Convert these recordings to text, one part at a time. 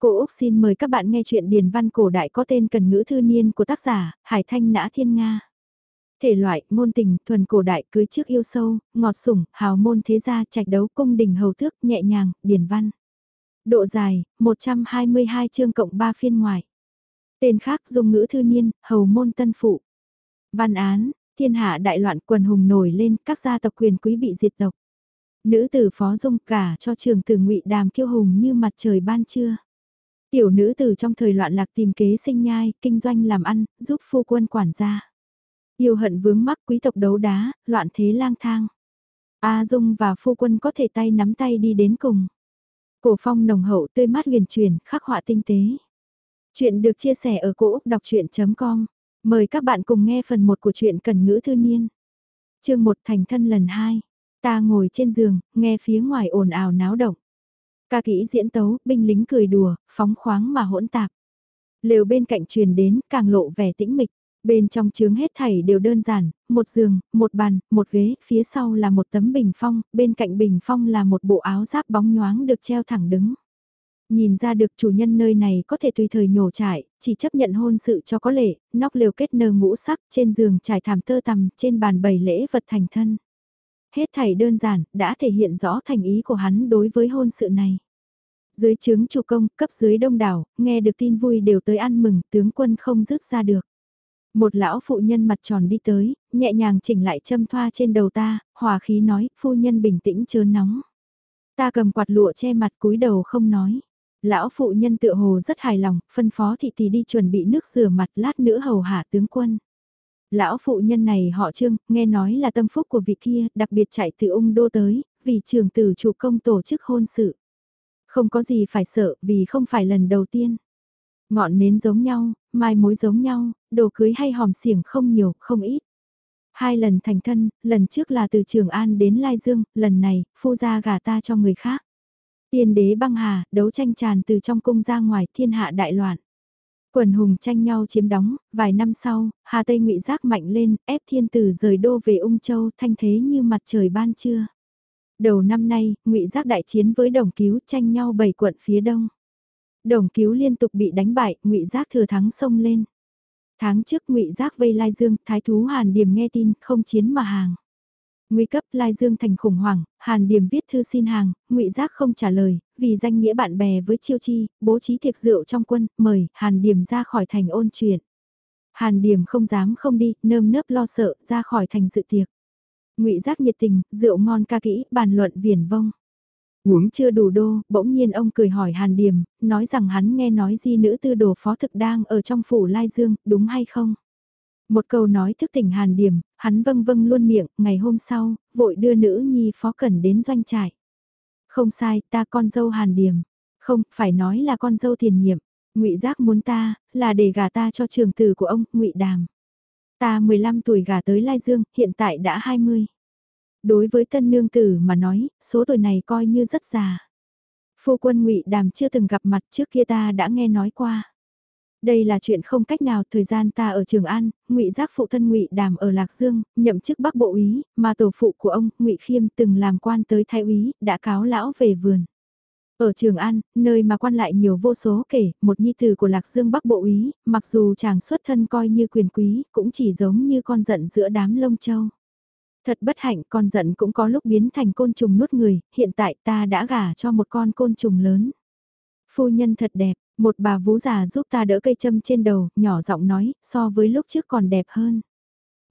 Cô Úc xin mời các bạn nghe chuyện điền văn cổ đại có tên cần ngữ thư niên của tác giả Hải Thanh Nã Thiên Nga. Thể loại, môn tình, thuần cổ đại, cưới trước yêu sâu, ngọt sủng, hào môn thế gia, trạch đấu cung đình hầu thước, nhẹ nhàng, điền văn. Độ dài, 122 chương cộng 3 phiên ngoài. Tên khác dùng ngữ thư niên, hầu môn tân phụ. Văn án, thiên hạ đại loạn quần hùng nổi lên, các gia tộc quyền quý bị diệt tộc. Nữ tử phó dung cả cho trường tử ngụy đàm kiêu hùng như mặt trời ban trưa. Tiểu nữ tử trong thời loạn lạc tìm kế sinh nhai, kinh doanh làm ăn, giúp phu quân quản gia. Yêu hận vướng mắc quý tộc đấu đá, loạn thế lang thang. A Dung và phu quân có thể tay nắm tay đi đến cùng. Cổ phong nồng hậu tươi mát huyền truyền, khắc họa tinh tế. Chuyện được chia sẻ ở cỗ đọc chuyện.com. Mời các bạn cùng nghe phần 1 của truyện Cần Ngữ Thư Niên. chương 1 thành thân lần 2. Ta ngồi trên giường, nghe phía ngoài ồn ào náo động. Ca kỹ diễn tấu, binh lính cười đùa, phóng khoáng mà hỗn tạp. Lều bên cạnh truyền đến, càng lộ vẻ tĩnh mịch. Bên trong chướng hết thảy đều đơn giản, một giường, một bàn, một ghế, phía sau là một tấm bình phong, bên cạnh bình phong là một bộ áo giáp bóng nhoáng được treo thẳng đứng. Nhìn ra được chủ nhân nơi này có thể tùy thời nhổ trải, chỉ chấp nhận hôn sự cho có lệ, nóc lều kết nơ ngũ sắc, trên giường trải thảm tơ tằm, trên bàn bày lễ vật thành thân. Hết thảy đơn giản, đã thể hiện rõ thành ý của hắn đối với hôn sự này. Dưới chứng chủ công, cấp dưới đông đảo, nghe được tin vui đều tới ăn mừng, tướng quân không dứt ra được. Một lão phụ nhân mặt tròn đi tới, nhẹ nhàng chỉnh lại châm thoa trên đầu ta, hòa khí nói, phu nhân bình tĩnh chớ nóng. Ta cầm quạt lụa che mặt cúi đầu không nói. Lão phụ nhân tựa hồ rất hài lòng, phân phó thị tỷ đi chuẩn bị nước rửa mặt lát nữa hầu hạ tướng quân. Lão phụ nhân này họ trương, nghe nói là tâm phúc của vị kia, đặc biệt chạy từ ung đô tới, vì trường tử chủ công tổ chức hôn sự. Không có gì phải sợ vì không phải lần đầu tiên. Ngọn nến giống nhau, mai mối giống nhau, đồ cưới hay hòm xiềng không nhiều, không ít. Hai lần thành thân, lần trước là từ Trường An đến Lai Dương, lần này, phu gia gả ta cho người khác. Tiên đế băng hà, đấu tranh tràn từ trong cung ra ngoài thiên hạ đại loạn. Quần hùng tranh nhau chiếm đóng, vài năm sau, Hà Tây ngụy giác mạnh lên, ép thiên tử rời đô về ung châu thanh thế như mặt trời ban trưa. Đầu năm nay, ngụy giác đại chiến với đồng cứu tranh nhau bảy quận phía đông. Đồng cứu liên tục bị đánh bại, ngụy giác thừa thắng sông lên. Tháng trước ngụy giác vây Lai Dương, thái thú Hàn Điềm nghe tin, không chiến mà hàng. Nguy cấp Lai Dương thành khủng hoảng, Hàn Điềm viết thư xin hàng, ngụy Giác không trả lời, vì danh nghĩa bạn bè với Chiêu Chi, bố trí tiệc rượu trong quân, mời Hàn Điềm ra khỏi thành ôn chuyện. Hàn Điềm không dám không đi, nơm nớp lo sợ, ra khỏi thành dự tiệc. Ngụy Giác nhiệt tình, rượu ngon ca kỹ, bàn luận viển vông. Uống chưa đủ đô, bỗng nhiên ông cười hỏi Hàn Điềm, nói rằng hắn nghe nói di nữ tư đồ phó thực đang ở trong phủ Lai Dương, đúng hay không? Một câu nói thức tỉnh Hàn Điểm, hắn vâng vâng luôn miệng, ngày hôm sau, vội đưa nữ nhi phó cẩn đến doanh trại. Không sai, ta con dâu Hàn Điểm, Không, phải nói là con dâu tiền nhiệm. Ngụy Giác muốn ta, là để gả ta cho trường tử của ông, Ngụy Đàm. Ta 15 tuổi gả tới Lai Dương, hiện tại đã 20. Đối với tân nương tử mà nói, số tuổi này coi như rất già. Phu quân Ngụy Đàm chưa từng gặp mặt trước kia ta đã nghe nói qua. Đây là chuyện không cách nào, thời gian ta ở Trường An, Ngụy Giác phụ thân Ngụy Đàm ở Lạc Dương, nhậm chức Bắc Bộ úy, mà tổ phụ của ông, Ngụy Khiêm từng làm quan tới thái úy, đã cáo lão về vườn. Ở Trường An, nơi mà quan lại nhiều vô số kể, một nhi tử của Lạc Dương Bắc Bộ úy, mặc dù chàng xuất thân coi như quyền quý, cũng chỉ giống như con giận giữa đám lông châu. Thật bất hạnh, con giận cũng có lúc biến thành côn trùng nuốt người, hiện tại ta đã gả cho một con côn trùng lớn. Phu nhân thật đẹp, một bà vú già giúp ta đỡ cây châm trên đầu, nhỏ giọng nói, so với lúc trước còn đẹp hơn.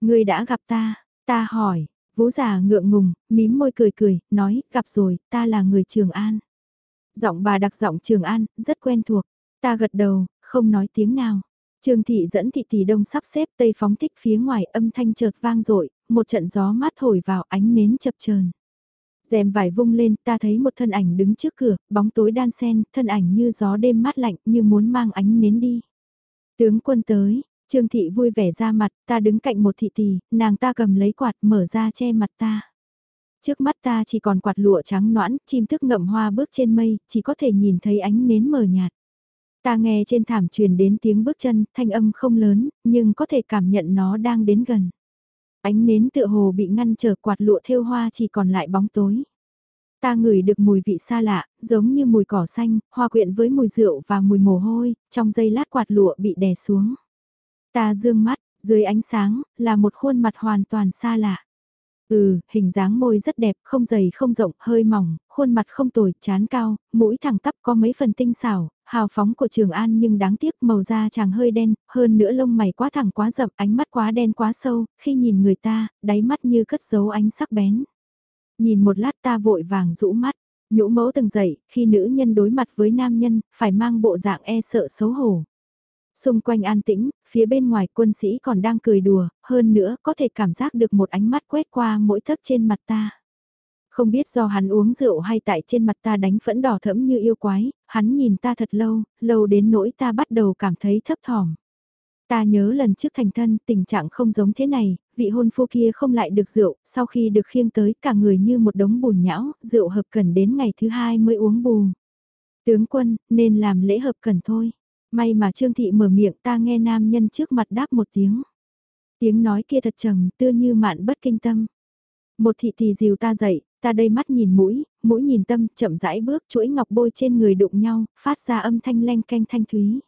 Người đã gặp ta, ta hỏi, vú già ngượng ngùng, mím môi cười cười, nói, gặp rồi, ta là người Trường An. Giọng bà đặc giọng Trường An, rất quen thuộc, ta gật đầu, không nói tiếng nào. Trương thị dẫn thị tỷ đông sắp xếp tây phóng thích phía ngoài âm thanh chợt vang dội một trận gió mát thổi vào ánh nến chập chờn rèm vải vung lên, ta thấy một thân ảnh đứng trước cửa, bóng tối đan sen, thân ảnh như gió đêm mát lạnh, như muốn mang ánh nến đi. Tướng quân tới, Trương thị vui vẻ ra mặt, ta đứng cạnh một thị tỷ, nàng ta cầm lấy quạt mở ra che mặt ta. Trước mắt ta chỉ còn quạt lụa trắng noãn, chim thức ngậm hoa bước trên mây, chỉ có thể nhìn thấy ánh nến mờ nhạt. Ta nghe trên thảm truyền đến tiếng bước chân, thanh âm không lớn, nhưng có thể cảm nhận nó đang đến gần. Ánh nến tựa hồ bị ngăn trở quạt lụa thêu hoa chỉ còn lại bóng tối. Ta ngửi được mùi vị xa lạ, giống như mùi cỏ xanh, hoa quyện với mùi rượu và mùi mồ hôi, trong giây lát quạt lụa bị đè xuống. Ta dương mắt, dưới ánh sáng, là một khuôn mặt hoàn toàn xa lạ. Ừ, hình dáng môi rất đẹp, không dày không rộng, hơi mỏng, khuôn mặt không tồi, chán cao, mũi thẳng tắp có mấy phần tinh xảo, hào phóng của Trường An nhưng đáng tiếc màu da chàng hơi đen, hơn nữa lông mày quá thẳng quá rậm, ánh mắt quá đen quá sâu, khi nhìn người ta, đáy mắt như cất giấu ánh sắc bén. Nhìn một lát ta vội vàng rũ mắt, nhũ mẫu từng dậy, khi nữ nhân đối mặt với nam nhân, phải mang bộ dạng e sợ xấu hổ. Xung quanh an tĩnh, phía bên ngoài quân sĩ còn đang cười đùa, hơn nữa có thể cảm giác được một ánh mắt quét qua mỗi thấp trên mặt ta. Không biết do hắn uống rượu hay tại trên mặt ta đánh phẫn đỏ thẫm như yêu quái, hắn nhìn ta thật lâu, lâu đến nỗi ta bắt đầu cảm thấy thấp thỏm. Ta nhớ lần trước thành thân, tình trạng không giống thế này, vị hôn phu kia không lại được rượu, sau khi được khiêng tới cả người như một đống bùn nhão, rượu hợp cần đến ngày thứ hai mới uống bù. Tướng quân, nên làm lễ hợp cần thôi. May mà Trương Thị mở miệng ta nghe nam nhân trước mặt đáp một tiếng. Tiếng nói kia thật trầm, tưa như mạn bất kinh tâm. Một thị thì dìu ta dậy, ta đây mắt nhìn mũi, mũi nhìn tâm, chậm rãi bước chuỗi ngọc bôi trên người đụng nhau, phát ra âm thanh len canh thanh thúy.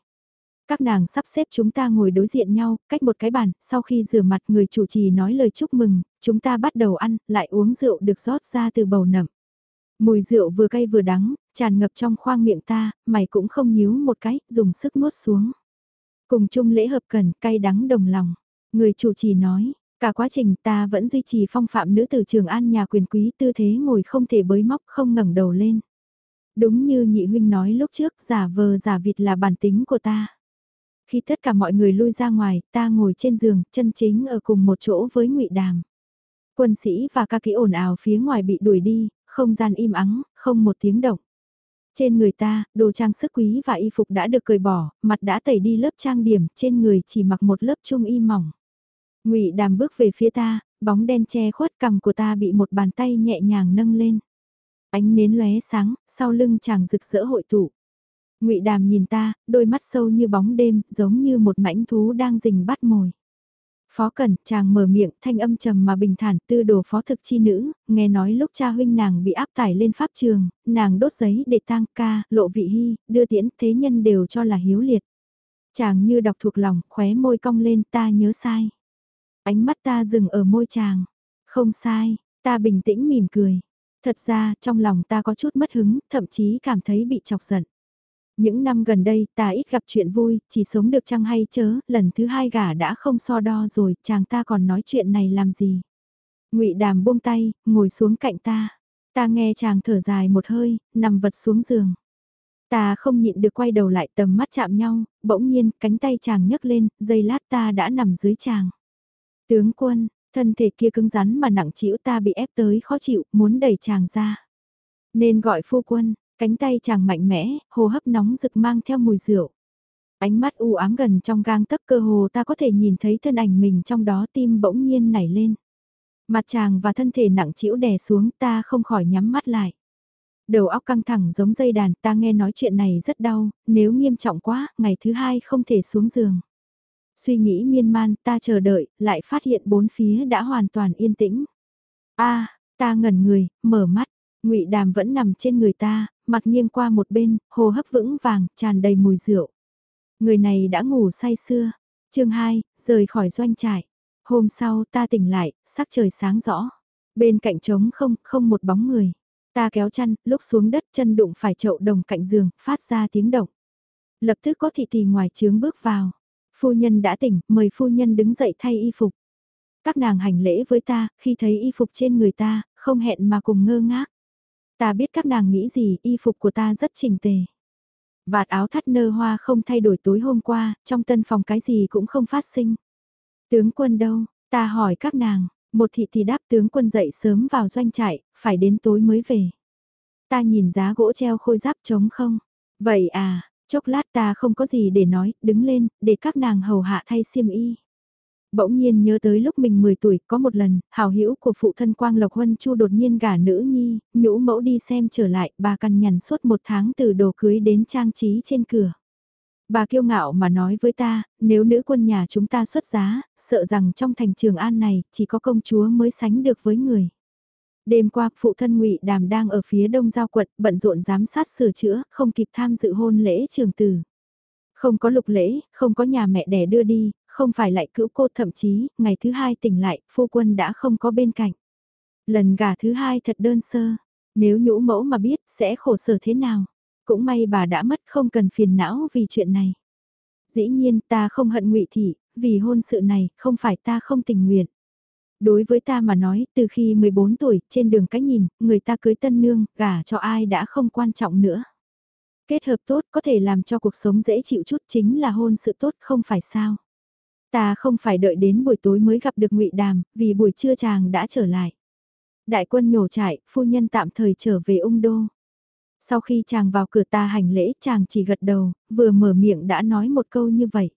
Các nàng sắp xếp chúng ta ngồi đối diện nhau, cách một cái bàn, sau khi rửa mặt người chủ trì nói lời chúc mừng, chúng ta bắt đầu ăn, lại uống rượu được rót ra từ bầu nậm. Mùi rượu vừa cay vừa đắng, tràn ngập trong khoang miệng ta, mày cũng không nhíu một cái, dùng sức nuốt xuống. Cùng chung lễ hợp cần, cay đắng đồng lòng. Người chủ trì nói, cả quá trình ta vẫn duy trì phong phạm nữ tử trường an nhà quyền quý tư thế ngồi không thể bới móc không ngẩng đầu lên. Đúng như nhị huynh nói lúc trước, giả vờ giả vịt là bản tính của ta. Khi tất cả mọi người lui ra ngoài, ta ngồi trên giường, chân chính ở cùng một chỗ với ngụy Đàm. Quân sĩ và ca kỹ ồn ào phía ngoài bị đuổi đi, không gian im ắng, không một tiếng động. Trên người ta, đồ trang sức quý và y phục đã được cởi bỏ, mặt đã tẩy đi lớp trang điểm, trên người chỉ mặc một lớp trung y mỏng. Ngụy Đàm bước về phía ta, bóng đen che khuất cằm của ta bị một bàn tay nhẹ nhàng nâng lên. Ánh nến lóe sáng, sau lưng chàng rực rỡ hội tụ. Ngụy Đàm nhìn ta, đôi mắt sâu như bóng đêm, giống như một mãnh thú đang rình bắt mồi. Phó Cẩn, chàng mở miệng, thanh âm trầm mà bình thản, tư đồ phó thực chi nữ, nghe nói lúc cha huynh nàng bị áp tải lên pháp trường, nàng đốt giấy để tang ca, lộ vị hy, đưa tiễn, thế nhân đều cho là hiếu liệt. Chàng như đọc thuộc lòng, khóe môi cong lên, ta nhớ sai. Ánh mắt ta dừng ở môi chàng. Không sai, ta bình tĩnh mỉm cười. Thật ra, trong lòng ta có chút mất hứng, thậm chí cảm thấy bị chọc giận. Những năm gần đây ta ít gặp chuyện vui, chỉ sống được chăng hay chớ, lần thứ hai gả đã không so đo rồi, chàng ta còn nói chuyện này làm gì. ngụy đàm buông tay, ngồi xuống cạnh ta. Ta nghe chàng thở dài một hơi, nằm vật xuống giường. Ta không nhịn được quay đầu lại tầm mắt chạm nhau, bỗng nhiên cánh tay chàng nhấc lên, giây lát ta đã nằm dưới chàng. Tướng quân, thân thể kia cứng rắn mà nặng chịu ta bị ép tới khó chịu, muốn đẩy chàng ra. Nên gọi phu quân, Cánh tay chàng mạnh mẽ, hô hấp nóng rực mang theo mùi rượu. Ánh mắt u ám gần trong gang tấc cơ hồ ta có thể nhìn thấy thân ảnh mình trong đó tim bỗng nhiên nảy lên. Mặt chàng và thân thể nặng trĩu đè xuống ta không khỏi nhắm mắt lại. Đầu óc căng thẳng giống dây đàn ta nghe nói chuyện này rất đau, nếu nghiêm trọng quá, ngày thứ hai không thể xuống giường. Suy nghĩ miên man ta chờ đợi, lại phát hiện bốn phía đã hoàn toàn yên tĩnh. a ta ngẩn người, mở mắt, ngụy Đàm vẫn nằm trên người ta, mặt nghiêng qua một bên, hồ hấp vững vàng, tràn đầy mùi rượu. Người này đã ngủ say xưa. chương 2, rời khỏi doanh trại. Hôm sau ta tỉnh lại, sắc trời sáng rõ. Bên cạnh trống không, không một bóng người. Ta kéo chăn, lúc xuống đất chân đụng phải chậu đồng cạnh giường, phát ra tiếng động. Lập tức có thị tỷ ngoài trướng bước vào. Phu nhân đã tỉnh, mời phu nhân đứng dậy thay y phục. Các nàng hành lễ với ta, khi thấy y phục trên người ta, không hẹn mà cùng ngơ ngác. Ta biết các nàng nghĩ gì, y phục của ta rất chỉnh tề. Vạt áo thắt nơ hoa không thay đổi tối hôm qua, trong tân phòng cái gì cũng không phát sinh. Tướng quân đâu, ta hỏi các nàng, một thị thì đáp tướng quân dậy sớm vào doanh trại, phải đến tối mới về. Ta nhìn giá gỗ treo khôi giáp trống không? Vậy à, chốc lát ta không có gì để nói, đứng lên, để các nàng hầu hạ thay xiêm y. Bỗng nhiên nhớ tới lúc mình 10 tuổi, có một lần, hào hữu của phụ thân Quang Lộc Huân Chu đột nhiên gả nữ nhi, nhũ mẫu đi xem trở lại, bà cằn nhằn suốt một tháng từ đồ cưới đến trang trí trên cửa. Bà kiêu ngạo mà nói với ta, nếu nữ quân nhà chúng ta xuất giá, sợ rằng trong thành trường an này, chỉ có công chúa mới sánh được với người. Đêm qua, phụ thân ngụy Đàm đang ở phía đông giao quận, bận rộn giám sát sửa chữa, không kịp tham dự hôn lễ trường tử. Không có lục lễ, không có nhà mẹ đẻ đưa đi, không phải lại cữu cô thậm chí, ngày thứ hai tỉnh lại, phu quân đã không có bên cạnh. Lần gà thứ hai thật đơn sơ, nếu nhũ mẫu mà biết sẽ khổ sở thế nào. Cũng may bà đã mất không cần phiền não vì chuyện này. Dĩ nhiên ta không hận ngụy thị, vì hôn sự này không phải ta không tình nguyện. Đối với ta mà nói, từ khi 14 tuổi, trên đường cách nhìn, người ta cưới tân nương, gả cho ai đã không quan trọng nữa. Kết hợp tốt có thể làm cho cuộc sống dễ chịu chút chính là hôn sự tốt không phải sao. Ta không phải đợi đến buổi tối mới gặp được ngụy Đàm, vì buổi trưa chàng đã trở lại. Đại quân nhổ trại, phu nhân tạm thời trở về ung đô. Sau khi chàng vào cửa ta hành lễ, chàng chỉ gật đầu, vừa mở miệng đã nói một câu như vậy.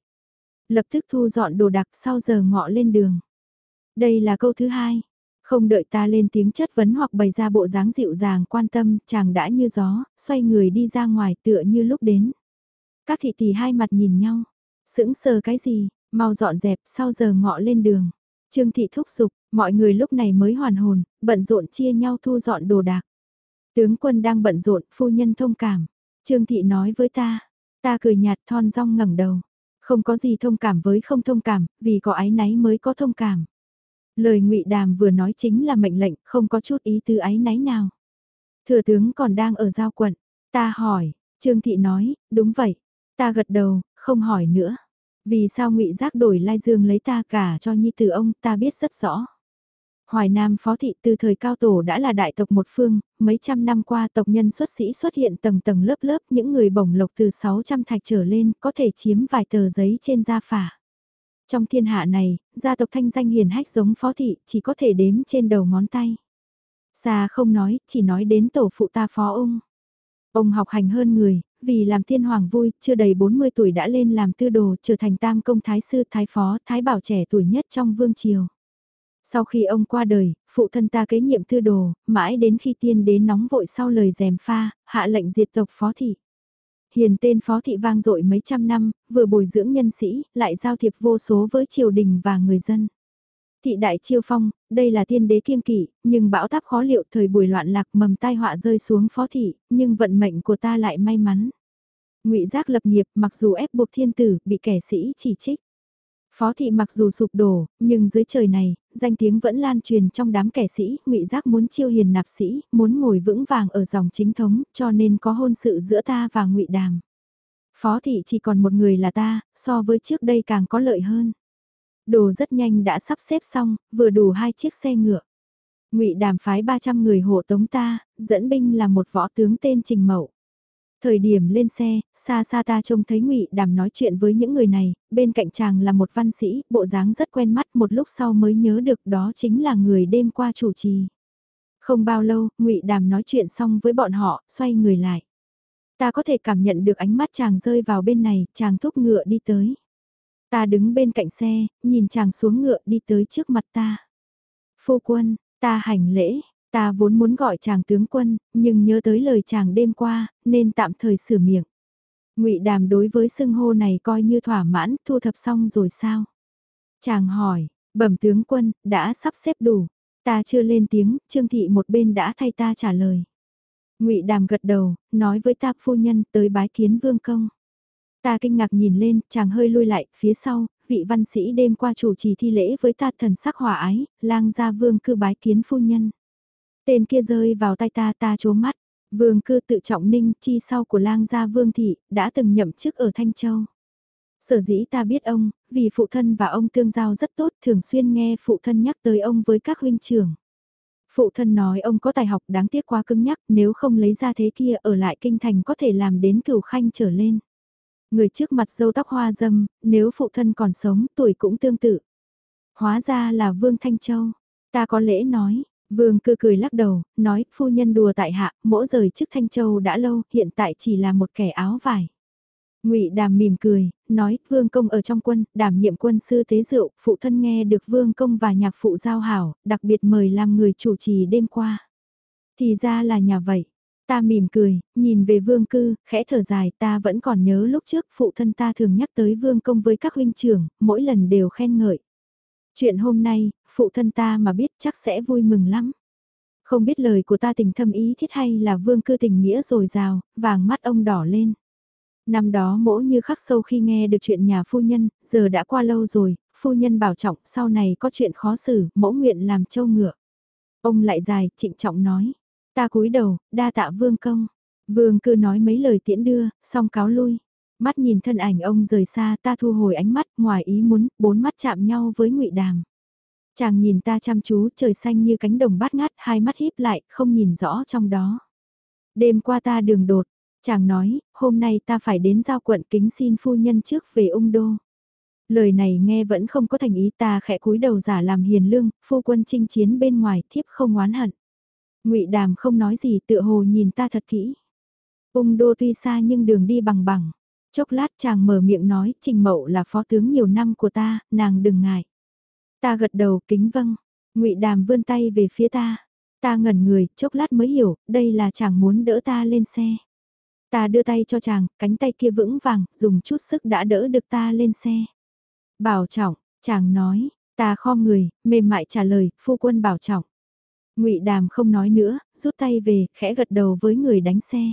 Lập tức thu dọn đồ đặc sau giờ ngọ lên đường. Đây là câu thứ hai. Không đợi ta lên tiếng chất vấn hoặc bày ra bộ dáng dịu dàng quan tâm, chàng đã như gió, xoay người đi ra ngoài tựa như lúc đến. Các thị tỷ hai mặt nhìn nhau. Sững sờ cái gì, mau dọn dẹp sau giờ ngọ lên đường. Trương thị thúc giục, mọi người lúc này mới hoàn hồn, bận rộn chia nhau thu dọn đồ đạc. Tướng quân đang bận rộn, phu nhân thông cảm. Trương thị nói với ta, ta cười nhạt thon rong ngẩng đầu. Không có gì thông cảm với không thông cảm, vì có ái náy mới có thông cảm. Lời ngụy Đàm vừa nói chính là mệnh lệnh, không có chút ý tư ái náy nào. Thừa tướng còn đang ở giao quận, ta hỏi, Trương Thị nói, đúng vậy, ta gật đầu, không hỏi nữa. Vì sao ngụy Giác đổi Lai Dương lấy ta cả cho nhi tử ông, ta biết rất rõ. Hoài Nam Phó Thị từ thời cao tổ đã là đại tộc một phương, mấy trăm năm qua tộc nhân xuất sĩ xuất hiện tầng tầng lớp lớp những người bổng lộc từ 600 thạch trở lên có thể chiếm vài tờ giấy trên gia phả. Trong thiên hạ này, gia tộc thanh danh hiền hách giống Phó Thị chỉ có thể đếm trên đầu ngón tay. Xa không nói, chỉ nói đến tổ phụ ta Phó ông. Ông học hành hơn người, vì làm thiên hoàng vui, chưa đầy 40 tuổi đã lên làm tư đồ trở thành tam công thái sư thái phó thái bảo trẻ tuổi nhất trong vương triều. Sau khi ông qua đời, phụ thân ta kế nhiệm tư đồ, mãi đến khi tiên đế nóng vội sau lời dèm pha, hạ lệnh diệt tộc phó thị. Hiền tên phó thị vang dội mấy trăm năm, vừa bồi dưỡng nhân sĩ, lại giao thiệp vô số với triều đình và người dân. Thị đại chiêu phong, đây là tiên đế kiêng kỵ, nhưng bão táp khó liệu thời buổi loạn lạc mầm tai họa rơi xuống phó thị, nhưng vận mệnh của ta lại may mắn. ngụy giác lập nghiệp mặc dù ép buộc thiên tử, bị kẻ sĩ chỉ trích. Phó thị mặc dù sụp đổ, nhưng dưới trời này, danh tiếng vẫn lan truyền trong đám kẻ sĩ, ngụy Giác muốn chiêu hiền nạp sĩ, muốn ngồi vững vàng ở dòng chính thống, cho nên có hôn sự giữa ta và ngụy Đàm. Phó thị chỉ còn một người là ta, so với trước đây càng có lợi hơn. Đồ rất nhanh đã sắp xếp xong, vừa đủ hai chiếc xe ngựa. Ngụy Đàm phái 300 người hộ tống ta, dẫn binh là một võ tướng tên Trình Mậu. Thời điểm lên xe, xa xa ta trông thấy ngụy Đàm nói chuyện với những người này, bên cạnh chàng là một văn sĩ, bộ dáng rất quen mắt một lúc sau mới nhớ được đó chính là người đêm qua chủ trì. Không bao lâu, ngụy Đàm nói chuyện xong với bọn họ, xoay người lại. Ta có thể cảm nhận được ánh mắt chàng rơi vào bên này, chàng thúc ngựa đi tới. Ta đứng bên cạnh xe, nhìn chàng xuống ngựa đi tới trước mặt ta. Phu quân, ta hành lễ, Ta vốn muốn gọi chàng tướng quân, nhưng nhớ tới lời chàng đêm qua, nên tạm thời sửa miệng. ngụy Đàm đối với xưng hô này coi như thỏa mãn, thu thập xong rồi sao? Chàng hỏi, bẩm tướng quân, đã sắp xếp đủ. Ta chưa lên tiếng, Trương Thị một bên đã thay ta trả lời. ngụy Đàm gật đầu, nói với ta phu nhân tới bái kiến vương công. Ta kinh ngạc nhìn lên, chàng hơi lui lại, phía sau, vị văn sĩ đêm qua chủ trì thi lễ với ta thần sắc hòa ái, lang gia vương cư bái kiến phu nhân. Tên kia rơi vào tay ta ta chố mắt. Vương cư tự trọng ninh chi sau của lang gia vương thị, đã từng nhậm chức ở Thanh Châu. Sở dĩ ta biết ông, vì phụ thân và ông tương giao rất tốt thường xuyên nghe phụ thân nhắc tới ông với các huynh trưởng. Phụ thân nói ông có tài học đáng tiếc quá cứng nhắc nếu không lấy ra thế kia ở lại kinh thành có thể làm đến cửu khanh trở lên. Người trước mặt dâu tóc hoa dâm, nếu phụ thân còn sống tuổi cũng tương tự. Hóa ra là Vương Thanh Châu. Ta có lễ nói, Vương cư cười lắc đầu, nói, phu nhân đùa tại hạ, mỗi rời chức Thanh Châu đã lâu, hiện tại chỉ là một kẻ áo vải. ngụy Đàm mỉm cười, nói, Vương công ở trong quân, đảm nhiệm quân sư tế rượu, phụ thân nghe được Vương công và nhạc phụ giao hảo, đặc biệt mời làm người chủ trì đêm qua. Thì ra là nhà vậy. Ta mỉm cười, nhìn về vương cư, khẽ thở dài ta vẫn còn nhớ lúc trước phụ thân ta thường nhắc tới vương công với các huynh trưởng, mỗi lần đều khen ngợi. Chuyện hôm nay, phụ thân ta mà biết chắc sẽ vui mừng lắm. Không biết lời của ta tình thâm ý thiết hay là vương cư tình nghĩa rồi rào, vàng mắt ông đỏ lên. Năm đó mỗ như khắc sâu khi nghe được chuyện nhà phu nhân, giờ đã qua lâu rồi, phu nhân bảo trọng, sau này có chuyện khó xử, mỗ nguyện làm châu ngựa. Ông lại dài, trịnh trọng nói, ta cúi đầu, đa tạ vương công. Vương cư nói mấy lời tiễn đưa, xong cáo lui. Mắt nhìn thân ảnh ông rời xa ta thu hồi ánh mắt, ngoài ý muốn, bốn mắt chạm nhau với ngụy Đàm. Chàng nhìn ta chăm chú, trời xanh như cánh đồng bát ngát, hai mắt híp lại, không nhìn rõ trong đó. Đêm qua ta đường đột, chàng nói, hôm nay ta phải đến giao quận kính xin phu nhân trước về ung đô. Lời này nghe vẫn không có thành ý ta khẽ cúi đầu giả làm hiền lương, phu quân chinh chiến bên ngoài thiếp không oán hận ngụy Đàm không nói gì tựa hồ nhìn ta thật kỹ. Ung đô tuy xa nhưng đường đi bằng bằng. Chốc lát chàng mở miệng nói, Trình Mậu là phó tướng nhiều năm của ta, nàng đừng ngại. Ta gật đầu kính vâng, ngụy Đàm vươn tay về phía ta. Ta ngẩn người, chốc lát mới hiểu, đây là chàng muốn đỡ ta lên xe. Ta đưa tay cho chàng, cánh tay kia vững vàng, dùng chút sức đã đỡ được ta lên xe. Bảo trọng, chàng nói, ta kho người, mềm mại trả lời, phu quân bảo trọng ngụy Đàm không nói nữa, rút tay về, khẽ gật đầu với người đánh xe.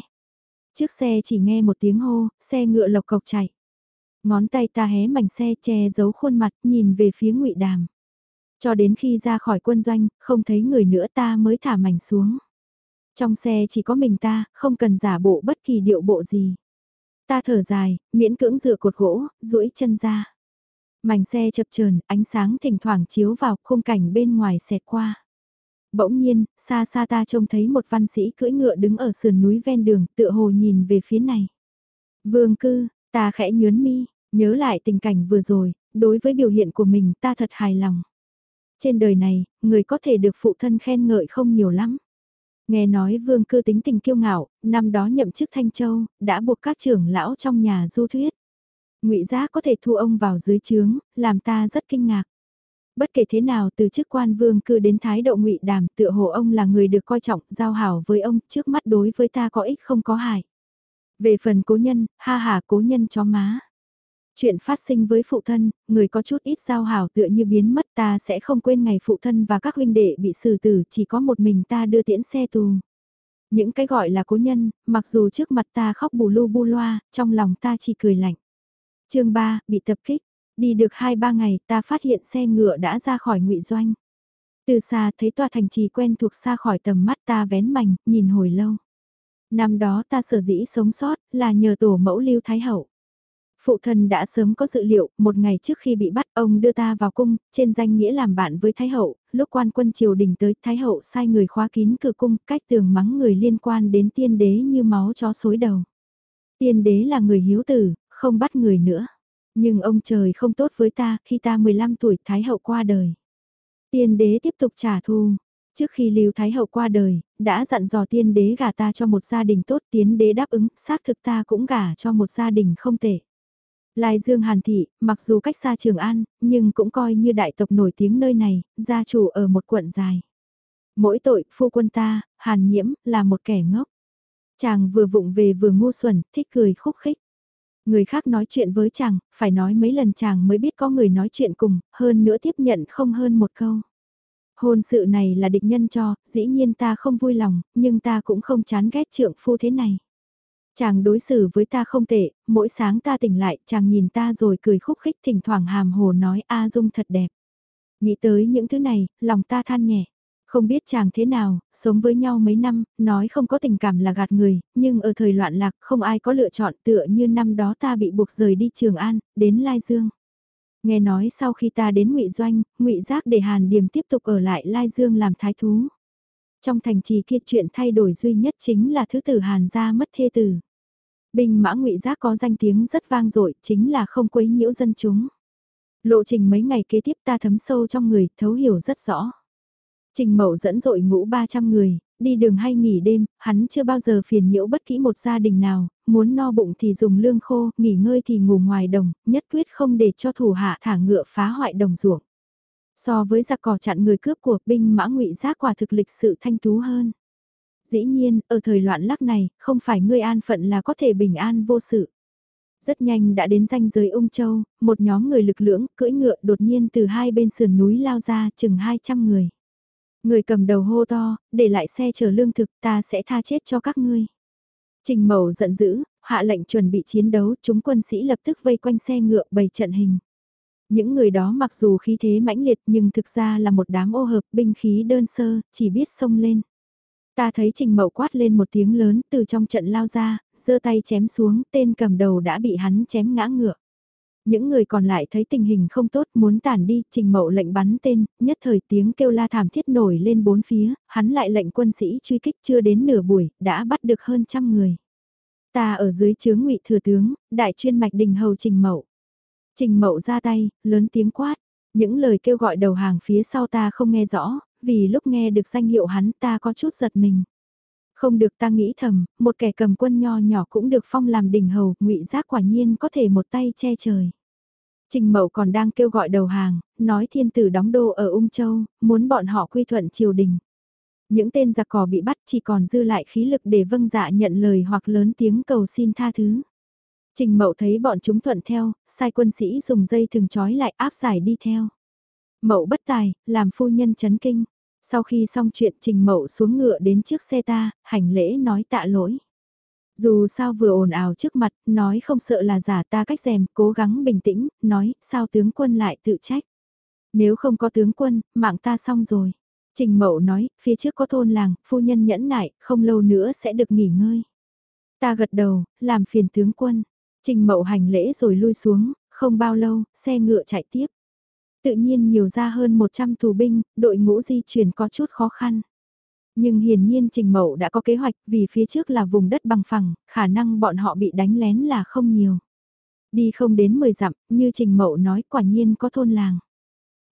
Trước xe chỉ nghe một tiếng hô, xe ngựa lộc cộc chạy. Ngón tay ta hé mảnh xe che giấu khuôn mặt, nhìn về phía ngụy Đàm. Cho đến khi ra khỏi quân doanh, không thấy người nữa ta mới thả mảnh xuống. Trong xe chỉ có mình ta, không cần giả bộ bất kỳ điệu bộ gì. Ta thở dài, miễn cưỡng dựa cột gỗ, duỗi chân ra. Mảnh xe chập chờn, ánh sáng thỉnh thoảng chiếu vào khung cảnh bên ngoài xẹt qua. Bỗng nhiên, xa xa ta trông thấy một văn sĩ cưỡi ngựa đứng ở sườn núi ven đường, tựa hồ nhìn về phía này. Vương cư, ta khẽ nhớn mi, nhớ lại tình cảnh vừa rồi, đối với biểu hiện của mình ta thật hài lòng. Trên đời này, người có thể được phụ thân khen ngợi không nhiều lắm. Nghe nói vương cư tính tình kiêu ngạo, năm đó nhậm chức Thanh Châu, đã buộc các trưởng lão trong nhà du thuyết. ngụy Giá có thể thu ông vào dưới trướng, làm ta rất kinh ngạc. Bất kể thế nào từ chức quan vương cư đến thái độ ngụy đàm tựa hồ ông là người được coi trọng, giao hảo với ông, trước mắt đối với ta có ích không có hại. Về phần cố nhân, ha hà cố nhân chó má. Chuyện phát sinh với phụ thân, người có chút ít giao hảo tựa như biến mất ta sẽ không quên ngày phụ thân và các huynh đệ bị xử tử chỉ có một mình ta đưa tiễn xe tù. Những cái gọi là cố nhân, mặc dù trước mặt ta khóc bù lu bu loa, trong lòng ta chỉ cười lạnh. chương 3, bị tập kích. Đi được 2-3 ngày ta phát hiện xe ngựa đã ra khỏi ngụy doanh. Từ xa thấy tòa thành trì quen thuộc xa khỏi tầm mắt ta vén mảnh, nhìn hồi lâu. Năm đó ta sở dĩ sống sót là nhờ tổ mẫu lưu thái hậu. Phụ thân đã sớm có dự liệu, một ngày trước khi bị bắt ông đưa ta vào cung, trên danh nghĩa làm bạn với Thái Hậu, lúc quan quân triều đình tới Thái Hậu sai người khóa kín cửa cung cách tường mắng người liên quan đến tiên đế như máu chó xối đầu. Tiên đế là người hiếu tử, không bắt người nữa. Nhưng ông trời không tốt với ta khi ta 15 tuổi Thái Hậu qua đời. Tiên đế tiếp tục trả thù. Trước khi Lưu Thái Hậu qua đời, đã dặn dò tiên đế gả ta cho một gia đình tốt tiên đế đáp ứng, xác thực ta cũng gả cho một gia đình không tệ. Lai Dương Hàn Thị, mặc dù cách xa Trường An, nhưng cũng coi như đại tộc nổi tiếng nơi này, gia chủ ở một quận dài. Mỗi tội, phu quân ta, Hàn Nhiễm, là một kẻ ngốc. Chàng vừa vụng về vừa ngu xuẩn, thích cười khúc khích. Người khác nói chuyện với chàng, phải nói mấy lần chàng mới biết có người nói chuyện cùng, hơn nữa tiếp nhận không hơn một câu. Hôn sự này là địch nhân cho, dĩ nhiên ta không vui lòng, nhưng ta cũng không chán ghét trượng phu thế này. Chàng đối xử với ta không tệ, mỗi sáng ta tỉnh lại, chàng nhìn ta rồi cười khúc khích thỉnh thoảng hàm hồ nói A Dung thật đẹp. Nghĩ tới những thứ này, lòng ta than nhẹ. Không biết chàng thế nào, sống với nhau mấy năm, nói không có tình cảm là gạt người, nhưng ở thời loạn lạc không ai có lựa chọn tựa như năm đó ta bị buộc rời đi Trường An, đến Lai Dương. Nghe nói sau khi ta đến ngụy Doanh, ngụy Giác để Hàn Điềm tiếp tục ở lại Lai Dương làm thái thú. Trong thành trì kia chuyện thay đổi duy nhất chính là thứ tử Hàn gia mất thê tử. Bình mã ngụy Giác có danh tiếng rất vang dội, chính là không quấy nhiễu dân chúng. Lộ trình mấy ngày kế tiếp ta thấm sâu trong người, thấu hiểu rất rõ. Trình Mậu dẫn dội ngũ 300 người, đi đường hay nghỉ đêm, hắn chưa bao giờ phiền nhiễu bất kỳ một gia đình nào, muốn no bụng thì dùng lương khô, nghỉ ngơi thì ngủ ngoài đồng, nhất quyết không để cho thủ hạ thả ngựa phá hoại đồng ruộng. So với giặc cỏ chặn người cướp của binh mã ngụy giác quả thực lịch sự thanh tú hơn. Dĩ nhiên, ở thời loạn lắc này, không phải ngươi an phận là có thể bình an vô sự. Rất nhanh đã đến danh giới ung châu, một nhóm người lực lưỡng cưỡi ngựa đột nhiên từ hai bên sườn núi lao ra chừng 200 người. Người cầm đầu hô to, để lại xe chở lương thực ta sẽ tha chết cho các ngươi. Trình Mậu giận dữ, hạ lệnh chuẩn bị chiến đấu, chúng quân sĩ lập tức vây quanh xe ngựa bày trận hình. Những người đó mặc dù khí thế mãnh liệt nhưng thực ra là một đám ô hợp binh khí đơn sơ, chỉ biết xông lên. Ta thấy Trình Mậu quát lên một tiếng lớn từ trong trận lao ra, giơ tay chém xuống, tên cầm đầu đã bị hắn chém ngã ngựa. Những người còn lại thấy tình hình không tốt muốn tản đi, trình mậu lệnh bắn tên, nhất thời tiếng kêu la thảm thiết nổi lên bốn phía, hắn lại lệnh quân sĩ truy kích chưa đến nửa buổi, đã bắt được hơn trăm người. Ta ở dưới chướng ngụy thừa tướng, đại chuyên mạch đình hầu trình mậu. Trình mậu ra tay, lớn tiếng quát, những lời kêu gọi đầu hàng phía sau ta không nghe rõ, vì lúc nghe được danh hiệu hắn ta có chút giật mình. Không được ta nghĩ thầm, một kẻ cầm quân nho nhỏ cũng được phong làm đình hầu, ngụy giác quả nhiên có thể một tay che trời. Trình Mậu còn đang kêu gọi đầu hàng, nói thiên tử đóng đô ở Ung Châu, muốn bọn họ quy thuận triều đình. Những tên giặc cỏ bị bắt chỉ còn dư lại khí lực để vâng dạ nhận lời hoặc lớn tiếng cầu xin tha thứ. Trình Mậu thấy bọn chúng thuận theo, sai quân sĩ dùng dây thừng trói lại áp giải đi theo. Mậu bất tài, làm phu nhân chấn kinh. Sau khi xong chuyện Trình Mậu xuống ngựa đến trước xe ta, hành lễ nói tạ lỗi. Dù sao vừa ồn ào trước mặt, nói không sợ là giả ta cách rèm, cố gắng bình tĩnh, nói, sao tướng quân lại tự trách. Nếu không có tướng quân, mạng ta xong rồi. Trình Mậu nói, phía trước có thôn làng, phu nhân nhẫn nại, không lâu nữa sẽ được nghỉ ngơi. Ta gật đầu, làm phiền tướng quân. Trình Mậu hành lễ rồi lui xuống, không bao lâu, xe ngựa chạy tiếp. Tự nhiên nhiều ra hơn 100 tù binh, đội ngũ di chuyển có chút khó khăn. Nhưng hiển nhiên Trình Mậu đã có kế hoạch vì phía trước là vùng đất bằng phẳng, khả năng bọn họ bị đánh lén là không nhiều. Đi không đến 10 dặm, như Trình Mậu nói quả nhiên có thôn làng.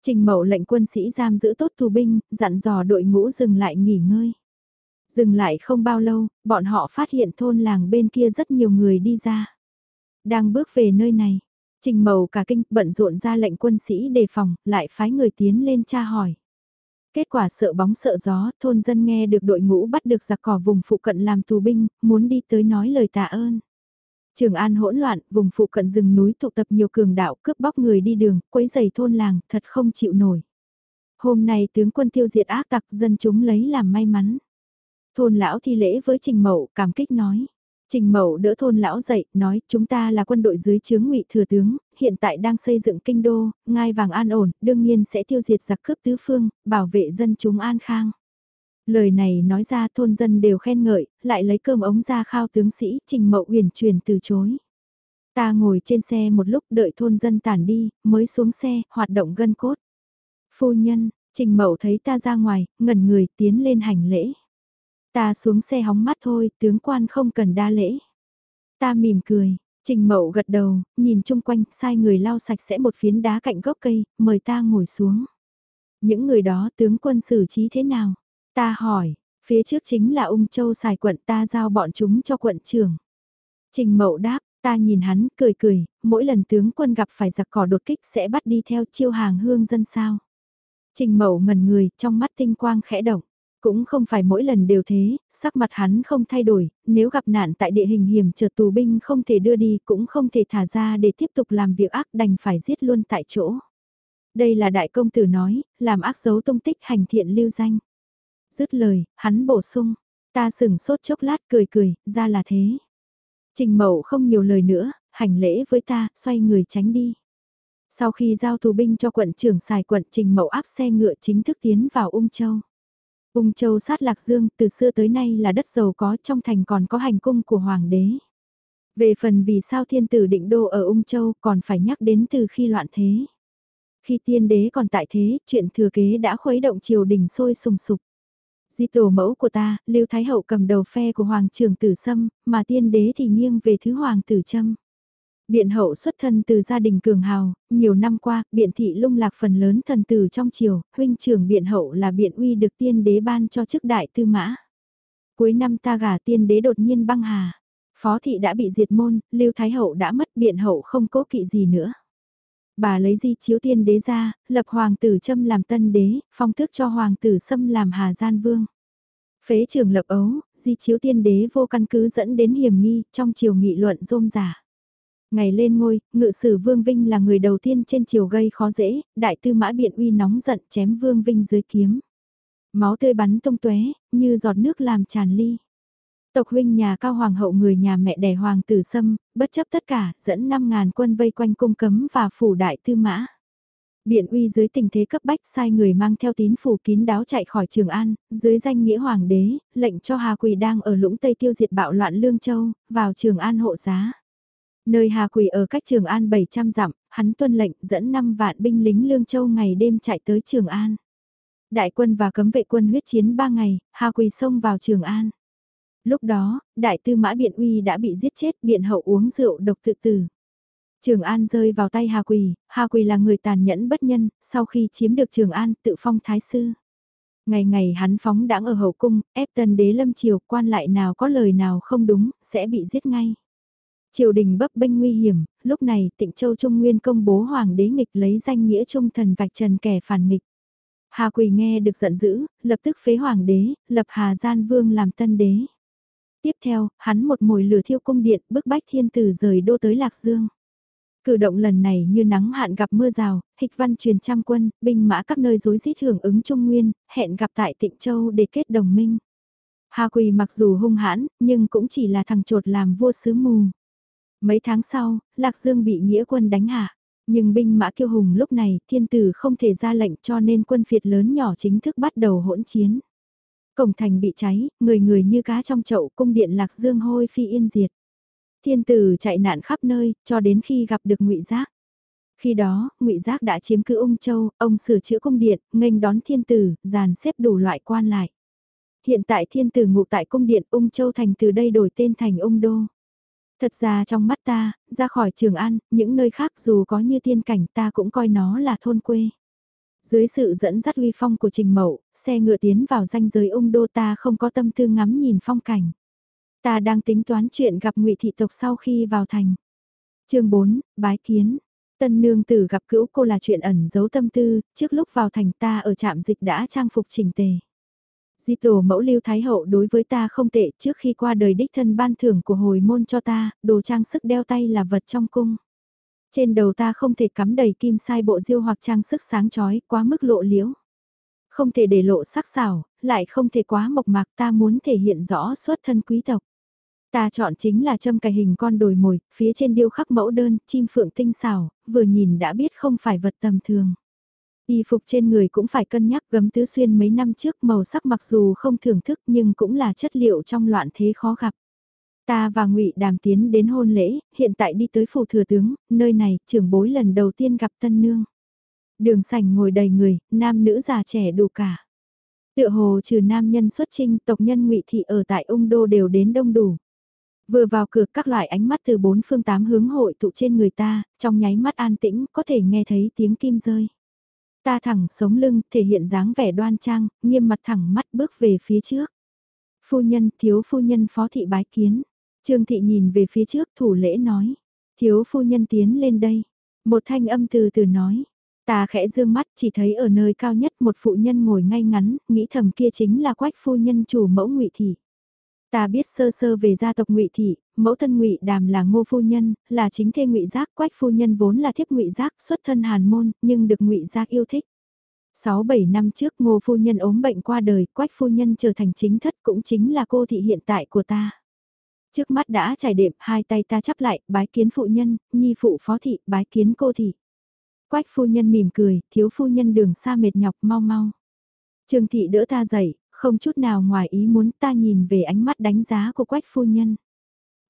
Trình Mậu lệnh quân sĩ giam giữ tốt tù binh, dặn dò đội ngũ dừng lại nghỉ ngơi. Dừng lại không bao lâu, bọn họ phát hiện thôn làng bên kia rất nhiều người đi ra. Đang bước về nơi này, Trình Mậu cả kinh bận rộn ra lệnh quân sĩ đề phòng, lại phái người tiến lên tra hỏi. Kết quả sợ bóng sợ gió, thôn dân nghe được đội ngũ bắt được giặc cỏ vùng phụ cận làm tù binh, muốn đi tới nói lời tạ ơn. Trường An hỗn loạn, vùng phụ cận rừng núi tụ tập nhiều cường đạo cướp bóc người đi đường, quấy giày thôn làng, thật không chịu nổi. Hôm nay tướng quân tiêu diệt ác tặc dân chúng lấy làm may mắn. Thôn lão thi lễ với Trình Mậu cảm kích nói. Trình Mậu đỡ thôn lão dậy, nói chúng ta là quân đội dưới chướng ngụy thừa tướng, hiện tại đang xây dựng kinh đô, ngai vàng an ổn, đương nhiên sẽ tiêu diệt giặc cướp tứ phương, bảo vệ dân chúng an khang. Lời này nói ra thôn dân đều khen ngợi, lại lấy cơm ống ra khao tướng sĩ, Trình Mậu uyển chuyển từ chối. Ta ngồi trên xe một lúc đợi thôn dân tản đi, mới xuống xe, hoạt động gân cốt. Phu nhân, Trình Mậu thấy ta ra ngoài, ngẩn người tiến lên hành lễ. Ta xuống xe hóng mắt thôi, tướng quan không cần đa lễ. Ta mỉm cười, Trình Mậu gật đầu, nhìn chung quanh, sai người lau sạch sẽ một phiến đá cạnh gốc cây, mời ta ngồi xuống. Những người đó tướng quân xử trí thế nào? Ta hỏi, phía trước chính là ung châu xài quận ta giao bọn chúng cho quận trưởng. Trình Mậu đáp, ta nhìn hắn, cười cười, mỗi lần tướng quân gặp phải giặc cỏ đột kích sẽ bắt đi theo chiêu hàng hương dân sao. Trình Mậu ngần người, trong mắt tinh quang khẽ động. Cũng không phải mỗi lần đều thế, sắc mặt hắn không thay đổi, nếu gặp nạn tại địa hình hiểm trở tù binh không thể đưa đi cũng không thể thả ra để tiếp tục làm việc ác đành phải giết luôn tại chỗ. Đây là đại công tử nói, làm ác dấu tung tích hành thiện lưu danh. Dứt lời, hắn bổ sung, ta sừng sốt chốc lát cười cười, ra là thế. Trình mậu không nhiều lời nữa, hành lễ với ta, xoay người tránh đi. Sau khi giao tù binh cho quận trưởng xài quận Trình Mậu áp xe ngựa chính thức tiến vào Ung Châu. Ung Châu sát Lạc Dương từ xưa tới nay là đất giàu có trong thành còn có hành cung của Hoàng đế. Về phần vì sao thiên tử định đô ở Ung Châu còn phải nhắc đến từ khi loạn thế. Khi tiên đế còn tại thế, chuyện thừa kế đã khuấy động triều đình sôi sùng sục. Di tổ mẫu của ta, Lưu Thái Hậu cầm đầu phe của Hoàng trưởng tử Sâm, mà tiên đế thì nghiêng về thứ Hoàng tử Trâm. Biện hậu xuất thân từ gia đình cường hào, nhiều năm qua, biện thị lung lạc phần lớn thần tử trong triều, huynh trưởng biện hậu là biện uy được tiên đế ban cho chức đại tư mã. Cuối năm ta gả tiên đế đột nhiên băng hà. Phó thị đã bị diệt môn, lưu thái hậu đã mất biện hậu không cố kỵ gì nữa. Bà lấy di chiếu tiên đế ra, lập hoàng tử châm làm tân đế, phong thức cho hoàng tử xâm làm hà gian vương. Phế trường lập ấu, di chiếu tiên đế vô căn cứ dẫn đến hiểm nghi, trong triều nghị luận rôm giả. Ngày lên ngôi, ngự sử Vương Vinh là người đầu tiên trên triều gây khó dễ, đại tư mã biện uy nóng giận chém Vương Vinh dưới kiếm. Máu tươi bắn tung tóe như giọt nước làm tràn ly. Tộc huynh nhà cao hoàng hậu người nhà mẹ đẻ hoàng tử sâm, bất chấp tất cả, dẫn 5.000 quân vây quanh cung cấm và phủ đại tư mã. Biện uy dưới tình thế cấp bách sai người mang theo tín phủ kín đáo chạy khỏi Trường An, dưới danh nghĩa hoàng đế, lệnh cho Hà Quỳ đang ở lũng Tây tiêu diệt bạo loạn Lương Châu, vào Trường An hộ giá. Nơi Hà Quỳ ở cách Trường An 700 dặm, hắn tuân lệnh dẫn 5 vạn binh lính Lương Châu ngày đêm chạy tới Trường An. Đại quân và cấm vệ quân huyết chiến 3 ngày, Hà Quỳ xông vào Trường An. Lúc đó, đại tư mã biện uy đã bị giết chết biện hậu uống rượu độc tự tử. Trường An rơi vào tay Hà Quỳ, Hà Quỳ là người tàn nhẫn bất nhân, sau khi chiếm được Trường An tự phong thái sư. Ngày ngày hắn phóng đãng ở hậu cung, ép tân đế lâm triều quan lại nào có lời nào không đúng, sẽ bị giết ngay. Triều đình bấp bênh nguy hiểm, lúc này tịnh châu Trung Nguyên công bố hoàng đế nghịch lấy danh nghĩa trung thần vạch trần kẻ phản nghịch. Hà Quỳ nghe được giận dữ, lập tức phế hoàng đế, lập Hà Gian Vương làm tân đế. Tiếp theo, hắn một mồi lửa thiêu cung điện bức bách thiên tử rời đô tới Lạc Dương. Cử động lần này như nắng hạn gặp mưa rào, hịch văn truyền trăm quân, binh mã các nơi rối rít hưởng ứng Trung Nguyên, hẹn gặp tại Tịnh Châu để kết đồng minh. Hà Quỳ mặc dù hung hãn, nhưng cũng chỉ là thằng trột làm vua sứ mù. Mấy tháng sau, Lạc Dương bị nghĩa quân đánh hạ. Nhưng binh mã kiêu hùng lúc này, thiên tử không thể ra lệnh cho nên quân phiệt lớn nhỏ chính thức bắt đầu hỗn chiến. Cổng thành bị cháy, người người như cá trong chậu cung điện Lạc Dương hôi phi yên diệt. Thiên tử chạy nạn khắp nơi, cho đến khi gặp được ngụy Giác. Khi đó, ngụy Giác đã chiếm cứ ung châu, ông sửa chữa cung điện, nghênh đón thiên tử, dàn xếp đủ loại quan lại. Hiện tại thiên tử ngụ tại cung điện ung châu thành từ đây đổi tên thành ung đô. Thật ra trong mắt ta, ra khỏi Trường An, những nơi khác dù có như thiên cảnh ta cũng coi nó là thôn quê. Dưới sự dẫn dắt uy phong của Trình Mậu, xe ngựa tiến vào danh giới ung đô ta không có tâm tư ngắm nhìn phong cảnh. Ta đang tính toán chuyện gặp ngụy thị tộc sau khi vào thành. chương 4, Bái Kiến. Tân nương tử gặp cữu cô là chuyện ẩn giấu tâm tư, trước lúc vào thành ta ở trạm dịch đã trang phục chỉnh tề. Di tổ mẫu lưu thái hậu đối với ta không tệ trước khi qua đời đích thân ban thưởng của hồi môn cho ta, đồ trang sức đeo tay là vật trong cung. Trên đầu ta không thể cắm đầy kim sai bộ diêu hoặc trang sức sáng chói quá mức lộ liễu. Không thể để lộ sắc xảo, lại không thể quá mộc mạc ta muốn thể hiện rõ xuất thân quý tộc. Ta chọn chính là châm cài hình con đồi mồi, phía trên điêu khắc mẫu đơn, chim phượng tinh xảo, vừa nhìn đã biết không phải vật tầm thường. Y phục trên người cũng phải cân nhắc gấm tứ xuyên mấy năm trước màu sắc mặc dù không thưởng thức nhưng cũng là chất liệu trong loạn thế khó gặp. Ta và ngụy Đàm tiến đến hôn lễ, hiện tại đi tới phủ thừa tướng, nơi này trưởng bối lần đầu tiên gặp tân nương. Đường sảnh ngồi đầy người, nam nữ già trẻ đủ cả. Tựa hồ trừ nam nhân xuất trinh tộc nhân ngụy thị ở tại ung đô đều đến đông đủ. Vừa vào cửa các loại ánh mắt từ bốn phương tám hướng hội tụ trên người ta, trong nháy mắt an tĩnh có thể nghe thấy tiếng kim rơi. Ta thẳng sống lưng, thể hiện dáng vẻ đoan trang, nghiêm mặt thẳng mắt bước về phía trước. Phu nhân, thiếu phu nhân phó thị bái kiến. Trương thị nhìn về phía trước thủ lễ nói. Thiếu phu nhân tiến lên đây. Một thanh âm từ từ nói. Ta khẽ dương mắt chỉ thấy ở nơi cao nhất một phụ nhân ngồi ngay ngắn, nghĩ thầm kia chính là quách phu nhân chủ mẫu ngụy thị. Ta biết sơ sơ về gia tộc Ngụy thị, mẫu thân Ngụy Đàm là Ngô phu nhân, là chính thê Ngụy Giác, Quách phu nhân vốn là thiếp Ngụy Giác, xuất thân Hàn môn, nhưng được Ngụy Giác yêu thích. 6-7 năm trước Ngô phu nhân ốm bệnh qua đời, Quách phu nhân trở thành chính thất cũng chính là cô thị hiện tại của ta. Trước mắt đã trải đệm, hai tay ta chắp lại, bái kiến phụ nhân, nhi phụ phó thị, bái kiến cô thị. Quách phu nhân mỉm cười, thiếu phu nhân đường xa mệt nhọc mau mau. Trương thị đỡ ta dậy, không chút nào ngoài ý muốn ta nhìn về ánh mắt đánh giá của quách phu nhân.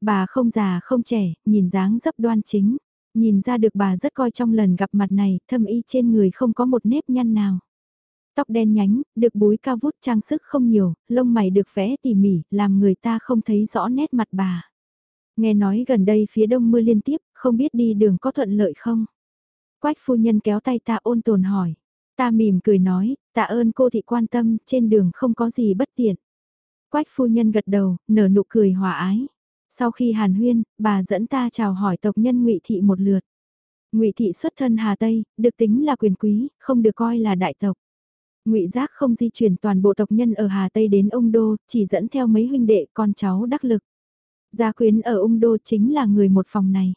Bà không già không trẻ, nhìn dáng dấp đoan chính, nhìn ra được bà rất coi trong lần gặp mặt này, thâm y trên người không có một nếp nhăn nào. Tóc đen nhánh, được búi cao vút trang sức không nhiều, lông mày được vẽ tỉ mỉ, làm người ta không thấy rõ nét mặt bà. Nghe nói gần đây phía đông mưa liên tiếp, không biết đi đường có thuận lợi không? Quách phu nhân kéo tay ta ôn tồn hỏi. Ta mỉm cười nói, tạ ơn cô thị quan tâm, trên đường không có gì bất tiện. Quách phu nhân gật đầu, nở nụ cười hòa ái. Sau khi hàn huyên, bà dẫn ta chào hỏi tộc nhân ngụy Thị một lượt. ngụy Thị xuất thân Hà Tây, được tính là quyền quý, không được coi là đại tộc. ngụy Giác không di chuyển toàn bộ tộc nhân ở Hà Tây đến ung đô, chỉ dẫn theo mấy huynh đệ con cháu đắc lực. Gia quyến ở ung đô chính là người một phòng này.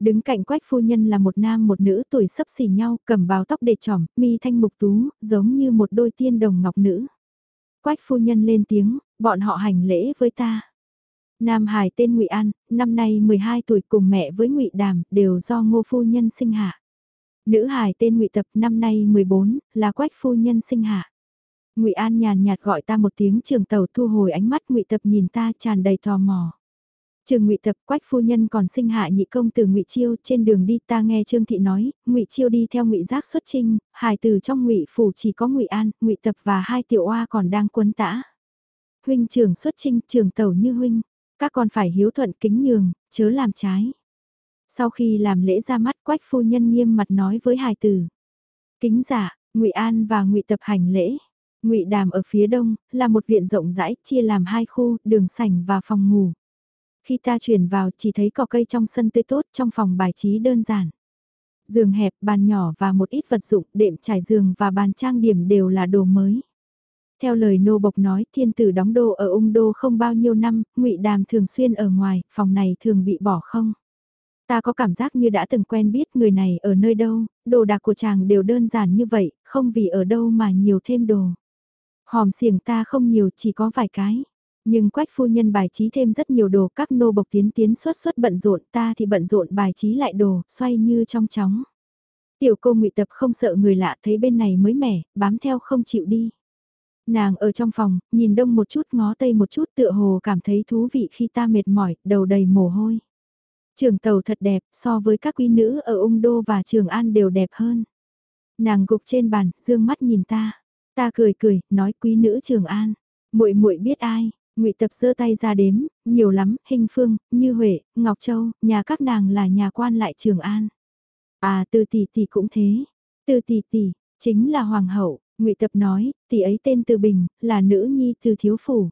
Đứng cạnh quách phu nhân là một nam một nữ tuổi sấp xỉ nhau, cầm bào tóc để trỏm, mi thanh mục tú, giống như một đôi tiên đồng ngọc nữ. Quách phu nhân lên tiếng, bọn họ hành lễ với ta. Nam Hải tên Ngụy An, năm nay 12 tuổi cùng mẹ với Ngụy Đàm, đều do Ngô phu nhân sinh hạ. Nữ Hải tên Ngụy Tập, năm nay 14, là Quách phu nhân sinh hạ. Ngụy An nhàn nhạt gọi ta một tiếng trường tàu thu hồi ánh mắt Ngụy Tập nhìn ta tràn đầy tò mò. Trường Ngụy Tập Quách phu nhân còn sinh hạ nhị công từ Ngụy Chiêu, trên đường đi ta nghe Trương thị nói, Ngụy Chiêu đi theo Ngụy Giác xuất trinh, hài từ trong Ngụy phủ chỉ có Ngụy An, Ngụy Tập và hai tiểu oa còn đang quấn tã. Huynh trưởng xuất trinh, trường tẩu như huynh, các con phải hiếu thuận kính nhường, chớ làm trái. Sau khi làm lễ ra mắt Quách phu nhân nghiêm mặt nói với hài tử. Kính giả, Ngụy An và Ngụy Tập hành lễ. Ngụy Đàm ở phía đông, là một viện rộng rãi, chia làm hai khu, đường sảnh và phòng ngủ. Khi ta chuyển vào chỉ thấy cỏ cây trong sân tươi tốt trong phòng bài trí đơn giản. Giường hẹp, bàn nhỏ và một ít vật dụng, đệm trải giường và bàn trang điểm đều là đồ mới. Theo lời nô bộc nói, thiên tử đóng đô ở ung đô không bao nhiêu năm, ngụy đàm thường xuyên ở ngoài, phòng này thường bị bỏ không. Ta có cảm giác như đã từng quen biết người này ở nơi đâu, đồ đạc của chàng đều đơn giản như vậy, không vì ở đâu mà nhiều thêm đồ. Hòm xiềng ta không nhiều chỉ có vài cái. Nhưng quách phu nhân bài trí thêm rất nhiều đồ các nô bộc tiến tiến xuất xuất bận rộn ta thì bận rộn bài trí lại đồ, xoay như trong chóng. Tiểu cô ngụy tập không sợ người lạ thấy bên này mới mẻ, bám theo không chịu đi. Nàng ở trong phòng, nhìn đông một chút ngó tây một chút tựa hồ cảm thấy thú vị khi ta mệt mỏi, đầu đầy mồ hôi. Trường tàu thật đẹp, so với các quý nữ ở ung đô và trường an đều đẹp hơn. Nàng gục trên bàn, dương mắt nhìn ta. Ta cười cười, nói quý nữ trường an. muội muội biết ai, ngụy tập giơ tay ra đếm, nhiều lắm, hình phương, như Huệ, Ngọc Châu, nhà các nàng là nhà quan lại trường an. À từ tỷ tỷ cũng thế. Từ tỷ tỷ, chính là hoàng hậu, ngụy Tập nói, tỷ ấy tên Từ Bình, là nữ nhi từ thiếu phủ.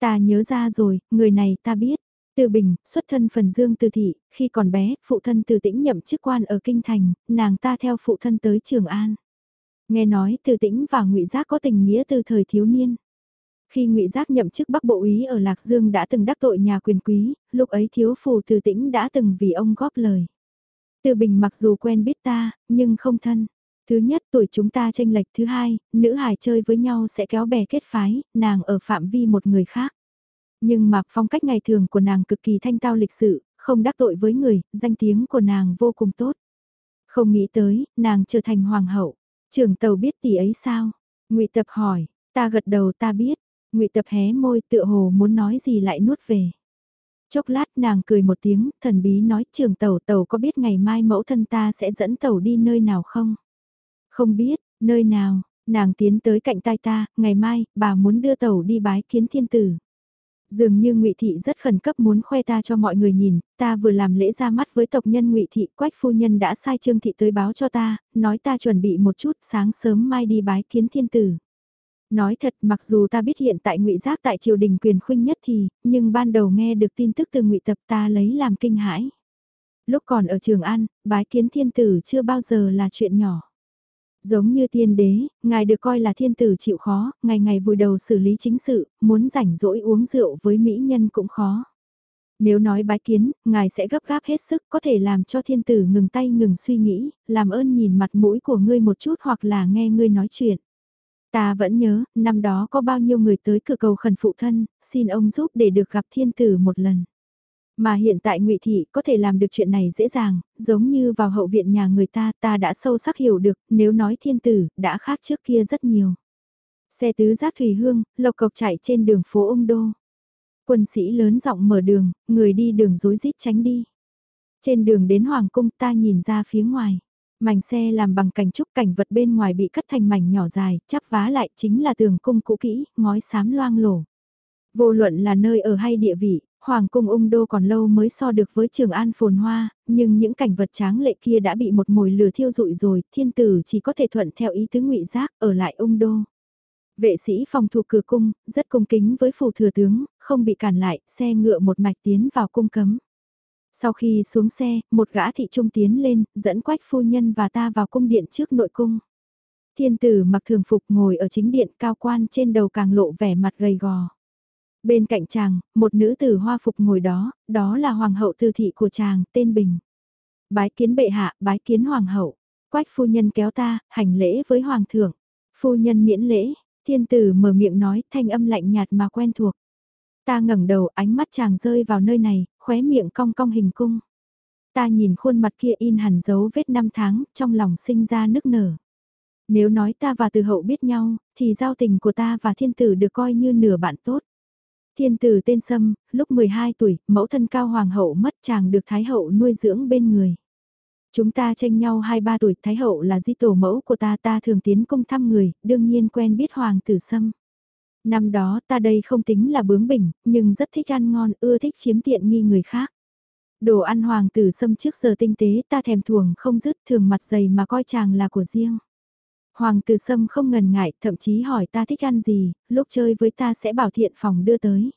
Ta nhớ ra rồi, người này ta biết. Từ Bình, xuất thân phần dương từ thị, khi còn bé, phụ thân từ tĩnh nhậm chức quan ở Kinh Thành, nàng ta theo phụ thân tới Trường An. Nghe nói từ tĩnh và ngụy Giác có tình nghĩa từ thời thiếu niên. Khi ngụy Giác nhậm chức Bắc Bộ úy ở Lạc Dương đã từng đắc tội nhà quyền quý, lúc ấy thiếu phù từ tĩnh đã từng vì ông góp lời. Từ Bình mặc dù quen biết ta, nhưng không thân. Thứ nhất tuổi chúng ta tranh lệch thứ hai, nữ hài chơi với nhau sẽ kéo bè kết phái, nàng ở phạm vi một người khác. Nhưng mà phong cách ngày thường của nàng cực kỳ thanh tao lịch sự, không đắc tội với người, danh tiếng của nàng vô cùng tốt. Không nghĩ tới, nàng trở thành hoàng hậu. Trưởng tàu biết tỷ ấy sao? ngụy Tập hỏi, ta gật đầu ta biết ngụy Tập hé môi tựa hồ muốn nói gì lại nuốt về. Chốc lát nàng cười một tiếng, thần bí nói trường tàu tàu có biết ngày mai mẫu thân ta sẽ dẫn tàu đi nơi nào không? Không biết, nơi nào, nàng tiến tới cạnh tai ta, ngày mai, bà muốn đưa tàu đi bái kiến thiên tử. Dường như ngụy Thị rất khẩn cấp muốn khoe ta cho mọi người nhìn, ta vừa làm lễ ra mắt với tộc nhân ngụy Thị, quách phu nhân đã sai Trương Thị tới báo cho ta, nói ta chuẩn bị một chút sáng sớm mai đi bái kiến thiên tử. Nói thật mặc dù ta biết hiện tại ngụy Giác tại triều đình quyền khuynh nhất thì, nhưng ban đầu nghe được tin tức từ ngụy Tập ta lấy làm kinh hãi. Lúc còn ở Trường An, bái kiến thiên tử chưa bao giờ là chuyện nhỏ. Giống như tiên đế, ngài được coi là thiên tử chịu khó, ngày ngày vùi đầu xử lý chính sự, muốn rảnh rỗi uống rượu với mỹ nhân cũng khó. Nếu nói bái kiến, ngài sẽ gấp gáp hết sức có thể làm cho thiên tử ngừng tay ngừng suy nghĩ, làm ơn nhìn mặt mũi của ngươi một chút hoặc là nghe ngươi nói chuyện. Ta vẫn nhớ, năm đó có bao nhiêu người tới cửa cầu khẩn phụ thân, xin ông giúp để được gặp thiên tử một lần. Mà hiện tại ngụy Thị có thể làm được chuyện này dễ dàng, giống như vào hậu viện nhà người ta ta đã sâu sắc hiểu được, nếu nói thiên tử, đã khác trước kia rất nhiều. Xe tứ giác thủy hương, lộc cộc chạy trên đường phố ông Đô. Quân sĩ lớn giọng mở đường, người đi đường rối rít tránh đi. Trên đường đến Hoàng Cung ta nhìn ra phía ngoài. Mảnh xe làm bằng cảnh trúc cảnh vật bên ngoài bị cắt thành mảnh nhỏ dài, chắp vá lại chính là tường cung cũ kỹ, ngói xám loang lổ. Vô luận là nơi ở hay địa vị, Hoàng cung ung đô còn lâu mới so được với trường an phồn hoa, nhưng những cảnh vật tráng lệ kia đã bị một mồi lửa thiêu rụi rồi, thiên tử chỉ có thể thuận theo ý tứ ngụy giác ở lại ung đô. Vệ sĩ phòng thủ cửa cung, rất cung kính với phù thừa tướng, không bị cản lại, xe ngựa một mạch tiến vào cung cấm. Sau khi xuống xe, một gã thị trung tiến lên, dẫn quách phu nhân và ta vào cung điện trước nội cung. Thiên tử mặc thường phục ngồi ở chính điện cao quan trên đầu càng lộ vẻ mặt gầy gò. Bên cạnh chàng, một nữ tử hoa phục ngồi đó, đó là hoàng hậu tư thị của chàng, tên Bình. Bái kiến bệ hạ, bái kiến hoàng hậu. Quách phu nhân kéo ta, hành lễ với hoàng thượng. Phu nhân miễn lễ, Thiên tử mở miệng nói thanh âm lạnh nhạt mà quen thuộc. Ta ngẩng đầu ánh mắt chàng rơi vào nơi này, khóe miệng cong cong hình cung. Ta nhìn khuôn mặt kia in hẳn dấu vết năm tháng, trong lòng sinh ra nức nở. Nếu nói ta và từ hậu biết nhau, thì giao tình của ta và thiên tử được coi như nửa bạn tốt. Thiên tử tên Sâm, lúc 12 tuổi, mẫu thân cao hoàng hậu mất chàng được thái hậu nuôi dưỡng bên người. Chúng ta tranh nhau 2-3 tuổi, thái hậu là di tổ mẫu của ta ta thường tiến công thăm người, đương nhiên quen biết hoàng tử Sâm. Năm đó ta đây không tính là bướng bỉnh, nhưng rất thích ăn ngon, ưa thích chiếm tiện nghi người khác. Đồ ăn hoàng tử Sâm trước giờ tinh tế ta thèm thuồng không dứt thường mặt dày mà coi chàng là của riêng. Hoàng tử Sâm không ngần ngại, thậm chí hỏi ta thích ăn gì, lúc chơi với ta sẽ bảo thiện phòng đưa tới.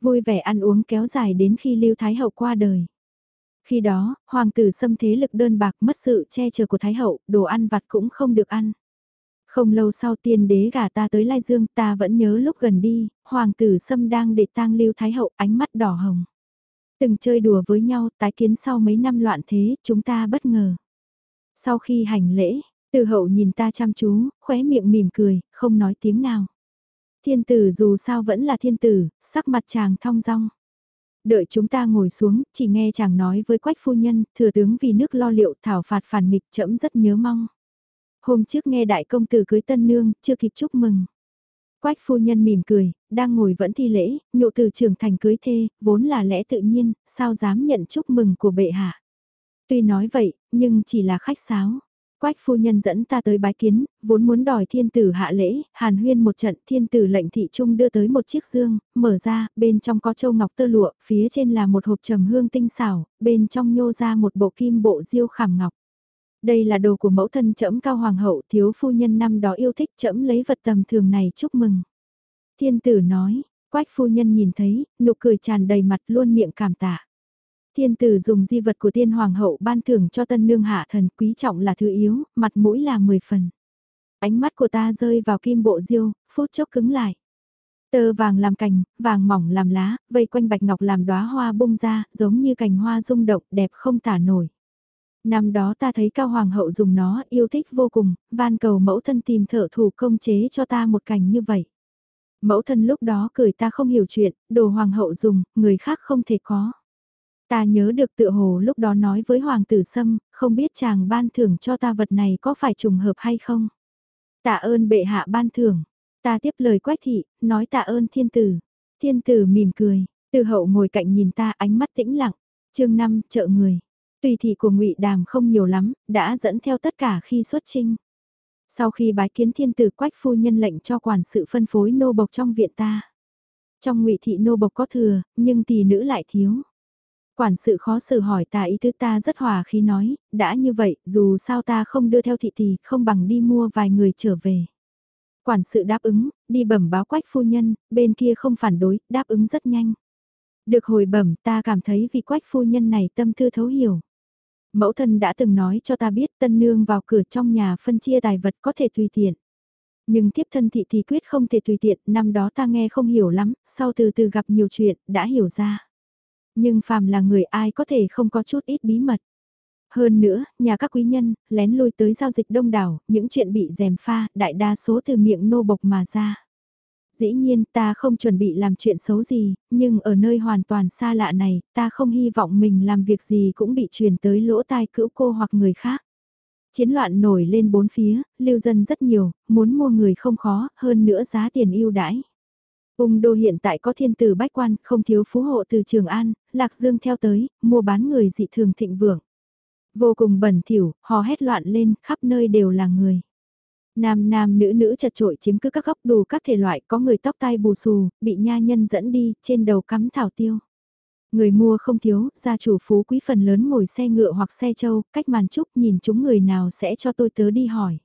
Vui vẻ ăn uống kéo dài đến khi Lưu Thái Hậu qua đời. Khi đó, hoàng tử Sâm thế lực đơn bạc mất sự che chở của Thái Hậu, đồ ăn vặt cũng không được ăn. Không lâu sau tiên đế gả ta tới Lai Dương ta vẫn nhớ lúc gần đi, hoàng tử Sâm đang để tang Lưu Thái Hậu ánh mắt đỏ hồng. Từng chơi đùa với nhau, tái kiến sau mấy năm loạn thế, chúng ta bất ngờ. Sau khi hành lễ, từ hậu nhìn ta chăm chú, khóe miệng mỉm cười, không nói tiếng nào. Thiên tử dù sao vẫn là thiên tử, sắc mặt chàng thong dong. Đợi chúng ta ngồi xuống, chỉ nghe chàng nói với quách phu nhân, thừa tướng vì nước lo liệu thảo phạt phản nghịch chậm rất nhớ mong. Hôm trước nghe đại công tử cưới tân nương, chưa kịp chúc mừng. Quách phu nhân mỉm cười, đang ngồi vẫn thi lễ, nhộ từ trưởng thành cưới thê, vốn là lẽ tự nhiên, sao dám nhận chúc mừng của bệ hạ. Tuy nói vậy, nhưng chỉ là khách sáo. Quách phu nhân dẫn ta tới bái kiến, vốn muốn đòi thiên tử hạ lễ, hàn huyên một trận thiên tử lệnh thị trung đưa tới một chiếc dương, mở ra, bên trong có châu ngọc tơ lụa, phía trên là một hộp trầm hương tinh xảo, bên trong nhô ra một bộ kim bộ diêu khảm ngọc. Đây là đồ của mẫu thân trẫm cao hoàng hậu thiếu phu nhân năm đó yêu thích trẫm lấy vật tầm thường này chúc mừng. Thiên tử nói, quách phu nhân nhìn thấy, nụ cười tràn đầy mặt luôn miệng cảm tạ. Thiên tử dùng di vật của tiên hoàng hậu ban thưởng cho tân nương hạ thần quý trọng là thứ yếu, mặt mũi là 10 phần. Ánh mắt của ta rơi vào kim bộ diêu, phút chốc cứng lại. Tơ vàng làm cành, vàng mỏng làm lá, vây quanh bạch ngọc làm đóa hoa bung ra, giống như cành hoa rung động, đẹp không tả nổi. Năm đó ta thấy cao hoàng hậu dùng nó, yêu thích vô cùng, van cầu mẫu thân tìm thợ thủ công chế cho ta một cành như vậy. Mẫu thân lúc đó cười ta không hiểu chuyện, đồ hoàng hậu dùng, người khác không thể có. Ta nhớ được tự hồ lúc đó nói với Hoàng tử Sâm, không biết chàng ban thưởng cho ta vật này có phải trùng hợp hay không. Tạ ơn bệ hạ ban thưởng. Ta tiếp lời quách thị, nói tạ ơn thiên tử. Thiên tử mỉm cười, từ hậu ngồi cạnh nhìn ta ánh mắt tĩnh lặng. chương 5, chợ người. Tùy thị của ngụy Đàm không nhiều lắm, đã dẫn theo tất cả khi xuất trinh. Sau khi bái kiến thiên tử quách phu nhân lệnh cho quản sự phân phối nô bộc trong viện ta. Trong ngụy thị nô bộc có thừa, nhưng tỷ nữ lại thiếu. Quản sự khó xử hỏi ta ý thứ ta rất hòa khi nói, đã như vậy, dù sao ta không đưa theo thị thì không bằng đi mua vài người trở về. Quản sự đáp ứng, đi bẩm báo quách phu nhân, bên kia không phản đối, đáp ứng rất nhanh. Được hồi bẩm ta cảm thấy vị quách phu nhân này tâm thư thấu hiểu. Mẫu thân đã từng nói cho ta biết tân nương vào cửa trong nhà phân chia tài vật có thể tùy tiện. Nhưng tiếp thân thị thì quyết không thể tùy tiện, năm đó ta nghe không hiểu lắm, sau từ từ gặp nhiều chuyện, đã hiểu ra. Nhưng phàm là người ai có thể không có chút ít bí mật. Hơn nữa, nhà các quý nhân, lén lôi tới giao dịch đông đảo, những chuyện bị dèm pha, đại đa số từ miệng nô bộc mà ra. Dĩ nhiên ta không chuẩn bị làm chuyện xấu gì, nhưng ở nơi hoàn toàn xa lạ này, ta không hy vọng mình làm việc gì cũng bị truyền tới lỗ tai cữu cô hoặc người khác. Chiến loạn nổi lên bốn phía, lưu dân rất nhiều, muốn mua người không khó, hơn nữa giá tiền ưu đãi. Ung đô hiện tại có thiên tử bách quan, không thiếu phú hộ từ Trường An, Lạc Dương theo tới, mua bán người dị thường thịnh vượng. Vô cùng bẩn thỉu, hò hét loạn lên, khắp nơi đều là người. Nam nam nữ nữ chật trội chiếm cứ các góc đủ các thể loại, có người tóc tai bù xù, bị nha nhân dẫn đi, trên đầu cắm thảo tiêu. Người mua không thiếu, gia chủ phú quý phần lớn ngồi xe ngựa hoặc xe châu, cách màn trúc nhìn chúng người nào sẽ cho tôi tớ đi hỏi.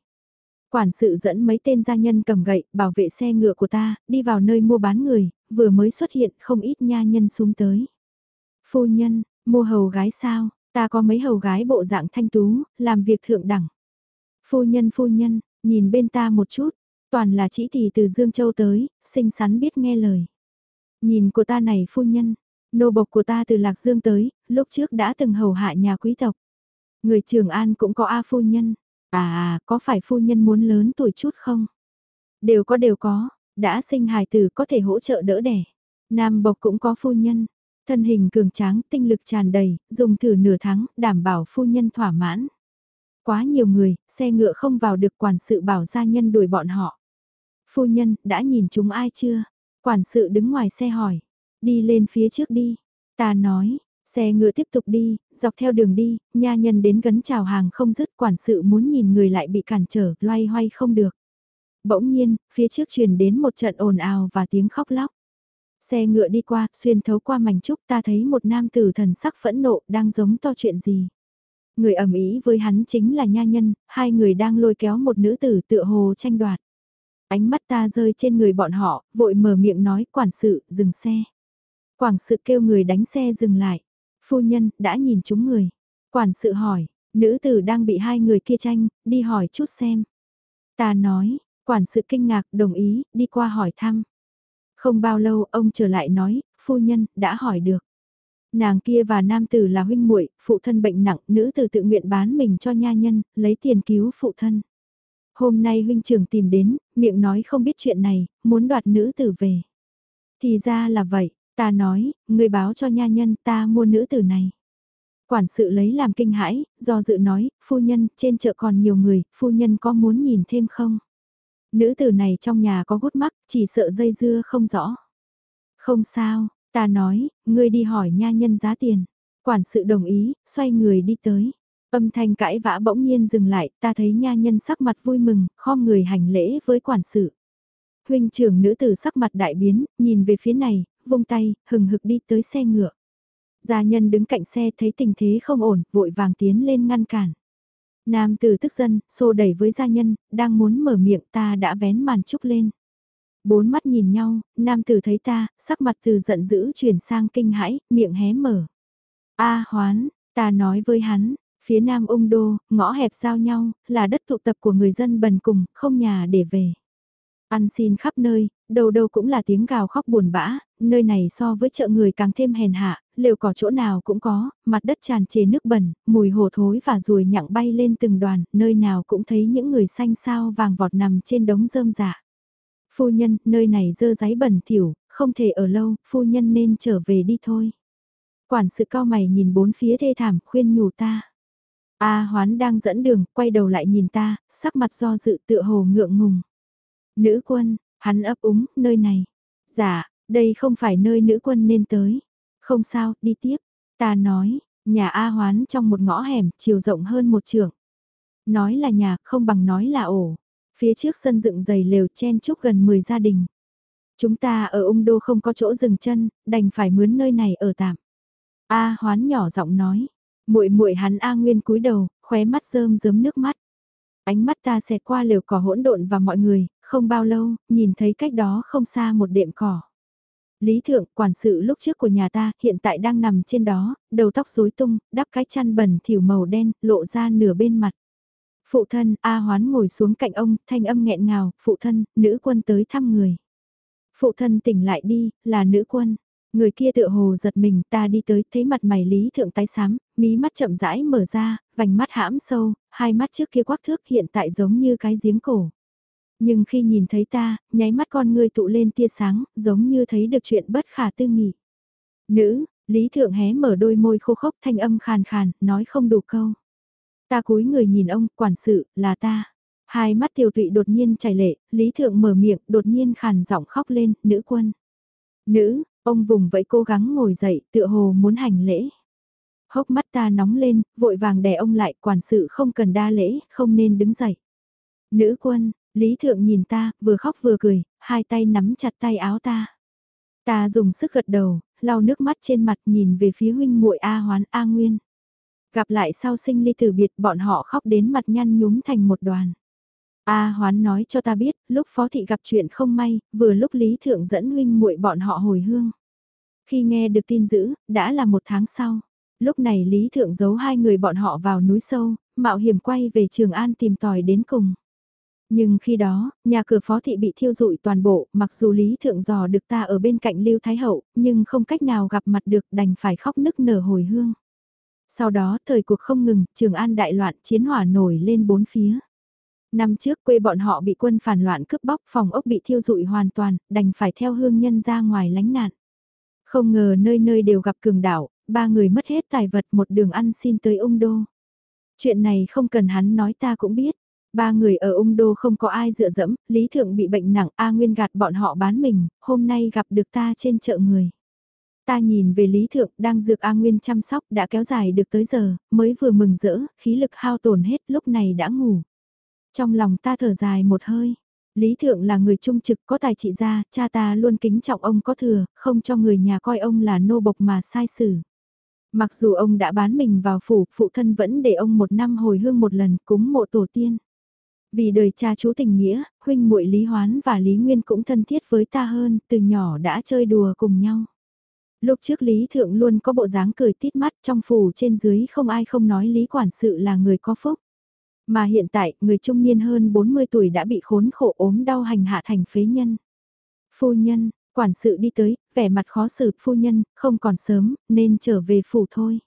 Quản sự dẫn mấy tên gia nhân cầm gậy, bảo vệ xe ngựa của ta, đi vào nơi mua bán người, vừa mới xuất hiện không ít nha nhân xuống tới. Phu nhân, mua hầu gái sao, ta có mấy hầu gái bộ dạng thanh tú, làm việc thượng đẳng. Phu nhân phu nhân, nhìn bên ta một chút, toàn là chỉ tỷ từ Dương Châu tới, xinh xắn biết nghe lời. Nhìn của ta này phu nhân, nô bộc của ta từ Lạc Dương tới, lúc trước đã từng hầu hạ nhà quý tộc. Người Trường An cũng có A phu nhân, À à, có phải phu nhân muốn lớn tuổi chút không? Đều có đều có, đã sinh hài tử có thể hỗ trợ đỡ đẻ. Nam bộc cũng có phu nhân, thân hình cường tráng, tinh lực tràn đầy, dùng thử nửa tháng, đảm bảo phu nhân thỏa mãn. Quá nhiều người, xe ngựa không vào được quản sự bảo gia nhân đuổi bọn họ. Phu nhân, đã nhìn chúng ai chưa? Quản sự đứng ngoài xe hỏi. Đi lên phía trước đi. Ta nói, xe ngựa tiếp tục đi, dọc theo đường đi, nha nhân đến gấn chào hàng không dứt quản sự muốn nhìn người lại bị cản trở, loay hoay không được. Bỗng nhiên, phía trước truyền đến một trận ồn ào và tiếng khóc lóc. Xe ngựa đi qua, xuyên thấu qua mảnh trúc ta thấy một nam tử thần sắc phẫn nộ đang giống to chuyện gì. Người ẩm ý với hắn chính là nha nhân, hai người đang lôi kéo một nữ tử tựa hồ tranh đoạt. Ánh mắt ta rơi trên người bọn họ, vội mở miệng nói quản sự, dừng xe. Quản sự kêu người đánh xe dừng lại. Phu nhân, đã nhìn chúng người. Quản sự hỏi, nữ tử đang bị hai người kia tranh, đi hỏi chút xem. Ta nói, quản sự kinh ngạc, đồng ý, đi qua hỏi thăm. Không bao lâu ông trở lại nói, phu nhân, đã hỏi được. Nàng kia và nam tử là huynh muội, phụ thân bệnh nặng, nữ tử tự nguyện bán mình cho nha nhân, lấy tiền cứu phụ thân. Hôm nay huynh trưởng tìm đến, miệng nói không biết chuyện này, muốn đoạt nữ tử về. Thì ra là vậy, ta nói, người báo cho nha nhân ta mua nữ tử này. Quản sự lấy làm kinh hãi, do dự nói, phu nhân, trên chợ còn nhiều người, phu nhân có muốn nhìn thêm không? Nữ tử này trong nhà có gút mắc, chỉ sợ dây dưa không rõ. Không sao, ta nói, ngươi đi hỏi nha nhân giá tiền. Quản sự đồng ý, xoay người đi tới. Âm thanh cãi vã bỗng nhiên dừng lại, ta thấy nha nhân sắc mặt vui mừng, khom người hành lễ với quản sự. Huynh trưởng nữ tử sắc mặt đại biến, nhìn về phía này, vung tay, hừng hực đi tới xe ngựa. Gia nhân đứng cạnh xe thấy tình thế không ổn, vội vàng tiến lên ngăn cản. Nam tử tức dân, xô đẩy với gia nhân, đang muốn mở miệng ta đã vén màn trúc lên. Bốn mắt nhìn nhau, nam tử thấy ta, sắc mặt từ giận dữ chuyển sang kinh hãi, miệng hé mở. A hoán, ta nói với hắn, phía nam ung đô, ngõ hẹp giao nhau, là đất tụ tập của người dân bần cùng, không nhà để về. Ăn xin khắp nơi, đầu đầu cũng là tiếng gào khóc buồn bã, nơi này so với chợ người càng thêm hèn hạ, liệu có chỗ nào cũng có, mặt đất tràn trề nước bẩn, mùi hồ thối và ruồi nhặng bay lên từng đoàn, nơi nào cũng thấy những người xanh sao vàng vọt nằm trên đống rơm dạ. Phu nhân, nơi này dơ giấy bẩn thỉu, không thể ở lâu, phu nhân nên trở về đi thôi. Quản sự cao mày nhìn bốn phía thê thảm, khuyên nhủ ta. A hoán đang dẫn đường, quay đầu lại nhìn ta, sắc mặt do dự tựa hồ ngượng ngùng. Nữ quân, hắn ấp úng, nơi này. Dạ, đây không phải nơi nữ quân nên tới. Không sao, đi tiếp. Ta nói, nhà A hoán trong một ngõ hẻm, chiều rộng hơn một trường. Nói là nhà, không bằng nói là ổ. Phía trước sân dựng dày lều chen chúc gần 10 gia đình. Chúng ta ở ung đô không có chỗ dừng chân, đành phải mướn nơi này ở tạm. A hoán nhỏ giọng nói. muội muội hắn A Nguyên cúi đầu, khóe mắt rơm rớm nước mắt. Ánh mắt ta xẹt qua lều cỏ hỗn độn và mọi người, không bao lâu, nhìn thấy cách đó không xa một đệm cỏ. Lý thượng, quản sự lúc trước của nhà ta, hiện tại đang nằm trên đó, đầu tóc rối tung, đắp cái chăn bẩn thỉu màu đen, lộ ra nửa bên mặt. Phụ thân, A Hoán ngồi xuống cạnh ông, thanh âm nghẹn ngào, phụ thân, nữ quân tới thăm người. Phụ thân tỉnh lại đi, là nữ quân. Người kia tựa hồ giật mình, ta đi tới, thấy mặt mày lý thượng tái xám, mí mắt chậm rãi mở ra, vành mắt hãm sâu, hai mắt trước kia quắc thước hiện tại giống như cái giếng cổ. Nhưng khi nhìn thấy ta, nháy mắt con ngươi tụ lên tia sáng, giống như thấy được chuyện bất khả tư nghị. Nữ, Lý Thượng hé mở đôi môi khô khốc thanh âm khàn khàn, nói không đủ câu. Ta cúi người nhìn ông, quản sự, là ta. Hai mắt tiểu tụy đột nhiên chảy lệ, Lý Thượng mở miệng, đột nhiên khàn giọng khóc lên, nữ quân. Nữ, ông vùng vẫy cố gắng ngồi dậy, tựa hồ muốn hành lễ. Hốc mắt ta nóng lên, vội vàng đè ông lại, quản sự không cần đa lễ, không nên đứng dậy. Nữ quân, Lý Thượng nhìn ta, vừa khóc vừa cười, hai tay nắm chặt tay áo ta. Ta dùng sức gật đầu, lau nước mắt trên mặt nhìn về phía huynh muội A Hoán A Nguyên. Gặp lại sau sinh ly tử biệt bọn họ khóc đến mặt nhăn nhúm thành một đoàn. A Hoán nói cho ta biết, lúc Phó Thị gặp chuyện không may, vừa lúc Lý Thượng dẫn huynh muội bọn họ hồi hương. Khi nghe được tin dữ, đã là một tháng sau. Lúc này Lý Thượng giấu hai người bọn họ vào núi sâu, mạo hiểm quay về Trường An tìm tòi đến cùng. Nhưng khi đó, nhà cửa phó thị bị thiêu rụi toàn bộ, mặc dù Lý Thượng dò được ta ở bên cạnh Lưu Thái Hậu, nhưng không cách nào gặp mặt được đành phải khóc nức nở hồi hương. Sau đó, thời cuộc không ngừng, Trường An đại loạn, chiến hỏa nổi lên bốn phía. Năm trước quê bọn họ bị quân phản loạn cướp bóc phòng ốc bị thiêu rụi hoàn toàn, đành phải theo hương nhân ra ngoài lánh nạn. Không ngờ nơi nơi đều gặp cường đảo, ba người mất hết tài vật một đường ăn xin tới ung đô. Chuyện này không cần hắn nói ta cũng biết. Ba người ở ung đô không có ai dựa dẫm, Lý Thượng bị bệnh nặng A Nguyên gạt bọn họ bán mình, hôm nay gặp được ta trên chợ người. Ta nhìn về Lý Thượng đang dược A Nguyên chăm sóc đã kéo dài được tới giờ, mới vừa mừng rỡ, khí lực hao tổn hết lúc này đã ngủ. Trong lòng ta thở dài một hơi, Lý Thượng là người trung trực có tài trị gia, cha ta luôn kính trọng ông có thừa, không cho người nhà coi ông là nô bộc mà sai xử. Mặc dù ông đã bán mình vào phủ, phụ thân vẫn để ông một năm hồi hương một lần cúng mộ tổ tiên. Vì đời cha chú tình nghĩa, huynh muội Lý Hoán và Lý Nguyên cũng thân thiết với ta hơn, từ nhỏ đã chơi đùa cùng nhau. Lúc trước Lý Thượng luôn có bộ dáng cười tít mắt trong phủ trên dưới không ai không nói Lý Quản sự là người có phúc. Mà hiện tại, người trung niên hơn 40 tuổi đã bị khốn khổ ốm đau hành hạ thành phế nhân. Phu nhân, quản sự đi tới, vẻ mặt khó xử, phu nhân, không còn sớm, nên trở về phủ thôi.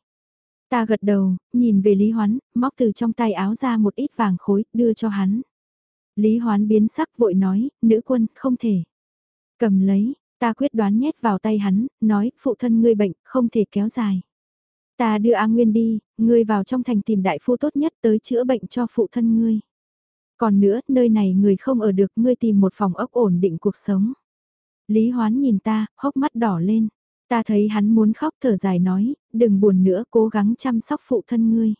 Ta gật đầu, nhìn về Lý Hoán, móc từ trong tay áo ra một ít vàng khối, đưa cho hắn. Lý Hoán biến sắc vội nói, nữ quân, không thể. Cầm lấy, ta quyết đoán nhét vào tay hắn, nói, phụ thân ngươi bệnh, không thể kéo dài. Ta đưa A Nguyên đi, ngươi vào trong thành tìm đại phu tốt nhất tới chữa bệnh cho phụ thân ngươi. Còn nữa, nơi này người không ở được, ngươi tìm một phòng ốc ổn định cuộc sống. Lý Hoán nhìn ta, hốc mắt đỏ lên. Ta thấy hắn muốn khóc thở dài nói, đừng buồn nữa, cố gắng chăm sóc phụ thân ngươi.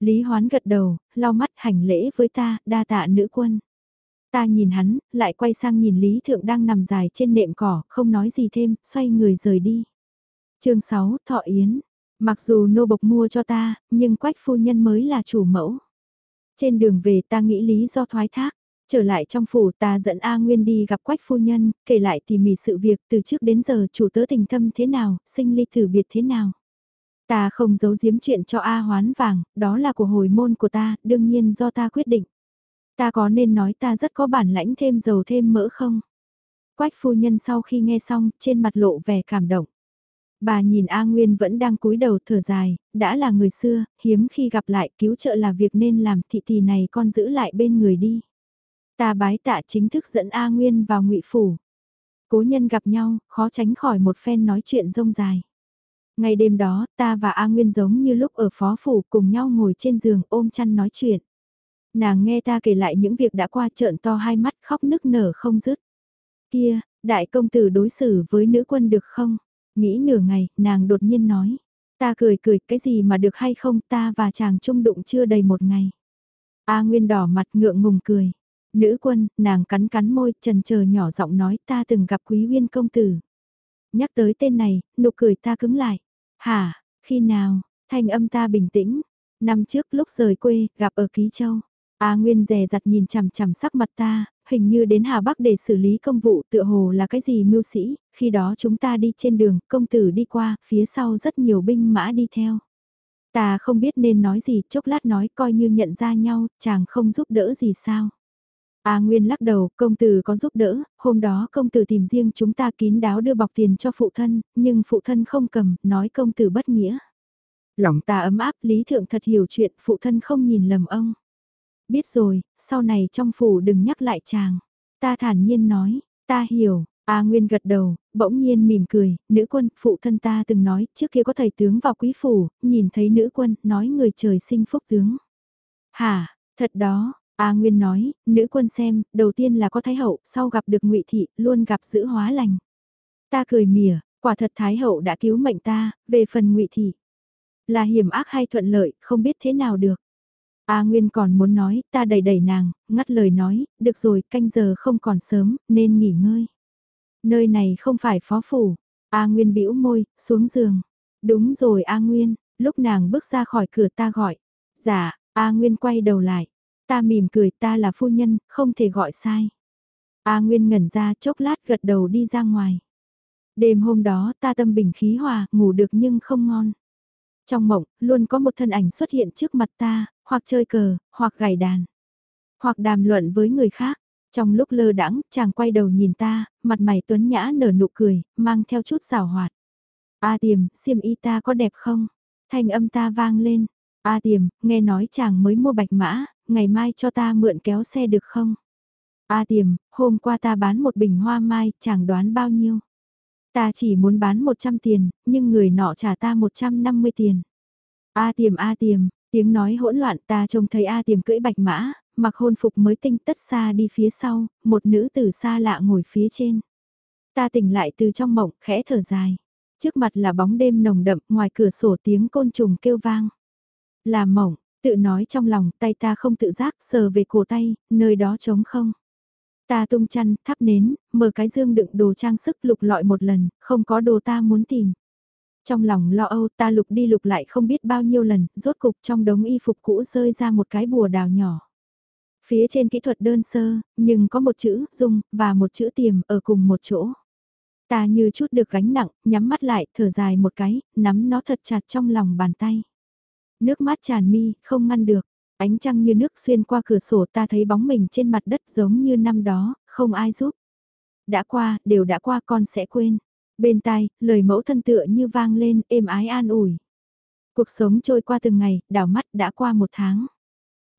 Lý Hoán gật đầu, lau mắt hành lễ với ta, đa tạ nữ quân. Ta nhìn hắn, lại quay sang nhìn Lý Thượng đang nằm dài trên nệm cỏ, không nói gì thêm, xoay người rời đi. chương 6, Thọ Yến. Mặc dù nô bộc mua cho ta, nhưng quách phu nhân mới là chủ mẫu. Trên đường về ta nghĩ lý do thoái thác. Trở lại trong phủ ta dẫn A Nguyên đi gặp quách phu nhân, kể lại tỉ mỉ sự việc từ trước đến giờ chủ tớ tình thâm thế nào, sinh ly thử biệt thế nào. Ta không giấu giếm chuyện cho A hoán vàng, đó là của hồi môn của ta, đương nhiên do ta quyết định. Ta có nên nói ta rất có bản lãnh thêm dầu thêm mỡ không? Quách phu nhân sau khi nghe xong, trên mặt lộ vẻ cảm động. Bà nhìn A Nguyên vẫn đang cúi đầu thở dài, đã là người xưa, hiếm khi gặp lại cứu trợ là việc nên làm thị tỷ này con giữ lại bên người đi. Ta bái tạ chính thức dẫn A Nguyên vào ngụy phủ. Cố nhân gặp nhau, khó tránh khỏi một phen nói chuyện rông dài. Ngày đêm đó, ta và A Nguyên giống như lúc ở phó phủ cùng nhau ngồi trên giường ôm chăn nói chuyện. Nàng nghe ta kể lại những việc đã qua trợn to hai mắt khóc nức nở không dứt. Kia, đại công tử đối xử với nữ quân được không? Nghĩ nửa ngày, nàng đột nhiên nói. Ta cười cười, cái gì mà được hay không, ta và chàng chung đụng chưa đầy một ngày. A Nguyên đỏ mặt ngượng ngùng cười. Nữ quân, nàng cắn cắn môi, trần chờ nhỏ giọng nói ta từng gặp quý uyên công tử. Nhắc tới tên này, nụ cười ta cứng lại. Hả, khi nào, thanh âm ta bình tĩnh. Năm trước lúc rời quê, gặp ở Ký Châu. A Nguyên rè rặt nhìn chằm chằm sắc mặt ta, hình như đến Hà Bắc để xử lý công vụ tựa hồ là cái gì mưu sĩ, khi đó chúng ta đi trên đường, công tử đi qua, phía sau rất nhiều binh mã đi theo. Ta không biết nên nói gì, chốc lát nói coi như nhận ra nhau, chàng không giúp đỡ gì sao. A Nguyên lắc đầu, công tử có giúp đỡ, hôm đó công tử tìm riêng chúng ta kín đáo đưa bọc tiền cho phụ thân, nhưng phụ thân không cầm, nói công tử bất nghĩa. Lòng ta ấm áp, Lý Thượng thật hiểu chuyện, phụ thân không nhìn lầm ông. Biết rồi, sau này trong phủ đừng nhắc lại chàng. Ta thản nhiên nói, ta hiểu, A Nguyên gật đầu, bỗng nhiên mỉm cười, nữ quân, phụ thân ta từng nói, trước kia có thầy tướng vào quý phủ, nhìn thấy nữ quân, nói người trời sinh phúc tướng. Hả, thật đó, A Nguyên nói, nữ quân xem, đầu tiên là có thái hậu, sau gặp được ngụy thị, luôn gặp giữ hóa lành. Ta cười mỉa, quả thật thái hậu đã cứu mệnh ta, về phần ngụy thị. Là hiểm ác hay thuận lợi, không biết thế nào được. A Nguyên còn muốn nói, ta đẩy đẩy nàng, ngắt lời nói, được rồi, canh giờ không còn sớm, nên nghỉ ngơi. Nơi này không phải phó phủ. A Nguyên bĩu môi, xuống giường. Đúng rồi A Nguyên, lúc nàng bước ra khỏi cửa ta gọi. Dạ, A Nguyên quay đầu lại. Ta mỉm cười ta là phu nhân, không thể gọi sai. A Nguyên ngẩn ra chốc lát gật đầu đi ra ngoài. Đêm hôm đó ta tâm bình khí hòa, ngủ được nhưng không ngon. Trong mộng, luôn có một thân ảnh xuất hiện trước mặt ta, hoặc chơi cờ, hoặc gảy đàn, hoặc đàm luận với người khác. Trong lúc lơ đãng, chàng quay đầu nhìn ta, mặt mày tuấn nhã nở nụ cười, mang theo chút rào hoạt. A tiềm, xiêm y ta có đẹp không? Thanh âm ta vang lên. A tiềm, nghe nói chàng mới mua bạch mã, ngày mai cho ta mượn kéo xe được không? A tiềm, hôm qua ta bán một bình hoa mai, chàng đoán bao nhiêu. Ta chỉ muốn bán 100 tiền, nhưng người nọ trả ta 150 tiền. A tiềm A tiềm, tiếng nói hỗn loạn ta trông thấy A tiềm cưỡi bạch mã, mặc hôn phục mới tinh tất xa đi phía sau, một nữ tử xa lạ ngồi phía trên. Ta tỉnh lại từ trong mộng, khẽ thở dài. Trước mặt là bóng đêm nồng đậm, ngoài cửa sổ tiếng côn trùng kêu vang. Là mộng, tự nói trong lòng, tay ta không tự giác, sờ về cổ tay, nơi đó trống không. Ta tung chăn, thắp nến, mở cái dương đựng đồ trang sức lục lọi một lần, không có đồ ta muốn tìm. Trong lòng lo âu ta lục đi lục lại không biết bao nhiêu lần, rốt cục trong đống y phục cũ rơi ra một cái bùa đào nhỏ. Phía trên kỹ thuật đơn sơ, nhưng có một chữ dung và một chữ tiềm ở cùng một chỗ. Ta như chút được gánh nặng, nhắm mắt lại, thở dài một cái, nắm nó thật chặt trong lòng bàn tay. Nước mắt tràn mi, không ngăn được. Ánh trăng như nước xuyên qua cửa sổ ta thấy bóng mình trên mặt đất giống như năm đó, không ai giúp. Đã qua, đều đã qua con sẽ quên. Bên tai, lời mẫu thân tựa như vang lên, êm ái an ủi. Cuộc sống trôi qua từng ngày, đảo mắt đã qua một tháng.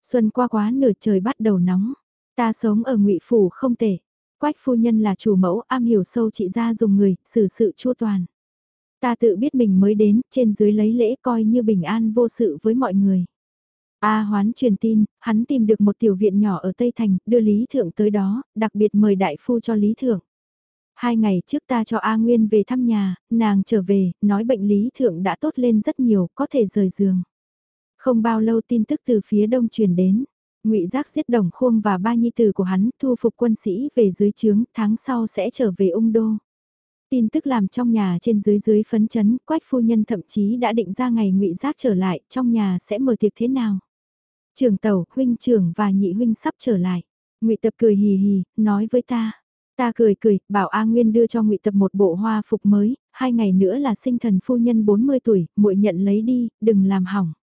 Xuân qua quá nửa trời bắt đầu nóng. Ta sống ở ngụy Phủ không tệ. Quách phu nhân là chủ mẫu am hiểu sâu trị gia dùng người, xử sự chua toàn. Ta tự biết mình mới đến, trên dưới lấy lễ coi như bình an vô sự với mọi người. A hoán truyền tin, hắn tìm được một tiểu viện nhỏ ở Tây Thành, đưa Lý Thượng tới đó, đặc biệt mời đại phu cho Lý Thượng. Hai ngày trước ta cho A Nguyên về thăm nhà, nàng trở về, nói bệnh Lý Thượng đã tốt lên rất nhiều, có thể rời giường. Không bao lâu tin tức từ phía đông truyền đến. Ngụy Giác giết đồng khuông và ba nhi tử của hắn thu phục quân sĩ về dưới trướng, tháng sau sẽ trở về ung đô. Tin tức làm trong nhà trên dưới dưới phấn chấn, quách phu nhân thậm chí đã định ra ngày ngụy Giác trở lại, trong nhà sẽ mở tiệc thế nào. Trường tàu, huynh trưởng và nhị huynh sắp trở lại. ngụy Tập cười hì hì, nói với ta. Ta cười cười, bảo A Nguyên đưa cho ngụy Tập một bộ hoa phục mới, hai ngày nữa là sinh thần phu nhân 40 tuổi, muội nhận lấy đi, đừng làm hỏng.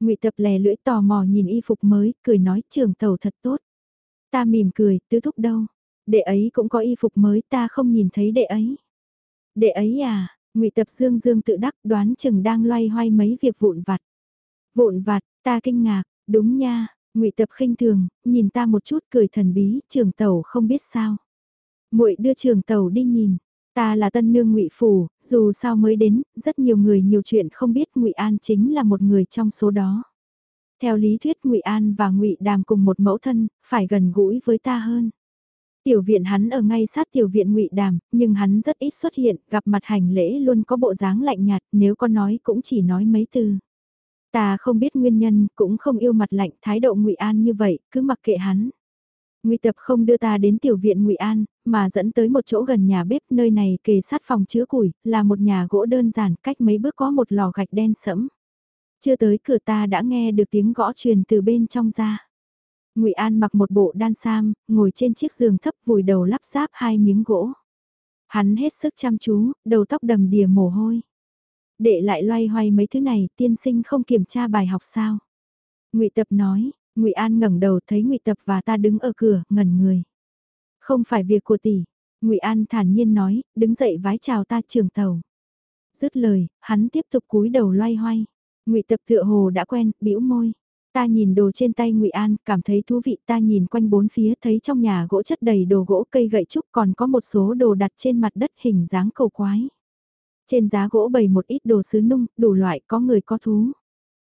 ngụy Tập lè lưỡi tò mò nhìn y phục mới, cười nói trường tàu thật tốt. Ta mỉm cười, tứ thúc đâu. Đệ ấy cũng có y phục mới, ta không nhìn thấy đệ ấy. Đệ ấy à, ngụy Tập dương dương tự đắc đoán chừng đang loay hoay mấy việc vụn vặt. Vụn vặt, ta kinh ngạc, Đúng nha, ngụy Tập khinh thường, nhìn ta một chút cười thần bí, trường tàu không biết sao muội đưa trường tàu đi nhìn, ta là tân nương ngụy Phủ, dù sao mới đến, rất nhiều người nhiều chuyện không biết ngụy An chính là một người trong số đó. Theo lý thuyết ngụy An và ngụy Đàm cùng một mẫu thân, phải gần gũi với ta hơn. Tiểu viện hắn ở ngay sát tiểu viện ngụy Đàm, nhưng hắn rất ít xuất hiện, gặp mặt hành lễ luôn có bộ dáng lạnh nhạt, nếu có nói cũng chỉ nói mấy từ. Ta không biết nguyên nhân, cũng không yêu mặt lạnh, thái độ ngụy An như vậy, cứ mặc kệ hắn. Ngụy Tập không đưa ta đến tiểu viện Ngụy An, mà dẫn tới một chỗ gần nhà bếp, nơi này kề sát phòng chứa củi, là một nhà gỗ đơn giản, cách mấy bước có một lò gạch đen sẫm. Chưa tới cửa ta đã nghe được tiếng gõ truyền từ bên trong ra. Ngụy An mặc một bộ đan sam, ngồi trên chiếc giường thấp vùi đầu lắp ráp hai miếng gỗ. Hắn hết sức chăm chú, đầu tóc đầm đìa mồ hôi. Đệ lại loay hoay mấy thứ này, tiên sinh không kiểm tra bài học sao? Ngụy Tập nói, Ngụy An ngẩng đầu thấy Ngụy Tập và ta đứng ở cửa, ngẩn người. Không phải việc của tỷ. Ngụy An thản nhiên nói, đứng dậy vái chào ta trưởng tàu. Dứt lời, hắn tiếp tục cúi đầu loay hoay. Ngụy Tập tựa hồ đã quen, bĩu môi. Ta nhìn đồ trên tay Ngụy An, cảm thấy thú vị, ta nhìn quanh bốn phía thấy trong nhà gỗ chất đầy đồ gỗ cây gậy trúc còn có một số đồ đặt trên mặt đất hình dáng cầu quái. Trên giá gỗ bày một ít đồ sứ nung, đủ loại có người có thú.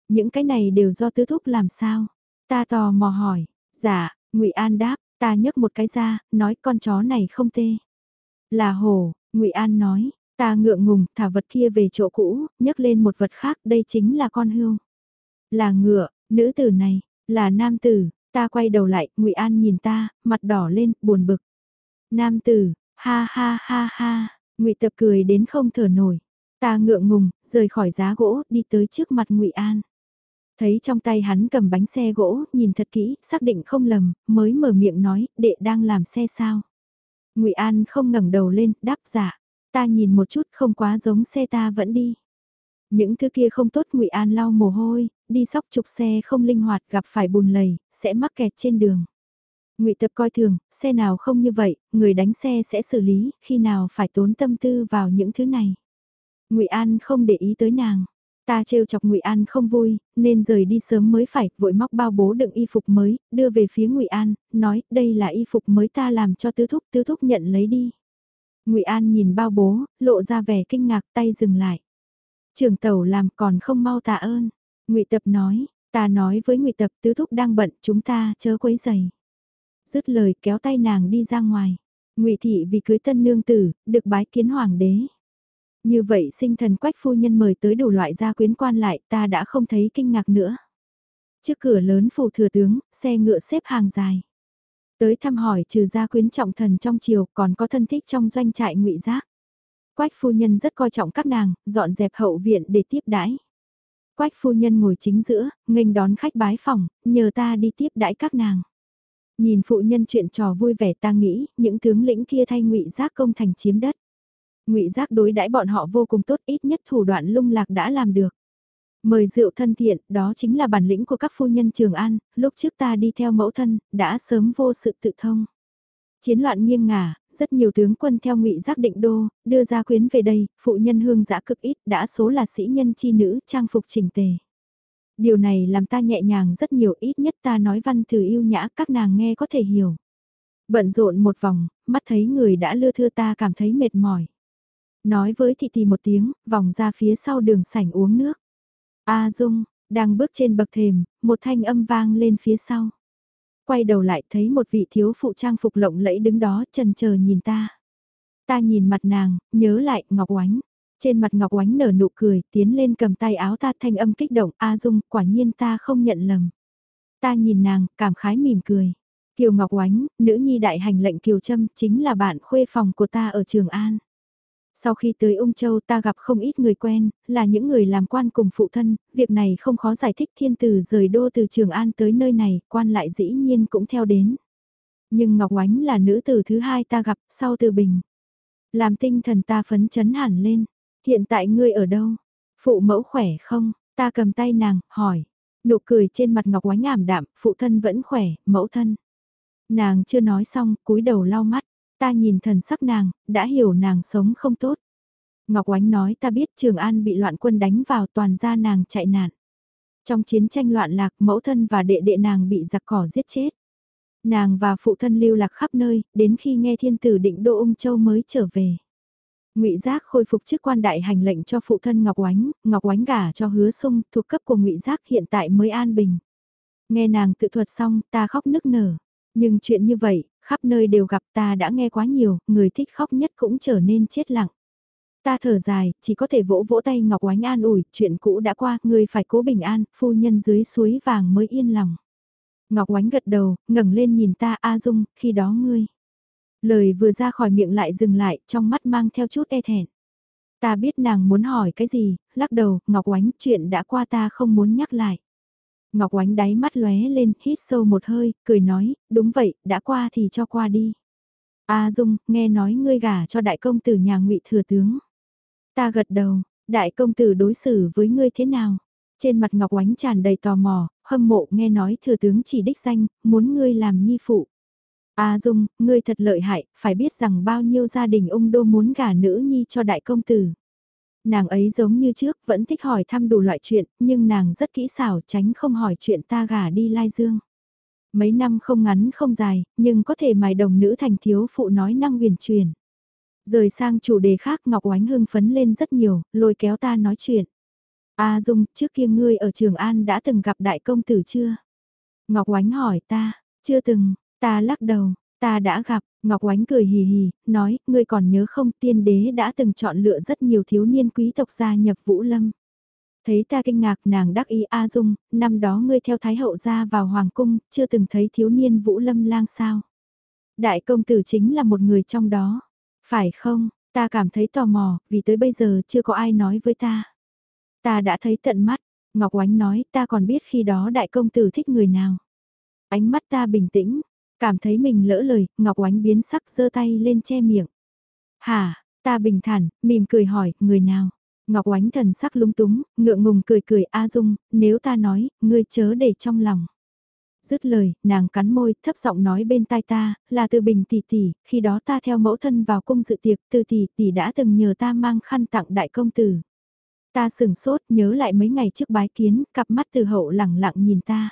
Những cái này đều do tứ thúc làm sao? Ta tò mò hỏi, dạ, ngụy An đáp, ta nhấc một cái ra, nói con chó này không tê. Là hổ, ngụy An nói, ta ngượng ngùng, thả vật kia về chỗ cũ, nhấc lên một vật khác, đây chính là con hươu. Là ngựa, nữ tử này, là nam tử, ta quay đầu lại, ngụy An nhìn ta, mặt đỏ lên, buồn bực. Nam tử, ha ha ha ha, Ngụy Tập cười đến không thở nổi. Ta ngượng ngùng, rời khỏi giá gỗ, đi tới trước mặt Ngụy An. Thấy trong tay hắn cầm bánh xe gỗ, nhìn thật kỹ, xác định không lầm, mới mở miệng nói, đệ đang làm xe sao. Ngụy An không ngẩng đầu lên, đáp dạ. Ta nhìn một chút không quá giống xe ta vẫn đi. Những thứ kia không tốt Ngụy An lau mồ hôi, đi sóc trục xe không linh hoạt gặp phải bùn lầy, sẽ mắc kẹt trên đường ngụy Tập coi thường, xe nào không như vậy, người đánh xe sẽ xử lý, khi nào phải tốn tâm tư vào những thứ này. ngụy An không để ý tới nàng. Ta trêu chọc Ngụy An không vui, nên rời đi sớm mới phải, vội móc bao bố đựng y phục mới, đưa về phía Ngụy An, nói, đây là y phục mới ta làm cho tứ thúc, tứ thúc nhận lấy đi. Ngụy An nhìn bao bố, lộ ra vẻ kinh ngạc, tay dừng lại. Trường tẩu làm còn không mau tạ ơn. Ngụy Tập nói, ta nói với Ngụy Tập tứ thúc đang bận, chúng ta chớ quấy giày. Dứt lời kéo tay nàng đi ra ngoài. Ngụy thị vì cưới tân nương tử, được bái kiến hoàng đế. Như vậy sinh thần quách phu nhân mời tới đủ loại gia quyến quan lại ta đã không thấy kinh ngạc nữa. Trước cửa lớn phủ thừa tướng, xe ngựa xếp hàng dài. Tới thăm hỏi trừ gia quyến trọng thần trong triều còn có thân thích trong doanh trại ngụy giác. Quách phu nhân rất coi trọng các nàng, dọn dẹp hậu viện để tiếp đãi. Quách phu nhân ngồi chính giữa, nghênh đón khách bái phòng, nhờ ta đi tiếp đãi các nàng. Nhìn phụ nhân chuyện trò vui vẻ ta nghĩ, những tướng lĩnh kia thay ngụy giác công thành chiếm đất. Ngụy Giác đối đãi bọn họ vô cùng tốt, ít nhất thủ đoạn lung lạc đã làm được. Mời rượu thân thiện, đó chính là bản lĩnh của các phu nhân Trường An, lúc trước ta đi theo mẫu thân, đã sớm vô sự tự thông. Chiến loạn nghiêng ngả, rất nhiều tướng quân theo ngụy giác định đô, đưa ra quyến về đây, phụ nhân hương giã cực ít, đã số là sĩ nhân chi nữ, trang phục chỉnh tề. Điều này làm ta nhẹ nhàng rất nhiều, ít nhất ta nói văn từ yêu nhã, các nàng nghe có thể hiểu. Bận rộn một vòng, mắt thấy người đã lưa thưa ta cảm thấy mệt mỏi. Nói với thị tỷ một tiếng, vòng ra phía sau đường sảnh uống nước. A Dung, đang bước trên bậc thềm, một thanh âm vang lên phía sau. Quay đầu lại thấy một vị thiếu phụ trang phục lộng lẫy đứng đó trần chờ nhìn ta. Ta nhìn mặt nàng, nhớ lại Ngọc Oánh. Trên mặt Ngọc Oánh nở nụ cười, tiến lên cầm tay áo ta thanh âm kích động, A Dung, quả nhiên ta không nhận lầm. Ta nhìn nàng, cảm khái mỉm cười. Kiều Ngọc Oánh, nữ nhi đại hành lệnh Kiều Trâm, chính là bạn khuê phòng của ta ở Trường An. Sau khi tới Ung Châu ta gặp không ít người quen, là những người làm quan cùng phụ thân, việc này không khó giải thích thiên tử rời đô từ Trường An tới nơi này, quan lại dĩ nhiên cũng theo đến. Nhưng Ngọc Oánh là nữ tử thứ hai ta gặp sau từ bình. Làm tinh thần ta phấn chấn hẳn lên. Hiện tại ngươi ở đâu? Phụ mẫu khỏe không? Ta cầm tay nàng, hỏi. Nụ cười trên mặt Ngọc Oánh ảm đạm, phụ thân vẫn khỏe, mẫu thân. Nàng chưa nói xong, cúi đầu lau mắt. Ta nhìn thần sắc nàng, đã hiểu nàng sống không tốt. Ngọc Oánh nói ta biết Trường An bị loạn quân đánh vào toàn gia nàng chạy nạn. Trong chiến tranh loạn lạc mẫu thân và đệ đệ nàng bị giặc cỏ giết chết. Nàng và phụ thân lưu lạc khắp nơi, đến khi nghe thiên tử định đô ung châu mới trở về. Ngụy Giác khôi phục chức quan đại hành lệnh cho phụ thân Ngọc Oánh, Ngọc Oánh gả cho Hứa Sung, thuộc cấp của Ngụy Giác hiện tại mới an bình. Nghe nàng tự thuật xong, ta khóc nức nở. Nhưng chuyện như vậy, khắp nơi đều gặp ta đã nghe quá nhiều, người thích khóc nhất cũng trở nên chết lặng. Ta thở dài, chỉ có thể vỗ vỗ tay Ngọc Oánh an ủi, chuyện cũ đã qua, người phải cố bình an, phu nhân dưới suối vàng mới yên lòng. Ngọc Oánh gật đầu, ngẩng lên nhìn ta A Dung, khi đó ngươi. Lời vừa ra khỏi miệng lại dừng lại, trong mắt mang theo chút e thẹn. Ta biết nàng muốn hỏi cái gì, lắc đầu, Ngọc Oánh, chuyện đã qua ta không muốn nhắc lại. Ngọc Oánh đáy mắt lóe lên, hít sâu một hơi, cười nói, đúng vậy, đã qua thì cho qua đi. A Dung, nghe nói ngươi gả cho đại công tử nhà ngụy thừa tướng. Ta gật đầu, đại công tử đối xử với ngươi thế nào? Trên mặt Ngọc Oánh tràn đầy tò mò, hâm mộ nghe nói thừa tướng chỉ đích danh, muốn ngươi làm nhi phụ. A Dung, ngươi thật lợi hại, phải biết rằng bao nhiêu gia đình ung đô muốn gả nữ nhi cho đại công tử. Nàng ấy giống như trước vẫn thích hỏi thăm đủ loại chuyện, nhưng nàng rất kỹ xảo tránh không hỏi chuyện ta gả đi lai dương. Mấy năm không ngắn không dài, nhưng có thể mài đồng nữ thành thiếu phụ nói năng huyền truyền. Rời sang chủ đề khác Ngọc Oánh hưng phấn lên rất nhiều, lôi kéo ta nói chuyện. A Dung, trước kia ngươi ở Trường An đã từng gặp đại công tử chưa? Ngọc Oánh hỏi ta, chưa từng, ta lắc đầu, ta đã gặp, Ngọc Oánh cười hì hì, nói, ngươi còn nhớ không tiên đế đã từng chọn lựa rất nhiều thiếu niên quý tộc gia nhập Vũ Lâm. Thấy ta kinh ngạc nàng đắc ý A Dung, năm đó ngươi theo Thái Hậu ra vào Hoàng Cung, chưa từng thấy thiếu niên Vũ Lâm lang sao. Đại công tử chính là một người trong đó. Phải không, ta cảm thấy tò mò, vì tới bây giờ chưa có ai nói với ta. Ta đã thấy tận mắt, Ngọc Oánh nói ta còn biết khi đó đại công tử thích người nào. Ánh mắt ta bình tĩnh, Cảm thấy mình lỡ lời, Ngọc Oánh biến sắc giơ tay lên che miệng. Hả, ta bình thản, mỉm cười hỏi, người nào? Ngọc Oánh thần sắc lung túng, ngượng ngùng cười cười A Dung, nếu ta nói, ngươi chớ để trong lòng. Dứt lời, nàng cắn môi, thấp giọng nói bên tai ta, là từ bình tỷ tỷ, khi đó ta theo mẫu thân vào cung dự tiệc, từ tỷ tỷ đã từng nhờ ta mang khăn tặng đại công tử. Ta sừng sốt nhớ lại mấy ngày trước bái kiến, cặp mắt từ hậu lẳng lặng nhìn ta.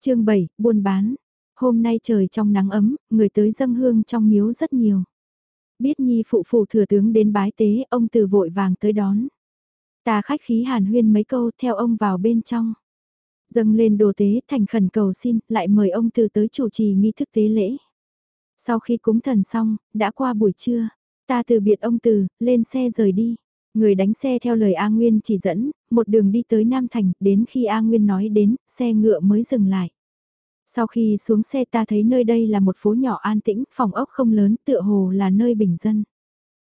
chương 7, buôn bán. Hôm nay trời trong nắng ấm, người tới dâng hương trong miếu rất nhiều. Biết nhi phụ phụ thừa tướng đến bái tế, ông từ vội vàng tới đón. Ta khách khí hàn huyên mấy câu theo ông vào bên trong. Dâng lên đồ tế thành khẩn cầu xin, lại mời ông từ tới chủ trì nghi thức tế lễ. Sau khi cúng thần xong, đã qua buổi trưa, ta từ biệt ông từ, lên xe rời đi. Người đánh xe theo lời A Nguyên chỉ dẫn, một đường đi tới Nam Thành, đến khi A Nguyên nói đến, xe ngựa mới dừng lại. Sau khi xuống xe ta thấy nơi đây là một phố nhỏ an tĩnh, phòng ốc không lớn, tựa hồ là nơi bình dân.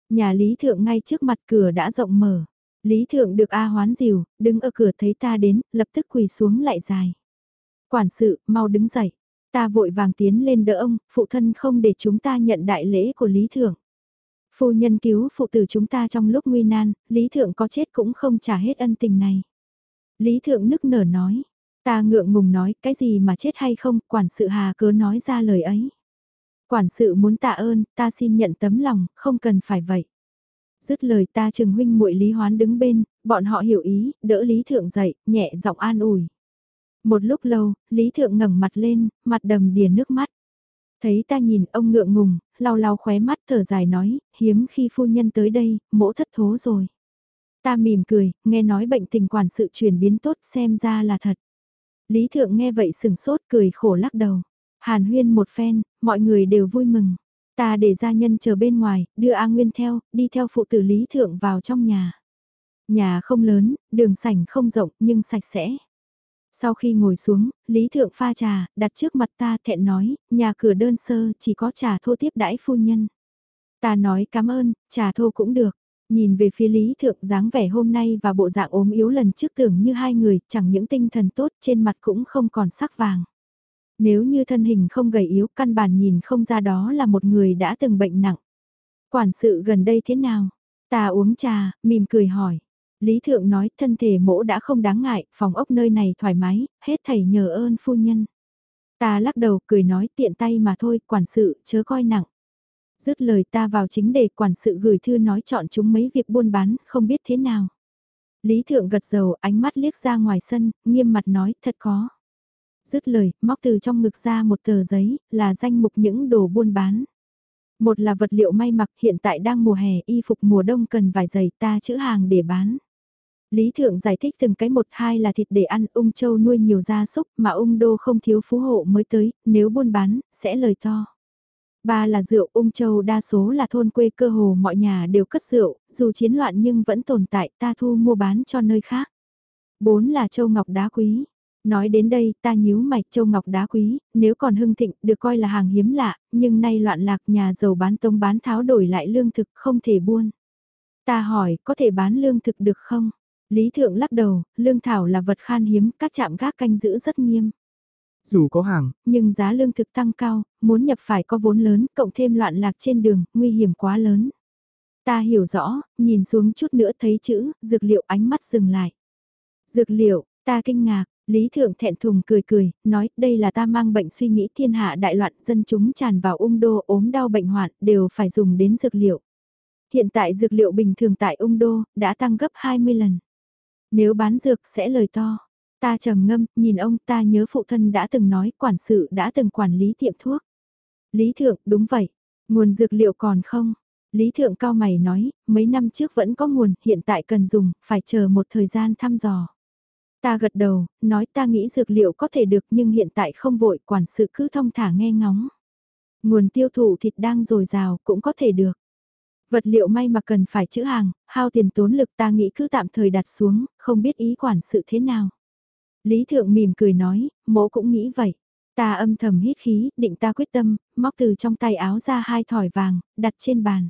Nhà Lý Thượng ngay trước mặt cửa đã rộng mở. Lý Thượng được A hoán dìu, đứng ở cửa thấy ta đến, lập tức quỳ xuống lại dài. Quản sự, mau đứng dậy. Ta vội vàng tiến lên đỡ ông, phụ thân không để chúng ta nhận đại lễ của Lý Thượng. Phu nhân cứu phụ tử chúng ta trong lúc nguy nan, Lý Thượng có chết cũng không trả hết ân tình này. Lý Thượng nức nở nói, ta ngượng ngùng nói cái gì mà chết hay không, quản sự hà cớ nói ra lời ấy. Quản sự muốn tạ ơn, ta xin nhận tấm lòng, không cần phải vậy. Dứt lời ta trừng huynh muội Lý Hoán đứng bên, bọn họ hiểu ý, đỡ Lý Thượng dậy, nhẹ giọng an ủi. Một lúc lâu, Lý Thượng ngẩng mặt lên, mặt đầm đìa nước mắt. Thấy ta nhìn ông ngượng ngùng, lau lau khóe mắt thở dài nói, hiếm khi phu nhân tới đây, mỗ thất thố rồi. Ta mỉm cười, nghe nói bệnh tình quản sự chuyển biến tốt xem ra là thật. Lý Thượng nghe vậy sừng sốt cười khổ lắc đầu. Hàn huyên một phen, mọi người đều vui mừng. Ta để gia nhân chờ bên ngoài, đưa A Nguyên theo, đi theo phụ tử Lý Thượng vào trong nhà. Nhà không lớn, đường sảnh không rộng nhưng sạch sẽ. Sau khi ngồi xuống, Lý Thượng pha trà, đặt trước mặt ta thẹn nói, nhà cửa đơn sơ chỉ có trà thô tiếp đãi phu nhân. Ta nói cảm ơn, trà thô cũng được. Nhìn về phía Lý Thượng dáng vẻ hôm nay và bộ dạng ốm yếu lần trước tưởng như hai người, chẳng những tinh thần tốt trên mặt cũng không còn sắc vàng. Nếu như thân hình không gầy yếu căn bản nhìn không ra đó là một người đã từng bệnh nặng. Quản sự gần đây thế nào? Ta uống trà, mỉm cười hỏi. Lý Thượng nói thân thể mỗ đã không đáng ngại, phòng ốc nơi này thoải mái, hết thầy nhờ ơn phu nhân. Ta lắc đầu cười nói tiện tay mà thôi, quản sự chớ coi nặng. Dứt lời ta vào chính đề quản sự gửi thư nói chọn chúng mấy việc buôn bán, không biết thế nào. Lý Thượng gật dầu ánh mắt liếc ra ngoài sân, nghiêm mặt nói thật có. Dứt lời, móc từ trong ngực ra một tờ giấy, là danh mục những đồ buôn bán. Một là vật liệu may mặc hiện tại đang mùa hè y phục mùa đông cần vài giày ta chữ hàng để bán. Lý Thượng giải thích từng cái một hai là thịt để ăn, ung châu nuôi nhiều gia súc mà ung đô không thiếu phú hộ mới tới, nếu buôn bán, sẽ lời to. Ba là rượu, ung châu đa số là thôn quê cơ hồ mọi nhà đều cất rượu, dù chiến loạn nhưng vẫn tồn tại ta thu mua bán cho nơi khác. Bốn là châu ngọc đá quý. Nói đến đây ta nhíu mạch châu ngọc đá quý, nếu còn hưng thịnh được coi là hàng hiếm lạ, nhưng nay loạn lạc nhà giàu bán tông bán tháo đổi lại lương thực không thể buôn. Ta hỏi có thể bán lương thực được không? Lý Thượng lắc đầu, lương thảo là vật khan hiếm, các trạm gác canh giữ rất nghiêm. Dù có hàng, nhưng giá lương thực tăng cao, muốn nhập phải có vốn lớn, cộng thêm loạn lạc trên đường, nguy hiểm quá lớn. Ta hiểu rõ, nhìn xuống chút nữa thấy chữ, dược liệu ánh mắt dừng lại. Dược liệu, ta kinh ngạc, Lý Thượng thẹn thùng cười cười, nói đây là ta mang bệnh suy nghĩ thiên hạ đại loạn dân chúng tràn vào ung đô ốm đau bệnh hoạn đều phải dùng đến dược liệu. Hiện tại dược liệu bình thường tại ung đô đã tăng gấp 20 lần. Nếu bán dược sẽ lời to. Ta trầm ngâm, nhìn ông ta nhớ phụ thân đã từng nói quản sự đã từng quản lý tiệm thuốc. Lý Thượng, đúng vậy. Nguồn dược liệu còn không? Lý Thượng cao mày nói, mấy năm trước vẫn có nguồn, hiện tại cần dùng, phải chờ một thời gian thăm dò. Ta gật đầu, nói ta nghĩ dược liệu có thể được nhưng hiện tại không vội, quản sự cứ thông thả nghe ngóng. Nguồn tiêu thụ thịt đang dồi dào cũng có thể được. Vật liệu may mà cần phải chữ hàng, hao tiền tốn lực ta nghĩ cứ tạm thời đặt xuống, không biết ý quản sự thế nào. Lý Thượng mỉm cười nói, mỗ cũng nghĩ vậy. Ta âm thầm hít khí, định ta quyết tâm, móc từ trong tay áo ra hai thỏi vàng, đặt trên bàn.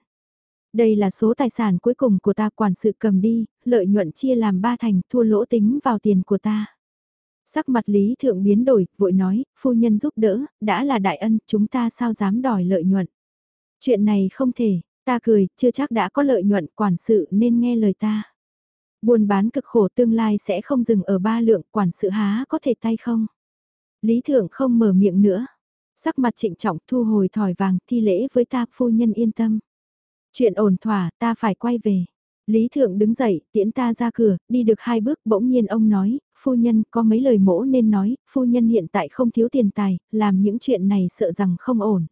Đây là số tài sản cuối cùng của ta quản sự cầm đi, lợi nhuận chia làm ba thành, thua lỗ tính vào tiền của ta. Sắc mặt Lý Thượng biến đổi, vội nói, phu nhân giúp đỡ, đã là đại ân, chúng ta sao dám đòi lợi nhuận. Chuyện này không thể, Ta cười, chưa chắc đã có lợi nhuận quản sự nên nghe lời ta. Buôn bán cực khổ tương lai sẽ không dừng ở ba lượng quản sự há có thể tay không. Lý thượng không mở miệng nữa. Sắc mặt trịnh trọng thu hồi thỏi vàng thi lễ với ta phu nhân yên tâm. Chuyện ổn thỏa ta phải quay về. Lý Thượng đứng dậy, tiễn ta ra cửa, đi được hai bước, bỗng nhiên ông nói, phu nhân có mấy lời mỗ nên nói, phu nhân hiện tại không thiếu tiền tài, làm những chuyện này sợ rằng không ổn.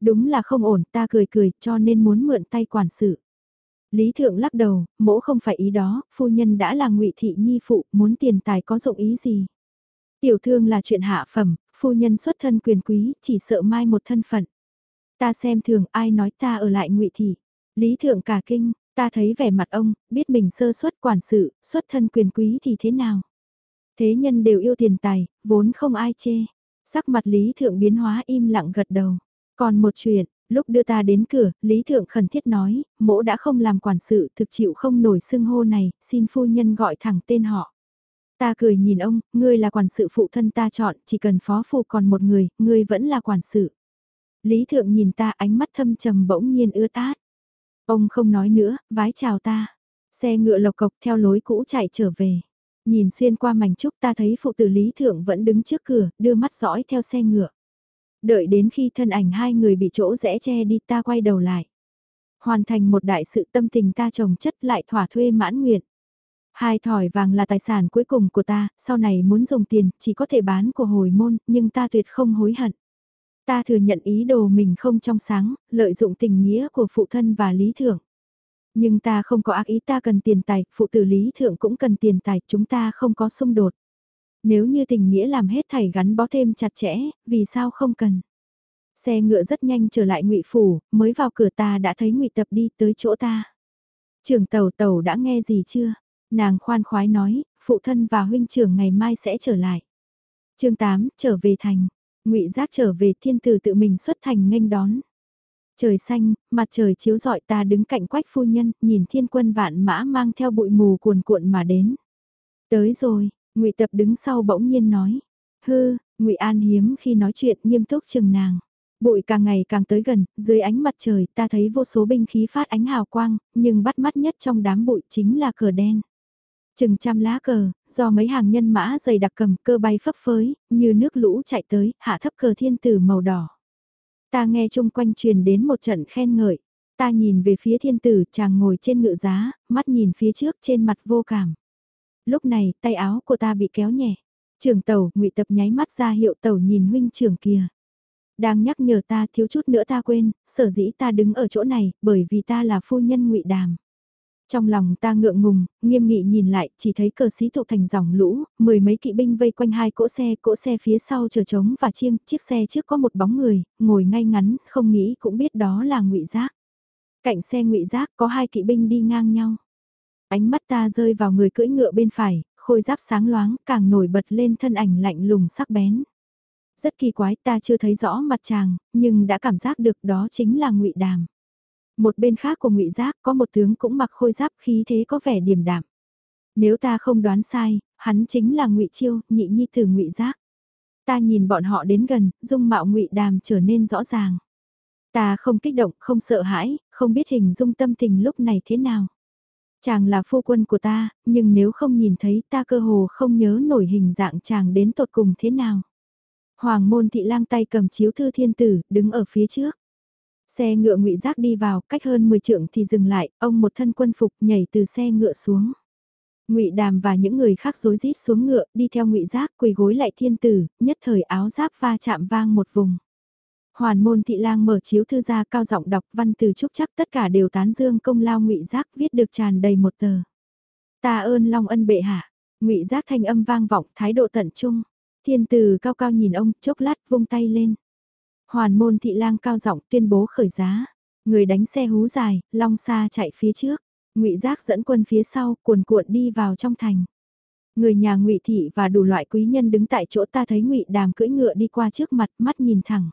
Đúng là không ổn, ta cười cười, cho nên muốn mượn tay quản sự. Lý Thượng lắc đầu, mỗ không phải ý đó, phu nhân đã là ngụy thị nhi phụ, muốn tiền tài có dụng ý gì. Tiểu thương là chuyện hạ phẩm, phu nhân xuất thân quyền quý, chỉ sợ mai một thân phận. Ta xem thường ai nói ta ở lại ngụy thị. Lý Thượng cả kinh, ta thấy vẻ mặt ông, biết mình sơ xuất quản sự, xuất thân quyền quý thì thế nào. Thế nhân đều yêu tiền tài, vốn không ai chê. Sắc mặt Lý Thượng biến hóa im lặng gật đầu. Còn một chuyện, lúc đưa ta đến cửa, Lý Thượng khẩn thiết nói, mỗ đã không làm quản sự thực chịu không nổi xưng hô này, xin phu nhân gọi thẳng tên họ. Ta cười nhìn ông, ngươi là quản sự phụ thân ta chọn, chỉ cần phó phụ còn một người, ngươi vẫn là quản sự. Lý Thượng nhìn ta ánh mắt thâm trầm bỗng nhiên ưa tát. Ông không nói nữa, vái chào ta. Xe ngựa lộc cộc theo lối cũ chạy trở về. Nhìn xuyên qua mảnh trúc ta thấy phụ tử Lý Thượng vẫn đứng trước cửa, đưa mắt dõi theo xe ngựa. Đợi đến khi thân ảnh hai người bị chỗ rẽ che đi ta quay đầu lại. Hoàn thành một đại sự tâm tình ta trồng chất lại thỏa thuê mãn nguyện. Hai thỏi vàng là tài sản cuối cùng của ta, sau này muốn dùng tiền, chỉ có thể bán của hồi môn, nhưng ta tuyệt không hối hận. Ta thừa nhận ý đồ mình không trong sáng, lợi dụng tình nghĩa của phụ thân và lý thưởng. Nhưng ta không có ác ý ta cần tiền tài, phụ tử lý thượng cũng cần tiền tài, chúng ta không có xung đột. Nếu như tình nghĩa làm hết thảy gắn bó thêm chặt chẽ, vì sao không cần? Xe ngựa rất nhanh trở lại ngụy phủ, mới vào cửa ta đã thấy ngụy tập đi tới chỗ ta. Trưởng tàu tàu đã nghe gì chưa? Nàng khoan khoái nói, phụ thân và huynh trưởng ngày mai sẽ trở lại. chương 8, trở về thành. ngụy Giác trở về thiên tử tự mình xuất thành nghênh đón. Trời xanh, mặt trời chiếu rọi ta đứng cạnh quách phu nhân, nhìn thiên quân vạn mã mang theo bụi mù cuồn cuộn mà đến. Tới rồi, ngụy Tập đứng sau bỗng nhiên nói. Hư, ngụy An hiếm khi nói chuyện nghiêm túc chừng nàng. Bụi càng ngày càng tới gần, dưới ánh mặt trời ta thấy vô số binh khí phát ánh hào quang, nhưng bắt mắt nhất trong đám bụi chính là cờ đen. Chừng trăm lá cờ, do mấy hàng nhân mã dày đặc cầm cơ bay phấp phới, như nước lũ chạy tới, hạ thấp cờ thiên tử màu đỏ. Ta nghe chung quanh truyền đến một trận khen ngợi. Ta nhìn về phía thiên tử chàng ngồi trên ngựa giá, mắt nhìn phía trước trên mặt vô cảm. Lúc này, tay áo của ta bị kéo nhẹ. Trường tàu, ngụy tập nháy mắt ra hiệu tàu nhìn huynh trưởng kia. Đang nhắc nhở ta thiếu chút nữa ta quên, sở dĩ ta đứng ở chỗ này, bởi vì ta là phu nhân ngụy đàm. Trong lòng ta ngượng ngùng, nghiêm nghị nhìn lại, chỉ thấy cờ sĩ tụ thành dòng lũ, mười mấy kỵ binh vây quanh hai cỗ xe, cỗ xe phía sau chờ trống và chiêng, chiếc xe trước có một bóng người, ngồi ngay ngắn, không nghĩ cũng biết đó là ngụy Giác. Cạnh xe ngụy Giác có hai kỵ binh đi ngang nhau. Ánh mắt ta rơi vào người cưỡi ngựa bên phải, khôi giáp sáng loáng, càng nổi bật lên thân ảnh lạnh lùng sắc bén. Rất kỳ quái ta chưa thấy rõ mặt chàng, nhưng đã cảm giác được đó chính là ngụy Đàm. Một bên khác của ngụy Giác có một tướng cũng mặc khôi giáp khí thế có vẻ điềm đạm. Nếu ta không đoán sai, hắn chính là ngụy Chiêu, nhị nhi tử ngụy Giác. Ta nhìn bọn họ đến gần, dung mạo ngụy Đàm trở nên rõ ràng. Ta không kích động, không sợ hãi, không biết hình dung tâm tình lúc này thế nào. Chàng là phu quân của ta, nhưng nếu không nhìn thấy ta cơ hồ không nhớ nổi hình dạng chàng đến tột cùng thế nào. Hoàng môn thị lang tay cầm chiếu thư thiên tử, đứng ở phía trước. Xe ngựa ngụy giác đi vào, cách hơn 10 trượng thì dừng lại, ông một thân quân phục nhảy từ xe ngựa xuống. Ngụy Đàm và những người khác rối rít xuống ngựa, đi theo Ngụy Giác quỳ gối lại thiên tử, nhất thời áo giáp va chạm vang một vùng. Hoàn Môn Thị Lang mở chiếu thư ra cao giọng đọc văn từ chúc chắc tất cả đều tán dương công lao Ngụy Giác viết được tràn đầy một tờ. Ta ơn Long Ân bệ hạ. Ngụy Giác thanh âm vang vọng, thái độ tận trung. Thiên tử cao cao nhìn ông, chốc lát vung tay lên. Hoàn môn thị lang cao giọng tuyên bố khởi giá. Người đánh xe hú dài, long xa chạy phía trước. ngụy Giác dẫn quân phía sau, cuồn cuộn đi vào trong thành. Người nhà ngụy Thị và đủ loại quý nhân đứng tại chỗ ta thấy ngụy Đàm cưỡi ngựa đi qua trước mặt, mắt nhìn thẳng.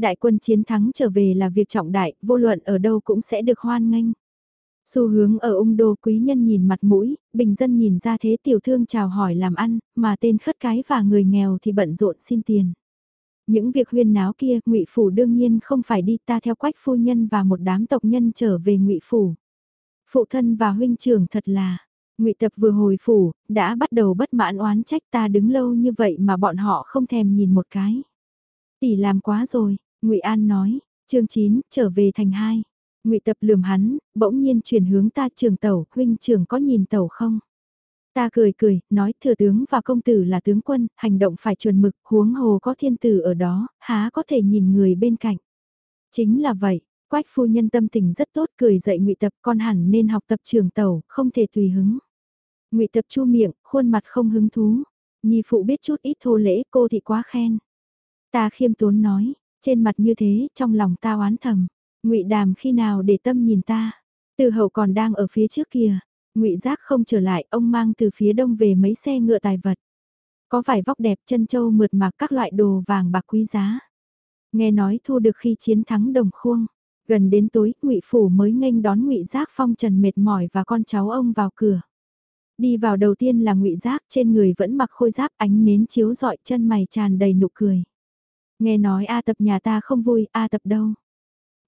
Đại quân chiến thắng trở về là việc trọng đại, vô luận ở đâu cũng sẽ được hoan nghênh. Xu hướng ở ung đô quý nhân nhìn mặt mũi, bình dân nhìn ra thế tiểu thương chào hỏi làm ăn, mà tên khất cái và người nghèo thì bận rộn xin tiền. Những việc huyên náo kia, ngụy Phủ đương nhiên không phải đi ta theo quách phu nhân và một đám tộc nhân trở về ngụy Phủ. Phụ thân và huynh trưởng thật là, ngụy Tập vừa hồi phủ, đã bắt đầu bất mãn oán trách ta đứng lâu như vậy mà bọn họ không thèm nhìn một cái. Tỷ làm quá rồi, ngụy An nói, chương 9, trở về thành hai. Ngụy Tập lườm hắn, bỗng nhiên chuyển hướng ta trường tẩu, huynh trưởng có nhìn tẩu không? Ta cười cười, nói thừa tướng và công tử là tướng quân, hành động phải chuẩn mực, huống hồ có thiên tử ở đó, há có thể nhìn người bên cạnh. Chính là vậy, quách phu nhân tâm tình rất tốt cười dạy ngụy tập con hẳn nên học tập trường tàu, không thể tùy hứng. ngụy tập chu miệng, khuôn mặt không hứng thú. Nhi phụ biết chút ít thô lễ cô thì quá khen. Ta khiêm tốn nói, trên mặt như thế, trong lòng ta oán thầm. ngụy đàm khi nào để tâm nhìn ta. Từ hậu còn đang ở phía trước kia. ngụy giác không trở lại, ông mang từ phía đông về mấy xe ngựa tài vật. Có vải vóc đẹp chân châu mượt mà các loại đồ vàng bạc quý giá. Nghe nói thu được khi chiến thắng đồng khuông. Gần đến tối, ngụy Phủ mới nghênh đón ngụy Giác phong trần mệt mỏi và con cháu ông vào cửa. Đi vào đầu tiên là ngụy Giác, trên người vẫn mặc khôi giáp ánh nến chiếu dọi chân mày tràn đầy nụ cười. Nghe nói A tập nhà ta không vui, A tập đâu.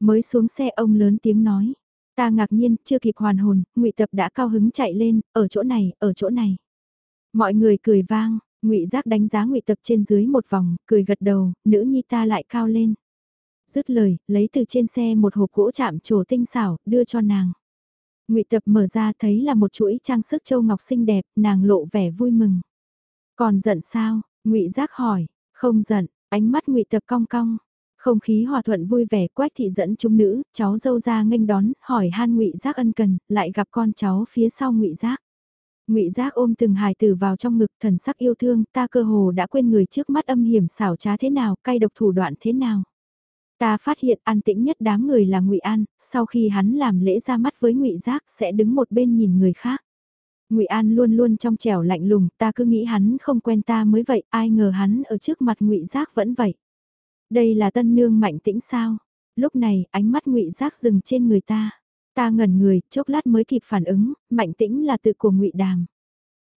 Mới xuống xe ông lớn tiếng nói. Ta ngạc nhiên, chưa kịp hoàn hồn, ngụy tập đã cao hứng chạy lên, ở chỗ này, ở chỗ này. Mọi người cười vang, ngụy Giác đánh giá ngụy tập trên dưới một vòng, cười gật đầu, nữ nhi ta lại cao lên dứt lời, lấy từ trên xe một hộp gỗ chạm trổ tinh xảo, đưa cho nàng. Ngụy Tập mở ra thấy là một chuỗi trang sức châu ngọc xinh đẹp, nàng lộ vẻ vui mừng. Còn giận sao? Ngụy Giác hỏi, không giận, ánh mắt Ngụy Tập cong cong. Không khí hòa thuận vui vẻ quách thị dẫn chúng nữ, cháu dâu ra nghênh đón, hỏi han Ngụy Giác ân cần, lại gặp con cháu phía sau Ngụy Giác. Ngụy Giác ôm từng hài tử vào trong ngực, thần sắc yêu thương, ta cơ hồ đã quên người trước mắt âm hiểm xảo trá thế nào, cay độc thủ đoạn thế nào. Ta phát hiện an tĩnh nhất đám người là Ngụy An, sau khi hắn làm lễ ra mắt với Ngụy Giác sẽ đứng một bên nhìn người khác. Ngụy An luôn luôn trong trẻo lạnh lùng, ta cứ nghĩ hắn không quen ta mới vậy, ai ngờ hắn ở trước mặt Ngụy Giác vẫn vậy. Đây là tân nương mạnh tĩnh sao? Lúc này, ánh mắt Ngụy Giác dừng trên người ta. Ta ngẩn người, chốc lát mới kịp phản ứng, mạnh tĩnh là tự của Ngụy Đàm.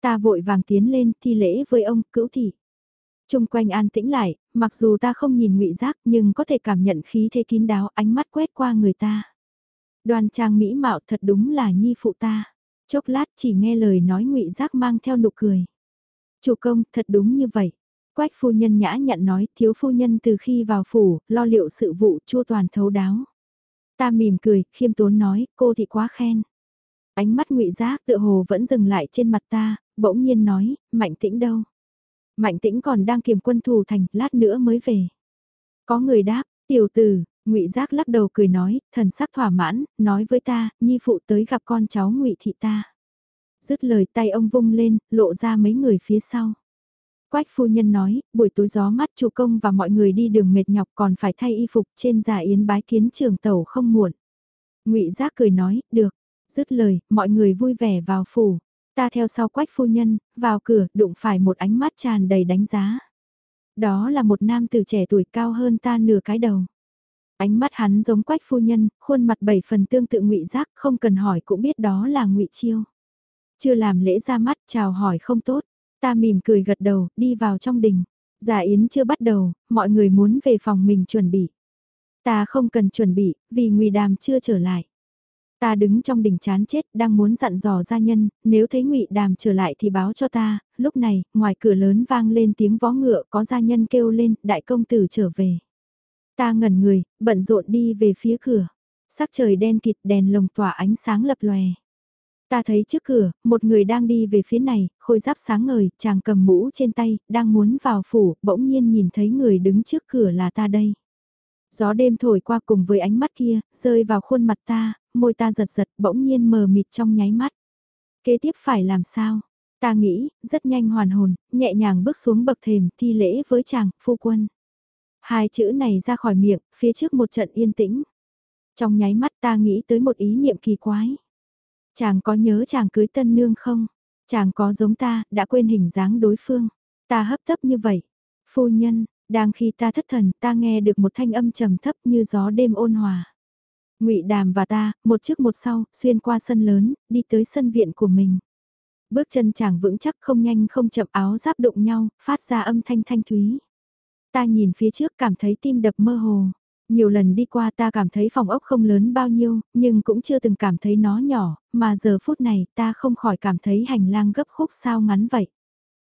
Ta vội vàng tiến lên, thi lễ với ông, cữu thị. Trung quanh an tĩnh lại, mặc dù ta không nhìn ngụy giác nhưng có thể cảm nhận khí thế kín đáo ánh mắt quét qua người ta. Đoan trang mỹ mạo thật đúng là nhi phụ ta. Chốc lát chỉ nghe lời nói ngụy giác mang theo nụ cười. Chủ công thật đúng như vậy. Quách phu nhân nhã nhận nói thiếu phu nhân từ khi vào phủ, lo liệu sự vụ chua toàn thấu đáo. Ta mỉm cười, khiêm tốn nói, cô thì quá khen. Ánh mắt ngụy giác tựa hồ vẫn dừng lại trên mặt ta, bỗng nhiên nói, mạnh tĩnh đâu. Mạnh tĩnh còn đang kiềm quân thủ thành, lát nữa mới về. Có người đáp, tiểu tử, ngụy Giác lắc đầu cười nói, thần sắc thỏa mãn, nói với ta, nhi phụ tới gặp con cháu ngụy thị ta. Dứt lời tay ông vung lên, lộ ra mấy người phía sau. Quách phu nhân nói, buổi tối gió mắt chủ công và mọi người đi đường mệt nhọc còn phải thay y phục trên giả yến bái kiến trường tàu không muộn. ngụy Giác cười nói, được. Dứt lời, mọi người vui vẻ vào phủ. Ta theo sau quách phu nhân, vào cửa, đụng phải một ánh mắt tràn đầy đánh giá. Đó là một nam tử trẻ tuổi cao hơn ta nửa cái đầu. Ánh mắt hắn giống quách phu nhân, khuôn mặt bảy phần tương tự ngụy giác, không cần hỏi cũng biết đó là ngụy chiêu. Chưa làm lễ ra mắt, chào hỏi không tốt. Ta mỉm cười gật đầu, đi vào trong đình. Giả yến chưa bắt đầu, mọi người muốn về phòng mình chuẩn bị. Ta không cần chuẩn bị, vì ngụy đàm chưa trở lại. Ta đứng trong đỉnh chán chết, đang muốn dặn dò gia nhân, nếu thấy ngụy Đàm trở lại thì báo cho ta, lúc này, ngoài cửa lớn vang lên tiếng vó ngựa có gia nhân kêu lên, đại công tử trở về. Ta ngẩn người, bận rộn đi về phía cửa. Sắc trời đen kịt đèn lồng tỏa ánh sáng lập lòe. Ta thấy trước cửa, một người đang đi về phía này, khôi giáp sáng ngời, chàng cầm mũ trên tay, đang muốn vào phủ, bỗng nhiên nhìn thấy người đứng trước cửa là ta đây. Gió đêm thổi qua cùng với ánh mắt kia, rơi vào khuôn mặt ta, môi ta giật giật bỗng nhiên mờ mịt trong nháy mắt. Kế tiếp phải làm sao? Ta nghĩ, rất nhanh hoàn hồn, nhẹ nhàng bước xuống bậc thềm thi lễ với chàng, phu quân. Hai chữ này ra khỏi miệng, phía trước một trận yên tĩnh. Trong nháy mắt ta nghĩ tới một ý niệm kỳ quái. Chàng có nhớ chàng cưới tân nương không? Chàng có giống ta, đã quên hình dáng đối phương. Ta hấp tấp như vậy. Phu nhân, đang khi ta thất thần ta nghe được một thanh âm trầm thấp như gió đêm ôn hòa ngụy Đàm và ta, một trước một sau, xuyên qua sân lớn, đi tới sân viện của mình. Bước chân chàng vững chắc không nhanh không chậm áo giáp đụng nhau, phát ra âm thanh thanh thúy. Ta nhìn phía trước cảm thấy tim đập mơ hồ. Nhiều lần đi qua ta cảm thấy phòng ốc không lớn bao nhiêu, nhưng cũng chưa từng cảm thấy nó nhỏ, mà giờ phút này ta không khỏi cảm thấy hành lang gấp khúc sao ngắn vậy.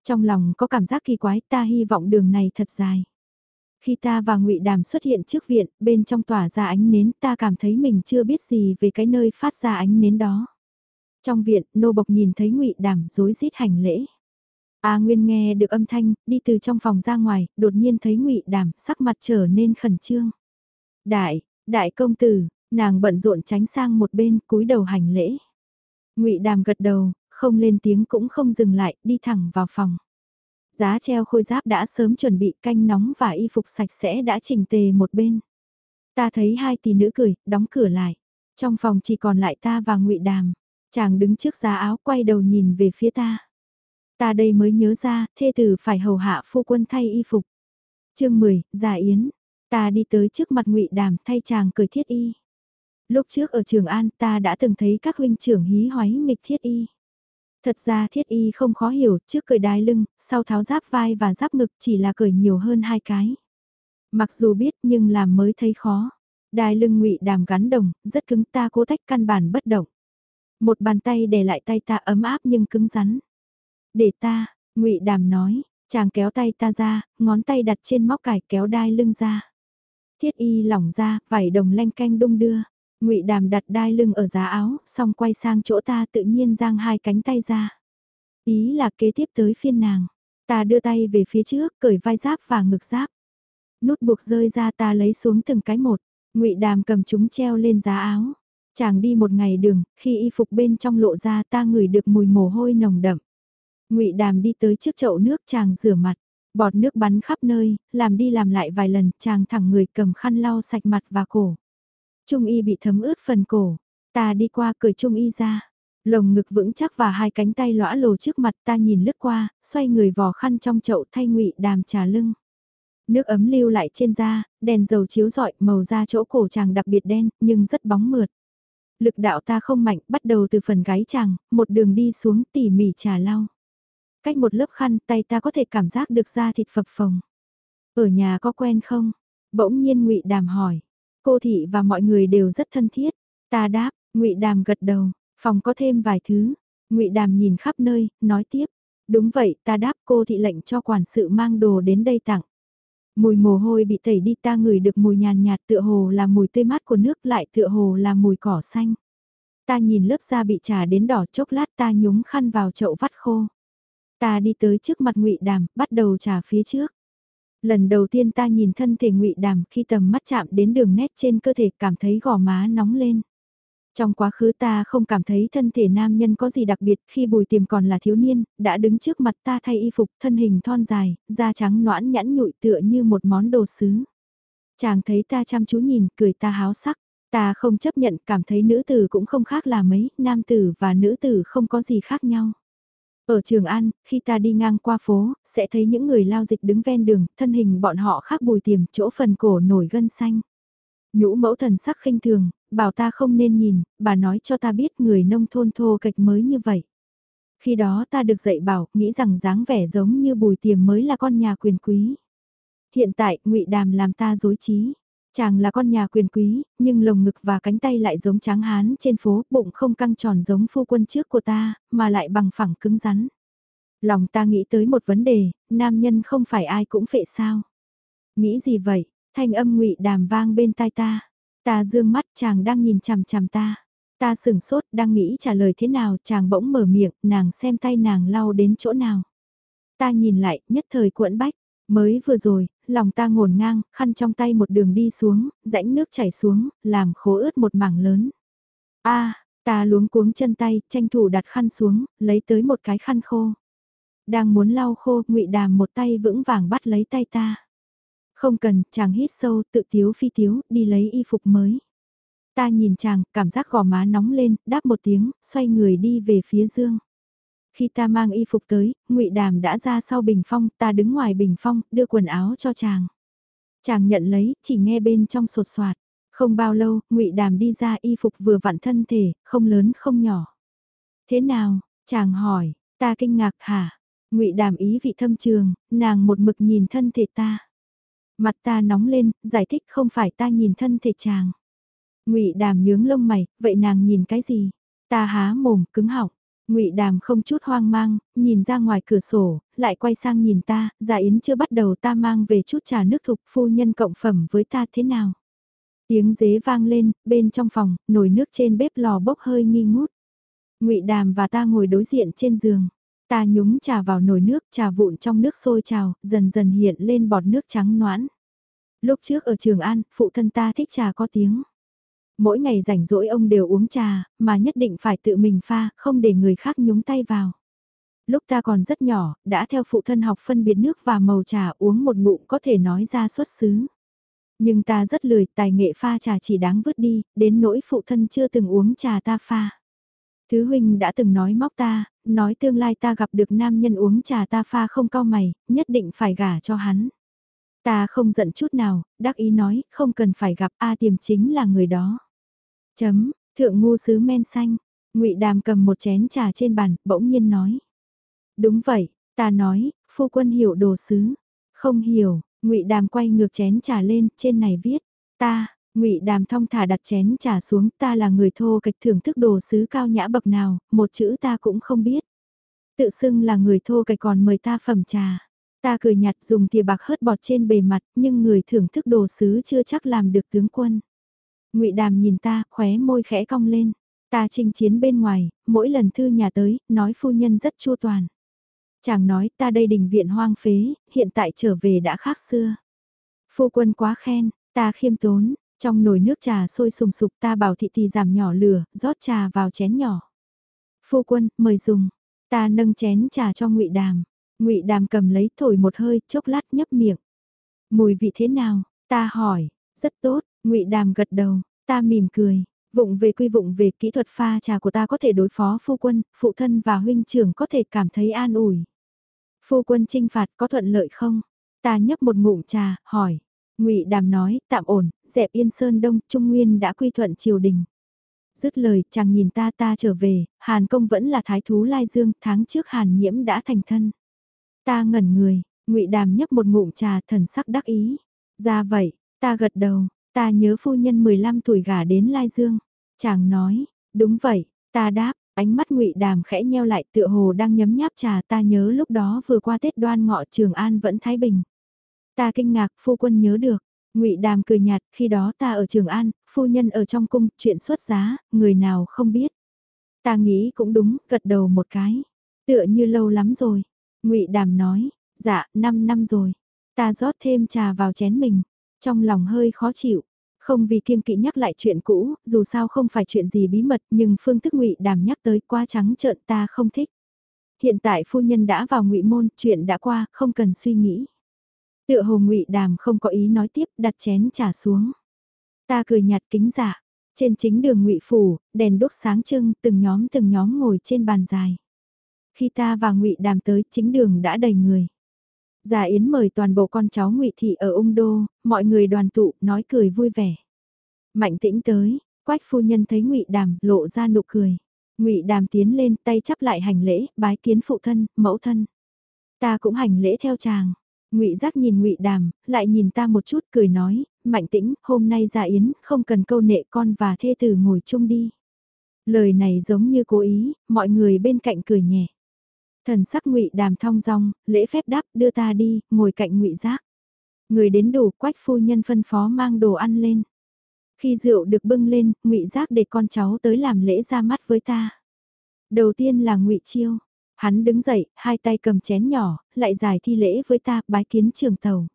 Trong lòng có cảm giác kỳ quái ta hy vọng đường này thật dài. Khi ta và ngụy Đàm xuất hiện trước viện, bên trong tỏa ra ánh nến, ta cảm thấy mình chưa biết gì về cái nơi phát ra ánh nến đó. Trong viện, nô bộc nhìn thấy ngụy Đàm rối rít hành lễ. A Nguyên nghe được âm thanh, đi từ trong phòng ra ngoài, đột nhiên thấy ngụy Đàm, sắc mặt trở nên khẩn trương. Đại, đại công tử, nàng bận rộn tránh sang một bên, cúi đầu hành lễ. Ngụy Đàm gật đầu, không lên tiếng cũng không dừng lại, đi thẳng vào phòng. Giá treo khôi giáp đã sớm chuẩn bị canh nóng và y phục sạch sẽ đã chỉnh tề một bên. Ta thấy hai tỷ nữ cười, đóng cửa lại. Trong phòng chỉ còn lại ta và ngụy Đàm. Chàng đứng trước giá áo quay đầu nhìn về phía ta. Ta đây mới nhớ ra, thê tử phải hầu hạ phu quân thay y phục. chương 10, Già Yến. Ta đi tới trước mặt ngụy Đàm thay chàng cười thiết y. Lúc trước ở Trường An ta đã từng thấy các huynh trưởng hí hoái nghịch thiết y. Thật ra thiết y không khó hiểu, trước cởi đai lưng, sau tháo giáp vai và giáp ngực chỉ là cởi nhiều hơn hai cái. Mặc dù biết nhưng làm mới thấy khó. Đai lưng ngụy đàm gắn đồng, rất cứng ta cố tách căn bản bất động. Một bàn tay để lại tay ta ấm áp nhưng cứng rắn. Để ta, ngụy đàm nói, chàng kéo tay ta ra, ngón tay đặt trên móc cải kéo đai lưng ra. Thiết y lỏng ra, vải đồng lanh canh đung đưa. Ngụy Đàm đặt đai lưng ở giá áo, xong quay sang chỗ ta tự nhiên giang hai cánh tay ra. Ý là kế tiếp tới phiên nàng. Ta đưa tay về phía trước, cởi vai giáp và ngực giáp. Nút buộc rơi ra ta lấy xuống từng cái một. Ngụy Đàm cầm chúng treo lên giá áo. Chàng đi một ngày đường, khi y phục bên trong lộ ra ta ngửi được mùi mồ hôi nồng đậm. Ngụy Đàm đi tới trước chậu nước chàng rửa mặt, bọt nước bắn khắp nơi, làm đi làm lại vài lần, chàng thẳng người cầm khăn lau sạch mặt và cổ. Trung y bị thấm ướt phần cổ, ta đi qua cười trung y ra. Lồng ngực vững chắc và hai cánh tay lõa lồ trước mặt ta nhìn lướt qua, xoay người vò khăn trong chậu thay ngụy đàm trà lưng. Nước ấm lưu lại trên da, đèn dầu chiếu rọi màu da chỗ cổ chàng đặc biệt đen, nhưng rất bóng mượt. Lực đạo ta không mạnh, bắt đầu từ phần gáy chàng, một đường đi xuống tỉ mỉ trà lau. Cách một lớp khăn, tay ta có thể cảm giác được da thịt phập phồng. Ở nhà có quen không? Bỗng nhiên ngụy Đàm hỏi. Cô thị và mọi người đều rất thân thiết. Ta đáp, ngụy Đàm gật đầu, phòng có thêm vài thứ. ngụy Đàm nhìn khắp nơi, nói tiếp. Đúng vậy, ta đáp cô thị lệnh cho quản sự mang đồ đến đây tặng. Mùi mồ hôi bị tẩy đi ta ngửi được mùi nhàn nhạt tựa hồ là mùi tươi mát của nước lại tựa hồ là mùi cỏ xanh. Ta nhìn lớp da bị trà đến đỏ chốc lát ta nhúng khăn vào chậu vắt khô. Ta đi tới trước mặt ngụy Đàm, bắt đầu trả phía trước. Lần đầu tiên ta nhìn thân thể ngụy Đàm khi tầm mắt chạm đến đường nét trên cơ thể cảm thấy gò má nóng lên. Trong quá khứ ta không cảm thấy thân thể nam nhân có gì đặc biệt khi bùi tiềm còn là thiếu niên, đã đứng trước mặt ta thay y phục thân hình thon dài, da trắng noãn nhẵn nhụi tựa như một món đồ sứ. Chàng thấy ta chăm chú nhìn, cười ta háo sắc. Ta không chấp nhận cảm thấy nữ tử cũng không khác là mấy, nam tử và nữ tử không có gì khác nhau. Ở Trường An, khi ta đi ngang qua phố, sẽ thấy những người lao dịch đứng ven đường, thân hình bọn họ khác bùi tiềm, chỗ phần cổ nổi gân xanh. Nhũ mẫu thần sắc khinh thường, bảo ta không nên nhìn, bà nói cho ta biết người nông thôn thô kịch mới như vậy. Khi đó ta được dạy bảo, nghĩ rằng dáng vẻ giống như bùi tiềm mới là con nhà quyền quý. Hiện tại, ngụy Đàm làm ta dối trí. Chàng là con nhà quyền quý, nhưng lồng ngực và cánh tay lại giống tráng hán trên phố, bụng không căng tròn giống phu quân trước của ta, mà lại bằng phẳng cứng rắn. Lòng ta nghĩ tới một vấn đề, nam nhân không phải ai cũng phệ sao. Nghĩ gì vậy, thanh âm ngụy đàm vang bên tai ta. Ta dương mắt chàng đang nhìn chằm chằm ta. Ta sừng sốt đang nghĩ trả lời thế nào chàng bỗng mở miệng nàng xem tay nàng lau đến chỗ nào. Ta nhìn lại nhất thời cuộn bách. Mới vừa rồi, lòng ta ngổn ngang, khăn trong tay một đường đi xuống, rãnh nước chảy xuống, làm khố ướt một mảng lớn. a ta luống cuống chân tay, tranh thủ đặt khăn xuống, lấy tới một cái khăn khô. Đang muốn lau khô, ngụy Đàm một tay vững vàng bắt lấy tay ta. Không cần, chàng hít sâu, tự tiếu phi tiếu, đi lấy y phục mới. Ta nhìn chàng, cảm giác gò má nóng lên, đáp một tiếng, xoay người đi về phía dương. Khi ta mang y phục tới, ngụy Đàm đã ra sau bình phong, ta đứng ngoài bình phong, đưa quần áo cho chàng. Chàng nhận lấy, chỉ nghe bên trong sột soạt. Không bao lâu, ngụy Đàm đi ra y phục vừa vặn thân thể, không lớn không nhỏ. Thế nào? Chàng hỏi, ta kinh ngạc hả? ngụy Đàm ý vị thâm trường, nàng một mực nhìn thân thể ta. Mặt ta nóng lên, giải thích không phải ta nhìn thân thể chàng. ngụy Đàm nhướng lông mày, vậy nàng nhìn cái gì? Ta há mồm, cứng họng. Ngụy Đàm không chút hoang mang, nhìn ra ngoài cửa sổ, lại quay sang nhìn ta, Dạ Yến chưa bắt đầu ta mang về chút trà nước thục phu nhân cộng phẩm với ta thế nào. Tiếng dế vang lên, bên trong phòng, nồi nước trên bếp lò bốc hơi nghi ngút. Ngụy Đàm và ta ngồi đối diện trên giường. Ta nhúng trà vào nồi nước, trà vụn trong nước sôi trào, dần dần hiện lên bọt nước trắng noãn. Lúc trước ở Trường An, phụ thân ta thích trà có tiếng. Mỗi ngày rảnh rỗi ông đều uống trà, mà nhất định phải tự mình pha, không để người khác nhúng tay vào. Lúc ta còn rất nhỏ, đã theo phụ thân học phân biệt nước và màu trà uống một ngụm có thể nói ra xuất xứ. Nhưng ta rất lười, tài nghệ pha trà chỉ đáng vứt đi, đến nỗi phụ thân chưa từng uống trà ta pha. Thứ huynh đã từng nói móc ta, nói tương lai ta gặp được nam nhân uống trà ta pha không cao mày, nhất định phải gả cho hắn. Ta không giận chút nào, đắc ý nói, không cần phải gặp A tiềm chính là người đó. Chấm, thượng ngu sứ men xanh, ngụy Đàm cầm một chén trà trên bàn, bỗng nhiên nói. Đúng vậy, ta nói, phu quân hiểu đồ sứ. Không hiểu, ngụy Đàm quay ngược chén trà lên, trên này viết, ta, ngụy Đàm thong thả đặt chén trà xuống, ta là người thô kịch thưởng thức đồ sứ cao nhã bậc nào, một chữ ta cũng không biết. Tự xưng là người thô kịch còn mời ta phẩm trà. Ta cười nhạt dùng thìa bạc hớt bọt trên bề mặt, nhưng người thưởng thức đồ sứ chưa chắc làm được tướng quân. Ngụy Đàm nhìn ta, khóe môi khẽ cong lên. Ta chinh chiến bên ngoài, mỗi lần thư nhà tới, nói phu nhân rất chua toàn. Chàng nói ta đây đình viện hoang phế, hiện tại trở về đã khác xưa. Phu quân quá khen, ta khiêm tốn, trong nồi nước trà sôi sùng sục ta bảo thị tì giảm nhỏ lửa, rót trà vào chén nhỏ. Phu quân, mời dùng. Ta nâng chén trà cho ngụy Đàm. ngụy Đàm cầm lấy thổi một hơi, chốc lát nhấp miệng. Mùi vị thế nào? Ta hỏi, rất tốt, ngụy Đàm gật đầu, ta mỉm cười, vụng về quy vụng về kỹ thuật pha trà của ta có thể đối phó phu quân, phụ thân và huynh trưởng có thể cảm thấy an ủi. Phu quân trinh phạt có thuận lợi không? Ta nhấp một ngụm trà, hỏi. Ngụy Đàm nói, tạm ổn, dẹp Yên Sơn Đông, Trung Nguyên đã quy thuận triều đình. Dứt lời, chàng nhìn ta ta trở về, Hàn Công vẫn là thái thú Lai Dương, tháng trước Hàn Nhiễm đã thành thân. Ta ngẩn người, Ngụy Đàm nhấp một ngụm trà thần sắc đắc ý. Ra vậy, ta gật đầu, Ta nhớ phu nhân 15 tuổi gả đến Lai Dương. Chàng nói, đúng vậy, ta đáp, ánh mắt ngụy Đàm khẽ nheo lại tựa hồ đang nhấm nháp trà ta nhớ lúc đó vừa qua Tết đoan ngọ Trường An vẫn Thái Bình. Ta kinh ngạc phu quân nhớ được, ngụy Đàm cười nhạt khi đó ta ở Trường An, phu nhân ở trong cung, chuyện xuất giá, người nào không biết. Ta nghĩ cũng đúng, gật đầu một cái. Tựa như lâu lắm rồi. ngụy Đàm nói, dạ, 5 năm rồi. Ta rót thêm trà vào chén mình. Trong lòng hơi khó chịu, không vì kiêng kỵ nhắc lại chuyện cũ, dù sao không phải chuyện gì bí mật nhưng phương thức ngụy đàm nhắc tới quá trắng trợn ta không thích. Hiện tại phu nhân đã vào ngụy môn, chuyện đã qua, không cần suy nghĩ. Tựa hồ ngụy đàm không có ý nói tiếp, đặt chén trả xuống. Ta cười nhạt kính giả, trên chính đường ngụy phủ, đèn đốt sáng trưng, từng nhóm từng nhóm ngồi trên bàn dài. Khi ta và ngụy đàm tới, chính đường đã đầy người. Già Yến mời toàn bộ con cháu Ngụy Thị ở ung đô, mọi người đoàn tụ, nói cười vui vẻ. Mạnh tĩnh tới, quách phu nhân thấy Ngụy Đàm lộ ra nụ cười. Ngụy Đàm tiến lên tay chắp lại hành lễ, bái kiến phụ thân, mẫu thân. Ta cũng hành lễ theo chàng. Ngụy Giác nhìn Ngụy Đàm, lại nhìn ta một chút cười nói, Mạnh Tĩnh, hôm nay Gia Yến, không cần câu nệ con và thê tử ngồi chung đi. Lời này giống như cố ý, mọi người bên cạnh cười nhẹ. Thần sắc ngụy đàm thong dong, lễ phép đáp đưa ta đi, ngồi cạnh ngụy giác. Người đến đủ quách phu nhân phân phó mang đồ ăn lên. Khi rượu được bưng lên, ngụy giác để con cháu tới làm lễ ra mắt với ta. Đầu tiên là ngụy chiêu. Hắn đứng dậy, hai tay cầm chén nhỏ, lại giải thi lễ với ta, bái kiến trường tàu.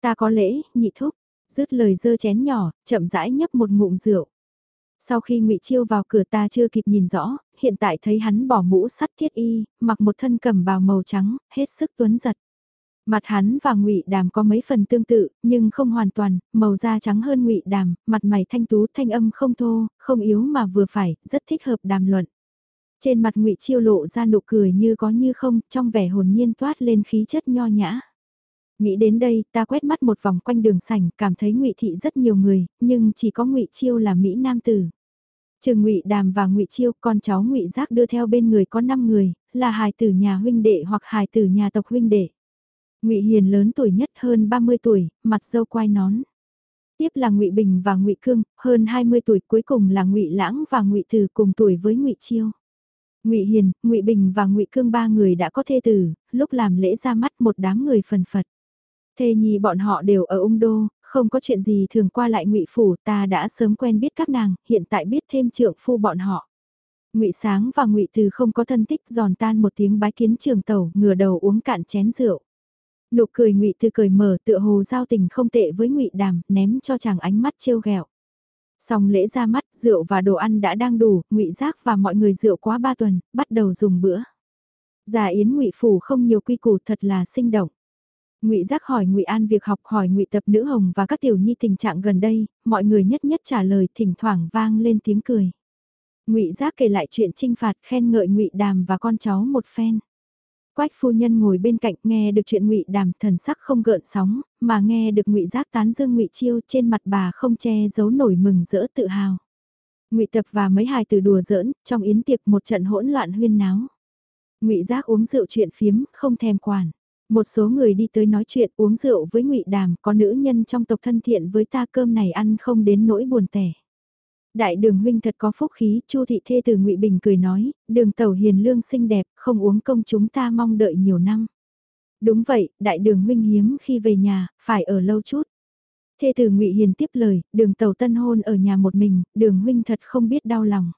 Ta có lễ, nhị thúc, dứt lời dơ chén nhỏ, chậm rãi nhấp một ngụm rượu. Sau khi ngụy Chiêu vào cửa ta chưa kịp nhìn rõ, hiện tại thấy hắn bỏ mũ sắt thiết y, mặc một thân cẩm bào màu trắng, hết sức tuấn giật. Mặt hắn và ngụy Đàm có mấy phần tương tự, nhưng không hoàn toàn, màu da trắng hơn ngụy Đàm, mặt mày thanh tú thanh âm không thô, không yếu mà vừa phải, rất thích hợp đàm luận. Trên mặt ngụy Chiêu lộ ra nụ cười như có như không, trong vẻ hồn nhiên toát lên khí chất nho nhã. Nghĩ đến đây, ta quét mắt một vòng quanh đường sảnh, cảm thấy Ngụy thị rất nhiều người, nhưng chỉ có Ngụy Chiêu là mỹ nam tử. Trừ Ngụy Đàm và Ngụy Chiêu, con cháu Ngụy Giác đưa theo bên người có 5 người, là hài tử nhà huynh đệ hoặc hài tử nhà tộc huynh đệ. Ngụy Hiền lớn tuổi nhất hơn 30 tuổi, mặt dâu quai nón. Tiếp là Ngụy Bình và Ngụy Cương, hơn 20 tuổi, cuối cùng là Ngụy Lãng và Ngụy Từ cùng tuổi với Ngụy Chiêu. Ngụy Hiền, Ngụy Bình và Ngụy Cương ba người đã có thê tử, lúc làm lễ ra mắt một đám người phần phật. Thê nhi bọn họ đều ở ung đô, không có chuyện gì thường qua lại Ngụy phủ, ta đã sớm quen biết các nàng, hiện tại biết thêm trượng phu bọn họ. Ngụy Sáng và Ngụy Từ không có thân tích, giòn tan một tiếng bái kiến trường tàu, ngửa đầu uống cạn chén rượu. Nụ cười Ngụy Từ cười mở, tựa hồ giao tình không tệ với Ngụy Đàm, ném cho chàng ánh mắt trêu ghẹo. Xong lễ ra mắt, rượu và đồ ăn đã đang đủ, ngụy Giác và mọi người rượu quá ba tuần, bắt đầu dùng bữa. Già Yến ngụy Phủ không nhiều quy củ thật là sinh động ngụy Giác hỏi ngụy An việc học hỏi ngụy Tập Nữ Hồng và các tiểu nhi tình trạng gần đây, mọi người nhất nhất trả lời thỉnh thoảng vang lên tiếng cười. ngụy Giác kể lại chuyện trinh phạt khen ngợi ngụy Đàm và con cháu một phen. Quách phu nhân ngồi bên cạnh nghe được chuyện ngụy đàm thần sắc không gợn sóng, mà nghe được ngụy giác tán dương ngụy chiêu trên mặt bà không che giấu nổi mừng rỡ tự hào. Ngụy tập và mấy hài từ đùa giỡn, trong yến tiệc một trận hỗn loạn huyên náo. Ngụy giác uống rượu chuyện phiếm, không thèm quản. Một số người đi tới nói chuyện uống rượu với ngụy đàm, có nữ nhân trong tộc thân thiện với ta cơm này ăn không đến nỗi buồn tẻ. Đại đường huynh thật có phúc khí, Chu thị thê từ Ngụy Bình cười nói, đường tẩu hiền lương xinh đẹp, không uống công chúng ta mong đợi nhiều năm. Đúng vậy, đại đường huynh hiếm khi về nhà, phải ở lâu chút. Thê từ Ngụy Hiền tiếp lời, đường tàu tân hôn ở nhà một mình, đường huynh thật không biết đau lòng.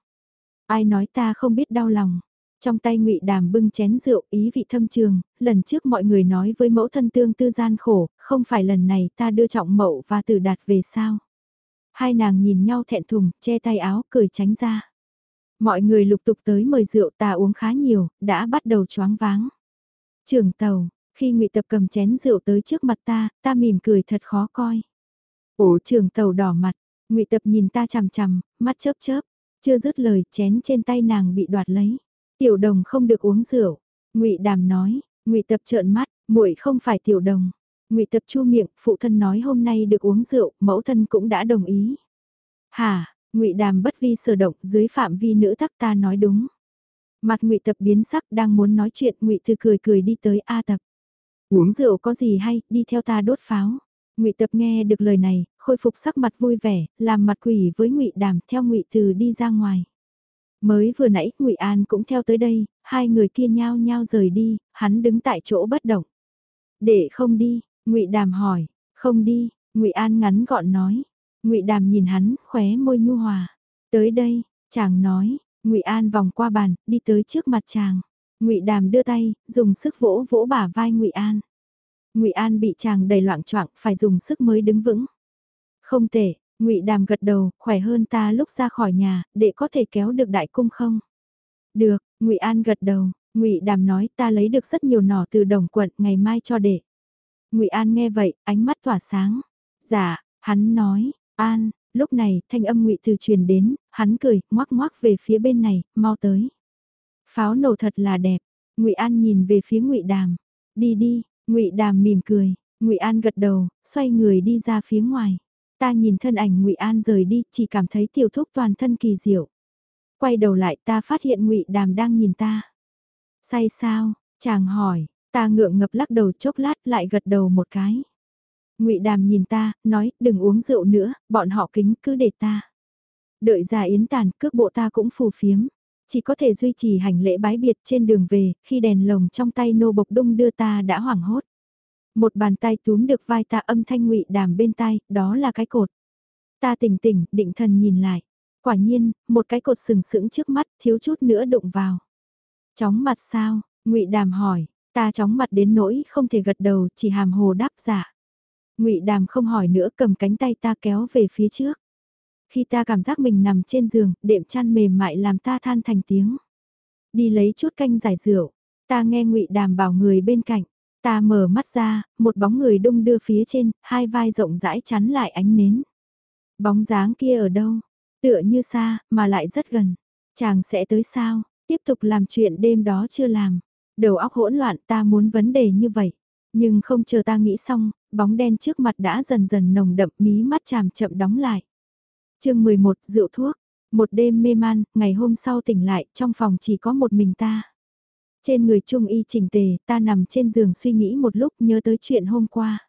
Ai nói ta không biết đau lòng. Trong tay Ngụy Đàm bưng chén rượu ý vị thâm trường, lần trước mọi người nói với mẫu thân tương tư gian khổ, không phải lần này ta đưa trọng mậu và tử đạt về sao. Hai nàng nhìn nhau thẹn thùng, che tay áo, cười tránh ra. Mọi người lục tục tới mời rượu ta uống khá nhiều, đã bắt đầu choáng váng. Trưởng tàu, khi ngụy Tập cầm chén rượu tới trước mặt ta, ta mỉm cười thật khó coi. Ồ trưởng tàu đỏ mặt, ngụy Tập nhìn ta chằm chằm, mắt chớp chớp, chưa dứt lời chén trên tay nàng bị đoạt lấy. Tiểu đồng không được uống rượu, ngụy Đàm nói, ngụy Tập trợn mắt, muội không phải tiểu đồng ngụy tập chu miệng, phụ thân nói hôm nay được uống rượu, mẫu thân cũng đã đồng ý. Hà, ngụy đàm bất vi sở động dưới phạm vi nữ tắc ta nói đúng. Mặt ngụy tập biến sắc đang muốn nói chuyện ngụy thư cười cười đi tới A tập. Uống rượu có gì hay, đi theo ta đốt pháo. Ngụy Tập nghe được lời này, khôi phục sắc mặt vui vẻ, làm mặt quỷ với Ngụy Đàm, theo Ngụy Từ đi ra ngoài. Mới vừa nãy, Ngụy An cũng theo tới đây, hai người kia nhao nhao rời đi, hắn đứng tại chỗ bất động. Để không đi, Ngụy Đàm hỏi, không đi, Ngụy An ngắn gọn nói. Ngụy Đàm nhìn hắn, khóe môi nhu hòa. Tới đây, chàng nói, Ngụy An vòng qua bàn, đi tới trước mặt chàng. Ngụy Đàm đưa tay, dùng sức vỗ vỗ bả vai Ngụy An. Ngụy An bị chàng đầy loạn choạng, phải dùng sức mới đứng vững. Không tệ, Ngụy Đàm gật đầu, khỏe hơn ta lúc ra khỏi nhà, để có thể kéo được đại cung không? Được, Ngụy An gật đầu, Ngụy Đàm nói ta lấy được rất nhiều nỏ từ đồng quận, ngày mai cho để. Ngụy An nghe vậy, ánh mắt tỏa sáng. Dạ, hắn nói, An, lúc này thanh âm Ngụy Từ truyền đến, hắn cười, ngoác ngoác về phía bên này, mau tới. Pháo nổ thật là đẹp. Ngụy An nhìn về phía Ngụy Đàm. Đi đi, Ngụy Đàm mỉm cười, Ngụy An gật đầu, xoay người đi ra phía ngoài. Ta nhìn thân ảnh Ngụy An rời đi, chỉ cảm thấy tiểu thúc toàn thân kỳ diệu. Quay đầu lại ta phát hiện Ngụy Đàm đang nhìn ta. Say sao? Chàng hỏi, Ta ngượng ngập lắc đầu chốc lát lại gật đầu một cái. ngụy Đàm nhìn ta, nói đừng uống rượu nữa, bọn họ kính cứ để ta. Đợi già yến tàn, cước bộ ta cũng phù phiếm. Chỉ có thể duy trì hành lễ bái biệt trên đường về, khi đèn lồng trong tay nô bộc đung đưa ta đã hoảng hốt. Một bàn tay túm được vai ta âm thanh ngụy đàm bên tai, đó là cái cột. Ta tỉnh tỉnh, định thần nhìn lại. Quả nhiên, một cái cột sừng sững trước mắt, thiếu chút nữa đụng vào. Chóng mặt sao? ngụy đàm hỏi, Ta chóng mặt đến nỗi không thể gật đầu, chỉ hàm hồ đáp giả. Ngụy Đàm không hỏi nữa cầm cánh tay ta kéo về phía trước. Khi ta cảm giác mình nằm trên giường, đệm chăn mềm mại làm ta than thành tiếng. Đi lấy chút canh giải rượu, ta nghe Ngụy Đàm bảo người bên cạnh. Ta mở mắt ra, một bóng người đung đưa phía trên, hai vai rộng rãi chắn lại ánh nến. Bóng dáng kia ở đâu? Tựa như xa, mà lại rất gần. Chàng sẽ tới sao? Tiếp tục làm chuyện đêm đó chưa làm. Đầu óc hỗn loạn ta muốn vấn đề như vậy. Nhưng không chờ ta nghĩ xong, bóng đen trước mặt đã dần dần nồng đậm mí mắt chàm chậm đóng lại. chương 11 rượu thuốc. Một đêm mê man, ngày hôm sau tỉnh lại, trong phòng chỉ có một mình ta. Trên người trung y chỉnh tề, ta nằm trên giường suy nghĩ một lúc nhớ tới chuyện hôm qua.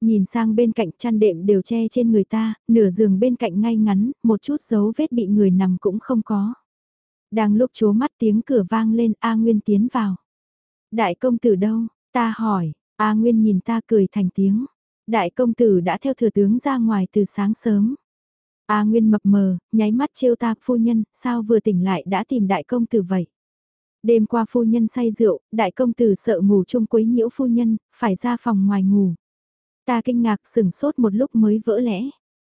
Nhìn sang bên cạnh chăn đệm đều che trên người ta, nửa giường bên cạnh ngay ngắn, một chút dấu vết bị người nằm cũng không có. Đang lúc chố mắt tiếng cửa vang lên A Nguyên tiến vào. Đại công tử đâu? Ta hỏi, A Nguyên nhìn ta cười thành tiếng. Đại công tử đã theo thừa tướng ra ngoài từ sáng sớm. A Nguyên mập mờ, nháy mắt trêu ta phu nhân, sao vừa tỉnh lại đã tìm đại công tử vậy? Đêm qua phu nhân say rượu, đại công tử sợ ngủ chung quấy nhiễu phu nhân, phải ra phòng ngoài ngủ. Ta kinh ngạc sửng sốt một lúc mới vỡ lẽ.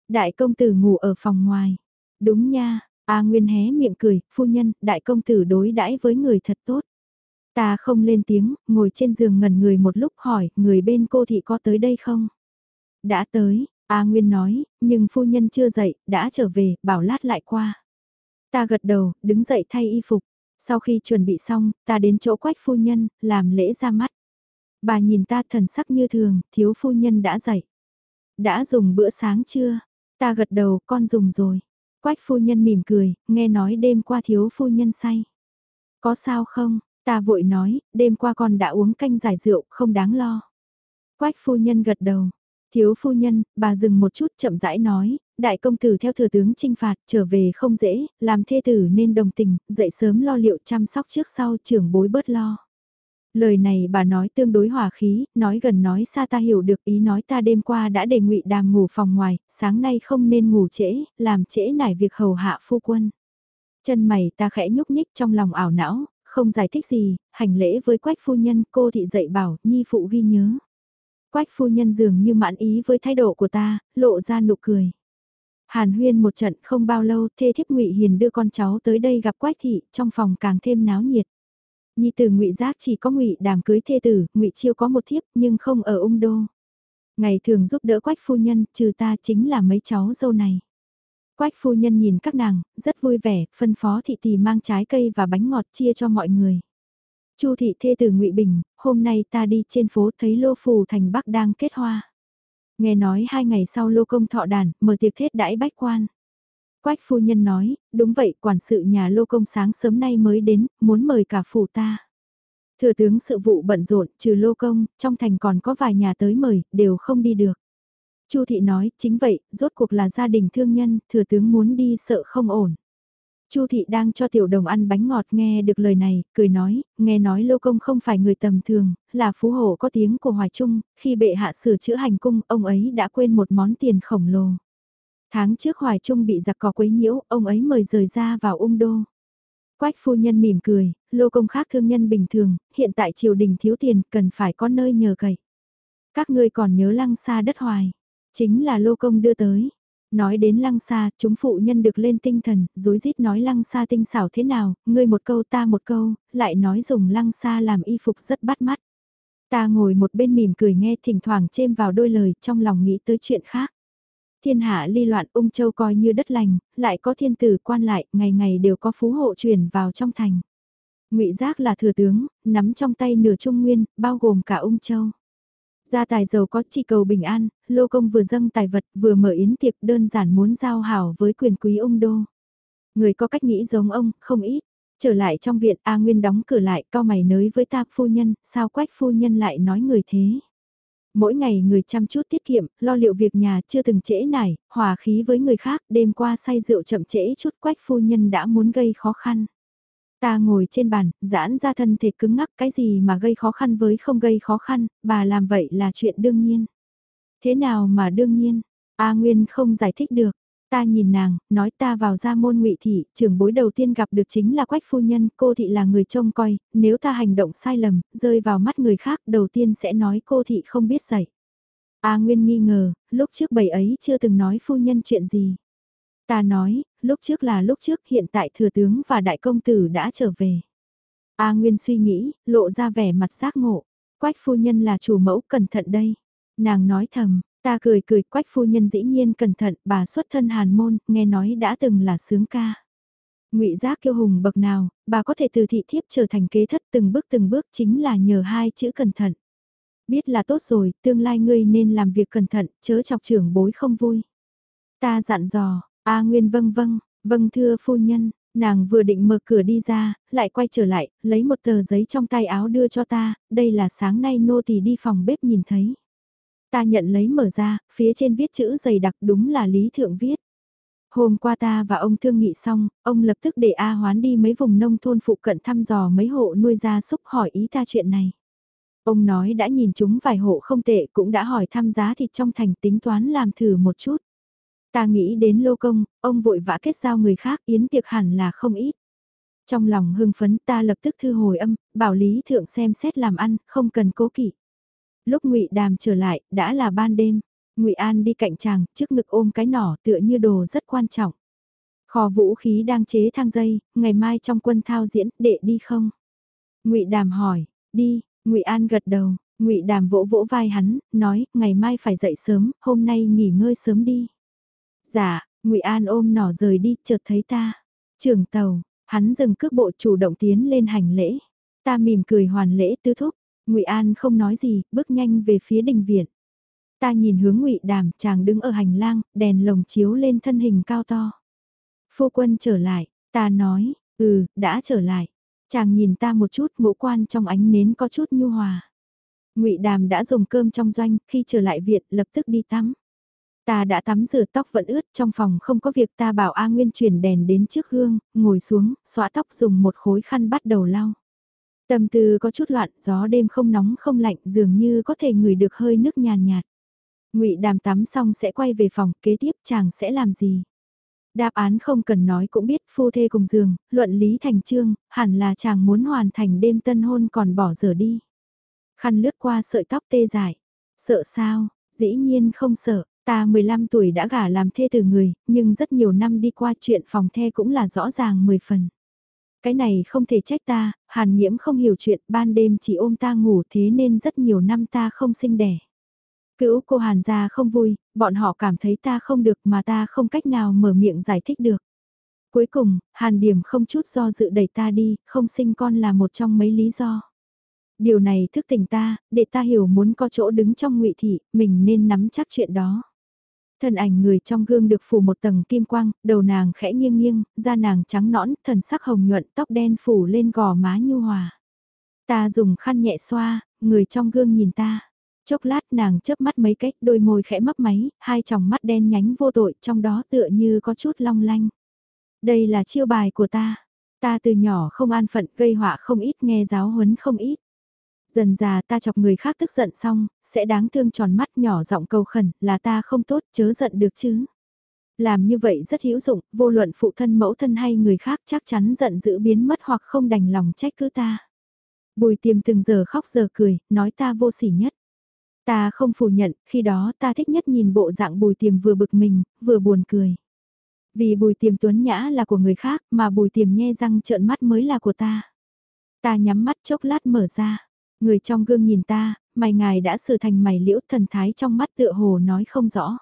Đại công tử ngủ ở phòng ngoài. Đúng nha, A Nguyên hé miệng cười, phu nhân, đại công tử đối đãi với người thật tốt. Ta không lên tiếng, ngồi trên giường ngẩn người một lúc hỏi, người bên cô thị có tới đây không? Đã tới, A Nguyên nói, nhưng phu nhân chưa dậy, đã trở về, bảo lát lại qua. Ta gật đầu, đứng dậy thay y phục. Sau khi chuẩn bị xong, ta đến chỗ quách phu nhân, làm lễ ra mắt. Bà nhìn ta thần sắc như thường, thiếu phu nhân đã dậy. Đã dùng bữa sáng chưa? Ta gật đầu, con dùng rồi. Quách phu nhân mỉm cười, nghe nói đêm qua thiếu phu nhân say. Có sao không? Ta vội nói, đêm qua con đã uống canh giải rượu, không đáng lo. Quách phu nhân gật đầu. Thiếu phu nhân, bà dừng một chút chậm rãi nói, đại công tử theo thừa tướng trinh phạt trở về không dễ, làm thê tử nên đồng tình, dậy sớm lo liệu chăm sóc trước sau trưởng bối bớt lo. Lời này bà nói tương đối hòa khí, nói gần nói xa ta hiểu được ý nói ta đêm qua đã đề ngụy đàm ngủ phòng ngoài, sáng nay không nên ngủ trễ, làm trễ nải việc hầu hạ phu quân. Chân mày ta khẽ nhúc nhích trong lòng ảo não, không giải thích gì, hành lễ với quách phu nhân cô thị dạy bảo, nhi phụ ghi nhớ. Quách phu nhân dường như mãn ý với thái độ của ta, lộ ra nụ cười. Hàn huyên một trận không bao lâu thê thiếp ngụy Hiền đưa con cháu tới đây gặp Quách thị, trong phòng càng thêm náo nhiệt. Nhi tử ngụy Giác chỉ có ngụy đàm cưới thê tử, ngụy Chiêu có một thiếp nhưng không ở ung đô. Ngày thường giúp đỡ Quách phu nhân, trừ ta chính là mấy cháu dâu này. Quách phu nhân nhìn các nàng, rất vui vẻ, phân phó thị tỷ mang trái cây và bánh ngọt chia cho mọi người. Chu thị thê từ Ngụy Bình, hôm nay ta đi trên phố thấy Lô Phù thành Bắc đang kết hoa. Nghe nói hai ngày sau Lô Công thọ đàn, mở tiệc thết đãi bách quan. Quách phu nhân nói, đúng vậy, quản sự nhà Lô Công sáng sớm nay mới đến, muốn mời cả phủ ta. Thừa tướng sự vụ bận rộn, trừ Lô Công, trong thành còn có vài nhà tới mời, đều không đi được. Chu thị nói, chính vậy, rốt cuộc là gia đình thương nhân, thừa tướng muốn đi sợ không ổn. Chu thị đang cho tiểu đồng ăn bánh ngọt nghe được lời này, cười nói, nghe nói lô công không phải người tầm thường, là phú hộ có tiếng của Hoài Trung, khi bệ hạ sửa chữa hành cung, ông ấy đã quên một món tiền khổng lồ. Tháng trước Hoài Trung bị giặc cò quấy nhiễu, ông ấy mời rời ra vào ung đô. Quách phu nhân mỉm cười, lô công khác thương nhân bình thường, hiện tại triều đình thiếu tiền, cần phải có nơi nhờ cậy. Các ngươi còn nhớ lăng xa đất hoài, chính là lô công đưa tới. Nói đến lăng xa, chúng phụ nhân được lên tinh thần, dối rít nói lăng xa tinh xảo thế nào, ngươi một câu ta một câu, lại nói dùng lăng xa làm y phục rất bắt mắt. Ta ngồi một bên mỉm cười nghe thỉnh thoảng chêm vào đôi lời trong lòng nghĩ tới chuyện khác. Thiên hạ ly loạn ung châu coi như đất lành, lại có thiên tử quan lại, ngày ngày đều có phú hộ truyền vào trong thành. ngụy Giác là thừa tướng, nắm trong tay nửa trung nguyên, bao gồm cả ung châu. Gia tài giàu có chỉ cầu bình an, lô công vừa dâng tài vật vừa mở yến tiệc đơn giản muốn giao hảo với quyền quý ông đô. Người có cách nghĩ giống ông, không ít. Trở lại trong viện A Nguyên đóng cửa lại cao mày nới với ta phu nhân, sao quách phu nhân lại nói người thế. Mỗi ngày người chăm chút tiết kiệm, lo liệu việc nhà chưa từng trễ nải, hòa khí với người khác, đêm qua say rượu chậm trễ chút quách phu nhân đã muốn gây khó khăn. Ta ngồi trên bàn, giãn ra thân thể cứng ngắc cái gì mà gây khó khăn với không gây khó khăn, bà làm vậy là chuyện đương nhiên. Thế nào mà đương nhiên? A Nguyên không giải thích được. Ta nhìn nàng, nói ta vào ra môn ngụy thị, trưởng bối đầu tiên gặp được chính là quách phu nhân, cô thị là người trông coi, nếu ta hành động sai lầm, rơi vào mắt người khác, đầu tiên sẽ nói cô thị không biết dạy. A Nguyên nghi ngờ, lúc trước bầy ấy chưa từng nói phu nhân chuyện gì. Ta nói, lúc trước là lúc trước hiện tại thừa tướng và đại công tử đã trở về. A Nguyên suy nghĩ, lộ ra vẻ mặt giác ngộ. Quách phu nhân là chủ mẫu cẩn thận đây. Nàng nói thầm, ta cười cười quách phu nhân dĩ nhiên cẩn thận, bà xuất thân hàn môn, nghe nói đã từng là sướng ca. ngụy giác kiêu hùng bậc nào, bà có thể từ thị thiếp trở thành kế thất từng bước từng bước chính là nhờ hai chữ cẩn thận. Biết là tốt rồi, tương lai ngươi nên làm việc cẩn thận, chớ chọc trưởng bối không vui. Ta dặn dò, A Nguyên vâng vâng, vâng thưa phu nhân, nàng vừa định mở cửa đi ra, lại quay trở lại, lấy một tờ giấy trong tay áo đưa cho ta, đây là sáng nay nô tỳ đi phòng bếp nhìn thấy. Ta nhận lấy mở ra, phía trên viết chữ dày đặc đúng là Lý Thượng viết. Hôm qua ta và ông thương nghị xong, ông lập tức để A hoán đi mấy vùng nông thôn phụ cận thăm dò mấy hộ nuôi gia súc hỏi ý ta chuyện này. Ông nói đã nhìn chúng vài hộ không tệ cũng đã hỏi thăm giá thịt trong thành tính toán làm thử một chút. Ta nghĩ đến lô công, ông vội vã kết giao người khác yến tiệc hẳn là không ít. Trong lòng hưng phấn ta lập tức thư hồi âm, bảo Lý Thượng xem xét làm ăn, không cần cố kỵ. Lúc ngụy Đàm trở lại, đã là ban đêm. ngụy An đi cạnh chàng, trước ngực ôm cái nỏ tựa như đồ rất quan trọng. Kho vũ khí đang chế thang dây, ngày mai trong quân thao diễn, đệ đi không? ngụy Đàm hỏi, đi, ngụy An gật đầu, ngụy Đàm vỗ vỗ vai hắn, nói, ngày mai phải dậy sớm, hôm nay nghỉ ngơi sớm đi. Dạ, ngụy An ôm nỏ rời đi, chợt thấy ta. Trưởng tàu, hắn dừng cước bộ chủ động tiến lên hành lễ. Ta mỉm cười hoàn lễ tứ thúc, ngụy An không nói gì, bước nhanh về phía đình viện. Ta nhìn hướng ngụy Đàm, chàng đứng ở hành lang, đèn lồng chiếu lên thân hình cao to. Phu quân trở lại, ta nói, ừ, đã trở lại. Chàng nhìn ta một chút, ngũ quan trong ánh nến có chút nhu hòa. Ngụy Đàm đã dùng cơm trong doanh, khi trở lại viện lập tức đi tắm. Ta đã tắm rửa tóc vẫn ướt, trong phòng không có việc ta bảo A Nguyên chuyển đèn đến trước gương, ngồi xuống, xóa tóc dùng một khối khăn bắt đầu lau. Tâm tư có chút loạn, gió đêm không nóng không lạnh, dường như có thể ngửi được hơi nước nhàn nhạt. Ngụy Đàm tắm xong sẽ quay về phòng, kế tiếp chàng sẽ làm gì? Đáp án không cần nói cũng biết phu thê cùng giường, luận lý thành trương, hẳn là chàng muốn hoàn thành đêm tân hôn còn bỏ giờ đi. Khăn lướt qua sợi tóc tê dại. Sợ sao? Dĩ nhiên không sợ, Ta 15 tuổi đã gả làm thê từ người, nhưng rất nhiều năm đi qua chuyện phòng the cũng là rõ ràng 10 phần. Cái này không thể trách ta, hàn nhiễm không hiểu chuyện, ban đêm chỉ ôm ta ngủ thế nên rất nhiều năm ta không sinh đẻ. Cữu cô hàn gia không vui, bọn họ cảm thấy ta không được mà ta không cách nào mở miệng giải thích được. Cuối cùng, hàn điểm không chút do dự đẩy ta đi, không sinh con là một trong mấy lý do. Điều này thức tỉnh ta, để ta hiểu muốn có chỗ đứng trong ngụy thị, mình nên nắm chắc chuyện đó. Thân ảnh người trong gương được phủ một tầng kim quang, đầu nàng khẽ nghiêng nghiêng, da nàng trắng nõn, thần sắc hồng nhuận, tóc đen phủ lên gò má nhu hòa. Ta dùng khăn nhẹ xoa, người trong gương nhìn ta. Chốc lát nàng chớp mắt mấy cách, đôi môi khẽ mấp máy, hai tròng mắt đen nhánh vô tội, trong đó tựa như có chút long lanh. Đây là chiêu bài của ta. Ta từ nhỏ không an phận, gây họa không ít, nghe giáo huấn không ít. Dần già ta chọc người khác tức giận xong, sẽ đáng thương tròn mắt nhỏ giọng cầu khẩn là ta không tốt chớ giận được chứ. Làm như vậy rất hữu dụng, vô luận phụ thân mẫu thân hay người khác chắc chắn giận dữ biến mất hoặc không đành lòng trách cứ ta. Bùi tiềm từng giờ khóc giờ cười, nói ta vô sỉ nhất. Ta không phủ nhận, khi đó ta thích nhất nhìn bộ dạng bùi tiềm vừa bực mình, vừa buồn cười. Vì bùi tiềm tuấn nhã là của người khác mà bùi tiềm nhe răng trợn mắt mới là của ta. Ta nhắm mắt chốc lát mở ra. Người trong gương nhìn ta, mày ngài đã sửa thành mày liễu thần thái trong mắt tựa hồ nói không rõ.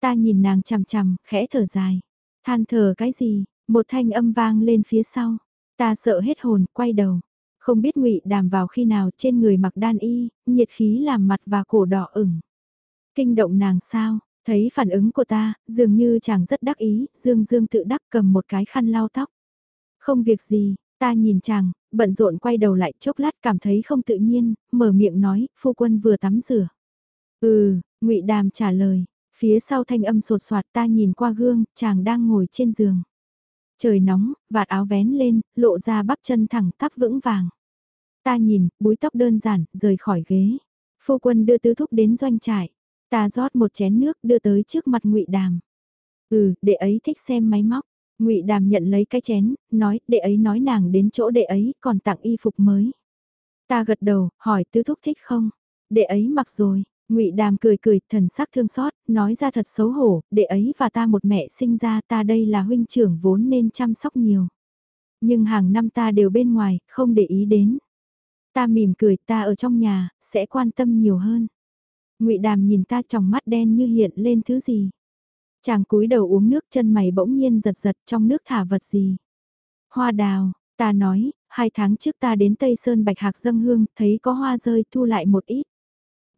Ta nhìn nàng chằm chằm, khẽ thở dài. Than thở cái gì, một thanh âm vang lên phía sau. Ta sợ hết hồn, quay đầu. Không biết ngụy đàm vào khi nào trên người mặc đan y, nhiệt khí làm mặt và cổ đỏ ửng. Kinh động nàng sao, thấy phản ứng của ta, dường như chàng rất đắc ý, dương dương tự đắc cầm một cái khăn lau tóc. Không việc gì, ta nhìn chàng, bận rộn quay đầu lại chốc lát cảm thấy không tự nhiên, mở miệng nói, phu quân vừa tắm rửa. Ừ, ngụy Đàm trả lời, phía sau thanh âm sột soạt ta nhìn qua gương, chàng đang ngồi trên giường. Trời nóng, vạt áo vén lên, lộ ra bắp chân thẳng tắp vững vàng. Ta nhìn, búi tóc đơn giản, rời khỏi ghế. Phu quân đưa tứ thúc đến doanh trại. Ta rót một chén nước đưa tới trước mặt ngụy Đàm. Ừ, để ấy thích xem máy móc ngụy Đàm nhận lấy cái chén, nói, đệ ấy nói nàng đến chỗ đệ ấy còn tặng y phục mới. Ta gật đầu, hỏi tứ thúc thích không? Đệ ấy mặc rồi, ngụy Đàm cười cười, thần sắc thương xót, nói ra thật xấu hổ, đệ ấy và ta một mẹ sinh ra ta đây là huynh trưởng vốn nên chăm sóc nhiều. Nhưng hàng năm ta đều bên ngoài, không để ý đến. Ta mỉm cười, ta ở trong nhà, sẽ quan tâm nhiều hơn. ngụy Đàm nhìn ta trong mắt đen như hiện lên thứ gì. Chàng cúi đầu uống nước chân mày bỗng nhiên giật giật trong nước thả vật gì. Hoa đào, ta nói, hai tháng trước ta đến Tây Sơn Bạch Hạc dâng hương, thấy có hoa rơi thu lại một ít.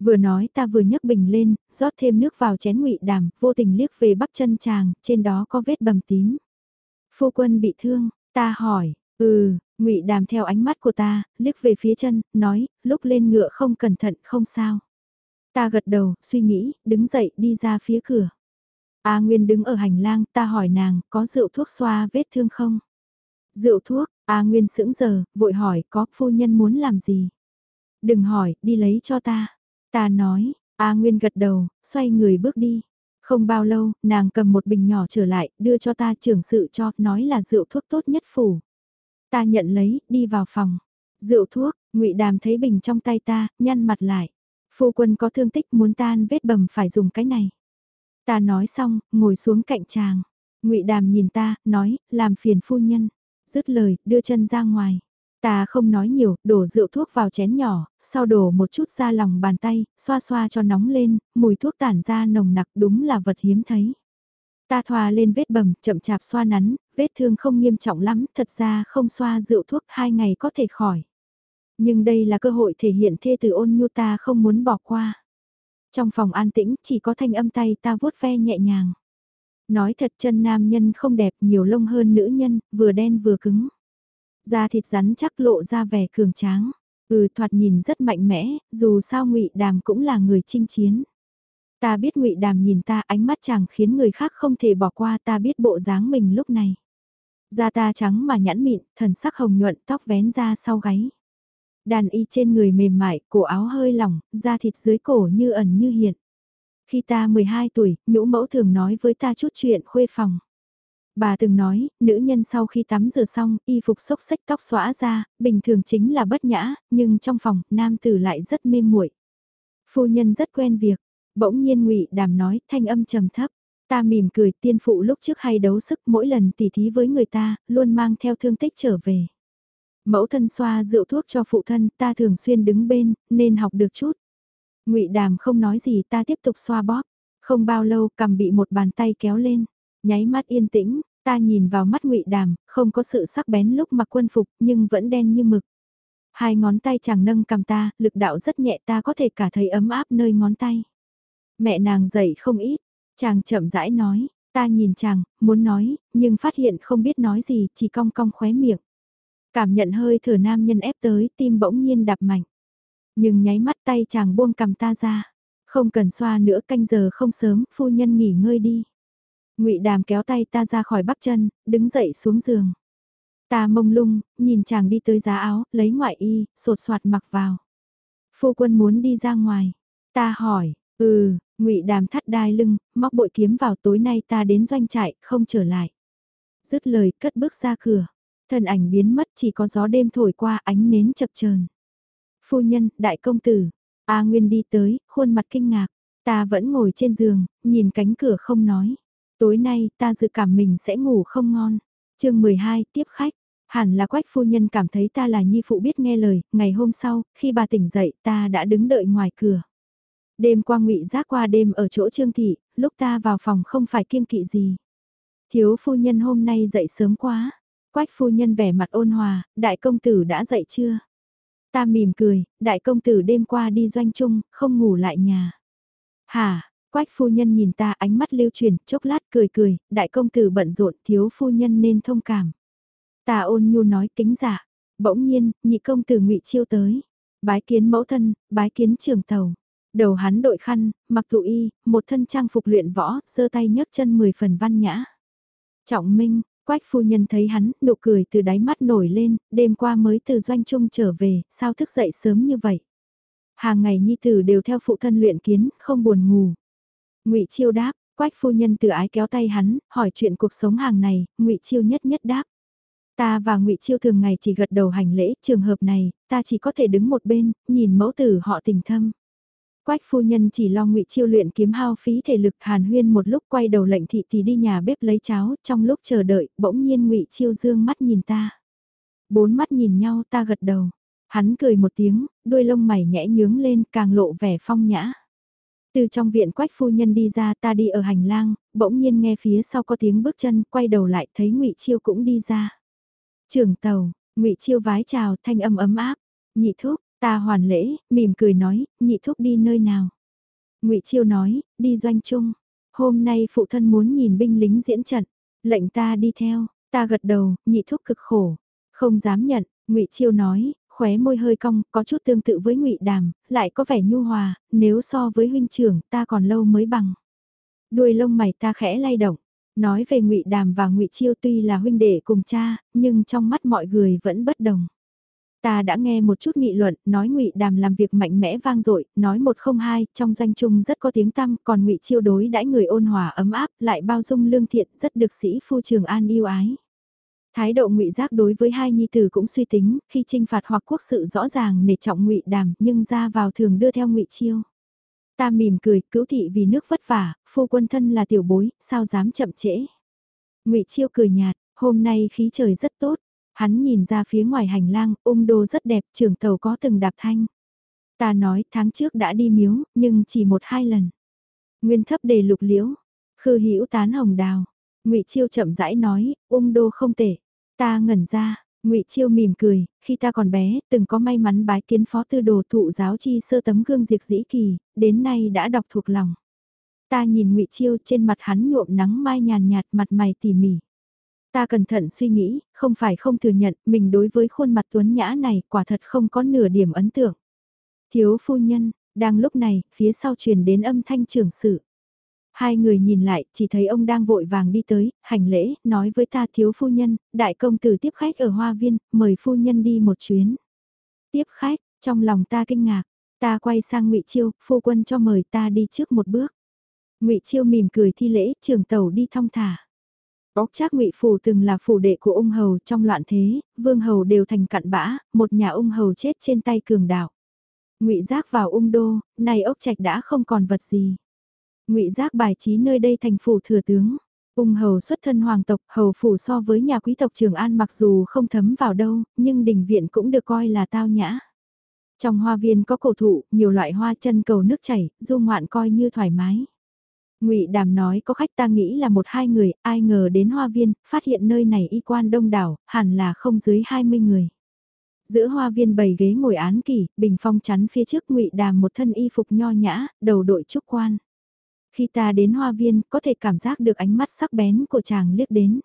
Vừa nói ta vừa nhấc bình lên, rót thêm nước vào chén ngụy đàm, vô tình liếc về bắp chân chàng, trên đó có vết bầm tím. Phu quân bị thương, ta hỏi, ừ, ngụy đàm theo ánh mắt của ta, liếc về phía chân, nói, lúc lên ngựa không cẩn thận không sao. Ta gật đầu, suy nghĩ, đứng dậy đi ra phía cửa. A Nguyên đứng ở hành lang, ta hỏi nàng, có rượu thuốc xoa vết thương không? Rượu thuốc, A Nguyên sững giờ, vội hỏi, có phu nhân muốn làm gì? Đừng hỏi, đi lấy cho ta. Ta nói, A Nguyên gật đầu, xoay người bước đi. Không bao lâu, nàng cầm một bình nhỏ trở lại, đưa cho ta trưởng sự cho, nói là rượu thuốc tốt nhất phủ. Ta nhận lấy, đi vào phòng. Rượu thuốc, ngụy Đàm thấy bình trong tay ta, nhăn mặt lại. Phu quân có thương tích muốn tan vết bầm phải dùng cái này. Ta nói xong, ngồi xuống cạnh chàng. ngụy Đàm nhìn ta, nói, làm phiền phu nhân. Dứt lời, đưa chân ra ngoài. Ta không nói nhiều, đổ rượu thuốc vào chén nhỏ, sau đổ một chút ra lòng bàn tay, xoa xoa cho nóng lên, mùi thuốc tản ra nồng nặc đúng là vật hiếm thấy. Ta thoa lên vết bầm, chậm chạp xoa nắn, vết thương không nghiêm trọng lắm, thật ra không xoa rượu thuốc hai ngày có thể khỏi. Nhưng đây là cơ hội thể hiện thê từ ôn nhu ta không muốn bỏ qua. Trong phòng an tĩnh chỉ có thanh âm tay ta vuốt ve nhẹ nhàng. Nói thật chân nam nhân không đẹp nhiều lông hơn nữ nhân, vừa đen vừa cứng. Da thịt rắn chắc lộ ra vẻ cường tráng. Ừ thoạt nhìn rất mạnh mẽ, dù sao ngụy Đàm cũng là người chinh chiến. Ta biết ngụy Đàm nhìn ta ánh mắt chàng khiến người khác không thể bỏ qua ta biết bộ dáng mình lúc này. Da ta trắng mà nhẵn mịn, thần sắc hồng nhuận tóc vén ra sau gáy. Đàn y trên người mềm mại, cổ áo hơi lỏng, da thịt dưới cổ như ẩn như hiện. Khi ta 12 tuổi, nhũ mẫu thường nói với ta chút chuyện khuê phòng. Bà từng nói, nữ nhân sau khi tắm rửa xong, y phục xốc xách tóc xóa ra, bình thường chính là bất nhã, nhưng trong phòng, nam tử lại rất mê muội. Phu nhân rất quen việc, bỗng nhiên ngụy đàm nói, thanh âm trầm thấp. Ta mỉm cười, tiên phụ lúc trước hay đấu sức mỗi lần tỉ thí với người ta, luôn mang theo thương tích trở về. Mẫu thân xoa rượu thuốc cho phụ thân, ta thường xuyên đứng bên, nên học được chút. ngụy đàm không nói gì ta tiếp tục xoa bóp. Không bao lâu cầm bị một bàn tay kéo lên. Nháy mắt yên tĩnh, ta nhìn vào mắt ngụy Đàm, không có sự sắc bén lúc mặc quân phục nhưng vẫn đen như mực. Hai ngón tay chàng nâng cầm ta, lực đạo rất nhẹ ta có thể cả thấy ấm áp nơi ngón tay. Mẹ nàng dậy không ít, chàng chậm rãi nói, ta nhìn chàng, muốn nói, nhưng phát hiện không biết nói gì, chỉ cong cong khóe miệng. Cảm nhận hơi thở nam nhân ép tới, tim bỗng nhiên đập mạnh. Nhưng nháy mắt tay chàng buông cầm ta ra. Không cần xoa nữa canh giờ không sớm, phu nhân nghỉ ngơi đi ngụy Đàm kéo tay ta ra khỏi bắp chân, đứng dậy xuống giường. Ta mông lung, nhìn chàng đi tới giá áo, lấy ngoại y, sột soạt mặc vào. Phu quân muốn đi ra ngoài. Ta hỏi, ừ, ngụy Đàm thắt đai lưng, móc bội kiếm vào tối nay ta đến doanh trại, không trở lại. Dứt lời, cất bước ra cửa. Thân ảnh biến mất chỉ có gió đêm thổi qua ánh nến chập chờn. Phu nhân, đại công tử. A Nguyên đi tới, khuôn mặt kinh ngạc. Ta vẫn ngồi trên giường, nhìn cánh cửa không nói. Tối nay ta dự cảm mình sẽ ngủ không ngon. chương 12 tiếp khách. Hẳn là quách phu nhân cảm thấy ta là nhi phụ biết nghe lời, ngày hôm sau, khi bà tỉnh dậy ta đã đứng đợi ngoài cửa. Đêm qua ngụy giác qua đêm ở chỗ trương thị, lúc ta vào phòng không phải kiêng kỵ gì. Thiếu phu nhân hôm nay dậy sớm quá. Quách phu nhân vẻ mặt ôn hòa, đại công tử đã dậy chưa? Ta mỉm cười, đại công tử đêm qua đi doanh chung, không ngủ lại nhà. Hả, Quách phu nhân nhìn ta ánh mắt lưu truyền, chốc lát cười cười, đại công tử bận rộn thiếu phu nhân nên thông cảm. Ta ôn nhu nói kính giả, bỗng nhiên, nhị công tử ngụy chiêu tới. Bái kiến mẫu thân, bái kiến trường tàu. Đầu hắn đội khăn, mặc tụ y, một thân trang phục luyện võ, sơ tay nhấc chân mười phần văn nhã. Trọng minh, quách phu nhân thấy hắn, nụ cười từ đáy mắt nổi lên, đêm qua mới từ doanh trung trở về, sao thức dậy sớm như vậy? Hàng ngày nhi tử đều theo phụ thân luyện kiến, không buồn ngủ. Ngụy Chiêu đáp, Quách phu nhân từ ái kéo tay hắn, hỏi chuyện cuộc sống hàng này, Ngụy Chiêu nhất nhất đáp. Ta và Ngụy Chiêu thường ngày chỉ gật đầu hành lễ, trường hợp này, ta chỉ có thể đứng một bên, nhìn mẫu tử họ tình thâm. Quách phu nhân chỉ lo Ngụy Chiêu luyện kiếm hao phí thể lực Hàn Huyên một lúc quay đầu lệnh thị thì đi nhà bếp lấy cháo, trong lúc chờ đợi, bỗng nhiên Ngụy Chiêu dương mắt nhìn ta. Bốn mắt nhìn nhau ta gật đầu. Hắn cười một tiếng, đuôi lông mày nhẽ nhướng lên càng lộ vẻ phong nhã. Từ trong viện quách phu nhân đi ra ta đi ở hành lang, bỗng nhiên nghe phía sau có tiếng bước chân, quay đầu lại thấy ngụy Chiêu cũng đi ra. Trưởng tàu, ngụy Chiêu vái chào thanh âm ấm áp, nhị thúc, ta hoàn lễ, mỉm cười nói, nhị thúc đi nơi nào. ngụy Chiêu nói, đi doanh trung, hôm nay phụ thân muốn nhìn binh lính diễn trận, lệnh ta đi theo, ta gật đầu, nhị thúc cực khổ, không dám nhận, ngụy Chiêu nói, khóe môi hơi cong, có chút tương tự với ngụy Đàm, lại có vẻ nhu hòa, nếu so với huynh trưởng ta còn lâu mới bằng. Đuôi lông mày ta khẽ lay động, nói về ngụy Đàm và ngụy Chiêu tuy là huynh đệ cùng cha, nhưng trong mắt mọi người vẫn bất đồng. Ta đã nghe một chút nghị luận, nói Ngụy Đàm làm việc mạnh mẽ vang dội, nói một không hai, trong danh chung rất có tiếng tăm, còn Ngụy Chiêu đối đãi người ôn hòa ấm áp, lại bao dung lương thiện, rất được sĩ phu trường an yêu ái. Thái độ Ngụy Giác đối với hai nhi tử cũng suy tính, khi trinh phạt hoặc quốc sự rõ ràng nể trọng Ngụy Đàm, nhưng ra vào thường đưa theo Ngụy Chiêu. Ta mỉm cười, cứu thị vì nước vất vả, phu quân thân là tiểu bối, sao dám chậm trễ. Ngụy Chiêu cười nhạt, hôm nay khí trời rất tốt, Hắn nhìn ra phía ngoài hành lang, ung đô rất đẹp, trường tàu có từng đạp thanh. Ta nói tháng trước đã đi miếu, nhưng chỉ một hai lần. Nguyên thấp đề lục liễu, khư hữu tán hồng đào. ngụy Chiêu chậm rãi nói, ung đô không tệ. Ta ngẩn ra, ngụy Chiêu mỉm cười, khi ta còn bé, từng có may mắn bái kiến phó tư đồ thụ giáo chi sơ tấm gương diệt dĩ kỳ, đến nay đã đọc thuộc lòng. Ta nhìn ngụy Chiêu trên mặt hắn nhuộm nắng mai nhàn nhạt mặt mày tỉ mỉ. Ta cẩn thận suy nghĩ, không phải không thừa nhận, mình đối với khuôn mặt tuấn nhã này quả thật không có nửa điểm ấn tượng. Thiếu phu nhân, đang lúc này, phía sau truyền đến âm thanh trưởng sự. Hai người nhìn lại, chỉ thấy ông đang vội vàng đi tới, hành lễ, nói với ta thiếu phu nhân, đại công tử tiếp khách ở hoa viên, mời phu nhân đi một chuyến. Tiếp khách, trong lòng ta kinh ngạc, ta quay sang ngụy Chiêu, phu quân cho mời ta đi trước một bước. ngụy Chiêu mỉm cười thi lễ, trường tàu đi thong thả. Ốc Trác Ngụy phủ từng là phủ đệ của ung hầu trong loạn thế, vương hầu đều thành cặn bã, một nhà ung hầu chết trên tay cường đạo. Ngụy Giác vào ung đô, nay ốc trạch đã không còn vật gì. Ngụy Giác bài trí nơi đây thành phủ thừa tướng. Ung hầu xuất thân hoàng tộc, hầu phủ so với nhà quý tộc Trường An mặc dù không thấm vào đâu, nhưng đình viện cũng được coi là tao nhã. Trong hoa viên có cổ thụ, nhiều loại hoa chân cầu nước chảy, du ngoạn coi như thoải mái. Ngụy Đàm nói có khách ta nghĩ là một hai người, ai ngờ đến hoa viên, phát hiện nơi này y quan đông đảo, hẳn là không dưới 20 người. Giữa hoa viên bầy ghế ngồi án kỷ bình phong chắn phía trước Ngụy Đàm một thân y phục nho nhã, đầu đội trúc quan. Khi ta đến hoa viên, có thể cảm giác được ánh mắt sắc bén của chàng liếc đến.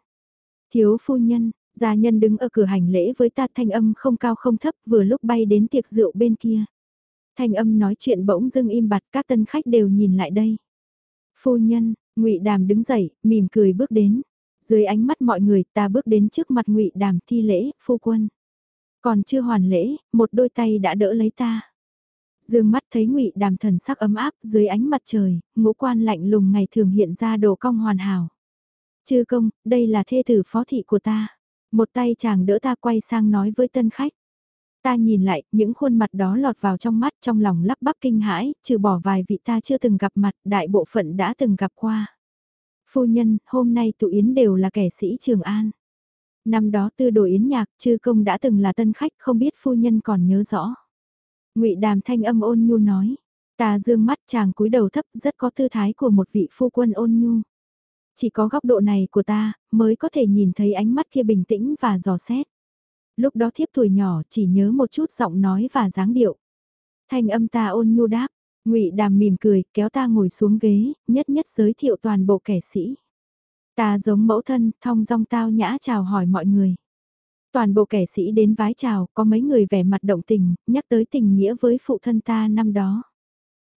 Thiếu phu nhân, gia nhân đứng ở cửa hành lễ với ta thanh âm không cao không thấp vừa lúc bay đến tiệc rượu bên kia. Thanh âm nói chuyện bỗng dưng im bặt các tân khách đều nhìn lại đây. Phu nhân, ngụy Đàm đứng dậy, mỉm cười bước đến. Dưới ánh mắt mọi người ta bước đến trước mặt ngụy Đàm thi lễ, phu quân. Còn chưa hoàn lễ, một đôi tay đã đỡ lấy ta. Dương mắt thấy ngụy Đàm thần sắc ấm áp dưới ánh mặt trời, ngũ quan lạnh lùng ngày thường hiện ra đồ cong hoàn hảo. Chư công, đây là thê tử phó thị của ta. Một tay chàng đỡ ta quay sang nói với tân khách. Ta nhìn lại, những khuôn mặt đó lọt vào trong mắt trong lòng lắp bắp kinh hãi, trừ bỏ vài vị ta chưa từng gặp mặt, đại bộ phận đã từng gặp qua. Phu nhân, hôm nay tụ yến đều là kẻ sĩ Trường An. Năm đó tư đồ yến nhạc, chư công đã từng là tân khách, không biết phu nhân còn nhớ rõ. ngụy đàm thanh âm ôn nhu nói. Ta dương mắt chàng cúi đầu thấp rất có tư thái của một vị phu quân ôn nhu. Chỉ có góc độ này của ta, mới có thể nhìn thấy ánh mắt kia bình tĩnh và dò xét lúc đó thiếp tuổi nhỏ chỉ nhớ một chút giọng nói và dáng điệu. Thanh âm ta ôn nhu đáp, ngụy đàm mỉm cười, kéo ta ngồi xuống ghế, nhất nhất giới thiệu toàn bộ kẻ sĩ. Ta giống mẫu thân, thong dong tao nhã chào hỏi mọi người. Toàn bộ kẻ sĩ đến vái chào, có mấy người vẻ mặt động tình, nhắc tới tình nghĩa với phụ thân ta năm đó.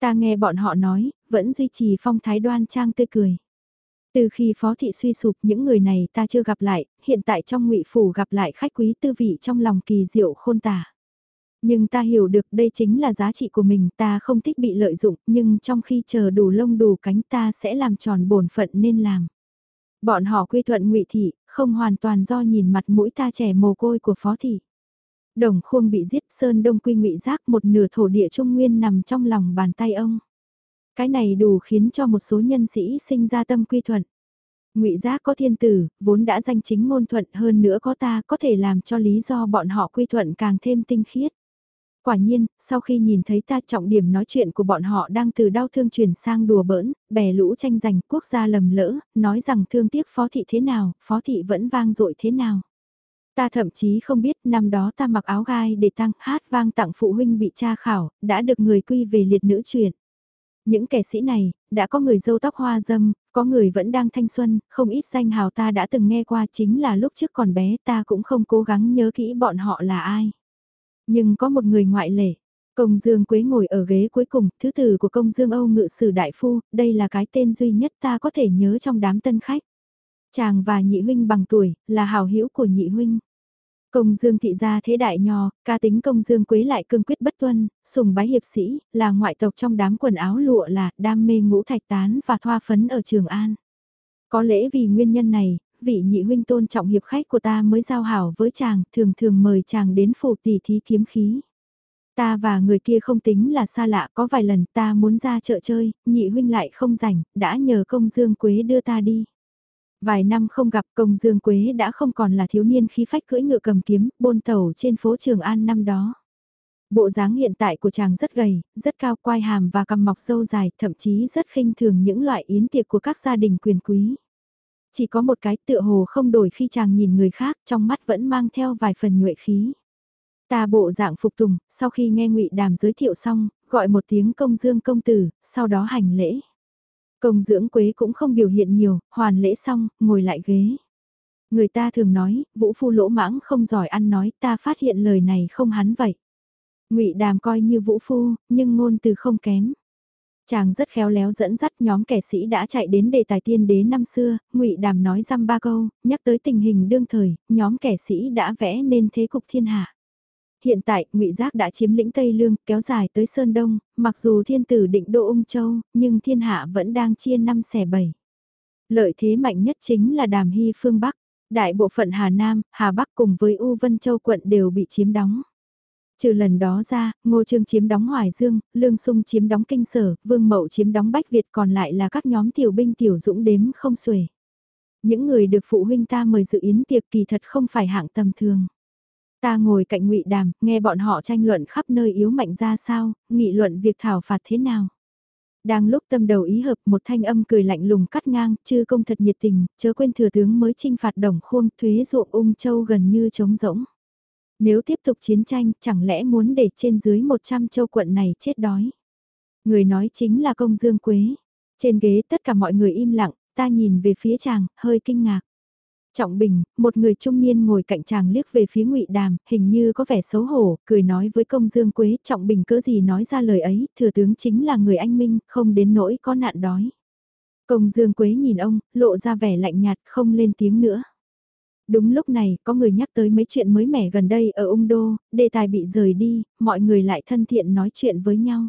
Ta nghe bọn họ nói, vẫn duy trì phong thái đoan trang tươi cười. Từ khi phó thị suy sụp những người này ta chưa gặp lại, hiện tại trong ngụy phủ gặp lại khách quý tư vị trong lòng kỳ diệu khôn tả. Nhưng ta hiểu được đây chính là giá trị của mình, ta không thích bị lợi dụng, nhưng trong khi chờ đủ lông đủ cánh ta sẽ làm tròn bổn phận nên làm. Bọn họ quy thuận ngụy thị, không hoàn toàn do nhìn mặt mũi ta trẻ mồ côi của phó thị. Đồng khuông bị giết sơn đông quy ngụy giác một nửa thổ địa trung nguyên nằm trong lòng bàn tay ông. Cái này đủ khiến cho một số nhân sĩ sinh ra tâm quy thuận. Ngụy Giác có thiên tử, vốn đã danh chính ngôn thuận hơn nữa có ta có thể làm cho lý do bọn họ quy thuận càng thêm tinh khiết. Quả nhiên, sau khi nhìn thấy ta trọng điểm nói chuyện của bọn họ đang từ đau thương chuyển sang đùa bỡn, bè lũ tranh giành quốc gia lầm lỡ, nói rằng thương tiếc phó thị thế nào, phó thị vẫn vang dội thế nào. Ta thậm chí không biết năm đó ta mặc áo gai để tăng hát vang tặng phụ huynh bị tra khảo, đã được người quy về liệt nữ truyền. Những kẻ sĩ này, đã có người dâu tóc hoa dâm, có người vẫn đang thanh xuân, không ít danh hào ta đã từng nghe qua chính là lúc trước còn bé ta cũng không cố gắng nhớ kỹ bọn họ là ai. Nhưng có một người ngoại lệ, Công Dương Quế ngồi ở ghế cuối cùng, thứ tử của công Dương Âu ngự sử đại phu, đây là cái tên duy nhất ta có thể nhớ trong đám tân khách. Chàng và nhị huynh bằng tuổi, là hào hữu của nhị huynh. Công Dương thị gia thế đại nho, ca tính công Dương Quế lại cương quyết bất tuân, sùng bái hiệp sĩ, là ngoại tộc trong đám quần áo lụa là đam mê ngũ thạch tán và thoa phấn ở Trường An. Có lẽ vì nguyên nhân này, vị nhị huynh tôn trọng hiệp khách của ta mới giao hảo với chàng, thường thường mời chàng đến phủ tỷ thí kiếm khí. Ta và người kia không tính là xa lạ, có vài lần ta muốn ra chợ chơi, nhị huynh lại không rảnh, đã nhờ công Dương Quế đưa ta đi. Vài năm không gặp công Dương Quế đã không còn là thiếu niên khí phách cưỡi ngựa cầm kiếm, bôn tàu trên phố Trường An năm đó. Bộ dáng hiện tại của chàng rất gầy, rất cao quai hàm và cằm mọc sâu dài, thậm chí rất khinh thường những loại yến tiệc của các gia đình quyền quý. Chỉ có một cái tựa hồ không đổi khi chàng nhìn người khác, trong mắt vẫn mang theo vài phần nhuệ khí. Ta bộ dạng phục tùng, sau khi nghe ngụy Đàm giới thiệu xong, gọi một tiếng công dương công tử, sau đó hành lễ. Công dưỡng quế cũng không biểu hiện nhiều, hoàn lễ xong, ngồi lại ghế. Người ta thường nói, vũ phu lỗ mãng không giỏi ăn nói, ta phát hiện lời này không hắn vậy. ngụy Đàm coi như vũ phu, nhưng ngôn từ không kém. Chàng rất khéo léo dẫn dắt nhóm kẻ sĩ đã chạy đến đề tài tiên đế năm xưa, ngụy Đàm nói răm ba câu, nhắc tới tình hình đương thời, nhóm kẻ sĩ đã vẽ nên thế cục thiên hạ. Hiện tại, ngụy Giác đã chiếm lĩnh Tây Lương, kéo dài tới Sơn Đông, mặc dù thiên tử định đô ung châu, nhưng thiên hạ vẫn đang chia năm xẻ bảy. Lợi thế mạnh nhất chính là đàm hy phương Bắc, đại bộ phận Hà Nam, Hà Bắc cùng với U Vân Châu quận đều bị chiếm đóng. Trừ lần đó ra, Ngô Trương chiếm đóng Hoài Dương, Lương Sung chiếm đóng Kinh Sở, Vương Mậu chiếm đóng Bách Việt còn lại là các nhóm tiểu binh tiểu dũng đếm không xuể. Những người được phụ huynh ta mời dự yến tiệc kỳ thật không phải hạng tầm thường. Ta ngồi cạnh ngụy Đàm, nghe bọn họ tranh luận khắp nơi yếu mạnh ra sao, nghị luận việc thảo phạt thế nào. Đang lúc tâm đầu ý hợp một thanh âm cười lạnh lùng cắt ngang, chư công thật nhiệt tình, chớ quên thừa tướng mới trinh phạt đồng khuông thuế ruộng ung châu gần như trống rỗng. Nếu tiếp tục chiến tranh, chẳng lẽ muốn để trên dưới 100 châu quận này chết đói. Người nói chính là công dương quế. Trên ghế tất cả mọi người im lặng, ta nhìn về phía chàng, hơi kinh ngạc. Trọng Bình, một người trung niên ngồi cạnh chàng liếc về phía ngụy Đàm, hình như có vẻ xấu hổ, cười nói với công dương quế, Trọng Bình cỡ gì nói ra lời ấy, thừa tướng chính là người anh minh, không đến nỗi có nạn đói. Công dương quế nhìn ông, lộ ra vẻ lạnh nhạt, không lên tiếng nữa. Đúng lúc này, có người nhắc tới mấy chuyện mới mẻ gần đây ở ung đô, đề tài bị rời đi, mọi người lại thân thiện nói chuyện với nhau.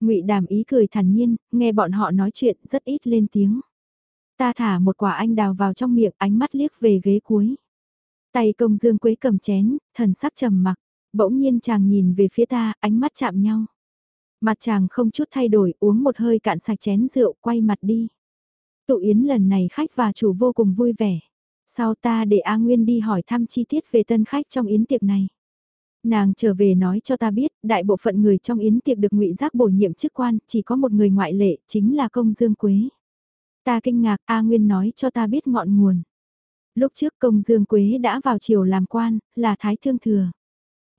ngụy Đàm ý cười thản nhiên, nghe bọn họ nói chuyện rất ít lên tiếng. Ta thả một quả anh đào vào trong miệng ánh mắt liếc về ghế cuối. Tay công dương quế cầm chén, thần sắc trầm mặc, bỗng nhiên chàng nhìn về phía ta, ánh mắt chạm nhau. Mặt chàng không chút thay đổi uống một hơi cạn sạch chén rượu quay mặt đi. Tụ yến lần này khách và chủ vô cùng vui vẻ. Sau ta để A Nguyên đi hỏi thăm chi tiết về tân khách trong yến tiệc này. Nàng trở về nói cho ta biết, đại bộ phận người trong yến tiệc được ngụy giác bổ nhiệm chức quan, chỉ có một người ngoại lệ, chính là công dương quế. Ta kinh ngạc, A Nguyên nói cho ta biết ngọn nguồn. Lúc trước công Dương Quế đã vào triều làm quan, là Thái Thương Thừa.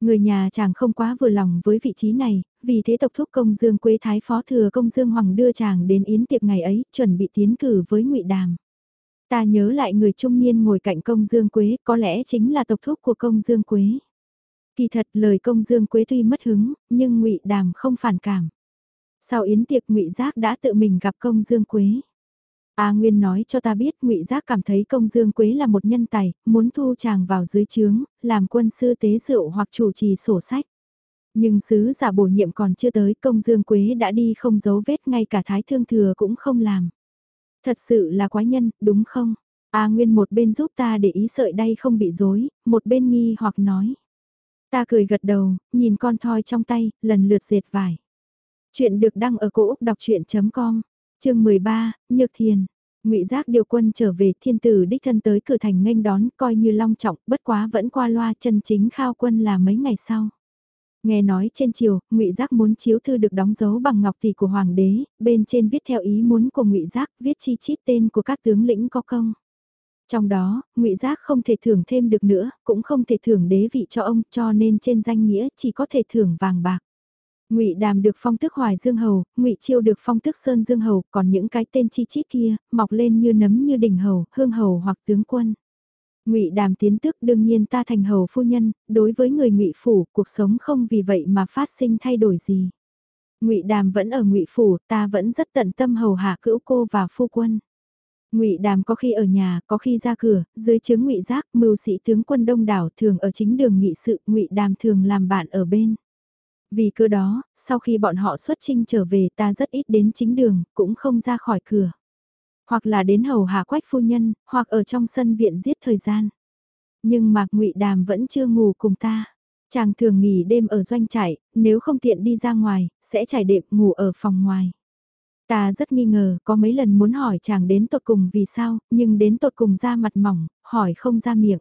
Người nhà chàng không quá vừa lòng với vị trí này, vì thế tộc thúc công Dương Quế Thái Phó Thừa công Dương Hoàng đưa chàng đến yến tiệc ngày ấy, chuẩn bị tiến cử với ngụy Đàm. Ta nhớ lại người trung niên ngồi cạnh công Dương Quế, có lẽ chính là tộc thúc của công Dương Quế. Kỳ thật lời công Dương Quế tuy mất hứng, nhưng ngụy Đàm không phản cảm. Sau yến tiệc ngụy Giác đã tự mình gặp công Dương Quế. A Nguyên nói cho ta biết ngụy Giác cảm thấy công dương quế là một nhân tài, muốn thu chàng vào dưới trướng, làm quân sư tế rượu hoặc chủ trì sổ sách. Nhưng sứ giả bổ nhiệm còn chưa tới công dương quế đã đi không giấu vết ngay cả thái thương thừa cũng không làm. Thật sự là quái nhân, đúng không? A Nguyên một bên giúp ta để ý sợi đay không bị rối, một bên nghi hoặc nói. Ta cười gật đầu, nhìn con thoi trong tay, lần lượt dệt vải. Chuyện được đăng ở cổ Úc đọc chuyện.com chương 13, Nhược Thiền. Ngụy Giác điều quân trở về, thiên tử đích thân tới cửa thành nghênh đón, coi như long trọng, bất quá vẫn qua loa chân chính khao quân là mấy ngày sau. Nghe nói trên chiều, Ngụy Giác muốn chiếu thư được đóng dấu bằng ngọc tỷ của hoàng đế, bên trên viết theo ý muốn của Ngụy Giác, viết chi chít tên của các tướng lĩnh có công. Trong đó, Ngụy Giác không thể thưởng thêm được nữa, cũng không thể thưởng đế vị cho ông, cho nên trên danh nghĩa chỉ có thể thưởng vàng bạc. Ngụy Đàm được phong tước Hoài Dương Hầu, Ngụy Chiêu được phong tước Sơn Dương Hầu, còn những cái tên chi chít kia, mọc lên như nấm như đỉnh hầu, hương hầu hoặc tướng quân. Ngụy Đàm tiến tước đương nhiên ta thành hầu phu nhân, đối với người Ngụy phủ, cuộc sống không vì vậy mà phát sinh thay đổi gì. Ngụy Đàm vẫn ở Ngụy phủ, ta vẫn rất tận tâm hầu hạ cữu cô và phu quân. Ngụy Đàm có khi ở nhà, có khi ra cửa, dưới chứng Ngụy Giác, mưu sĩ tướng quân đông đảo thường ở chính đường nghị sự, Ngụy Đàm thường làm bạn ở bên. Vì cơ đó, sau khi bọn họ xuất trinh trở về ta rất ít đến chính đường, cũng không ra khỏi cửa. Hoặc là đến hầu hạ quách phu nhân, hoặc ở trong sân viện giết thời gian. Nhưng Mạc Ngụy Đàm vẫn chưa ngủ cùng ta. Chàng thường nghỉ đêm ở doanh trại, nếu không tiện đi ra ngoài, sẽ trải đệm ngủ ở phòng ngoài. Ta rất nghi ngờ, có mấy lần muốn hỏi chàng đến tột cùng vì sao, nhưng đến tột cùng ra mặt mỏng, hỏi không ra miệng.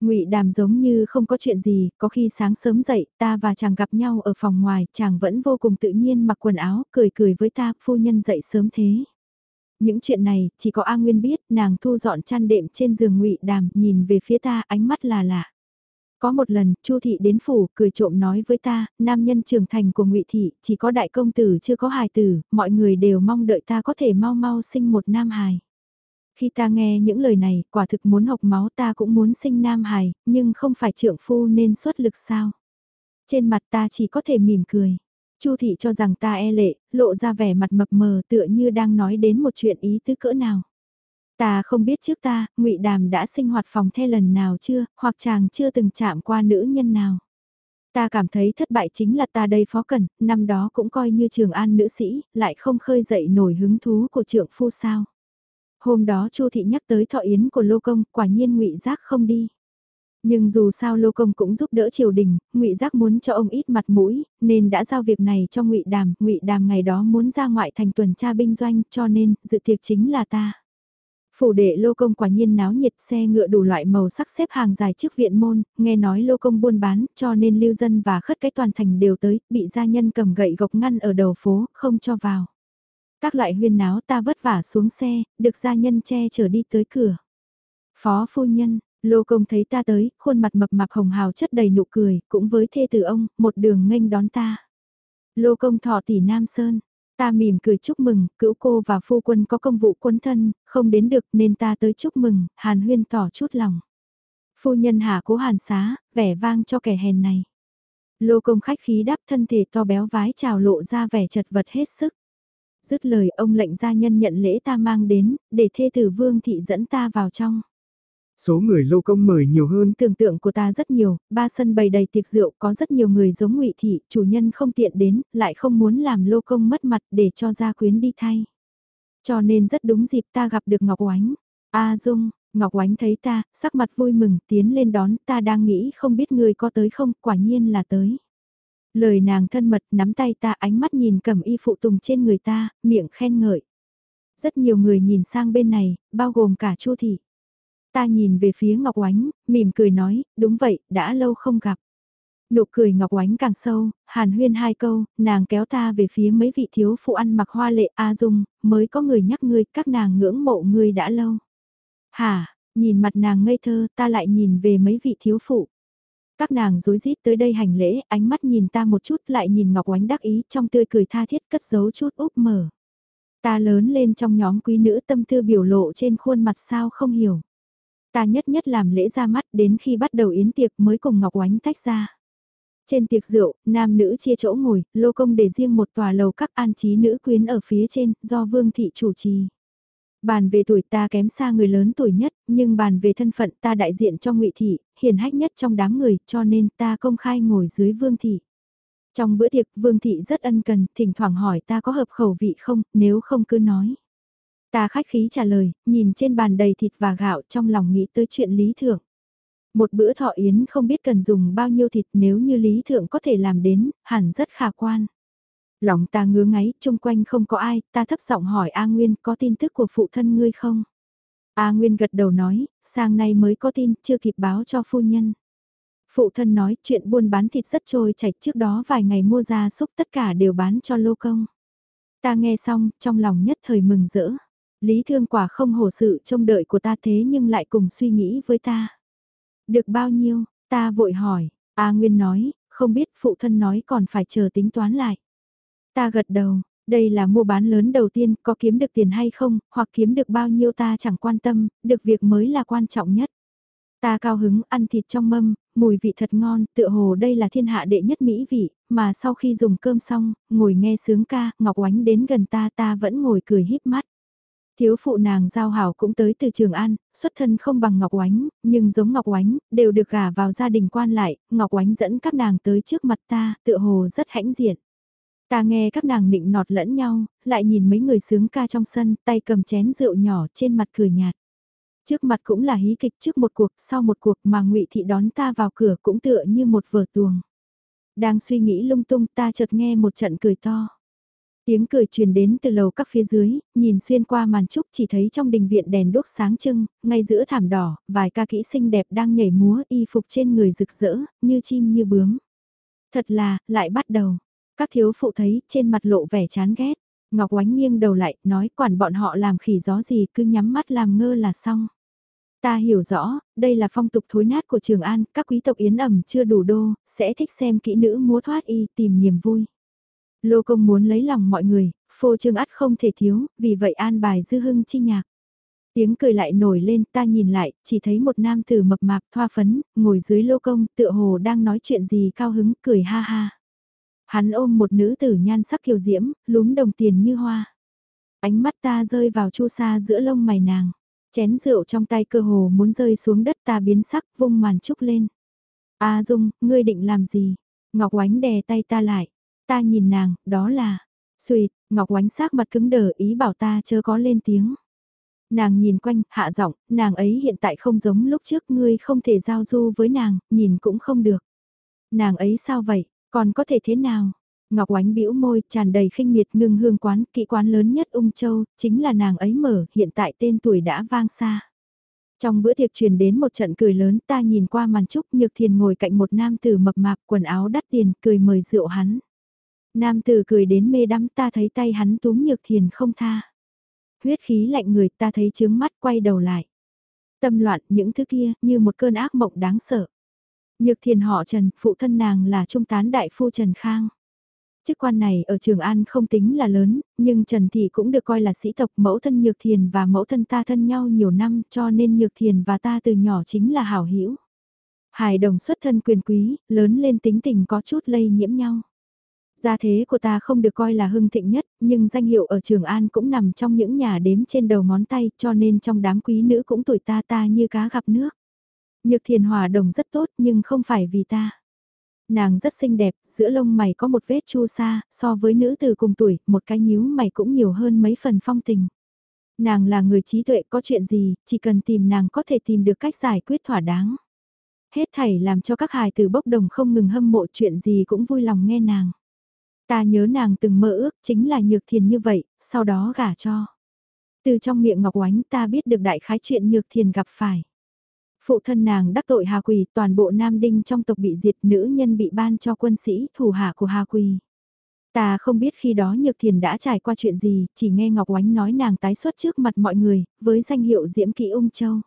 Ngụy Đàm giống như không có chuyện gì, có khi sáng sớm dậy, ta và chàng gặp nhau ở phòng ngoài, chàng vẫn vô cùng tự nhiên mặc quần áo, cười cười với ta, phu nhân dậy sớm thế. Những chuyện này, chỉ có A Nguyên biết, nàng thu dọn chăn đệm trên giường Ngụy Đàm, nhìn về phía ta, ánh mắt là lạ. Có một lần, Chu thị đến phủ, cười trộm nói với ta, nam nhân trưởng thành của Ngụy thị, chỉ có đại công tử chưa có hài tử, mọi người đều mong đợi ta có thể mau mau sinh một nam hài. Khi ta nghe những lời này, quả thực muốn học máu ta cũng muốn sinh nam hài, nhưng không phải trượng phu nên xuất lực sao. Trên mặt ta chỉ có thể mỉm cười. Chu thị cho rằng ta e lệ, lộ ra vẻ mặt mập mờ tựa như đang nói đến một chuyện ý tứ cỡ nào. Ta không biết trước ta, ngụy Đàm đã sinh hoạt phòng the lần nào chưa, hoặc chàng chưa từng chạm qua nữ nhân nào. Ta cảm thấy thất bại chính là ta đây phó cần, năm đó cũng coi như trường an nữ sĩ, lại không khơi dậy nổi hứng thú của trượng phu sao. Hôm đó Chu thị nhắc tới thọ yến của Lô Công, quả nhiên ngụy Giác không đi. Nhưng dù sao Lô Công cũng giúp đỡ triều đình, ngụy Giác muốn cho ông ít mặt mũi, nên đã giao việc này cho ngụy Đàm, ngụy Đàm ngày đó muốn ra ngoại thành tuần tra binh doanh, cho nên dự tiệc chính là ta. Phủ đệ lô công quả nhiên náo nhiệt xe ngựa đủ loại màu sắc xếp hàng dài trước viện môn, nghe nói lô công buôn bán, cho nên lưu dân và khất cái toàn thành đều tới, bị gia nhân cầm gậy gộc ngăn ở đầu phố, không cho vào. Các loại huyên náo ta vất vả xuống xe, được gia nhân che chở đi tới cửa. Phó phu nhân, lô công thấy ta tới, khuôn mặt mập mạp hồng hào chất đầy nụ cười, cũng với thê từ ông, một đường nghênh đón ta. Lô công thọ tỷ Nam Sơn, Ta mỉm cười chúc mừng, cữu cô và phu quân có công vụ quân thân, không đến được nên ta tới chúc mừng, hàn huyên tỏ chút lòng. Phu nhân hạ cố hàn xá, vẻ vang cho kẻ hèn này. Lô công khách khí đáp thân thể to béo vái trào lộ ra vẻ chật vật hết sức. Dứt lời ông lệnh gia nhân nhận lễ ta mang đến, để thê tử vương thị dẫn ta vào trong. Số người lâu công mời nhiều hơn. Tưởng tượng của ta rất nhiều, ba sân bày đầy tiệc rượu có rất nhiều người giống ngụy thị, chủ nhân không tiện đến, lại không muốn làm lô công mất mặt để cho gia quyến đi thay. Cho nên rất đúng dịp ta gặp được Ngọc Oánh. A Dung, Ngọc Oánh thấy ta, sắc mặt vui mừng, tiến lên đón, ta đang nghĩ không biết người có tới không, quả nhiên là tới. Lời nàng thân mật nắm tay ta ánh mắt nhìn cầm y phụ tùng trên người ta, miệng khen ngợi. Rất nhiều người nhìn sang bên này, bao gồm cả Chu thị. Ta nhìn về phía Ngọc Oánh, mỉm cười nói, đúng vậy, đã lâu không gặp. Nụ cười Ngọc Oánh càng sâu, hàn huyên hai câu, nàng kéo ta về phía mấy vị thiếu phụ ăn mặc hoa lệ A Dung, mới có người nhắc ngươi, các nàng ngưỡng mộ ngươi đã lâu. Hả, nhìn mặt nàng ngây thơ, ta lại nhìn về mấy vị thiếu phụ. Các nàng rối rít tới đây hành lễ, ánh mắt nhìn ta một chút lại nhìn Ngọc Oánh đắc ý trong tươi cười tha thiết cất giấu chút úp mở. Ta lớn lên trong nhóm quý nữ tâm tư biểu lộ trên khuôn mặt sao không hiểu ta nhất nhất làm lễ ra mắt đến khi bắt đầu yến tiệc mới cùng Ngọc Oánh tách ra. Trên tiệc rượu, nam nữ chia chỗ ngồi, lô công để riêng một tòa lầu các an trí nữ quyến ở phía trên, do Vương Thị chủ trì. Bàn về tuổi ta kém xa người lớn tuổi nhất, nhưng bàn về thân phận ta đại diện cho ngụy Thị, hiền hách nhất trong đám người, cho nên ta công khai ngồi dưới Vương Thị. Trong bữa tiệc, Vương Thị rất ân cần, thỉnh thoảng hỏi ta có hợp khẩu vị không, nếu không cứ nói. Ta khách khí trả lời, nhìn trên bàn đầy thịt và gạo trong lòng nghĩ tới chuyện lý thượng. Một bữa thọ yến không biết cần dùng bao nhiêu thịt nếu như lý thượng có thể làm đến, hẳn rất khả quan. Lòng ta ngứa ngáy, chung quanh không có ai, ta thấp giọng hỏi A Nguyên có tin tức của phụ thân ngươi không? A Nguyên gật đầu nói, sang nay mới có tin, chưa kịp báo cho phu nhân. Phụ thân nói chuyện buôn bán thịt rất trôi chảy trước đó vài ngày mua ra xúc tất cả đều bán cho lô công. Ta nghe xong, trong lòng nhất thời mừng rỡ. Lý thương quả không hổ sự trông đợi của ta thế nhưng lại cùng suy nghĩ với ta. Được bao nhiêu, ta vội hỏi, A Nguyên nói, không biết phụ thân nói còn phải chờ tính toán lại. Ta gật đầu, đây là mua bán lớn đầu tiên, có kiếm được tiền hay không, hoặc kiếm được bao nhiêu ta chẳng quan tâm, được việc mới là quan trọng nhất. Ta cao hứng ăn thịt trong mâm, mùi vị thật ngon, tựa hồ đây là thiên hạ đệ nhất mỹ vị, mà sau khi dùng cơm xong, ngồi nghe sướng ca, Ngọc Oánh đến gần ta ta vẫn ngồi cười híp mắt. Thiếu phụ nàng giao hảo cũng tới từ Trường An, xuất thân không bằng Ngọc Oánh, nhưng giống Ngọc Oánh, đều được gả vào gia đình quan lại, Ngọc Oánh dẫn các nàng tới trước mặt ta, tựa hồ rất hãnh diện. Ta nghe các nàng nịnh nọt lẫn nhau, lại nhìn mấy người sướng ca trong sân, tay cầm chén rượu nhỏ trên mặt cười nhạt. Trước mặt cũng là hí kịch trước một cuộc, sau một cuộc mà ngụy Thị đón ta vào cửa cũng tựa như một vở tuồng. Đang suy nghĩ lung tung ta chợt nghe một trận cười to. Tiếng cười truyền đến từ lầu các phía dưới, nhìn xuyên qua màn trúc chỉ thấy trong đình viện đèn đốt sáng trưng, ngay giữa thảm đỏ, vài ca kỹ xinh đẹp đang nhảy múa y phục trên người rực rỡ, như chim như bướm. Thật là, lại bắt đầu. Các thiếu phụ thấy, trên mặt lộ vẻ chán ghét. Ngọc Oánh nghiêng đầu lại, nói quản bọn họ làm khỉ gió gì cứ nhắm mắt làm ngơ là xong. Ta hiểu rõ, đây là phong tục thối nát của Trường An, các quý tộc yến ẩm chưa đủ đô, sẽ thích xem kỹ nữ múa thoát y tìm niềm vui. Lô công muốn lấy lòng mọi người, phô trương ắt không thể thiếu, vì vậy an bài dư hưng chi nhạc. Tiếng cười lại nổi lên, ta nhìn lại, chỉ thấy một nam tử mập mạp thoa phấn, ngồi dưới lô công, tựa hồ đang nói chuyện gì cao hứng, cười ha ha. Hắn ôm một nữ tử nhan sắc kiều diễm, lúm đồng tiền như hoa. Ánh mắt ta rơi vào chu sa giữa lông mày nàng. Chén rượu trong tay cơ hồ muốn rơi xuống đất ta biến sắc vung màn trúc lên. A Dung, ngươi định làm gì? Ngọc Oánh đè tay ta lại. Ta nhìn nàng, đó là... Xuyệt, Ngọc Oánh sắc mặt cứng đờ ý bảo ta chớ có lên tiếng. Nàng nhìn quanh, hạ giọng, nàng ấy hiện tại không giống lúc trước ngươi không thể giao du với nàng, nhìn cũng không được. Nàng ấy sao vậy, còn có thể thế nào? Ngọc Oánh bĩu môi, tràn đầy khinh miệt ngưng hương quán, kỵ quán lớn nhất ung châu, chính là nàng ấy mở, hiện tại tên tuổi đã vang xa. Trong bữa tiệc truyền đến một trận cười lớn ta nhìn qua màn trúc nhược thiền ngồi cạnh một nam tử mập mạp quần áo đắt tiền cười mời rượu hắn. Nam tử cười đến mê đắm ta thấy tay hắn túm nhược thiền không tha. Huyết khí lạnh người ta thấy chướng mắt quay đầu lại. Tâm loạn những thứ kia như một cơn ác mộng đáng sợ. Nhược thiền họ Trần, phụ thân nàng là trung tán đại phu Trần Khang. Chức quan này ở Trường An không tính là lớn, nhưng Trần Thị cũng được coi là sĩ tộc mẫu thân Nhược Thiền và mẫu thân ta thân nhau nhiều năm cho nên Nhược Thiền và ta từ nhỏ chính là hảo hữu Hài đồng xuất thân quyền quý, lớn lên tính tình có chút lây nhiễm nhau. Gia thế của ta không được coi là hưng thịnh nhất, nhưng danh hiệu ở Trường An cũng nằm trong những nhà đếm trên đầu ngón tay cho nên trong đám quý nữ cũng tuổi ta ta như cá gặp nước. Nhược thiền hòa đồng rất tốt nhưng không phải vì ta. Nàng rất xinh đẹp, giữa lông mày có một vết chu sa, so với nữ từ cùng tuổi, một cái nhíu mày cũng nhiều hơn mấy phần phong tình. Nàng là người trí tuệ có chuyện gì, chỉ cần tìm nàng có thể tìm được cách giải quyết thỏa đáng. Hết thảy làm cho các hài từ bốc đồng không ngừng hâm mộ chuyện gì cũng vui lòng nghe nàng. Ta nhớ nàng từng mơ ước chính là nhược thiền như vậy, sau đó gả cho. Từ trong miệng Ngọc Oánh ta biết được đại khái chuyện nhược thiền gặp phải. Phụ thân nàng đắc tội Hà Quỳ, toàn bộ Nam Đinh trong tộc bị diệt, nữ nhân bị ban cho quân sĩ, thủ hạ của Hà Quỳ. Ta không biết khi đó Nhược Thiền đã trải qua chuyện gì, chỉ nghe Ngọc Oánh nói nàng tái xuất trước mặt mọi người, với danh hiệu Diễm Kỵ Ung Châu.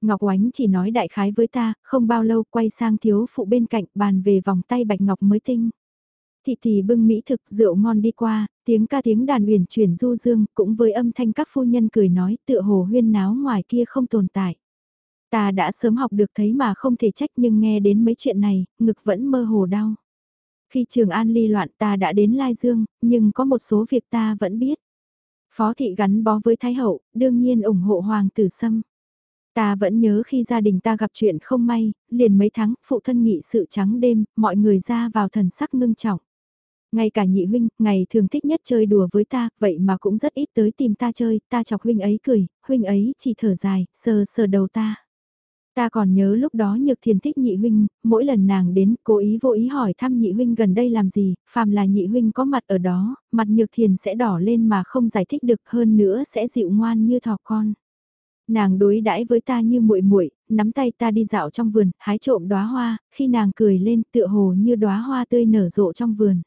Ngọc Oánh chỉ nói đại khái với ta, không bao lâu quay sang thiếu phụ bên cạnh bàn về vòng tay bạch ngọc mới tinh. Thị thị bưng mỹ thực rượu ngon đi qua, tiếng ca tiếng đàn uyển chuyển du dương, cũng với âm thanh các phu nhân cười nói tựa hồ huyên náo ngoài kia không tồn tại. Ta đã sớm học được thấy mà không thể trách nhưng nghe đến mấy chuyện này, ngực vẫn mơ hồ đau. Khi trường an ly loạn ta đã đến Lai Dương, nhưng có một số việc ta vẫn biết. Phó thị gắn bó với Thái Hậu, đương nhiên ủng hộ Hoàng tử Sâm. Ta vẫn nhớ khi gia đình ta gặp chuyện không may, liền mấy tháng, phụ thân nghị sự trắng đêm, mọi người ra vào thần sắc ngưng trọng. Ngay cả nhị huynh, ngày thường thích nhất chơi đùa với ta, vậy mà cũng rất ít tới tìm ta chơi, ta chọc huynh ấy cười, huynh ấy chỉ thở dài, sờ sờ đầu ta. Ta còn nhớ lúc đó Nhược Thiền thích nhị huynh, mỗi lần nàng đến cố ý vô ý hỏi thăm nhị huynh gần đây làm gì, phàm là nhị huynh có mặt ở đó, mặt Nhược Thiền sẽ đỏ lên mà không giải thích được hơn nữa sẽ dịu ngoan như thỏ con. Nàng đối đãi với ta như muội muội, nắm tay ta đi dạo trong vườn, hái trộm đóa hoa, khi nàng cười lên tựa hồ như đóa hoa tươi nở rộ trong vườn.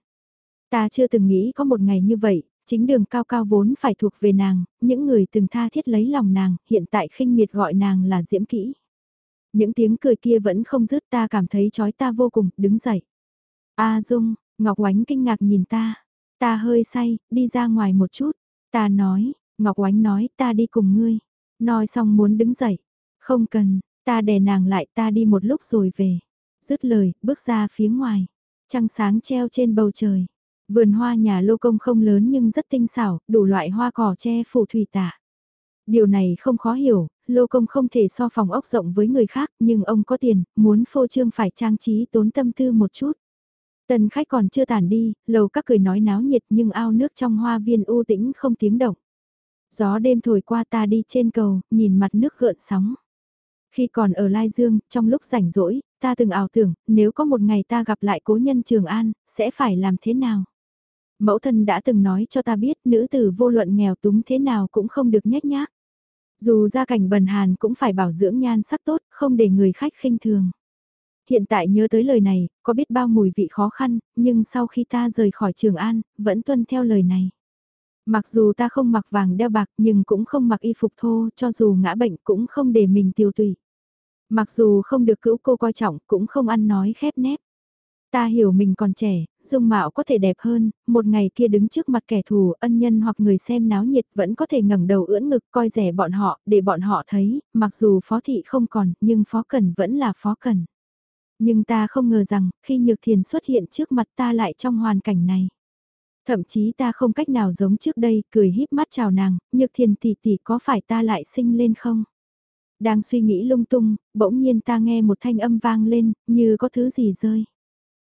Ta chưa từng nghĩ có một ngày như vậy, chính đường cao cao vốn phải thuộc về nàng, những người từng tha thiết lấy lòng nàng, hiện tại khinh miệt gọi nàng là diễm kỹ. Những tiếng cười kia vẫn không dứt ta cảm thấy chói ta vô cùng, đứng dậy. A Dung, Ngọc Oánh kinh ngạc nhìn ta. Ta hơi say, đi ra ngoài một chút. Ta nói, Ngọc Oánh nói ta đi cùng ngươi. Nói xong muốn đứng dậy. Không cần, Ta đè nàng lại ta đi một lúc rồi về. Dứt lời, bước ra phía ngoài. Trăng sáng treo trên bầu trời. Vườn hoa nhà lô công không lớn nhưng rất tinh xảo, đủ loại hoa cỏ che phủ thủy tạ Điều này không khó hiểu, lô công không thể so phòng ốc rộng với người khác nhưng ông có tiền, muốn phô trương phải trang trí tốn tâm tư một chút. Tần khách còn chưa tàn đi, lầu các cười nói náo nhiệt nhưng ao nước trong hoa viên u tĩnh không tiếng động. Gió đêm thổi qua ta đi trên cầu, nhìn mặt nước gợn sóng. Khi còn ở Lai Dương, trong lúc rảnh rỗi, ta từng ảo tưởng, nếu có một ngày ta gặp lại cố nhân Trường An, sẽ phải làm thế nào? Mẫu thân đã từng nói cho ta biết nữ tử vô luận nghèo túng thế nào cũng không được nhét nhác. Dù gia cảnh bần hàn cũng phải bảo dưỡng nhan sắc tốt, không để người khách khinh thường. Hiện tại nhớ tới lời này, có biết bao mùi vị khó khăn, nhưng sau khi ta rời khỏi Trường An, vẫn tuân theo lời này. Mặc dù ta không mặc vàng đeo bạc nhưng cũng không mặc y phục thô cho dù ngã bệnh cũng không để mình tiêu tùy. Mặc dù không được cữu cô coi trọng cũng không ăn nói khép nép. Ta hiểu mình còn trẻ, dung mạo có thể đẹp hơn, một ngày kia đứng trước mặt kẻ thù, ân nhân hoặc người xem náo nhiệt vẫn có thể ngẩng đầu ưỡn ngực coi rẻ bọn họ, để bọn họ thấy, mặc dù phó thị không còn, nhưng phó cần vẫn là phó cần. Nhưng ta không ngờ rằng, khi Nhược Thiền xuất hiện trước mặt ta lại trong hoàn cảnh này. Thậm chí ta không cách nào giống trước đây, cười híp mắt chào nàng, Nhược Thiền tỷ tỷ có phải ta lại sinh lên không? Đang suy nghĩ lung tung, bỗng nhiên ta nghe một thanh âm vang lên, như có thứ gì rơi.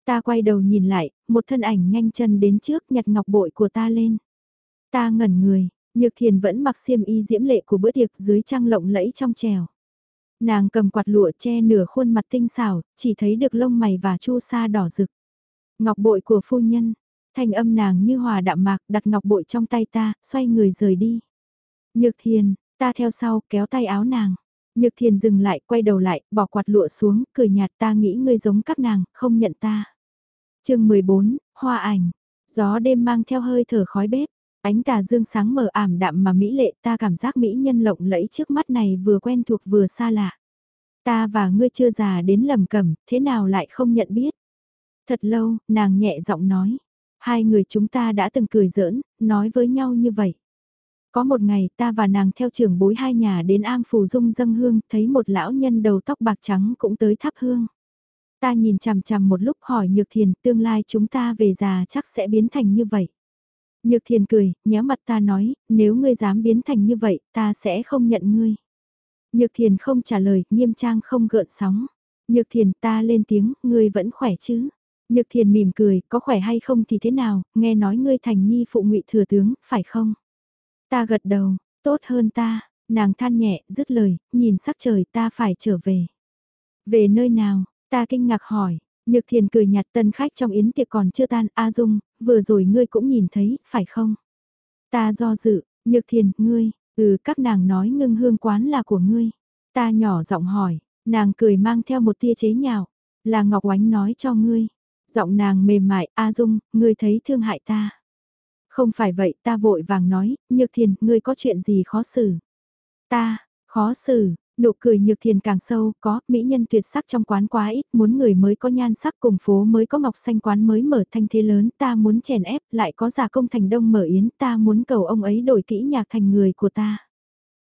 Ta quay đầu nhìn lại, một thân ảnh nhanh chân đến trước nhặt ngọc bội của ta lên. Ta ngẩn người, Nhược Thiền vẫn mặc xiêm y diễm lệ của bữa tiệc dưới trăng lộng lẫy trong trèo. Nàng cầm quạt lụa che nửa khuôn mặt tinh xảo, chỉ thấy được lông mày và chu sa đỏ rực. Ngọc bội của phu nhân, thanh âm nàng như hòa đạm mạc đặt ngọc bội trong tay ta, xoay người rời đi. Nhược Thiền, ta theo sau kéo tay áo nàng. Nhược Thiền dừng lại, quay đầu lại, bỏ quạt lụa xuống, cười nhạt ta nghĩ ngươi giống các nàng, không nhận ta chương 14, Hoa ảnh. Gió đêm mang theo hơi thở khói bếp. Ánh tà dương sáng mờ ảm đạm mà mỹ lệ ta cảm giác mỹ nhân lộng lẫy trước mắt này vừa quen thuộc vừa xa lạ. Ta và ngươi chưa già đến lầm cẩm, thế nào lại không nhận biết. Thật lâu, nàng nhẹ giọng nói. Hai người chúng ta đã từng cười giỡn, nói với nhau như vậy. Có một ngày ta và nàng theo trưởng bối hai nhà đến am phù dung dâng hương, thấy một lão nhân đầu tóc bạc trắng cũng tới thắp hương. Ta nhìn chằm chằm một lúc hỏi Nhược Thiền tương lai chúng ta về già chắc sẽ biến thành như vậy. Nhược Thiền cười, nhéo mặt ta nói, nếu ngươi dám biến thành như vậy, ta sẽ không nhận ngươi. Nhược Thiền không trả lời, nghiêm trang không gợn sóng. Nhược Thiền ta lên tiếng, ngươi vẫn khỏe chứ? Nhược Thiền mỉm cười, có khỏe hay không thì thế nào, nghe nói ngươi thành nhi phụ ngụy thừa tướng, phải không? Ta gật đầu, tốt hơn ta, nàng than nhẹ, dứt lời, nhìn sắc trời ta phải trở về. Về nơi nào, Ta kinh ngạc hỏi, Nhược Thiền cười nhạt tân khách trong yến tiệc còn chưa tan, A Dung, vừa rồi ngươi cũng nhìn thấy, phải không? Ta do dự, Nhược Thiền, ngươi, ừ các nàng nói ngưng hương quán là của ngươi. Ta nhỏ giọng hỏi, nàng cười mang theo một tia chế nhạo, là Ngọc Oánh nói cho ngươi. Giọng nàng mềm mại, A Dung, ngươi thấy thương hại ta. Không phải vậy, ta vội vàng nói, Nhược Thiền, ngươi có chuyện gì khó xử? Ta, khó xử, Nụ cười nhược thiền càng sâu, có, mỹ nhân tuyệt sắc trong quán quá ít, muốn người mới có nhan sắc cùng phố mới có ngọc xanh quán mới mở thanh thế lớn, ta muốn chèn ép, lại có giả công thành đông mở yến, ta muốn cầu ông ấy đổi kỹ nhạc thành người của ta.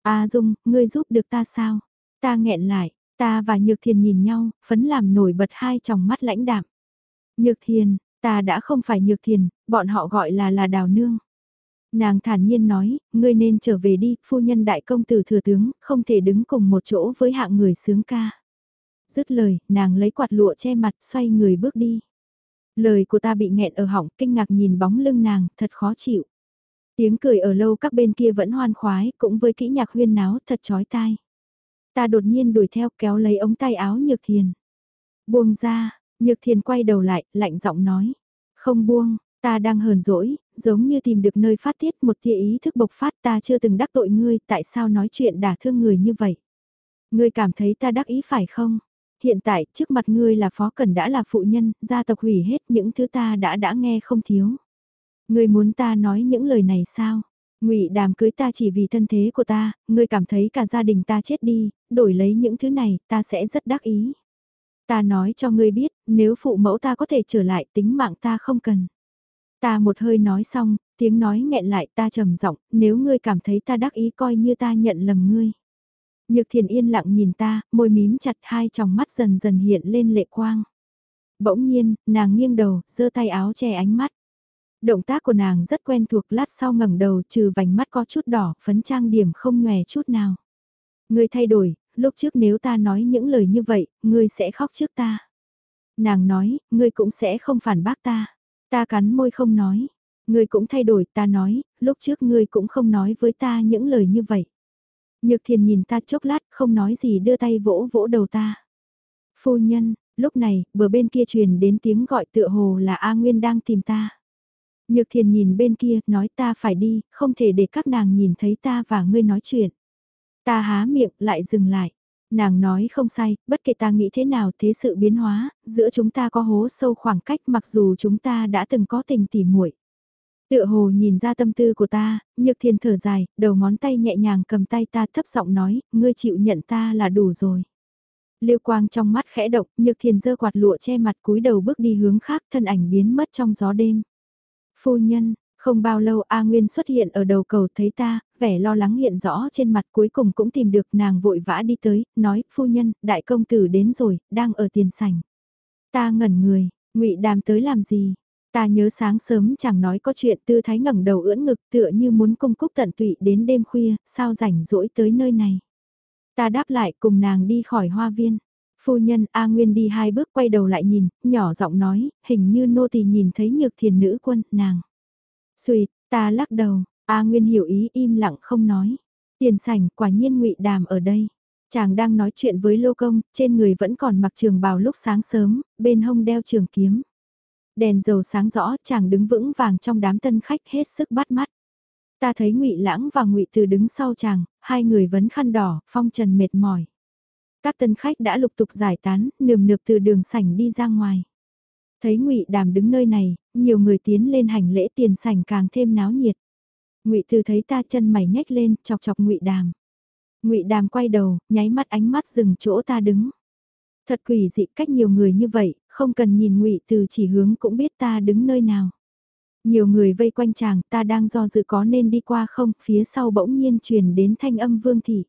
A Dung, ngươi giúp được ta sao? Ta nghẹn lại, ta và Nhược Thiền nhìn nhau, phấn làm nổi bật hai tròng mắt lãnh đạm. Nhược Thiền, ta đã không phải Nhược Thiền, bọn họ gọi là là đào nương. Nàng thản nhiên nói, ngươi nên trở về đi, phu nhân đại công tử thừa tướng, không thể đứng cùng một chỗ với hạng người sướng ca. Dứt lời, nàng lấy quạt lụa che mặt, xoay người bước đi. Lời của ta bị nghẹn ở họng, kinh ngạc nhìn bóng lưng nàng, thật khó chịu. Tiếng cười ở lâu các bên kia vẫn hoan khoái, cũng với kỹ nhạc huyên náo, thật chói tai. Ta đột nhiên đuổi theo kéo lấy ống tay áo nhược thiền. Buông ra, nhược thiền quay đầu lại, lạnh giọng nói. Không buông, Ta đang hờn dỗi, giống như tìm được nơi phát tiết một tia ý thức bộc phát ta chưa từng đắc tội ngươi, tại sao nói chuyện đả thương người như vậy? Ngươi cảm thấy ta đắc ý phải không? Hiện tại, trước mặt ngươi là phó cần đã là phụ nhân, gia tộc hủy hết những thứ ta đã đã nghe không thiếu. Ngươi muốn ta nói những lời này sao? Ngụy Đàm cưới ta chỉ vì thân thế của ta, ngươi cảm thấy cả gia đình ta chết đi, đổi lấy những thứ này, ta sẽ rất đắc ý. Ta nói cho ngươi biết, nếu phụ mẫu ta có thể trở lại tính mạng ta không cần. Ta một hơi nói xong, tiếng nói nghẹn lại ta trầm giọng, nếu ngươi cảm thấy ta đắc ý coi như ta nhận lầm ngươi. Nhược thiền yên lặng nhìn ta, môi mím chặt hai tròng mắt dần dần hiện lên lệ quang. Bỗng nhiên, nàng nghiêng đầu, giơ tay áo che ánh mắt. Động tác của nàng rất quen thuộc lát sau ngẩng đầu trừ vành mắt có chút đỏ, phấn trang điểm không nhòe chút nào. Ngươi thay đổi, lúc trước nếu ta nói những lời như vậy, ngươi sẽ khóc trước ta. Nàng nói, ngươi cũng sẽ không phản bác ta. Ta cắn môi không nói. Ngươi cũng thay đổi, ta nói, lúc trước ngươi cũng không nói với ta những lời như vậy. Nhược thiền nhìn ta chốc lát, không nói gì đưa tay vỗ vỗ đầu ta. Phu nhân, lúc này, bờ bên kia truyền đến tiếng gọi tựa hồ là A Nguyên đang tìm ta. Nhược thiền nhìn bên kia, nói ta phải đi, không thể để các nàng nhìn thấy ta và ngươi nói chuyện. Ta há miệng, lại dừng lại. Nàng nói không sai, bất kể ta nghĩ thế nào thế sự biến hóa, giữa chúng ta có hố sâu khoảng cách mặc dù chúng ta đã từng có tình tỉ muội. Tựa hồ nhìn ra tâm tư của ta, nhược thiền thở dài, đầu ngón tay nhẹ nhàng cầm tay ta thấp giọng nói, ngươi chịu nhận ta là đủ rồi. Lưu quang trong mắt khẽ động, nhược thiền dơ quạt lụa che mặt cúi đầu bước đi hướng khác thân ảnh biến mất trong gió đêm. Phu nhân, không bao lâu A Nguyên xuất hiện ở đầu cầu thấy ta, vẻ lo lắng hiện rõ trên mặt cuối cùng cũng tìm được nàng vội vã đi tới, nói, phu nhân, đại công tử đến rồi, đang ở tiền sảnh. Ta ngẩn người, ngụy đàm tới làm gì? Ta nhớ sáng sớm chẳng nói có chuyện tư thái ngẩng đầu ưỡn ngực tựa như muốn cung cúc tận tụy đến đêm khuya, sao rảnh rỗi tới nơi này. Ta đáp lại cùng nàng đi khỏi hoa viên. Phu nhân A Nguyên đi hai bước quay đầu lại nhìn, nhỏ giọng nói, hình như nô tỳ nhìn thấy nhược thiền nữ quân, nàng. Xuyệt, ta lắc đầu, A Nguyên hiểu ý im lặng không nói. Tiền sảnh quả nhiên ngụy đàm ở đây. Chàng đang nói chuyện với lô công, trên người vẫn còn mặc trường bào lúc sáng sớm, bên hông đeo trường kiếm. Đèn dầu sáng rõ, chàng đứng vững vàng trong đám tân khách hết sức bắt mắt. Ta thấy ngụy Lãng và ngụy Từ đứng sau chàng, hai người vấn khăn đỏ, phong trần mệt mỏi. Các tân khách đã lục tục giải tán, nườm nượp từ đường sảnh đi ra ngoài. Thấy ngụy Đàm đứng nơi này, nhiều người tiến lên hành lễ tiền sảnh càng thêm náo nhiệt. Ngụy Từ thấy ta chân mày nhếch lên, chọc chọc Ngụy Đàm. Ngụy Đàm quay đầu, nháy mắt ánh mắt dừng chỗ ta đứng. Thật quỷ dị cách nhiều người như vậy, không cần nhìn Ngụy Từ chỉ hướng cũng biết ta đứng nơi nào. Nhiều người vây quanh chàng, ta đang do dự có nên đi qua không, phía sau bỗng nhiên truyền đến thanh âm Vương thị.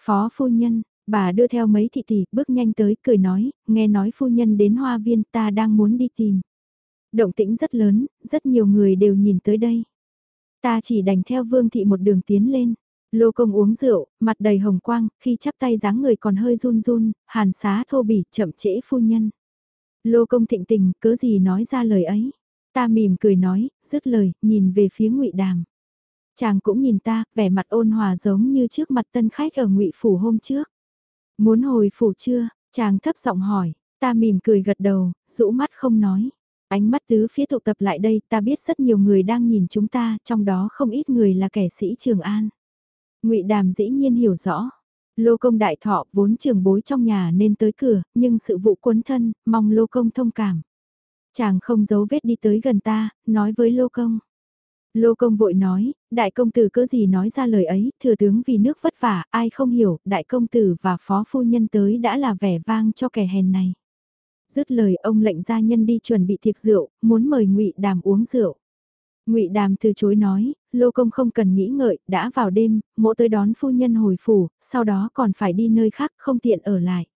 Phó phu nhân, bà đưa theo mấy thị tỷ, bước nhanh tới, cười nói, nghe nói phu nhân đến hoa viên, ta đang muốn đi tìm. Động tĩnh rất lớn, rất nhiều người đều nhìn tới đây. Ta chỉ đành theo vương thị một đường tiến lên. Lô công uống rượu, mặt đầy hồng quang, khi chắp tay dáng người còn hơi run run, hàn xá thô bỉ, chậm trễ phu nhân. Lô công thịnh tình, cớ gì nói ra lời ấy. Ta mỉm cười nói, dứt lời, nhìn về phía ngụy Đàm. Chàng cũng nhìn ta, vẻ mặt ôn hòa giống như trước mặt tân khách ở ngụy phủ hôm trước. Muốn hồi phủ chưa? Chàng thấp giọng hỏi, ta mỉm cười gật đầu, rũ mắt không nói. Ánh mắt tứ phía tụ tập lại đây, ta biết rất nhiều người đang nhìn chúng ta, trong đó không ít người là kẻ sĩ Trường An. ngụy Đàm dĩ nhiên hiểu rõ. Lô công đại thọ vốn trường bối trong nhà nên tới cửa, nhưng sự vụ quấn thân, mong lô công thông cảm. Chàng không giấu vết đi tới gần ta, nói với lô công. Lô công vội nói, đại công tử cỡ gì nói ra lời ấy, thừa tướng vì nước vất vả, ai không hiểu, đại công tử và phó phu nhân tới đã là vẻ vang cho kẻ hèn này. Dứt lời ông lệnh gia nhân đi chuẩn bị tiệc rượu, muốn mời ngụy Đàm uống rượu. ngụy Đàm từ chối nói, lô công không cần nghĩ ngợi, đã vào đêm, mỗ tới đón phu nhân hồi phủ, sau đó còn phải đi nơi khác không tiện ở lại.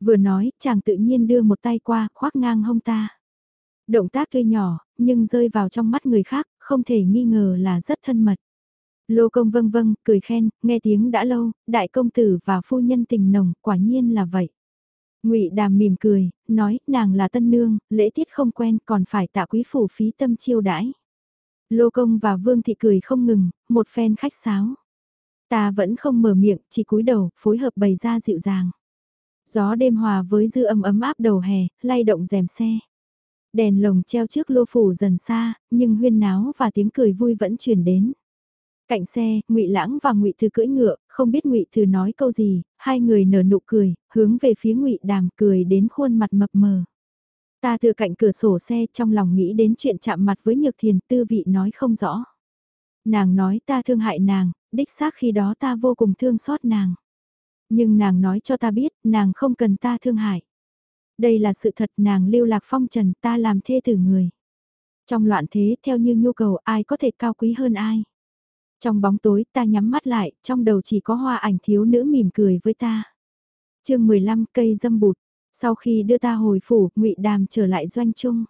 Vừa nói, chàng tự nhiên đưa một tay qua, khoác ngang hông ta. Động tác tuy nhỏ, nhưng rơi vào trong mắt người khác, không thể nghi ngờ là rất thân mật. Lô công vâng vâng, cười khen, nghe tiếng đã lâu, đại công tử và phu nhân tình nồng, quả nhiên là vậy. ngụy Đàm mỉm cười, nói, nàng là tân nương, lễ tiết không quen, còn phải tạ quý phủ phí tâm chiêu đãi. Lô công và vương thị cười không ngừng, một phen khách sáo. Ta vẫn không mở miệng, chỉ cúi đầu, phối hợp bày ra dịu dàng. Gió đêm hòa với dư âm ấm áp đầu hè, lay động rèm xe. Đèn lồng treo trước lô phủ dần xa, nhưng huyên náo và tiếng cười vui vẫn truyền đến. Cạnh xe, Ngụy Lãng và Ngụy Thư cưỡi ngựa, không biết Ngụy Thư nói câu gì, hai người nở nụ cười, hướng về phía Ngụy Đàm cười đến khuôn mặt mập mờ. Ta thừa cạnh cửa sổ xe trong lòng nghĩ đến chuyện chạm mặt với Nhược Thiền tư vị nói không rõ. Nàng nói ta thương hại nàng, đích xác khi đó ta vô cùng thương xót nàng. Nhưng nàng nói cho ta biết, nàng không cần ta thương hại. Đây là sự thật nàng lưu lạc phong trần ta làm thê tử người. Trong loạn thế theo như nhu cầu ai có thể cao quý hơn ai. Trong bóng tối ta nhắm mắt lại, trong đầu chỉ có hoa ảnh thiếu nữ mỉm cười với ta. chương 15 cây dâm bụt, sau khi đưa ta hồi phủ, ngụy Đàm trở lại doanh trung.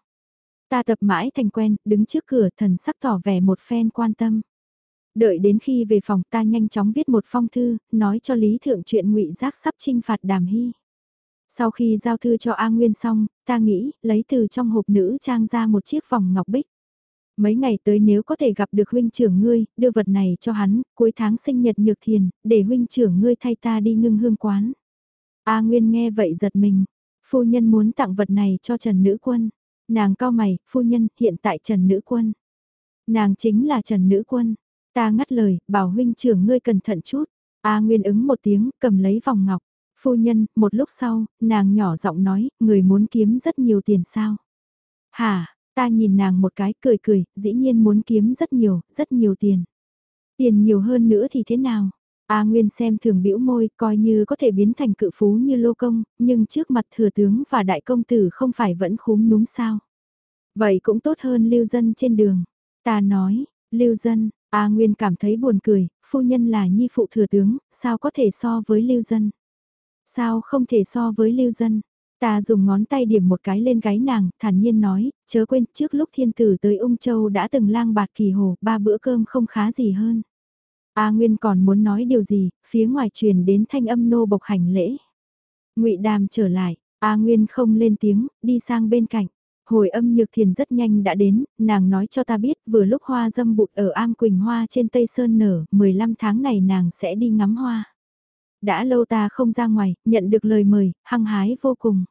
Ta tập mãi thành quen, đứng trước cửa thần sắc tỏ vẻ một phen quan tâm. Đợi đến khi về phòng ta nhanh chóng viết một phong thư, nói cho Lý Thượng chuyện ngụy Giác sắp trinh phạt Đàm Hy. Sau khi giao thư cho A Nguyên xong, ta nghĩ, lấy từ trong hộp nữ trang ra một chiếc vòng ngọc bích. Mấy ngày tới nếu có thể gặp được huynh trưởng ngươi, đưa vật này cho hắn, cuối tháng sinh nhật nhược thiền, để huynh trưởng ngươi thay ta đi ngưng hương quán. A Nguyên nghe vậy giật mình, phu nhân muốn tặng vật này cho Trần Nữ Quân. Nàng cao mày, phu nhân, hiện tại Trần Nữ Quân. Nàng chính là Trần Nữ Quân. Ta ngắt lời, bảo huynh trưởng ngươi cẩn thận chút. A Nguyên ứng một tiếng, cầm lấy vòng ngọc. Phu nhân, một lúc sau, nàng nhỏ giọng nói, người muốn kiếm rất nhiều tiền sao? Hả, ta nhìn nàng một cái cười cười, dĩ nhiên muốn kiếm rất nhiều, rất nhiều tiền. Tiền nhiều hơn nữa thì thế nào? A Nguyên xem thường bĩu môi, coi như có thể biến thành cự phú như lô công, nhưng trước mặt thừa tướng và đại công tử không phải vẫn khúm núm sao. Vậy cũng tốt hơn lưu dân trên đường. Ta nói, lưu dân, A Nguyên cảm thấy buồn cười, phu nhân là nhi phụ thừa tướng, sao có thể so với lưu dân. Sao không thể so với lưu dân? Ta dùng ngón tay điểm một cái lên gáy nàng, thản nhiên nói, chớ quên trước lúc thiên tử tới ung châu đã từng lang bạt kỳ hồ, ba bữa cơm không khá gì hơn. A Nguyên còn muốn nói điều gì, phía ngoài truyền đến thanh âm nô bộc hành lễ. ngụy Đàm trở lại, A Nguyên không lên tiếng, đi sang bên cạnh. Hồi âm nhược thiền rất nhanh đã đến, nàng nói cho ta biết vừa lúc hoa dâm bụt ở Am Quỳnh Hoa trên Tây Sơn nở, 15 tháng này nàng sẽ đi ngắm hoa. Đã lâu ta không ra ngoài, nhận được lời mời, hăng hái vô cùng.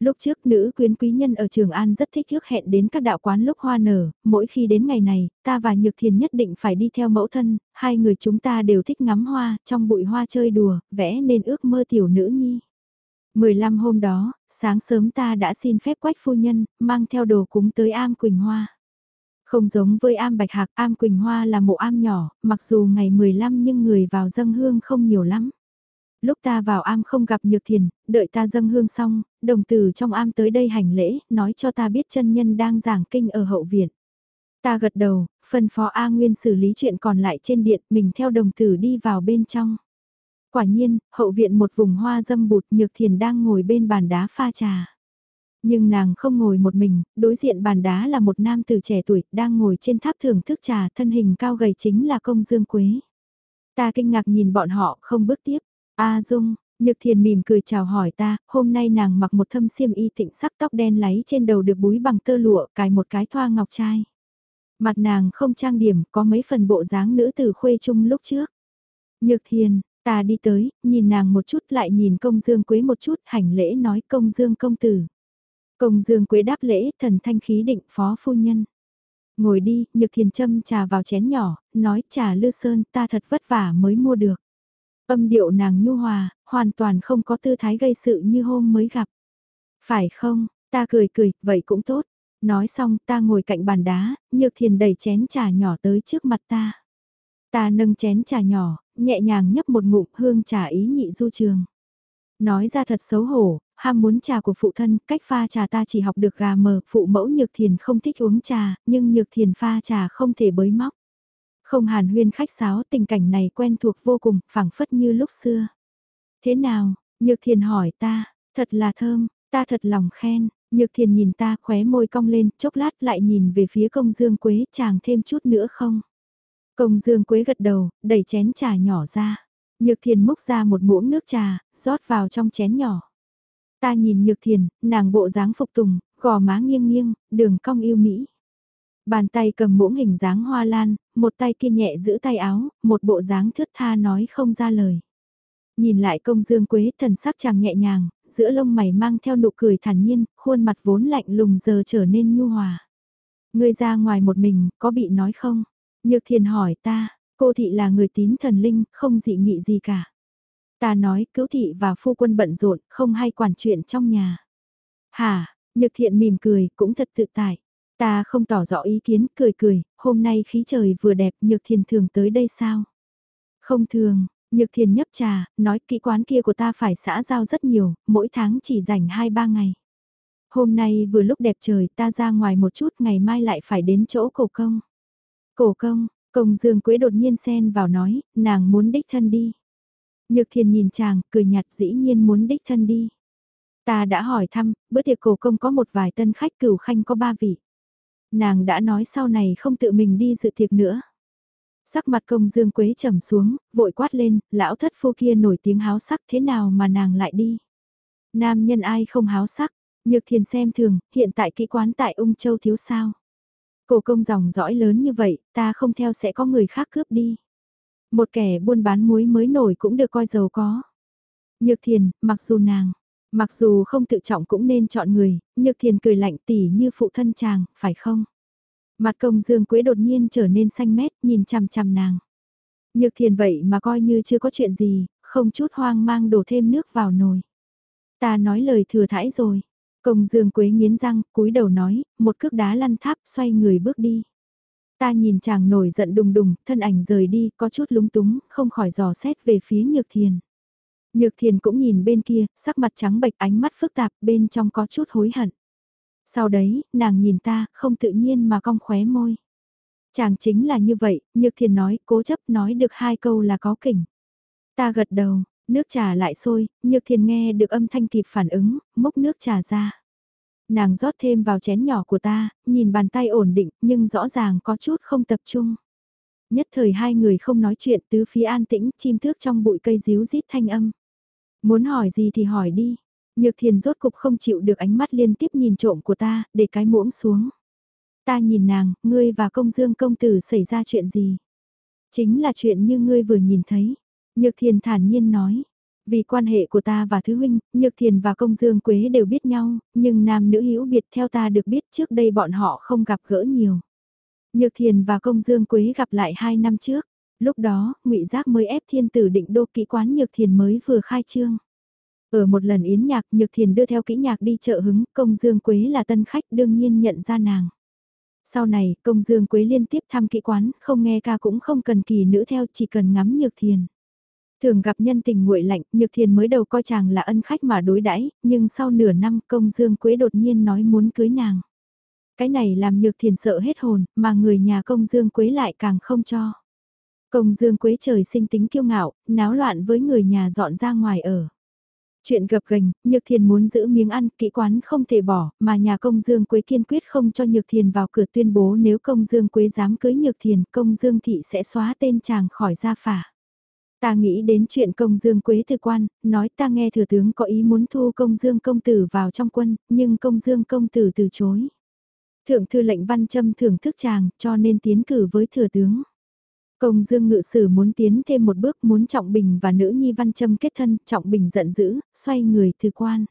Lúc trước nữ quyến quý nhân ở Trường An rất thích trước hẹn đến các đạo quán lúc hoa nở, mỗi khi đến ngày này, ta và Nhược Thiền nhất định phải đi theo mẫu thân, hai người chúng ta đều thích ngắm hoa, trong bụi hoa chơi đùa, vẽ nên ước mơ tiểu nữ nhi. 15 hôm đó, sáng sớm ta đã xin phép quách phu nhân, mang theo đồ cúng tới am Quỳnh Hoa. Không giống với am Bạch Hạc, am Quỳnh Hoa là mộ am nhỏ, mặc dù ngày 15 nhưng người vào dâng hương không nhiều lắm. Lúc ta vào am không gặp Nhược Thiền, đợi ta dâng hương xong, đồng tử trong am tới đây hành lễ, nói cho ta biết chân nhân đang giảng kinh ở hậu viện. Ta gật đầu, phân phó A Nguyên xử lý chuyện còn lại trên điện, mình theo đồng tử đi vào bên trong. Quả nhiên, hậu viện một vùng hoa dâm bụt Nhược Thiền đang ngồi bên bàn đá pha trà. Nhưng nàng không ngồi một mình, đối diện bàn đá là một nam tử trẻ tuổi, đang ngồi trên tháp thưởng thức trà, thân hình cao gầy chính là công dương quế. Ta kinh ngạc nhìn bọn họ, không bước tiếp. A Dung, Nhược Thiền mỉm cười chào hỏi ta, hôm nay nàng mặc một thâm xiêm y tịnh sắc tóc đen láy trên đầu được búi bằng tơ lụa, cài một cái thoa ngọc trai. Mặt nàng không trang điểm, có mấy phần bộ dáng nữ tử khuê trung lúc trước. Nhược Thiền, ta đi tới, nhìn nàng một chút lại nhìn công dương quế một chút, hành lễ nói công dương công tử. Công dương quế đáp lễ, thần thanh khí định phó phu nhân. Ngồi đi, Nhược Thiền châm trà vào chén nhỏ, nói trà lư sơn ta thật vất vả mới mua được. Âm điệu nàng nhu hòa, hoàn toàn không có tư thái gây sự như hôm mới gặp. Phải không, ta cười cười, vậy cũng tốt. Nói xong ta ngồi cạnh bàn đá, nhược thiền đẩy chén trà nhỏ tới trước mặt ta. Ta nâng chén trà nhỏ, nhẹ nhàng nhấp một ngụm hương trà ý nhị du trường. Nói ra thật xấu hổ, ham muốn trà của phụ thân, cách pha trà ta chỉ học được gà mờ, phụ mẫu nhược thiền không thích uống trà, nhưng nhược thiền pha trà không thể bới móc. Không hàn huyên khách sáo tình cảnh này quen thuộc vô cùng, phảng phất như lúc xưa. Thế nào, Nhược Thiền hỏi ta, thật là thơm, ta thật lòng khen, Nhược Thiền nhìn ta khóe môi cong lên, chốc lát lại nhìn về phía công dương quế chàng thêm chút nữa không. Công dương quế gật đầu, đẩy chén trà nhỏ ra. Nhược Thiền múc ra một muỗng nước trà, rót vào trong chén nhỏ. Ta nhìn Nhược Thiền, nàng bộ dáng phục tùng, gò má nghiêng nghiêng, đường cong yêu mỹ. Bàn tay cầm muỗng hình dáng hoa lan, một tay kia nhẹ giữ tay áo, một bộ dáng thướt tha nói không ra lời. Nhìn lại công dương quế thần sắc chàng nhẹ nhàng, giữa lông mày mang theo nụ cười thản nhiên, khuôn mặt vốn lạnh lùng giờ trở nên nhu hòa. Ngươi ra ngoài một mình, có bị nói không? Nhược thiền hỏi ta, cô thị là người tín thần linh, không dị nghị gì cả. Ta nói cứu thị và phu quân bận rộn, không hay quản chuyện trong nhà. Hả, nhược thiện mỉm cười, cũng thật tự tại. Ta không tỏ rõ ý kiến, cười cười, hôm nay khí trời vừa đẹp, Nhược Thiền thường tới đây sao? Không thường, Nhược Thiền nhấp trà, nói kỹ quán kia của ta phải xã giao rất nhiều, mỗi tháng chỉ dành 2-3 ngày. Hôm nay vừa lúc đẹp trời ta ra ngoài một chút ngày mai lại phải đến chỗ cổ công. Cổ công, Công Dương Quế đột nhiên xen vào nói, nàng muốn đích thân đi. Nhược thiền nhìn chàng, cười nhạt dĩ nhiên muốn đích thân đi. Ta đã hỏi thăm, bữa tiệc cổ công có một vài tân khách cửu khanh có ba vị. Nàng đã nói sau này không tự mình đi dự tiệc nữa. Sắc mặt công dương quế trầm xuống, vội quát lên, lão thất phu kia nổi tiếng háo sắc thế nào mà nàng lại đi. Nam nhân ai không háo sắc, nhược thiền xem thường, hiện tại kỹ quán tại ung châu thiếu sao. Cổ công dòng dõi lớn như vậy, ta không theo sẽ có người khác cướp đi. Một kẻ buôn bán muối mới nổi cũng được coi giàu có. Nhược thiền, mặc dù nàng, mặc dù không tự trọng cũng nên chọn người, nhược thiền cười lạnh tỉ như phụ thân chàng, phải không? Mặt công dương quế đột nhiên trở nên xanh mét, nhìn chằm chằm nàng. Nhược thiền vậy mà coi như chưa có chuyện gì, không chút hoang mang đổ thêm nước vào nồi. Ta nói lời thừa thãi rồi. Công dương quế nghiến răng, cúi đầu nói, một cước đá lăn tháp xoay người bước đi. Ta nhìn chàng nổi giận đùng đùng, thân ảnh rời đi, có chút lúng túng, không khỏi dò xét về phía nhược thiền. Nhược thiền cũng nhìn bên kia, sắc mặt trắng bệch ánh mắt phức tạp, bên trong có chút hối hận. Sau đấy, nàng nhìn ta, không tự nhiên mà cong khóe môi. Chàng chính là như vậy, Nhược Thiền nói, cố chấp nói được hai câu là có kỉnh. Ta gật đầu, nước trà lại sôi, Nhược Thiền nghe được âm thanh kịp phản ứng, múc nước trà ra. Nàng rót thêm vào chén nhỏ của ta, nhìn bàn tay ổn định, nhưng rõ ràng có chút không tập trung. Nhất thời hai người không nói chuyện tứ phía an tĩnh, chim thước trong bụi cây díu rít thanh âm. Muốn hỏi gì thì hỏi đi, Nhược thiền rốt cục không chịu được ánh mắt liên tiếp nhìn trộm của ta, để cái muỗng xuống. Ta nhìn nàng, ngươi và công dương công tử xảy ra chuyện gì? Chính là chuyện như ngươi vừa nhìn thấy. Nhược thiền thản nhiên nói. Vì quan hệ của ta và Thứ Huynh, Nhược Thiền và Công Dương Quế đều biết nhau, nhưng nam nữ hữu biệt theo ta được biết trước đây bọn họ không gặp gỡ nhiều. Nhược Thiền và Công Dương Quế gặp lại hai năm trước, lúc đó, ngụy Giác mới ép thiên tử định đô kỹ quán Nhược Thiền mới vừa khai trương. Ở một lần yến nhạc Nhược Thiền đưa theo kỹ nhạc đi chợ hứng, công Dương Quế là tân khách đương nhiên nhận ra nàng. Sau này, công Dương Quế liên tiếp thăm kỹ quán, không nghe ca cũng không cần kỳ nữ theo, chỉ cần ngắm Nhược Thiền. Thường gặp nhân tình nguội lạnh, Nhược Thiền mới đầu coi chàng là ân khách mà đối đãi, nhưng sau nửa năm công Dương Quế đột nhiên nói muốn cưới nàng. Cái này làm Nhược Thiền sợ hết hồn, mà người nhà công Dương Quế lại càng không cho. Công Dương Quế trời sinh tính kiêu ngạo, náo loạn với người nhà dọn ra ngoài ở. Chuyện gập gành, Nhược Thiền muốn giữ miếng ăn, kỹ quán không thể bỏ, mà nhà công Dương Quế kiên quyết không cho Nhược Thiền vào cửa tuyên bố nếu công Dương Quế dám cưới Nhược Thiền, công Dương Thị sẽ xóa tên chàng khỏi gia phả. Ta nghĩ đến chuyện công Dương Quế thư quan, nói ta nghe thừa tướng có ý muốn thu công Dương công tử vào trong quân, nhưng công Dương công tử từ chối. Thượng thư lệnh văn châm thưởng thức chàng, cho nên tiến cử với thừa tướng. Công Dương ngự sử muốn tiến thêm một bước muốn Trọng Bình và nữ nhi văn châm kết thân, Trọng Bình giận dữ, xoay người thư quan.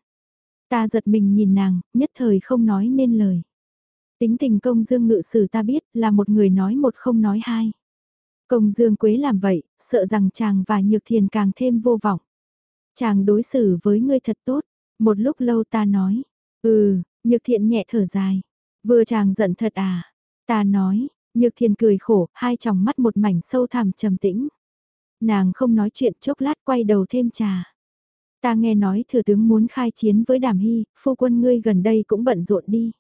Ta giật mình nhìn nàng, nhất thời không nói nên lời. Tính tình công Dương ngự sử ta biết là một người nói một không nói hai. Công Dương Quế làm vậy, sợ rằng chàng và Nhược Thiền càng thêm vô vọng. Chàng đối xử với ngươi thật tốt, một lúc lâu ta nói, ừ, Nhược Thiện nhẹ thở dài, vừa chàng giận thật à, ta nói, Nhược thiền cười khổ, hai tròng mắt một mảnh sâu thẳm trầm tĩnh. Nàng không nói chuyện chốc lát quay đầu thêm trà. Ta nghe nói thừa tướng muốn khai chiến với đàm hy, phu quân ngươi gần đây cũng bận rộn đi.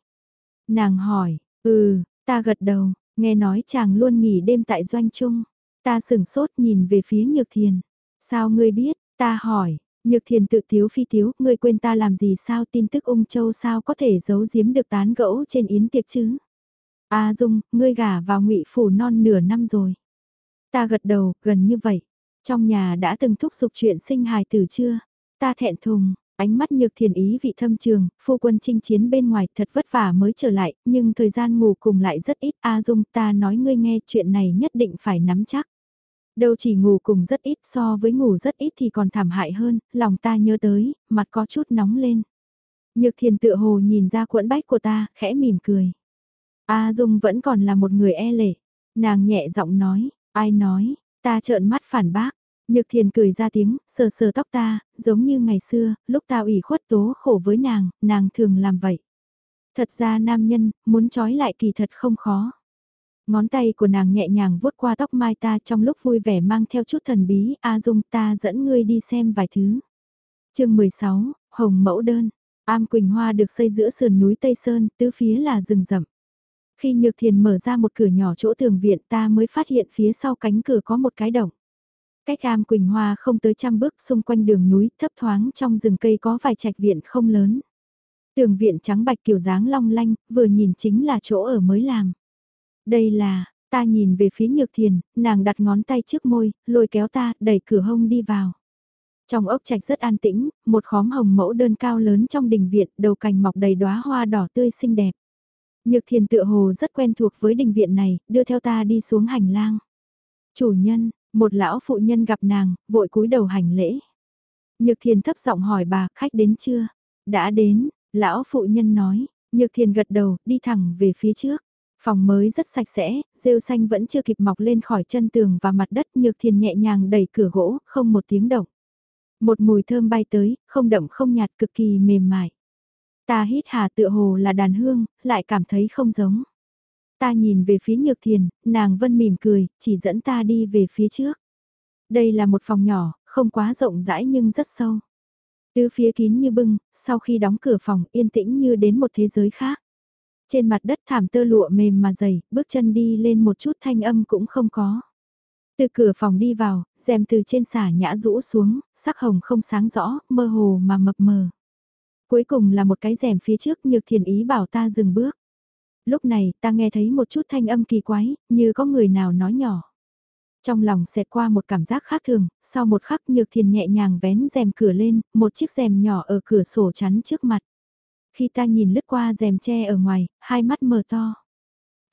Nàng hỏi, ừ, ta gật đầu, nghe nói chàng luôn nghỉ đêm tại doanh trung. Ta sửng sốt nhìn về phía nhược thiền. Sao ngươi biết, ta hỏi, nhược thiền tự tiếu phi tiếu, ngươi quên ta làm gì sao tin tức ung châu sao có thể giấu giếm được tán gẫu trên yến tiệc chứ. A Dung, ngươi gả vào ngụy phủ non nửa năm rồi. Ta gật đầu, gần như vậy. Trong nhà đã từng thúc giục chuyện sinh hài tử chưa? Ta thẹn thùng, ánh mắt nhược thiền ý vị thâm trường, phu quân chinh chiến bên ngoài thật vất vả mới trở lại, nhưng thời gian ngủ cùng lại rất ít. A Dung ta nói ngươi nghe chuyện này nhất định phải nắm chắc. Đâu chỉ ngủ cùng rất ít so với ngủ rất ít thì còn thảm hại hơn, lòng ta nhớ tới, mặt có chút nóng lên. Nhược thiền tự hồ nhìn ra cuộn bách của ta, khẽ mỉm cười. A Dung vẫn còn là một người e lệ. Nàng nhẹ giọng nói, ai nói, ta trợn mắt phản bác. Nhược thiền cười ra tiếng, sờ sờ tóc ta, giống như ngày xưa, lúc ta ủy khuất tố khổ với nàng, nàng thường làm vậy. Thật ra nam nhân, muốn trói lại kỳ thật không khó. Ngón tay của nàng nhẹ nhàng vuốt qua tóc mai ta trong lúc vui vẻ mang theo chút thần bí, A Dung ta dẫn ngươi đi xem vài thứ. chương 16, Hồng Mẫu Đơn, Am Quỳnh Hoa được xây giữa sườn núi Tây Sơn, tứ phía là rừng rậm. Khi Nhược Thiền mở ra một cửa nhỏ chỗ tường viện ta mới phát hiện phía sau cánh cửa có một cái động. Cách am Quỳnh Hoa không tới trăm bước xung quanh đường núi thấp thoáng trong rừng cây có vài trạch viện không lớn. Tường viện trắng bạch kiểu dáng long lanh, vừa nhìn chính là chỗ ở mới làm. Đây là, ta nhìn về phía Nhược Thiền, nàng đặt ngón tay trước môi, lôi kéo ta, đẩy cửa hông đi vào. Trong ốc trạch rất an tĩnh, một khóm hồng mẫu đơn cao lớn trong đình viện, đầu cành mọc đầy đóa hoa đỏ tươi xinh đẹp. Nhược thiền tựa hồ rất quen thuộc với đình viện này, đưa theo ta đi xuống hành lang. Chủ nhân, một lão phụ nhân gặp nàng, vội cúi đầu hành lễ. Nhược thiền thấp giọng hỏi bà, khách đến chưa? Đã đến, lão phụ nhân nói, nhược thiền gật đầu, đi thẳng về phía trước. Phòng mới rất sạch sẽ, rêu xanh vẫn chưa kịp mọc lên khỏi chân tường và mặt đất nhược thiền nhẹ nhàng đẩy cửa gỗ, không một tiếng động. Một mùi thơm bay tới, không đậm không nhạt cực kỳ mềm mại. Ta hít hà tựa hồ là đàn hương, lại cảm thấy không giống. Ta nhìn về phía nhược thiền, nàng vân mỉm cười, chỉ dẫn ta đi về phía trước. Đây là một phòng nhỏ, không quá rộng rãi nhưng rất sâu. Tứ phía kín như bưng, sau khi đóng cửa phòng yên tĩnh như đến một thế giới khác. Trên mặt đất thảm tơ lụa mềm mà dày, bước chân đi lên một chút thanh âm cũng không có. Từ cửa phòng đi vào, rèm từ trên xả nhã rũ xuống, sắc hồng không sáng rõ, mơ hồ mà mập mờ. Cuối cùng là một cái rèm phía trước nhược thiền ý bảo ta dừng bước. Lúc này ta nghe thấy một chút thanh âm kỳ quái, như có người nào nói nhỏ. Trong lòng xẹt qua một cảm giác khác thường, sau một khắc nhược thiền nhẹ nhàng vén rèm cửa lên, một chiếc rèm nhỏ ở cửa sổ chắn trước mặt. Khi ta nhìn lướt qua rèm tre ở ngoài, hai mắt mở to.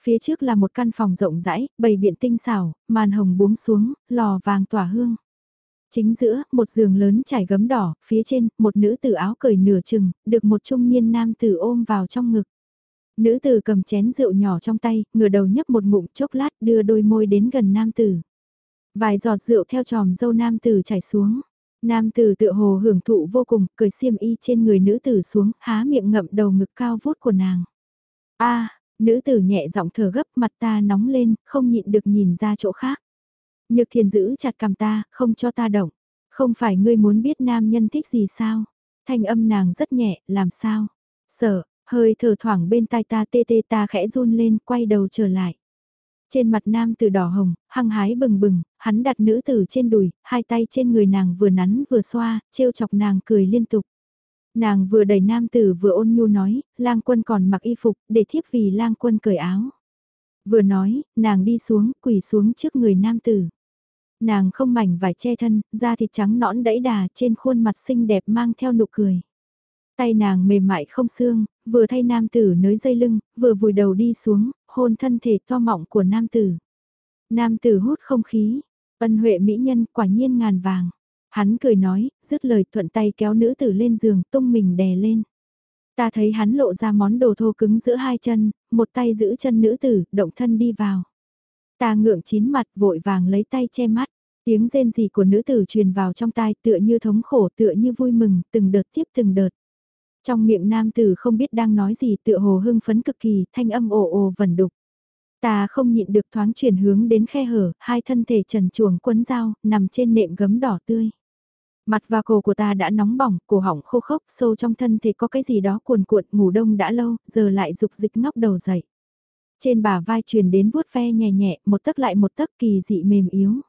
Phía trước là một căn phòng rộng rãi, bầy biện tinh xảo, màn hồng buông xuống, lò vàng tỏa hương. Chính giữa, một giường lớn trải gấm đỏ, phía trên, một nữ tử áo cởi nửa chừng, được một trung niên nam tử ôm vào trong ngực. Nữ tử cầm chén rượu nhỏ trong tay, ngửa đầu nhấp một ngụm chốc lát đưa đôi môi đến gần nam tử. Vài giọt rượu theo tròm dâu nam tử chảy xuống. Nam tử tựa hồ hưởng thụ vô cùng, cười xiêm y trên người nữ tử xuống, há miệng ngậm đầu ngực cao vút của nàng. a Nữ tử nhẹ giọng thở gấp mặt ta nóng lên, không nhịn được nhìn ra chỗ khác. Nhược thiền giữ chặt cầm ta, không cho ta động. Không phải ngươi muốn biết nam nhân thích gì sao? Thanh âm nàng rất nhẹ, làm sao? Sợ, hơi thở thoảng bên tai ta tê tê ta khẽ run lên, quay đầu trở lại. Trên mặt nam tử đỏ hồng, hăng hái bừng bừng, hắn đặt nữ tử trên đùi, hai tay trên người nàng vừa nắn vừa xoa, trêu chọc nàng cười liên tục. Nàng vừa đẩy nam tử vừa ôn nhu nói, lang quân còn mặc y phục, để thiếp vì lang quân cởi áo. Vừa nói, nàng đi xuống, quỳ xuống trước người nam tử. Nàng không mảnh vải che thân, da thịt trắng nõn đẫy đà trên khuôn mặt xinh đẹp mang theo nụ cười. Tay nàng mềm mại không xương, vừa thay nam tử nới dây lưng, vừa vùi đầu đi xuống, hôn thân thể to mọng của nam tử. Nam tử hút không khí, ân huệ mỹ nhân quả nhiên ngàn vàng. Hắn cười nói, dứt lời thuận tay kéo nữ tử lên giường, tung mình đè lên. Ta thấy hắn lộ ra món đồ thô cứng giữa hai chân, một tay giữ chân nữ tử, động thân đi vào. Ta ngượng chín mặt vội vàng lấy tay che mắt, tiếng rên rỉ của nữ tử truyền vào trong tai tựa như thống khổ tựa như vui mừng, từng đợt tiếp từng đợt. Trong miệng nam tử không biết đang nói gì tựa hồ hưng phấn cực kỳ, thanh âm ồ ồ vẩn đục. Ta không nhịn được thoáng chuyển hướng đến khe hở, hai thân thể trần chuồng quấn dao, nằm trên nệm gấm đỏ tươi. Mặt và cổ của ta đã nóng bỏng, cổ họng khô khốc, sâu trong thân thể có cái gì đó cuồn cuộn, ngủ đông đã lâu, giờ lại dục dịch ngóc đầu dậy. Trên bả vai truyền đến vuốt ve nhẹ nhẹ, một tấc lại một tấc kỳ dị mềm yếu.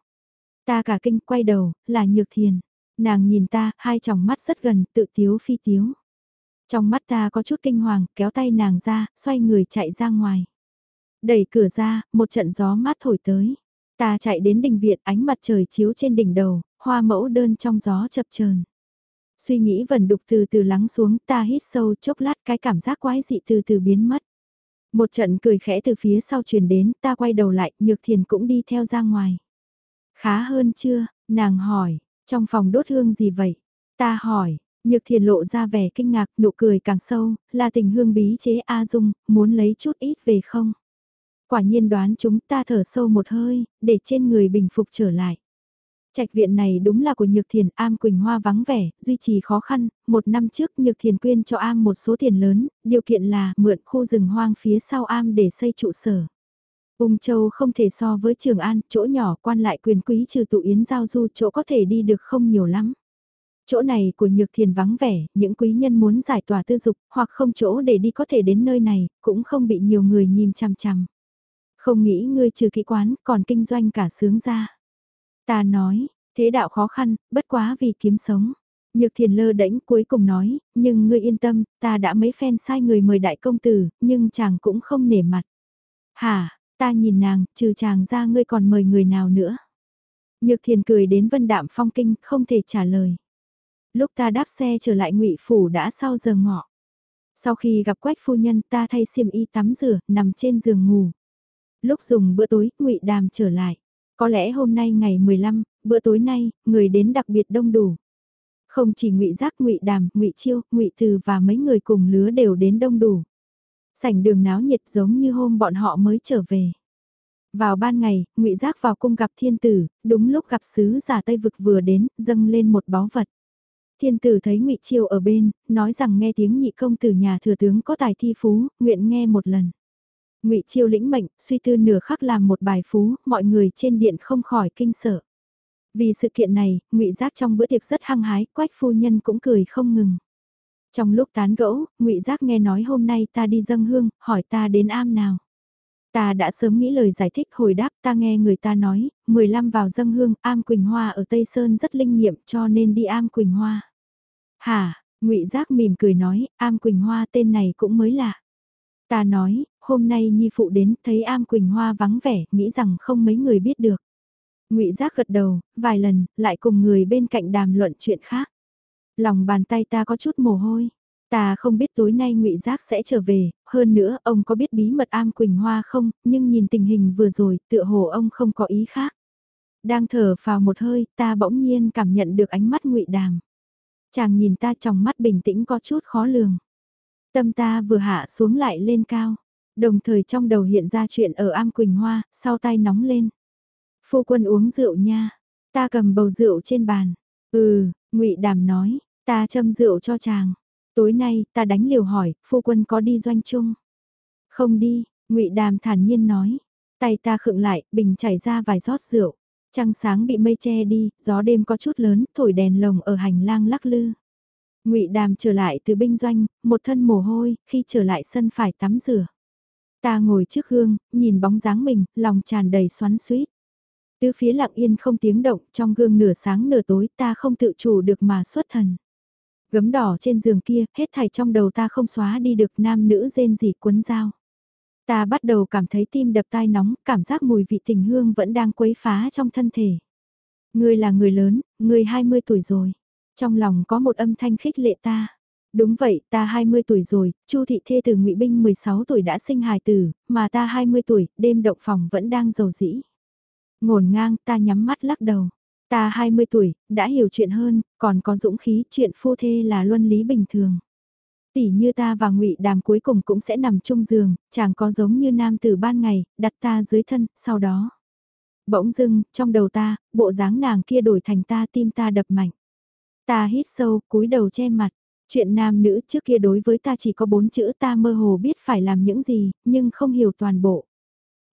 Ta cả kinh quay đầu, là nhược thiền. Nàng nhìn ta, hai tròng mắt rất gần, tự tiếu phi tiếu. Trong mắt ta có chút kinh hoàng, kéo tay nàng ra, xoay người chạy ra ngoài. Đẩy cửa ra, một trận gió mát thổi tới. Ta chạy đến đình viện, ánh mặt trời chiếu trên đỉnh đầu, hoa mẫu đơn trong gió chập chờn. Suy nghĩ vần đục từ từ lắng xuống, ta hít sâu chốc lát cái cảm giác quái dị từ từ biến mất. Một trận cười khẽ từ phía sau truyền đến, ta quay đầu lại, nhược thiền cũng đi theo ra ngoài. Khá hơn chưa, nàng hỏi, trong phòng đốt hương gì vậy? Ta hỏi, nhược thiền lộ ra vẻ kinh ngạc, nụ cười càng sâu, là tình hương bí chế A Dung, muốn lấy chút ít về không? Quả nhiên đoán chúng ta thở sâu một hơi, để trên người bình phục trở lại. Trạch viện này đúng là của Nhược Thiền, Am Quỳnh Hoa vắng vẻ, duy trì khó khăn, một năm trước Nhược Thiền quyên cho Am một số tiền lớn, điều kiện là mượn khu rừng hoang phía sau Am để xây trụ sở. Ung Châu không thể so với Trường An, chỗ nhỏ quan lại quyền quý trừ tụ yến giao du chỗ có thể đi được không nhiều lắm. Chỗ này của Nhược Thiền vắng vẻ, những quý nhân muốn giải tỏa tư dục, hoặc không chỗ để đi có thể đến nơi này, cũng không bị nhiều người nhìn chằm chằm. Không nghĩ ngươi trừ kỹ quán, còn kinh doanh cả sướng ra. Ta nói, thế đạo khó khăn, bất quá vì kiếm sống. Nhược thiền lơ đễnh cuối cùng nói, nhưng ngươi yên tâm, ta đã mấy phen sai người mời đại công tử, nhưng chàng cũng không nể mặt. Hả, ta nhìn nàng, trừ chàng ra ngươi còn mời người nào nữa. Nhược thiền cười đến vân đạm phong kinh, không thể trả lời. Lúc ta đáp xe trở lại ngụy phủ đã sau giờ ngọ. Sau khi gặp quách phu nhân ta thay xiêm y tắm rửa, nằm trên giường ngủ. Lúc dùng bữa tối, ngụy đàm trở lại. Có lẽ hôm nay ngày 15, bữa tối nay, người đến đặc biệt đông đủ. Không chỉ ngụy Giác, ngụy Đàm, ngụy Chiêu, ngụy Từ và mấy người cùng lứa đều đến đông đủ. Sảnh đường náo nhiệt giống như hôm bọn họ mới trở về. Vào ban ngày, ngụy Giác vào cung gặp thiên tử, đúng lúc gặp sứ giả Tây Vực vừa đến, dâng lên một báu vật. Thiên tử thấy ngụy Chiêu ở bên, nói rằng nghe tiếng nhị công tử nhà thừa tướng có tài thi phú, nguyện nghe một lần. Ngụy Chiêu lĩnh mệnh, suy tư nửa khắc làm một bài phú, mọi người trên điện không khỏi kinh sợ. Vì sự kiện này, ngụy Giác trong bữa tiệc rất hăng hái, quách phu nhân cũng cười không ngừng. Trong lúc tán gẫu, ngụy Giác nghe nói hôm nay ta đi dâng hương, hỏi ta đến am nào. Ta đã sớm nghĩ lời giải thích hồi đáp ta nghe người ta nói, 15 vào dâng hương, am Quỳnh Hoa ở Tây Sơn rất linh nghiệm cho nên đi am Quỳnh Hoa. Hả, ngụy Giác mỉm cười nói, am Quỳnh Hoa tên này cũng mới lạ. Ta nói, hôm nay Nhi Phụ đến thấy am Quỳnh Hoa vắng vẻ, nghĩ rằng không mấy người biết được. ngụy Giác gật đầu, vài lần, lại cùng người bên cạnh đàm luận chuyện khác. Lòng bàn tay ta có chút mồ hôi. Ta không biết tối nay ngụy Giác sẽ trở về, hơn nữa ông có biết bí mật am Quỳnh Hoa không, nhưng nhìn tình hình vừa rồi, tựa hồ ông không có ý khác. Đang thở vào một hơi, ta bỗng nhiên cảm nhận được ánh mắt ngụy Đàm. Chàng nhìn ta trong mắt bình tĩnh có chút khó lường. Tâm ta vừa hạ xuống lại lên cao. Đồng thời trong đầu hiện ra chuyện ở am Quỳnh Hoa, sau tay nóng lên. Phu quân uống rượu nha. Ta cầm bầu rượu trên bàn. Ừ, ngụy Đàm nói, ta châm rượu cho chàng. Tối nay, ta đánh liều hỏi, phu quân có đi doanh chung? Không đi, ngụy Đàm thản nhiên nói. Tay ta khựng lại, bình chảy ra vài rót rượu. Trăng sáng bị mây che đi, gió đêm có chút lớn, thổi đèn lồng ở hành lang lắc lư. Ngụy Đàm trở lại từ binh doanh, một thân mồ hôi, khi trở lại sân phải tắm rửa. Ta ngồi trước gương, nhìn bóng dáng mình, lòng tràn đầy xoắn xuýt. Tứ phía lặng yên không tiếng động, trong gương nửa sáng nửa tối ta không tự chủ được mà xuất thần. Gấm đỏ trên giường kia, hết thảy trong đầu ta không xóa đi được nam nữ rên rỉ cuốn dao. Ta bắt đầu cảm thấy tim đập tai nóng, cảm giác mùi vị tình hương vẫn đang quấy phá trong thân thể. Ngươi là người lớn, ngươi 20 tuổi rồi. Trong lòng có một âm thanh khích lệ ta. Đúng vậy, ta 20 tuổi rồi, Chu thị thê từ Ngụy Binh 16 tuổi đã sinh hài tử, mà ta 20 tuổi, đêm động phòng vẫn đang giàu dĩ. Ngổn ngang, ta nhắm mắt lắc đầu. Ta 20 tuổi, đã hiểu chuyện hơn, còn có dũng khí, chuyện phu thê là luân lý bình thường. Tỷ như ta và ngụy Đàm cuối cùng cũng sẽ nằm chung giường, chẳng có giống như nam tử ban ngày, đặt ta dưới thân, sau đó. Bỗng dưng, trong đầu ta, bộ dáng nàng kia đổi thành ta tim ta đập mạnh. Ta hít sâu, cúi đầu che mặt. Chuyện nam nữ trước kia đối với ta chỉ có bốn chữ ta mơ hồ biết phải làm những gì, nhưng không hiểu toàn bộ.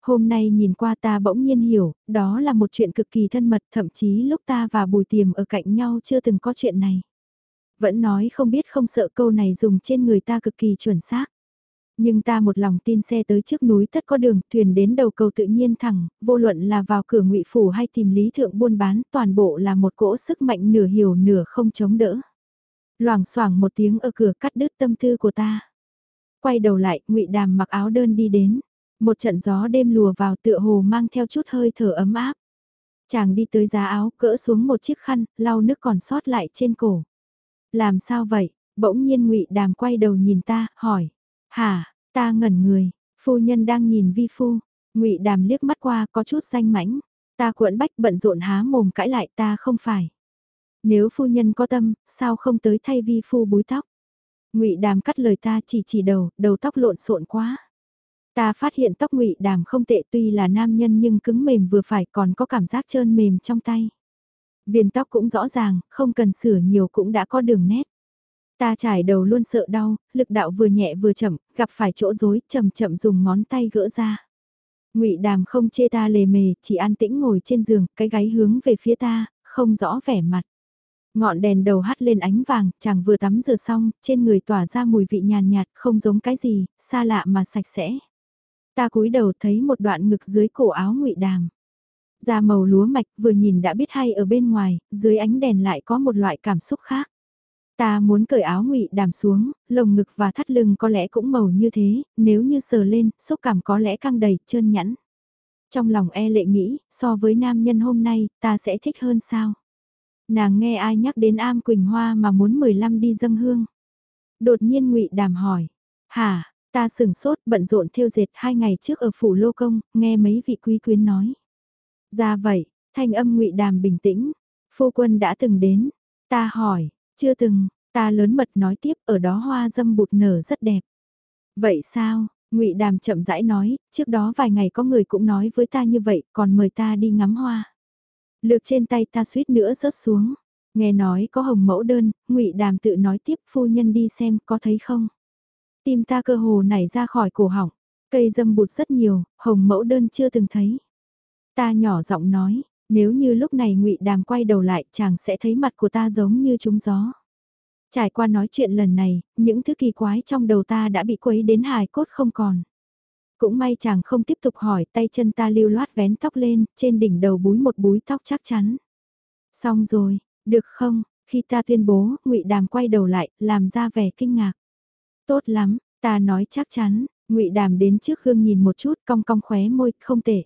Hôm nay nhìn qua ta bỗng nhiên hiểu, đó là một chuyện cực kỳ thân mật, thậm chí lúc ta và Bùi Tiềm ở cạnh nhau chưa từng có chuyện này. Vẫn nói không biết không sợ câu này dùng trên người ta cực kỳ chuẩn xác. Nhưng ta một lòng tin xe tới trước núi tất có đường, thuyền đến đầu cầu tự nhiên thẳng, vô luận là vào cửa ngụy phủ hay tìm lý thượng buôn bán, toàn bộ là một cỗ sức mạnh nửa hiểu nửa không chống đỡ. Loảng xoảng một tiếng ở cửa cắt đứt tâm tư của ta. Quay đầu lại, ngụy Đàm mặc áo đơn đi đến. Một trận gió đêm lùa vào tựa hồ mang theo chút hơi thở ấm áp. Chàng đi tới giá áo, cỡ xuống một chiếc khăn, lau nước còn sót lại trên cổ. Làm sao vậy? Bỗng nhiên ngụy Đàm quay đầu nhìn ta, hỏi. Hả, ta ngẩn người, phu nhân đang nhìn vi phu. ngụy Đàm liếc mắt qua có chút danh mãnh. Ta cuộn bách bận rộn há mồm cãi lại ta không phải. Nếu phu nhân có tâm, sao không tới thay vi phu búi tóc? Ngụy Đàm cắt lời ta chỉ chỉ đầu, đầu tóc lộn xộn quá. Ta phát hiện tóc Ngụy Đàm không tệ tuy là nam nhân nhưng cứng mềm vừa phải còn có cảm giác trơn mềm trong tay. Viền tóc cũng rõ ràng, không cần sửa nhiều cũng đã có đường nét. Ta trải đầu luôn sợ đau, lực đạo vừa nhẹ vừa chậm, gặp phải chỗ rối, chậm chậm dùng ngón tay gỡ ra. Ngụy Đàm không chê ta lề mề, chỉ an tĩnh ngồi trên giường, cái gáy hướng về phía ta, không rõ vẻ mặt. Ngọn đèn đầu hắt lên ánh vàng, chàng vừa tắm rửa xong, trên người tỏa ra mùi vị nhàn nhạt, không giống cái gì, xa lạ mà sạch sẽ. Ta cúi đầu thấy một đoạn ngực dưới cổ áo ngụy đàm. Da màu lúa mạch vừa nhìn đã biết hay ở bên ngoài, dưới ánh đèn lại có một loại cảm xúc khác. Ta muốn cởi áo ngụy đàm xuống, lồng ngực và thắt lưng có lẽ cũng màu như thế, nếu như sờ lên, xúc cảm có lẽ căng đầy, trơn nhẵn. Trong lòng e lệ nghĩ, so với nam nhân hôm nay, ta sẽ thích hơn sao? Nàng nghe ai nhắc đến am Quỳnh Hoa mà muốn 15 đi dâng hương. Đột nhiên ngụy đàm hỏi, hả, ta sừng sốt bận rộn theo dệt hai ngày trước ở phủ lô công, nghe mấy vị quý quyến nói. Ra vậy, thanh âm ngụy đàm bình tĩnh, phu quân đã từng đến, ta hỏi, chưa từng, ta lớn mật nói tiếp ở đó hoa dâm bụt nở rất đẹp. Vậy sao, ngụy Đàm chậm rãi nói, trước đó vài ngày có người cũng nói với ta như vậy, còn mời ta đi ngắm hoa. Lược trên tay ta suýt nữa rớt xuống. Nghe nói có hồng mẫu đơn, ngụy Đàm tự nói tiếp phu nhân đi xem có thấy không. Tim ta cơ hồ nảy ra khỏi cổ họng, cây dâm bụt rất nhiều, hồng mẫu đơn chưa từng thấy. Ta nhỏ giọng nói, nếu như lúc này ngụy Đàm quay đầu lại chàng sẽ thấy mặt của ta giống như trúng gió. Trải qua nói chuyện lần này, những thứ kỳ quái trong đầu ta đã bị quấy đến hài cốt không còn. Cũng may chàng không tiếp tục hỏi tay chân ta lưu loát vén tóc lên, trên đỉnh đầu búi một búi tóc chắc chắn. Xong rồi, được không? Khi ta tuyên bố, ngụy Đàm quay đầu lại, làm ra vẻ kinh ngạc. Tốt lắm, ta nói chắc chắn, ngụy Đàm đến trước gương nhìn một chút, cong cong khóe môi, không tệ.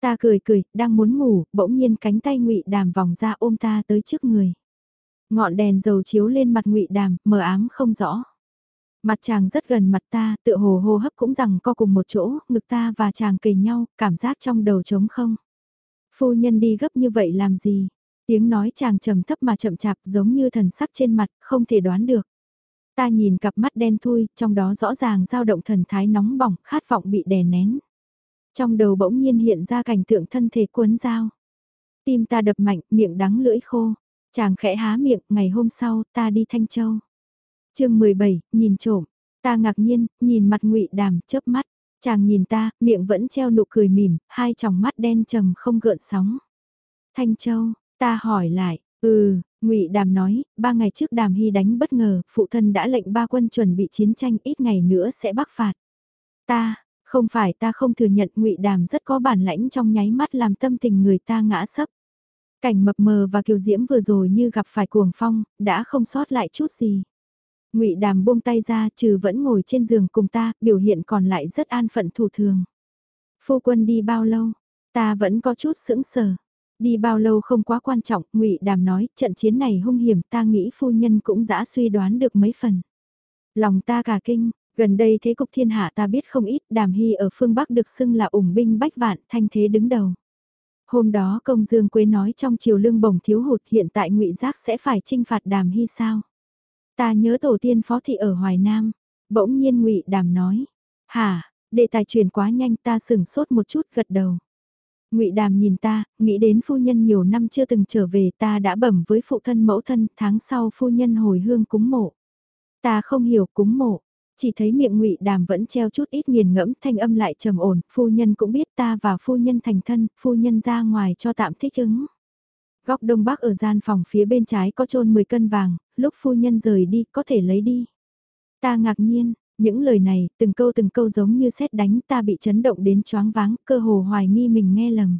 Ta cười cười, đang muốn ngủ, bỗng nhiên cánh tay ngụy Đàm vòng ra ôm ta tới trước người. Ngọn đèn dầu chiếu lên mặt ngụy Đàm, mờ ám không rõ. Mặt chàng rất gần mặt ta, tựa hồ hô hấp cũng rằng co cùng một chỗ, ngực ta và chàng kề nhau, cảm giác trong đầu trống không. Phu nhân đi gấp như vậy làm gì? Tiếng nói chàng trầm thấp mà chậm chạp giống như thần sắc trên mặt, không thể đoán được. Ta nhìn cặp mắt đen thui, trong đó rõ ràng dao động thần thái nóng bỏng, khát vọng bị đè nén. Trong đầu bỗng nhiên hiện ra cảnh tượng thân thể cuốn dao. Tim ta đập mạnh, miệng đắng lưỡi khô. Chàng khẽ há miệng, ngày hôm sau, ta đi Thanh Châu. chương 17, nhìn trộm. Ta ngạc nhiên, nhìn mặt ngụy đàm, chớp mắt. Chàng nhìn ta, miệng vẫn treo nụ cười mỉm, hai tròng mắt đen trầm không gợn sóng. Thanh Châu, ta hỏi lại, ừ, ngụy Đàm nói, ba ngày trước Đàm Hy đánh bất ngờ, phụ thân đã lệnh ba quân chuẩn bị chiến tranh ít ngày nữa sẽ bắc phạt. Ta, không phải ta không thừa nhận ngụy Đàm rất có bản lãnh trong nháy mắt làm tâm tình người ta ngã sấp. Cảnh mập mờ và kiều diễm vừa rồi như gặp phải cuồng phong, đã không sót lại chút gì. ngụy Đàm buông tay ra trừ vẫn ngồi trên giường cùng ta, biểu hiện còn lại rất an phận thủ thường. Phu quân đi bao lâu? Ta vẫn có chút sững sờ. Đi bao lâu không quá quan trọng, ngụy Đàm nói, trận chiến này hung hiểm ta nghĩ phu nhân cũng đã suy đoán được mấy phần. Lòng ta cả kinh, gần đây thế cục thiên hạ ta biết không ít, Đàm Hy ở phương Bắc được xưng là ủng binh bách vạn, thanh thế đứng đầu. Hôm đó công dương quế nói trong chiều lương bổng thiếu hụt hiện tại ngụy Giác sẽ phải trinh phạt đàm hy sao. Ta nhớ tổ tiên phó thị ở Hoài Nam, bỗng nhiên ngụy đàm nói. Hả, đề tài truyền quá nhanh ta sừng sốt một chút gật đầu. Ngụy Đàm nhìn ta, nghĩ đến phu nhân nhiều năm chưa từng trở về, ta đã bẩm với phụ thân mẫu thân, tháng sau phu nhân hồi hương cúng mộ. Ta không hiểu cúng mộ, chỉ thấy miệng ngụy đàm vẫn treo chút ít nghiền ngẫm thanh âm lại trầm ổn, phu nhân cũng biết ta và phu nhân thành thân, phu nhân ra ngoài cho tạm thích ứng. Góc đông bắc ở gian phòng phía bên trái có trôn 10 cân vàng, lúc phu nhân rời đi có thể lấy đi. Ta ngạc nhiên, những lời này, từng câu từng câu giống như xét đánh ta bị chấn động đến choáng váng, cơ hồ hoài nghi mình nghe lầm.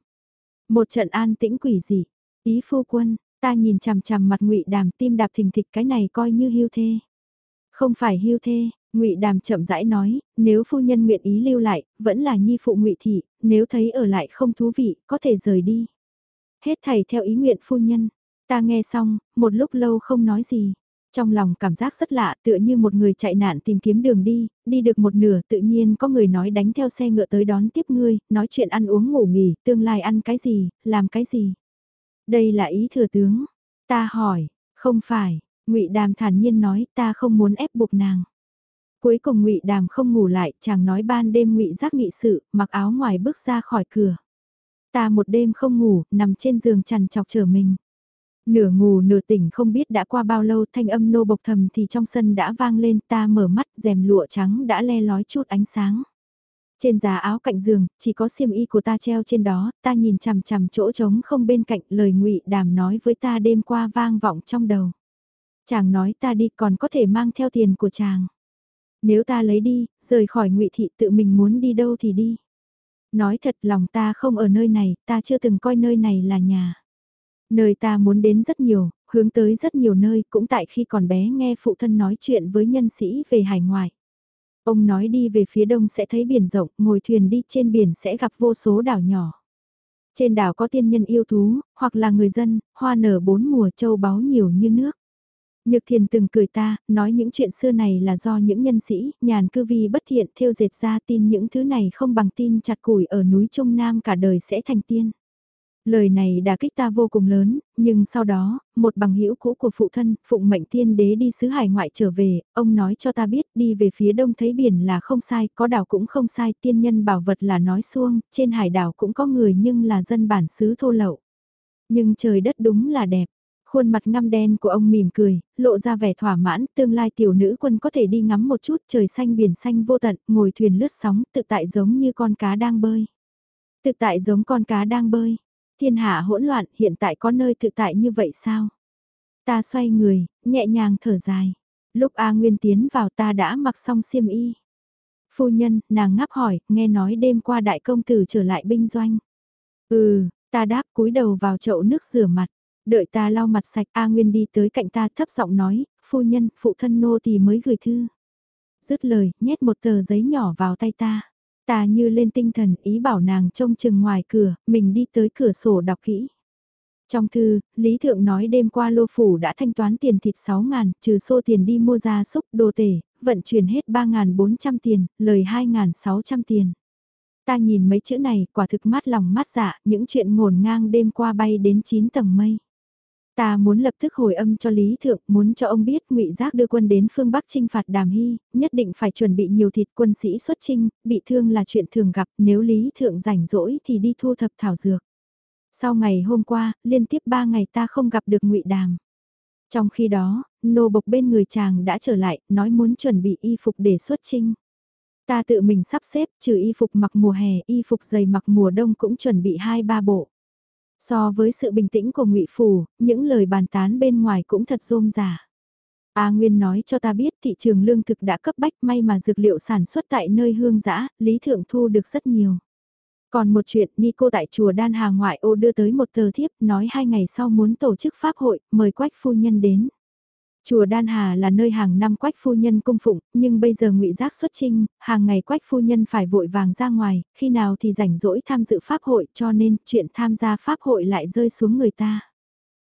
Một trận an tĩnh quỷ dị, ý phu quân, ta nhìn chằm chằm mặt ngụy đàm tim đạp thình thịch cái này coi như hưu thê. Không phải hưu thê, Ngụy Đàm chậm rãi nói, nếu phu nhân nguyện ý lưu lại, vẫn là nhi phụ Ngụy thị, nếu thấy ở lại không thú vị, có thể rời đi. Hết thầy theo ý nguyện phu nhân. Ta nghe xong, một lúc lâu không nói gì. Trong lòng cảm giác rất lạ, tựa như một người chạy nạn tìm kiếm đường đi, đi được một nửa, tự nhiên có người nói đánh theo xe ngựa tới đón tiếp ngươi, nói chuyện ăn uống ngủ nghỉ, tương lai ăn cái gì, làm cái gì. Đây là ý thừa tướng. Ta hỏi, không phải, Ngụy Đàm thản nhiên nói, ta không muốn ép buộc nàng. Cuối cùng ngụy Đàm không ngủ lại, chàng nói ban đêm ngụy giác nghị sự, mặc áo ngoài bước ra khỏi cửa. Ta một đêm không ngủ, nằm trên giường chằn chọc chờ mình. Nửa ngủ nửa tỉnh không biết đã qua bao lâu thanh âm nô bộc thầm thì trong sân đã vang lên ta mở mắt rèm lụa trắng đã le lói chút ánh sáng. Trên giá áo cạnh giường, chỉ có xiêm y của ta treo trên đó, ta nhìn chằm chằm chỗ trống không bên cạnh lời ngụy đàm nói với ta đêm qua vang vọng trong đầu. Chàng nói ta đi còn có thể mang theo tiền của chàng. Nếu ta lấy đi, rời khỏi ngụy thị tự mình muốn đi đâu thì đi. Nói thật lòng ta không ở nơi này, ta chưa từng coi nơi này là nhà. Nơi ta muốn đến rất nhiều, hướng tới rất nhiều nơi, cũng tại khi còn bé nghe phụ thân nói chuyện với nhân sĩ về hải ngoại. Ông nói đi về phía đông sẽ thấy biển rộng, ngồi thuyền đi trên biển sẽ gặp vô số đảo nhỏ. Trên đảo có tiên nhân yêu thú, hoặc là người dân, hoa nở bốn mùa châu báu nhiều như nước. Nhược thiền từng cười ta, nói những chuyện xưa này là do những nhân sĩ, nhàn cư vi bất thiện theo dệt ra tin những thứ này không bằng tin chặt củi ở núi Trung Nam cả đời sẽ thành tiên. Lời này đã kích ta vô cùng lớn, nhưng sau đó, một bằng hữu cũ của phụ thân, phụng mệnh tiên đế đi xứ hải ngoại trở về, ông nói cho ta biết đi về phía đông thấy biển là không sai, có đảo cũng không sai, tiên nhân bảo vật là nói xuông, trên hải đảo cũng có người nhưng là dân bản xứ thô lậu. Nhưng trời đất đúng là đẹp. Khuôn mặt ngăm đen của ông mỉm cười, lộ ra vẻ thỏa mãn, tương lai tiểu nữ quân có thể đi ngắm một chút trời xanh biển xanh vô tận, ngồi thuyền lướt sóng, tự tại giống như con cá đang bơi. Tự tại giống con cá đang bơi Thiên hạ hỗn loạn, hiện tại có nơi tự tại như vậy sao? Ta xoay người, nhẹ nhàng thở dài. Lúc A Nguyên tiến vào ta đã mặc xong xiêm y. Phu nhân, nàng ngáp hỏi, nghe nói đêm qua đại công tử trở lại binh doanh. Ừ, ta đáp cúi đầu vào chậu nước rửa mặt. Đợi ta lau mặt sạch A Nguyên đi tới cạnh ta thấp giọng nói, phu nhân, phụ thân nô thì mới gửi thư. Dứt lời, nhét một tờ giấy nhỏ vào tay ta. Ta như lên tinh thần ý bảo nàng trông chừng ngoài cửa, mình đi tới cửa sổ đọc kỹ. Trong thư, Lý Thượng nói đêm qua Lô Phủ đã thanh toán tiền thịt 6 ngàn, trừ xô tiền đi mua gia súc, đồ tể, vận chuyển hết 3.400 tiền, lời 2.600 tiền. Ta nhìn mấy chữ này, quả thực mát lòng mát dạ, những chuyện ngổn ngang đêm qua bay đến 9 tầng mây. Ta muốn lập tức hồi âm cho Lý Thượng, muốn cho ông biết ngụy Giác đưa quân đến phương Bắc trinh phạt Đàm Hy, nhất định phải chuẩn bị nhiều thịt quân sĩ xuất trinh, bị thương là chuyện thường gặp, nếu Lý Thượng rảnh rỗi thì đi thu thập thảo dược. Sau ngày hôm qua, liên tiếp 3 ngày ta không gặp được ngụy Đàm. Trong khi đó, nô bộc bên người chàng đã trở lại, nói muốn chuẩn bị y phục để xuất trinh. Ta tự mình sắp xếp, trừ y phục mặc mùa hè, y phục dày mặc mùa đông cũng chuẩn bị hai ba bộ. So với sự bình tĩnh của ngụy Phủ, những lời bàn tán bên ngoài cũng thật rôm rả. A Nguyên nói cho ta biết thị trường lương thực đã cấp bách may mà dược liệu sản xuất tại nơi hương giã, Lý Thượng thu được rất nhiều. Còn một chuyện, Nico tại chùa Đan Hà ngoại ô đưa tới một tờ thiếp nói hai ngày sau muốn tổ chức pháp hội, mời quách phu nhân đến. Chùa Đan Hà là nơi hàng năm quách phu nhân cung phụng, nhưng bây giờ ngụy giác xuất trinh, hàng ngày quách phu nhân phải vội vàng ra ngoài, khi nào thì rảnh rỗi tham dự pháp hội cho nên chuyện tham gia pháp hội lại rơi xuống người ta.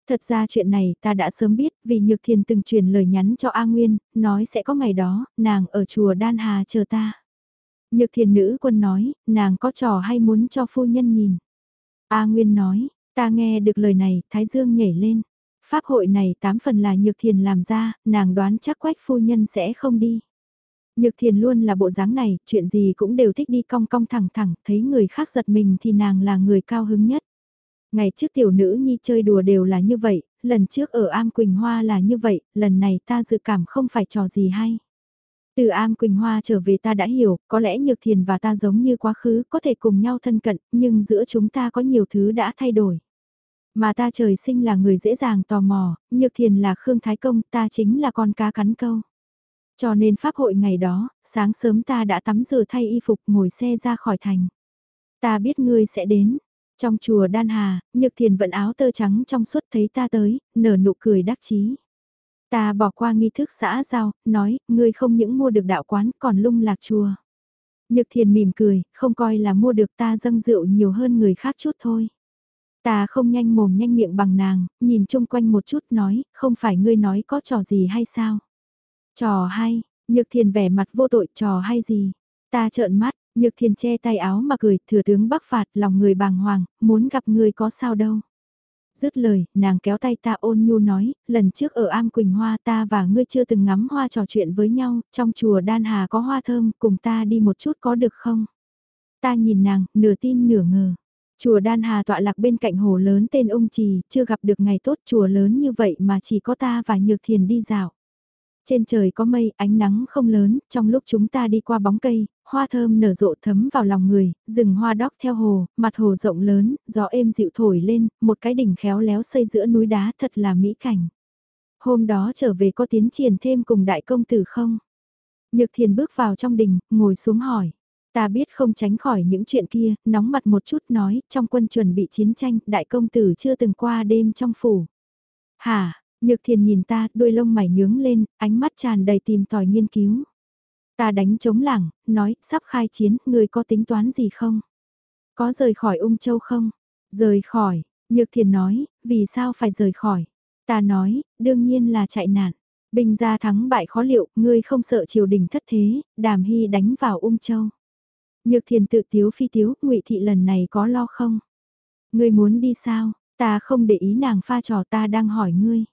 Thật ra chuyện này ta đã sớm biết vì Nhược Thiền từng truyền lời nhắn cho A Nguyên, nói sẽ có ngày đó, nàng ở chùa Đan Hà chờ ta. Nhược Thiền nữ quân nói, nàng có trò hay muốn cho phu nhân nhìn. A Nguyên nói, ta nghe được lời này, Thái Dương nhảy lên. Pháp hội này tám phần là Nhược Thiền làm ra, nàng đoán chắc quách phu nhân sẽ không đi. Nhược Thiền luôn là bộ dáng này, chuyện gì cũng đều thích đi cong cong thẳng thẳng, thấy người khác giật mình thì nàng là người cao hứng nhất. Ngày trước tiểu nữ nhi chơi đùa đều là như vậy, lần trước ở Am Quỳnh Hoa là như vậy, lần này ta dự cảm không phải trò gì hay. Từ Am Quỳnh Hoa trở về ta đã hiểu, có lẽ Nhược Thiền và ta giống như quá khứ, có thể cùng nhau thân cận, nhưng giữa chúng ta có nhiều thứ đã thay đổi. Mà ta trời sinh là người dễ dàng tò mò, nhược thiền là Khương Thái Công, ta chính là con cá cắn câu. Cho nên pháp hội ngày đó, sáng sớm ta đã tắm rửa thay y phục ngồi xe ra khỏi thành. Ta biết ngươi sẽ đến. Trong chùa Đan Hà, Nhược Thiền vận áo tơ trắng trong suốt thấy ta tới, nở nụ cười đắc chí. Ta bỏ qua nghi thức xã giao, nói, ngươi không những mua được đạo quán còn lung lạc chùa. Nhược Thiền mỉm cười, không coi là mua được ta dâng rượu nhiều hơn người khác chút thôi. Ta không nhanh mồm nhanh miệng bằng nàng, nhìn chung quanh một chút nói, không phải ngươi nói có trò gì hay sao? Trò hay, nhược thiền vẻ mặt vô tội trò hay gì? Ta trợn mắt, nhược thiền che tay áo mà cười, thừa tướng bắc phạt lòng người bàng hoàng, muốn gặp ngươi có sao đâu. Dứt lời, nàng kéo tay ta ôn nhu nói, lần trước ở Am Quỳnh Hoa ta và ngươi chưa từng ngắm hoa trò chuyện với nhau, trong chùa Đan Hà có hoa thơm, cùng ta đi một chút có được không? Ta nhìn nàng, nửa tin nửa ngờ. Chùa Đan Hà tọa lạc bên cạnh hồ lớn tên ung trì, chưa gặp được ngày tốt chùa lớn như vậy mà chỉ có ta và Nhược Thiền đi dạo. Trên trời có mây, ánh nắng không lớn, trong lúc chúng ta đi qua bóng cây, hoa thơm nở rộ thấm vào lòng người, rừng hoa đóc theo hồ, mặt hồ rộng lớn, gió êm dịu thổi lên, một cái đỉnh khéo léo xây giữa núi đá thật là mỹ cảnh. Hôm đó trở về có tiến triển thêm cùng đại công tử không? Nhược thiền bước vào trong đình, ngồi xuống hỏi. Ta biết không tránh khỏi những chuyện kia, nóng mặt một chút nói, trong quân chuẩn bị chiến tranh, đại công tử chưa từng qua đêm trong phủ. Hả, nhược thiền nhìn ta, đuôi lông mày nhướng lên, ánh mắt tràn đầy tìm tòi nghiên cứu. Ta đánh chống lảng, nói, sắp khai chiến, người có tính toán gì không? Có rời khỏi ung châu không? Rời khỏi, nhược thiền nói, vì sao phải rời khỏi? Ta nói, đương nhiên là chạy nạn. Bình gia thắng bại khó liệu, ngươi không sợ triều đình thất thế, đàm hy đánh vào ung châu. Nhược thiền tự tiếu phi tiếu, ngụy thị lần này có lo không? Ngươi muốn đi sao? Ta không để ý nàng pha trò ta đang hỏi ngươi.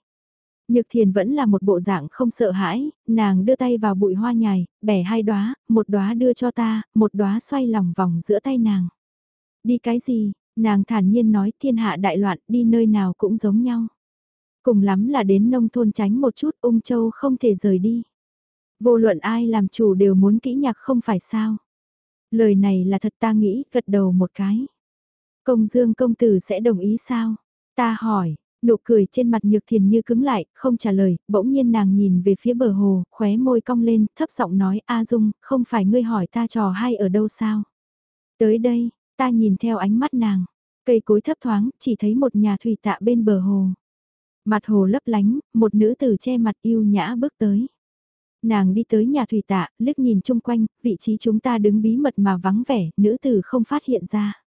Nhược thiền vẫn là một bộ dạng không sợ hãi, nàng đưa tay vào bụi hoa nhài, bẻ hai đóa, một đóa đưa cho ta, một đóa xoay lòng vòng giữa tay nàng. Đi cái gì? Nàng thản nhiên nói thiên hạ đại loạn đi nơi nào cũng giống nhau. Cùng lắm là đến nông thôn tránh một chút ung châu không thể rời đi. Vô luận ai làm chủ đều muốn kỹ nhạc không phải sao. Lời này là thật ta nghĩ gật đầu một cái. Công dương công tử sẽ đồng ý sao? Ta hỏi, nụ cười trên mặt nhược thiền như cứng lại, không trả lời, bỗng nhiên nàng nhìn về phía bờ hồ, khóe môi cong lên, thấp giọng nói A Dung, không phải ngươi hỏi ta trò hay ở đâu sao? Tới đây, ta nhìn theo ánh mắt nàng, cây cối thấp thoáng, chỉ thấy một nhà thủy tạ bên bờ hồ. Mặt hồ lấp lánh, một nữ tử che mặt yêu nhã bước tới. Nàng đi tới nhà thủy tạ, liếc nhìn chung quanh, vị trí chúng ta đứng bí mật mà vắng vẻ, nữ tử không phát hiện ra.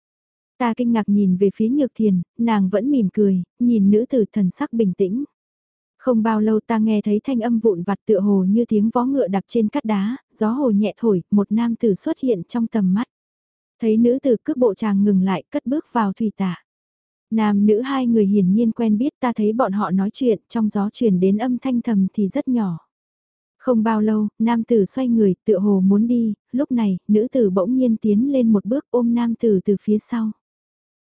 Ta kinh ngạc nhìn về phía nhược thiền, nàng vẫn mỉm cười, nhìn nữ tử thần sắc bình tĩnh. Không bao lâu ta nghe thấy thanh âm vụn vặt tựa hồ như tiếng vó ngựa đạp trên cát đá, gió hồ nhẹ thổi, một nam tử xuất hiện trong tầm mắt. Thấy nữ tử cước bộ chàng ngừng lại, cất bước vào thủy tạ. Nam nữ hai người hiển nhiên quen biết ta thấy bọn họ nói chuyện trong gió truyền đến âm thanh thầm thì rất nhỏ. Không bao lâu, nam tử xoay người tựa hồ muốn đi, lúc này, nữ tử bỗng nhiên tiến lên một bước ôm nam tử từ phía sau.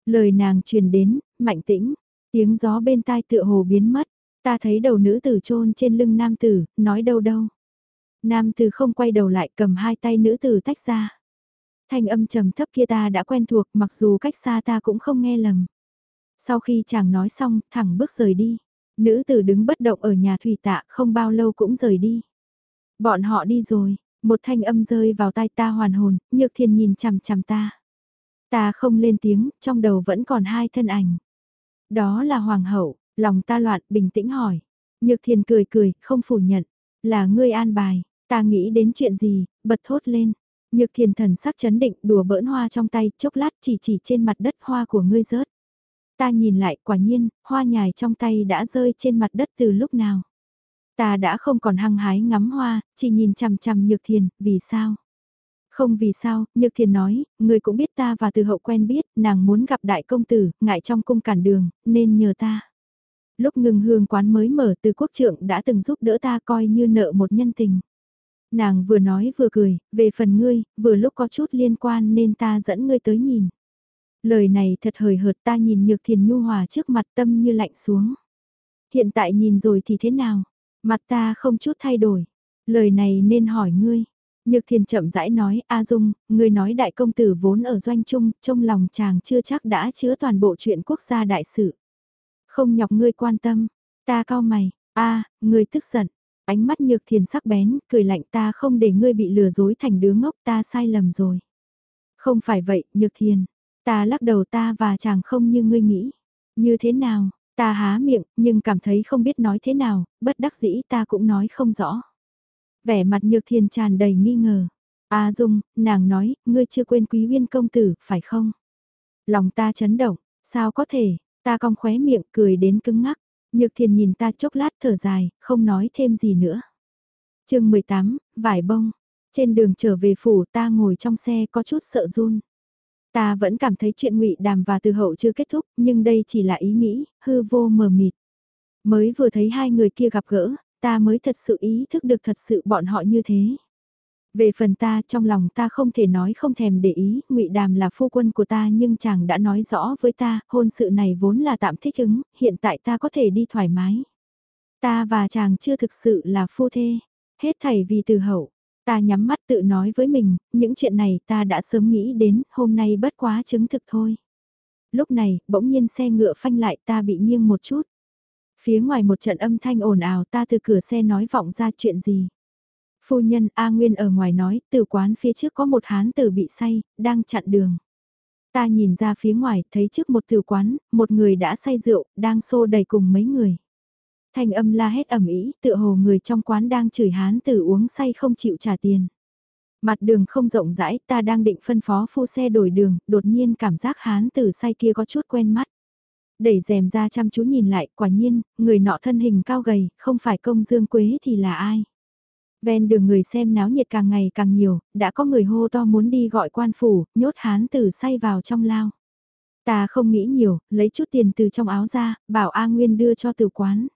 Lời nàng truyền đến, mạnh tĩnh, tiếng gió bên tai tựa hồ biến mất, ta thấy đầu nữ tử chôn trên lưng nam tử, nói đâu đâu. Nam tử không quay đầu lại cầm hai tay nữ tử tách ra. Thanh âm trầm thấp kia ta đã quen thuộc mặc dù cách xa ta cũng không nghe lầm. Sau khi chàng nói xong, thẳng bước rời đi. Nữ tử đứng bất động ở nhà thủy tạ không bao lâu cũng rời đi. Bọn họ đi rồi, một thanh âm rơi vào tai ta hoàn hồn, nhược thiên nhìn chằm chằm ta. Ta không lên tiếng, trong đầu vẫn còn hai thân ảnh. Đó là hoàng hậu, lòng ta loạn, bình tĩnh hỏi. Nhược thiên cười cười, không phủ nhận. Là ngươi an bài, ta nghĩ đến chuyện gì, bật thốt lên. Nhược thiền thần sắc chấn định đùa bỡn hoa trong tay, chốc lát chỉ chỉ trên mặt đất hoa của ngươi rớt. Ta nhìn lại quả nhiên, hoa nhài trong tay đã rơi trên mặt đất từ lúc nào. Ta đã không còn hăng hái ngắm hoa, chỉ nhìn chằm chằm Nhược Thiền, vì sao? Không vì sao, Nhược Thiền nói, người cũng biết ta và từ hậu quen biết, nàng muốn gặp đại công tử, ngại trong cung cản đường, nên nhờ ta. Lúc ngừng hương quán mới mở từ quốc trượng đã từng giúp đỡ ta coi như nợ một nhân tình. Nàng vừa nói vừa cười, về phần ngươi, vừa lúc có chút liên quan nên ta dẫn ngươi tới nhìn. Lời này thật hời hợt ta nhìn nhược thiền nhu hòa trước mặt tâm như lạnh xuống. Hiện tại nhìn rồi thì thế nào? Mặt ta không chút thay đổi. Lời này nên hỏi ngươi. Nhược thiền chậm rãi nói, A Dung, ngươi nói đại công tử vốn ở doanh trung, trong lòng chàng chưa chắc đã chứa toàn bộ chuyện quốc gia đại sự. Không nhọc ngươi quan tâm, ta cao mày, a ngươi tức giận, ánh mắt nhược thiền sắc bén, cười lạnh ta không để ngươi bị lừa dối thành đứa ngốc ta sai lầm rồi. Không phải vậy, nhược thiền, Ta lắc đầu ta và chàng không như ngươi nghĩ. Như thế nào, ta há miệng, nhưng cảm thấy không biết nói thế nào, bất đắc dĩ ta cũng nói không rõ. Vẻ mặt nhược thiền tràn đầy nghi ngờ. A Dung, nàng nói, ngươi chưa quên quý uyên công tử, phải không? Lòng ta chấn động, sao có thể, ta cong khóe miệng cười đến cứng ngắc. Nhược thiền nhìn ta chốc lát thở dài, không nói thêm gì nữa. chương 18, vải bông. Trên đường trở về phủ ta ngồi trong xe có chút sợ run. Ta vẫn cảm thấy chuyện ngụy đàm và từ hậu chưa kết thúc, nhưng đây chỉ là ý nghĩ, hư vô mờ mịt. Mới vừa thấy hai người kia gặp gỡ, ta mới thật sự ý thức được thật sự bọn họ như thế. Về phần ta, trong lòng ta không thể nói không thèm để ý, ngụy Đàm là phu quân của ta nhưng chàng đã nói rõ với ta, hôn sự này vốn là tạm thích ứng, hiện tại ta có thể đi thoải mái. Ta và chàng chưa thực sự là phu thê, Hết thảy vì từ hậu, ta nhắm mắt tự nói với mình, những chuyện này ta đã sớm nghĩ đến, hôm nay bất quá chứng thực thôi. Lúc này, bỗng nhiên xe ngựa phanh lại ta bị nghiêng một chút. Phía ngoài một trận âm thanh ồn ào ta từ cửa xe nói vọng ra chuyện gì. Phu nhân A Nguyên ở ngoài nói, từ quán phía trước có một hán tử bị say, đang chặn đường. Ta nhìn ra phía ngoài, thấy trước một tử quán, một người đã say rượu, đang xô đầy cùng mấy người. Thanh âm la hét ẩm ý, tựa hồ người trong quán đang chửi hán tử uống say không chịu trả tiền. Mặt đường không rộng rãi, ta đang định phân phó phu xe đổi đường, đột nhiên cảm giác hán tử say kia có chút quen mắt. Đẩy rèm ra chăm chú nhìn lại, quả nhiên, người nọ thân hình cao gầy, không phải công dương quế thì là ai. Ven đường người xem náo nhiệt càng ngày càng nhiều, đã có người hô to muốn đi gọi quan phủ, nhốt hán tử say vào trong lao. Ta không nghĩ nhiều, lấy chút tiền từ trong áo ra, bảo A Nguyên đưa cho từ quán.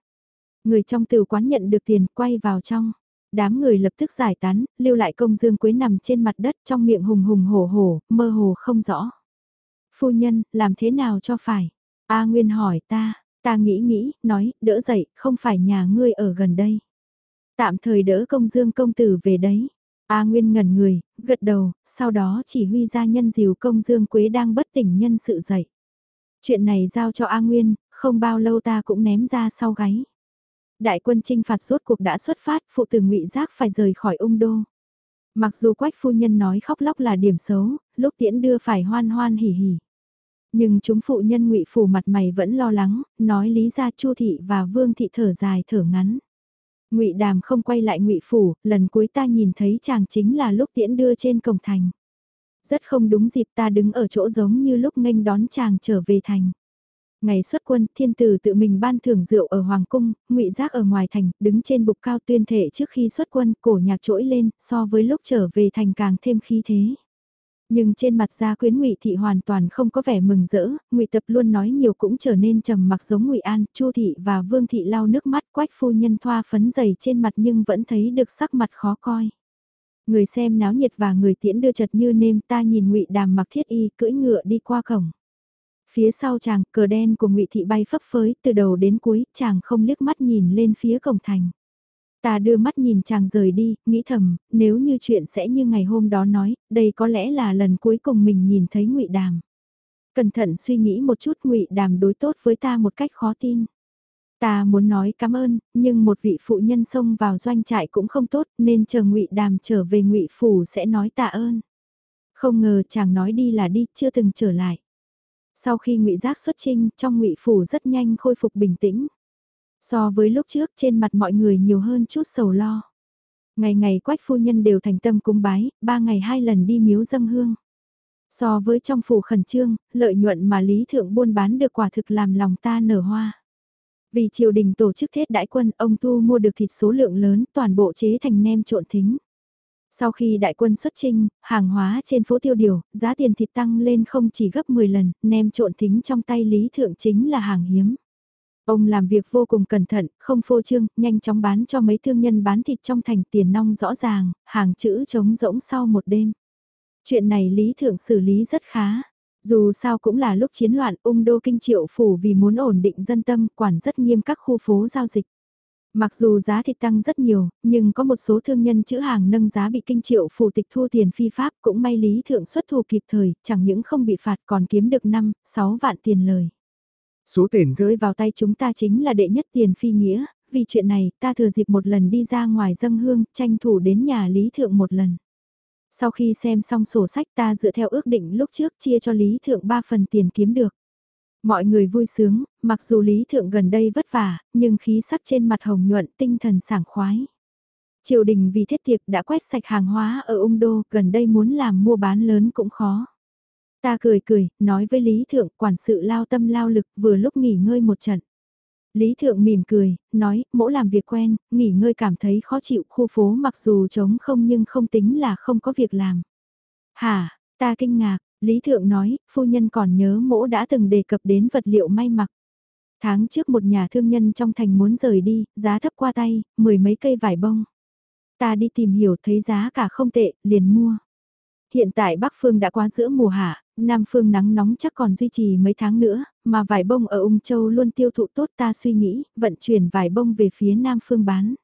Người trong tiểu quán nhận được tiền, quay vào trong. Đám người lập tức giải tán, lưu lại công dương quế nằm trên mặt đất trong miệng hùng hùng hổ hổ, mơ hồ không rõ. Phu nhân, làm thế nào cho phải? A Nguyên hỏi ta, ta nghĩ nghĩ, nói, đỡ dậy, không phải nhà ngươi ở gần đây. Tạm thời đỡ công dương công tử về đấy. A Nguyên ngẩn người, gật đầu, sau đó chỉ huy ra nhân dìu công dương quế đang bất tỉnh nhân sự dậy. Chuyện này giao cho A Nguyên, không bao lâu ta cũng ném ra sau gáy. Đại quân trinh phạt rốt cuộc đã xuất phát, phụ tử ngụy Giác phải rời khỏi ung đô. Mặc dù quách phu nhân nói khóc lóc là điểm xấu, lúc tiễn đưa phải hoan hoan hỉ hỉ. Nhưng chúng phụ nhân ngụy phủ mặt mày vẫn lo lắng, nói lý ra chu thị và vương thị thở dài thở ngắn ngụy Đàm không quay lại ngụy phủ, lần cuối ta nhìn thấy chàng chính là lúc tiễn đưa trên cổng thành. Rất không đúng dịp ta đứng ở chỗ giống như lúc nghênh đón chàng trở về thành. Ngày xuất quân, thiên tử tự mình ban thưởng rượu ở Hoàng Cung, ngụy Giác ở ngoài thành, đứng trên bục cao tuyên thể trước khi xuất quân, cổ nhạc trỗi lên, so với lúc trở về thành càng thêm khí thế. Nhưng trên mặt gia quyến ngụy thị hoàn toàn không có vẻ mừng rỡ, ngụy tập luôn nói nhiều cũng trở nên trầm mặc giống ngụy An, Chu thị và Vương thị lau nước mắt quách phu nhân thoa phấn dày trên mặt nhưng vẫn thấy được sắc mặt khó coi. Người xem náo nhiệt và người tiễn đưa chật như nêm ta nhìn ngụy đàm mặc thiết y cưỡi ngựa đi qua cổng. Phía sau chàng, cờ đen của ngụy thị bay phấp phới, từ đầu đến cuối, chàng không liếc mắt nhìn lên phía cổng thành. Ta đưa mắt nhìn chàng rời đi, nghĩ thầm, nếu như chuyện sẽ như ngày hôm đó nói, đây có lẽ là lần cuối cùng mình nhìn thấy ngụy Đàm. Cẩn thận suy nghĩ một chút ngụy Đàm đối tốt với ta một cách khó tin. Ta muốn nói cảm ơn, nhưng một vị phụ nhân xông vào doanh trại cũng không tốt, nên chờ ngụy Đàm trở về ngụy phủ sẽ nói tạ ơn. Không ngờ chàng nói đi là đi, chưa từng trở lại. Sau khi ngụy Giác xuất trinh, trong ngụy phủ rất nhanh khôi phục bình tĩnh. So với lúc trước trên mặt mọi người nhiều hơn chút sầu lo. Ngày ngày quách phu nhân đều thành tâm cúng bái, ba ngày hai lần đi miếu dâng hương. So với trong phủ khẩn trương, lợi nhuận mà Lý Thượng buôn bán được quả thực làm lòng ta nở hoa. Vì triều đình tổ chức thết đại quân, ông Thu mua được thịt số lượng lớn, toàn bộ chế thành nem trộn thính. Sau khi đại quân xuất trinh, hàng hóa trên phố tiêu điều, giá tiền thịt tăng lên không chỉ gấp 10 lần, nem trộn thính trong tay Lý Thượng chính là hàng hiếm. Ông làm việc vô cùng cẩn thận, không phô trương, nhanh chóng bán cho mấy thương nhân bán thịt trong thành tiền nong rõ ràng, hàng chữ trống rỗng sau một đêm. Chuyện này Lý Thượng xử lý rất khá. Dù sao cũng là lúc chiến loạn ung đô kinh triệu phủ vì muốn ổn định dân tâm quản rất nghiêm các khu phố giao dịch. Mặc dù giá thịt tăng rất nhiều, nhưng có một số thương nhân chữ hàng nâng giá bị kinh triệu phủ tịch thu tiền phi pháp cũng may lý thượng xuất thù kịp thời, chẳng những không bị phạt còn kiếm được 5, 6 vạn tiền lời. Số tiền rơi vào tay chúng ta chính là đệ nhất tiền phi nghĩa, vì chuyện này ta thừa dịp một lần đi ra ngoài dâng hương, tranh thủ đến nhà Lý Thượng một lần. Sau khi xem xong sổ sách ta dựa theo ước định lúc trước chia cho Lý Thượng 3 phần tiền kiếm được. Mọi người vui sướng, mặc dù Lý Thượng gần đây vất vả, nhưng khí sắc trên mặt hồng nhuận tinh thần sảng khoái. Triều đình vì thiết tiệc đã quét sạch hàng hóa ở ung đô, gần đây muốn làm mua bán lớn cũng khó. Ta cười cười, nói với Lý Thượng quản sự lao tâm lao lực vừa lúc nghỉ ngơi một trận. Lý Thượng mỉm cười, nói, mỗi làm việc quen, nghỉ ngơi cảm thấy khó chịu khu phố mặc dù trống không nhưng không tính là không có việc làm. Hả, ta kinh ngạc, Lý Thượng nói, phu nhân còn nhớ mỗ đã từng đề cập đến vật liệu may mặc. Tháng trước một nhà thương nhân trong thành muốn rời đi, giá thấp qua tay, mười mấy cây vải bông. Ta đi tìm hiểu thấy giá cả không tệ, liền mua. Hiện tại Bắc Phương đã qua giữa mùa hạ, Nam Phương nắng nóng chắc còn duy trì mấy tháng nữa, mà vải bông ở Ung Châu luôn tiêu thụ tốt ta suy nghĩ, vận chuyển vải bông về phía Nam Phương bán.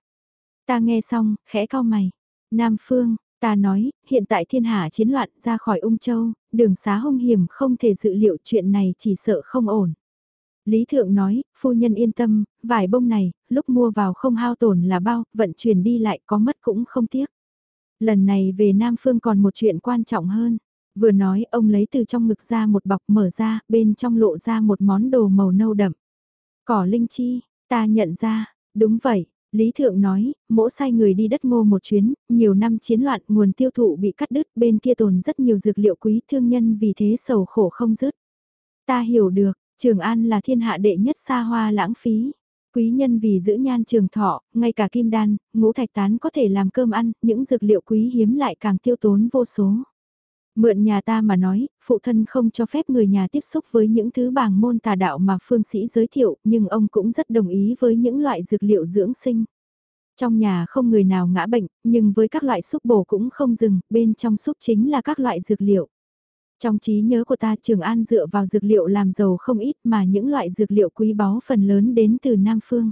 Ta nghe xong, khẽ cao mày. Nam Phương, ta nói, hiện tại thiên hạ chiến loạn ra khỏi ung châu, đường xá hung hiểm không thể dự liệu chuyện này chỉ sợ không ổn. Lý Thượng nói, phu nhân yên tâm, vải bông này, lúc mua vào không hao tổn là bao, vận chuyển đi lại có mất cũng không tiếc. Lần này về Nam Phương còn một chuyện quan trọng hơn. Vừa nói ông lấy từ trong ngực ra một bọc mở ra, bên trong lộ ra một món đồ màu nâu đậm. Cỏ linh chi, ta nhận ra, đúng vậy, Lý Thượng nói, mỗ sai người đi đất ngô một chuyến, nhiều năm chiến loạn nguồn tiêu thụ bị cắt đứt bên kia tồn rất nhiều dược liệu quý thương nhân vì thế sầu khổ không dứt. Ta hiểu được, Trường An là thiên hạ đệ nhất xa hoa lãng phí. Quý nhân vì giữ nhan trường thọ, ngay cả kim đan, ngũ thạch tán có thể làm cơm ăn, những dược liệu quý hiếm lại càng tiêu tốn vô số. Mượn nhà ta mà nói, phụ thân không cho phép người nhà tiếp xúc với những thứ bảng môn tà đạo mà phương sĩ giới thiệu, nhưng ông cũng rất đồng ý với những loại dược liệu dưỡng sinh. Trong nhà không người nào ngã bệnh, nhưng với các loại xúc bổ cũng không dừng, bên trong xúc chính là các loại dược liệu. Trong trí nhớ của ta Trường An dựa vào dược liệu làm giàu không ít mà những loại dược liệu quý báu phần lớn đến từ Nam Phương.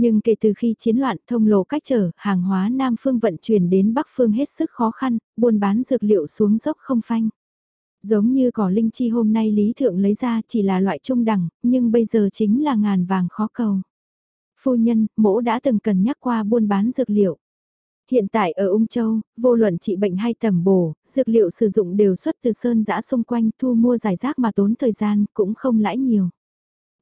Nhưng kể từ khi chiến loạn thông lộ cách trở, hàng hóa Nam Phương vận chuyển đến Bắc Phương hết sức khó khăn, buôn bán dược liệu xuống dốc không phanh. Giống như cỏ linh chi hôm nay Lý Thượng lấy ra chỉ là loại trung đẳng, nhưng bây giờ chính là ngàn vàng khó cầu. Phu nhân, mỗ đã từng cần nhắc qua buôn bán dược liệu. Hiện tại ở Ung Châu, vô luận trị bệnh hay tầm bổ, dược liệu sử dụng đều xuất từ sơn giã xung quanh thu mua giải rác mà tốn thời gian cũng không lãi nhiều.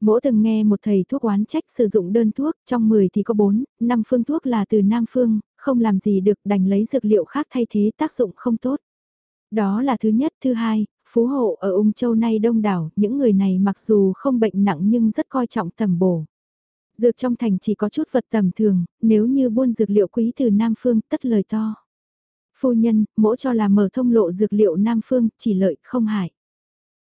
Mỗi từng nghe một thầy thuốc oán trách sử dụng đơn thuốc, trong 10 thì có 4, 5 phương thuốc là từ Nam Phương, không làm gì được đành lấy dược liệu khác thay thế tác dụng không tốt. Đó là thứ nhất, thứ hai, phú hộ ở ung châu nay đông đảo, những người này mặc dù không bệnh nặng nhưng rất coi trọng tầm bổ. Dược trong thành chỉ có chút vật tầm thường, nếu như buôn dược liệu quý từ Nam Phương tất lời to. Phu nhân, mỗ cho là mở thông lộ dược liệu Nam Phương, chỉ lợi không hại.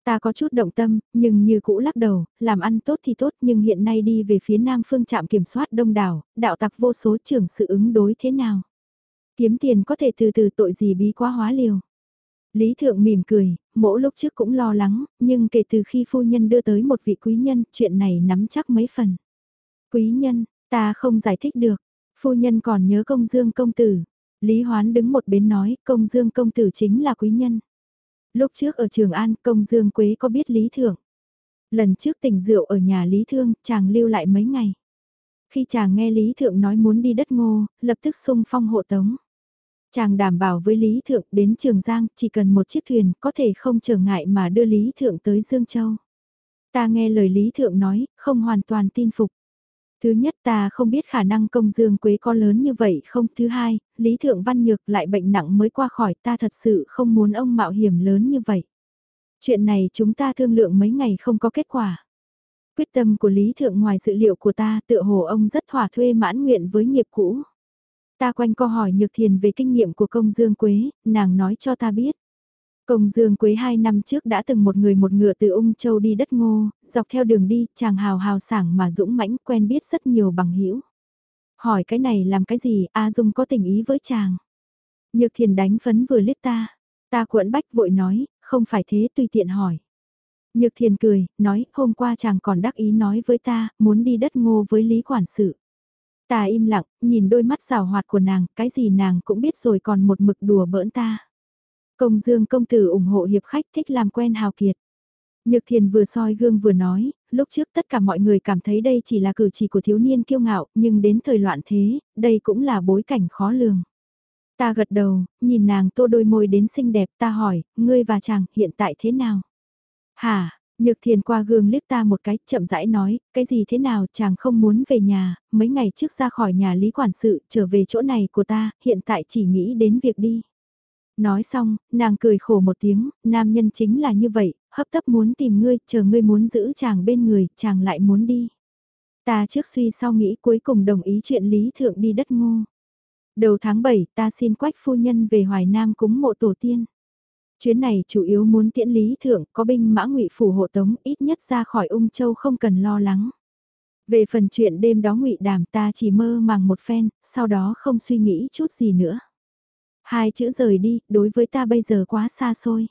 Ta có chút động tâm, nhưng như cũ lắc đầu, làm ăn tốt thì tốt nhưng hiện nay đi về phía Nam Phương trạm kiểm soát đông đảo, đạo tặc vô số trưởng sự ứng đối thế nào. Kiếm tiền có thể từ từ tội gì bí quá hóa liều. Lý Thượng mỉm cười, mỗi lúc trước cũng lo lắng, nhưng kể từ khi phu nhân đưa tới một vị quý nhân, chuyện này nắm chắc mấy phần. Quý nhân, ta không giải thích được, phu nhân còn nhớ công dương công tử. Lý Hoán đứng một bên nói, công dương công tử chính là quý nhân. Lúc trước ở Trường An, công dương quế có biết Lý Thượng. Lần trước tỉnh rượu ở nhà Lý Thương, chàng lưu lại mấy ngày. Khi chàng nghe Lý Thượng nói muốn đi đất ngô, lập tức sung phong hộ tống. Chàng đảm bảo với Lý Thượng đến Trường Giang chỉ cần một chiếc thuyền có thể không trở ngại mà đưa Lý Thượng tới Dương Châu. Ta nghe lời Lý Thượng nói, không hoàn toàn tin phục. Thứ nhất ta không biết khả năng công dương quế có lớn như vậy không. Thứ hai, Lý Thượng Văn Nhược lại bệnh nặng mới qua khỏi ta thật sự không muốn ông mạo hiểm lớn như vậy. Chuyện này chúng ta thương lượng mấy ngày không có kết quả. Quyết tâm của Lý Thượng ngoài dự liệu của ta tựa hồ ông rất thỏa thuê mãn nguyện với nghiệp cũ. Ta quanh co hỏi Nhược Thiền về kinh nghiệm của công dương quế, nàng nói cho ta biết. Công Dương Quế hai năm trước đã từng một người một ngựa từ ung châu đi đất ngô, dọc theo đường đi, chàng hào hào sảng mà dũng mãnh quen biết rất nhiều bằng hữu Hỏi cái này làm cái gì, A Dung có tình ý với chàng. Nhược thiền đánh phấn vừa liếc ta. Ta cuộn bách vội nói, không phải thế tùy tiện hỏi. Nhược thiền cười, nói, hôm qua chàng còn đắc ý nói với ta, muốn đi đất ngô với Lý Quản sự. Ta im lặng, nhìn đôi mắt rào hoạt của nàng, cái gì nàng cũng biết rồi còn một mực đùa bỡn ta. Công dương công tử ủng hộ hiệp khách thích làm quen hào kiệt. Nhược thiền vừa soi gương vừa nói, lúc trước tất cả mọi người cảm thấy đây chỉ là cử chỉ của thiếu niên kiêu ngạo, nhưng đến thời loạn thế, đây cũng là bối cảnh khó lường. Ta gật đầu, nhìn nàng tô đôi môi đến xinh đẹp, ta hỏi, ngươi và chàng hiện tại thế nào? Hả, nhược thiền qua gương liếc ta một cái, chậm rãi nói, cái gì thế nào chàng không muốn về nhà, mấy ngày trước ra khỏi nhà lý quản sự, trở về chỗ này của ta, hiện tại chỉ nghĩ đến việc đi. Nói xong, nàng cười khổ một tiếng, nam nhân chính là như vậy, hấp tấp muốn tìm ngươi, chờ ngươi muốn giữ chàng bên người, chàng lại muốn đi. Ta trước suy sau nghĩ cuối cùng đồng ý chuyện Lý Thượng đi đất ngô. Đầu tháng 7 ta xin quách phu nhân về Hoài Nam cúng mộ tổ tiên. Chuyến này chủ yếu muốn tiễn Lý Thượng có binh mã ngụy phủ hộ tống ít nhất ra khỏi ung châu không cần lo lắng. Về phần chuyện đêm đó ngụy đàm ta chỉ mơ màng một phen, sau đó không suy nghĩ chút gì nữa. Hai chữ rời đi, đối với ta bây giờ quá xa xôi.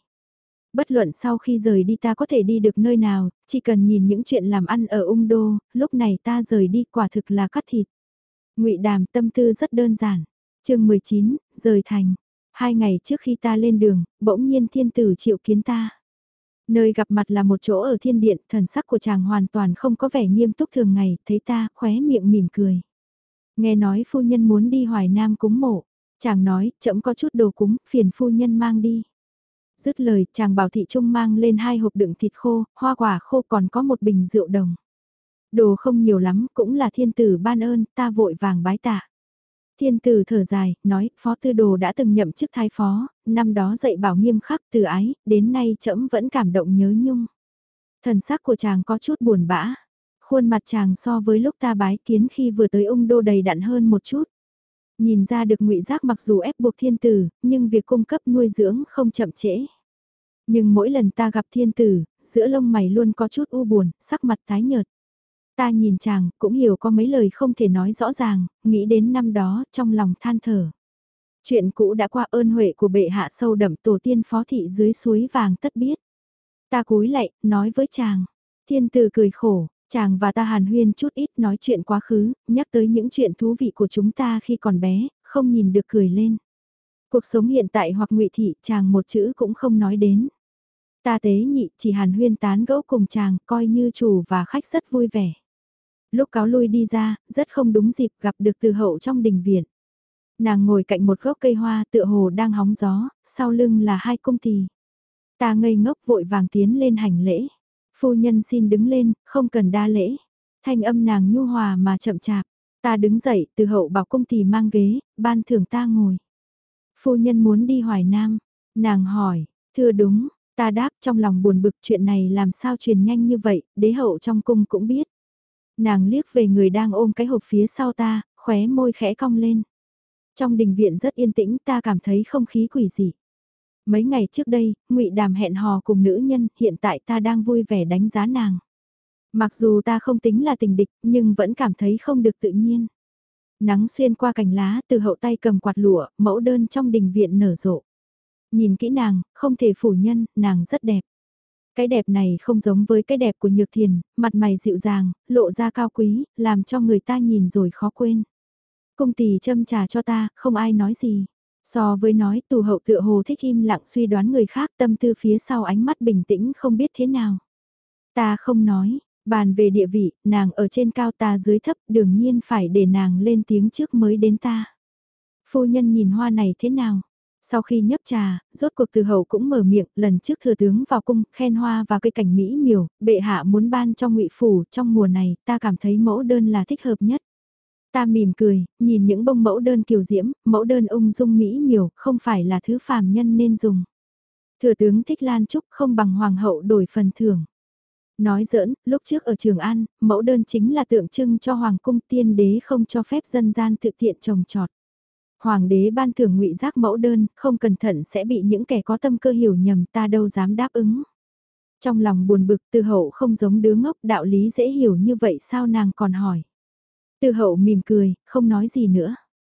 Bất luận sau khi rời đi ta có thể đi được nơi nào, chỉ cần nhìn những chuyện làm ăn ở ung đô, lúc này ta rời đi quả thực là cắt thịt. ngụy Đàm tâm tư rất đơn giản. chương 19, rời thành. Hai ngày trước khi ta lên đường, bỗng nhiên thiên tử triệu kiến ta. Nơi gặp mặt là một chỗ ở thiên điện, thần sắc của chàng hoàn toàn không có vẻ nghiêm túc thường ngày, thấy ta, khóe miệng mỉm cười. Nghe nói phu nhân muốn đi hoài nam cúng mộ, chàng nói, chậm có chút đồ cúng, phiền phu nhân mang đi. Dứt lời, chàng bảo thị trung mang lên hai hộp đựng thịt khô, hoa quả khô còn có một bình rượu đồng. Đồ không nhiều lắm, cũng là thiên tử ban ơn, ta vội vàng bái tạ. Thiên tử thở dài, nói, phó tư đồ đã từng nhậm chức thái phó, năm đó dạy bảo nghiêm khắc từ ái, đến nay trẫm vẫn cảm động nhớ nhung. Thần sắc của chàng có chút buồn bã, khuôn mặt chàng so với lúc ta bái kiến khi vừa tới ung đô đầy đặn hơn một chút. Nhìn ra được ngụy giác mặc dù ép buộc thiên tử, nhưng việc cung cấp nuôi dưỡng không chậm trễ. Nhưng mỗi lần ta gặp thiên tử, giữa lông mày luôn có chút u buồn, sắc mặt tái nhợt. Ta nhìn chàng, cũng hiểu có mấy lời không thể nói rõ ràng, nghĩ đến năm đó, trong lòng than thở. Chuyện cũ đã qua ơn huệ của bệ hạ sâu đậm tổ tiên phó thị dưới suối vàng tất biết. Ta cúi lạy, nói với chàng. Thiên tử cười khổ, chàng và ta hàn huyên chút ít nói chuyện quá khứ, nhắc tới những chuyện thú vị của chúng ta khi còn bé, không nhìn được cười lên. Cuộc sống hiện tại hoặc ngụy thị chàng một chữ cũng không nói đến. Ta tế nhị chỉ hàn huyên tán gẫu cùng chàng coi như chủ và khách rất vui vẻ. Lúc cáo lui đi ra, rất không đúng dịp gặp được từ hậu trong đình viện. Nàng ngồi cạnh một gốc cây hoa tựa hồ đang hóng gió, sau lưng là hai cung tỳ. Ta ngây ngốc vội vàng tiến lên hành lễ. Phu nhân xin đứng lên, không cần đa lễ. Thanh âm nàng nhu hòa mà chậm chạp. Ta đứng dậy, từ hậu bảo cung tỳ mang ghế, ban thưởng ta ngồi. Phu nhân muốn đi hoài nam. Nàng hỏi, thưa đúng, ta đáp trong lòng buồn bực chuyện này làm sao truyền nhanh như vậy, đế hậu trong cung cũng biết. Nàng liếc về người đang ôm cái hộp phía sau ta, khóe môi khẽ cong lên. Trong đình viện rất yên tĩnh ta cảm thấy không khí quỷ dị. Mấy ngày trước đây, ngụy Đàm hẹn hò cùng nữ nhân, hiện tại ta đang vui vẻ đánh giá nàng. Mặc dù ta không tính là tình địch, nhưng vẫn cảm thấy không được tự nhiên. Nắng xuyên qua cành lá, từ hậu tay cầm quạt lụa, mẫu đơn trong đình viện nở rộ. Nhìn kỹ nàng, không thể phủ nhân, nàng rất đẹp. Cái đẹp này không giống với cái đẹp của Nhược Thiền, mặt mày dịu dàng, lộ ra cao quý, làm cho người ta nhìn rồi khó quên. Cung tỷ châm trà cho ta, không ai nói gì. So với nói tù hậu tựa hồ thích im lặng suy đoán người khác tâm tư phía sau ánh mắt bình tĩnh không biết thế nào. Ta không nói, bàn về địa vị, nàng ở trên cao ta dưới thấp đương nhiên phải để nàng lên tiếng trước mới đến ta. Phu nhân nhìn hoa này thế nào? Sau khi nhấp trà, rốt cuộc từ hậu cũng mở miệng, lần trước thừa tướng vào cung, khen hoa và cây cảnh mỹ miều, bệ hạ muốn ban cho ngụy phủ, trong mùa này, ta cảm thấy mẫu đơn là thích hợp nhất. Ta mỉm cười, nhìn những bông mẫu đơn kiều diễm, mẫu đơn ung dung mỹ miều, không phải là thứ phàm nhân nên dùng. Thừa tướng thích Lan Trúc không bằng hoàng hậu đổi phần thưởng. Nói giỡn, lúc trước ở Trường An, mẫu đơn chính là tượng trưng cho hoàng cung tiên đế không cho phép dân gian tự tiện trồng trọt. Hoàng đế ban thưởng ngụy giác mẫu đơn, không cẩn thận sẽ bị những kẻ có tâm cơ hiểu nhầm ta đâu dám đáp ứng. Trong lòng buồn bực từ hậu không giống đứa ngốc đạo lý dễ hiểu như vậy sao nàng còn hỏi. Từ hậu mỉm cười, không nói gì nữa.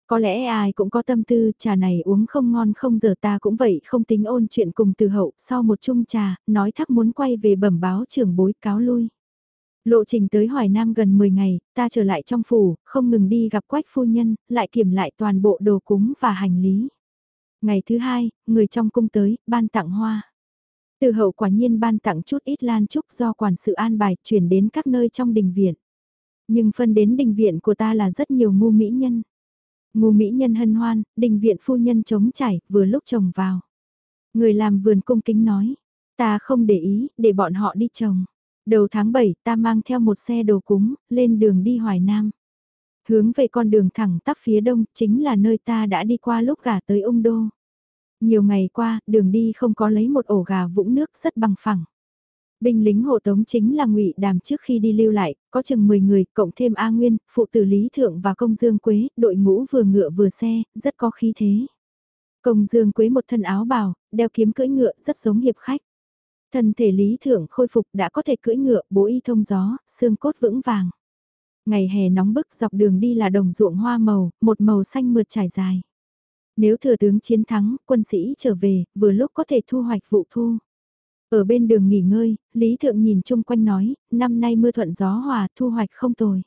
Có lẽ ai cũng có tâm tư, trà này uống không ngon không giờ ta cũng vậy, không tính ôn chuyện cùng từ hậu, sau một chung trà, nói thắc muốn quay về bẩm báo trưởng bối cáo lui. Lộ trình tới Hoài Nam gần 10 ngày, ta trở lại trong phủ, không ngừng đi gặp quách phu nhân, lại kiểm lại toàn bộ đồ cúng và hành lý. Ngày thứ hai, người trong cung tới, ban tặng hoa. Từ hậu quả nhiên ban tặng chút ít lan trúc do quản sự an bài chuyển đến các nơi trong đình viện. Nhưng phân đến đình viện của ta là rất nhiều ngu mỹ nhân. Ngu mỹ nhân hân hoan, đình viện phu nhân chống chảy, vừa lúc trồng vào. Người làm vườn cung kính nói, ta không để ý, để bọn họ đi trồng. Đầu tháng 7 ta mang theo một xe đồ cúng, lên đường đi Hoài Nam. Hướng về con đường thẳng tắp phía đông, chính là nơi ta đã đi qua lúc gà tới ông đô. Nhiều ngày qua, đường đi không có lấy một ổ gà vũng nước rất bằng phẳng. Binh lính hộ tống chính là ngụy Đàm trước khi đi lưu lại, có chừng 10 người, cộng thêm A Nguyên, phụ tử Lý Thượng và Công Dương Quế, đội ngũ vừa ngựa vừa xe, rất có khí thế. Công Dương Quế một thân áo bào, đeo kiếm cưỡi ngựa, rất giống hiệp khách. Thân thể Lý Thượng khôi phục đã có thể cưỡi ngựa, bố y thông gió, xương cốt vững vàng. Ngày hè nóng bức dọc đường đi là đồng ruộng hoa màu, một màu xanh mượt trải dài. Nếu thừa tướng chiến thắng, quân sĩ trở về, vừa lúc có thể thu hoạch vụ thu. Ở bên đường nghỉ ngơi, Lý Thượng nhìn chung quanh nói, năm nay mưa thuận gió hòa, thu hoạch không tồi.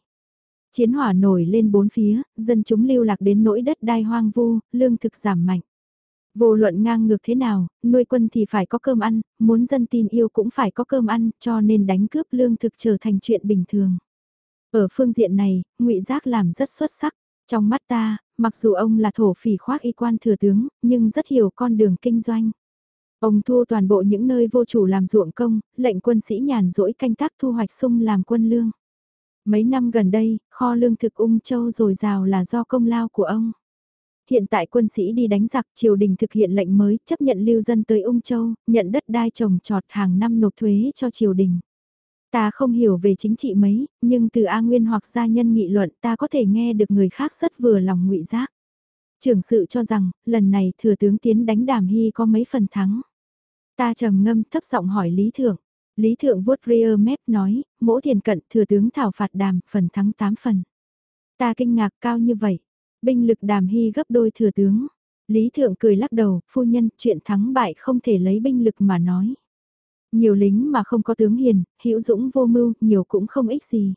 Chiến hỏa nổi lên bốn phía, dân chúng lưu lạc đến nỗi đất đai hoang vu, lương thực giảm mạnh. Vô luận ngang ngược thế nào, nuôi quân thì phải có cơm ăn, muốn dân tin yêu cũng phải có cơm ăn, cho nên đánh cướp lương thực trở thành chuyện bình thường. Ở phương diện này, ngụy Giác làm rất xuất sắc. Trong mắt ta, mặc dù ông là thổ phỉ khoác y quan thừa tướng, nhưng rất hiểu con đường kinh doanh. Ông thu toàn bộ những nơi vô chủ làm ruộng công, lệnh quân sĩ nhàn rỗi canh tác thu hoạch sung làm quân lương. Mấy năm gần đây, kho lương thực ung châu dồi dào là do công lao của ông. Hiện tại quân sĩ đi đánh giặc, triều đình thực hiện lệnh mới, chấp nhận lưu dân tới ung châu, nhận đất đai trồng trọt hàng năm nộp thuế cho triều đình. Ta không hiểu về chính trị mấy, nhưng từ A Nguyên hoặc gia nhân nghị luận ta có thể nghe được người khác rất vừa lòng ngụy giác. Trưởng sự cho rằng, lần này thừa tướng tiến đánh đàm hy có mấy phần thắng. Ta trầm ngâm thấp giọng hỏi Lý Thượng. Lý Thượng vuốt rear mép nói, mỗ thiền cận thừa tướng thảo phạt đàm, phần thắng 8 phần. Ta kinh ngạc cao như vậy. Binh lực đàm hy gấp đôi thừa tướng. Lý Thượng cười lắc đầu, phu nhân, chuyện thắng bại không thể lấy binh lực mà nói. Nhiều lính mà không có tướng hiền, hữu dũng vô mưu, nhiều cũng không ích gì.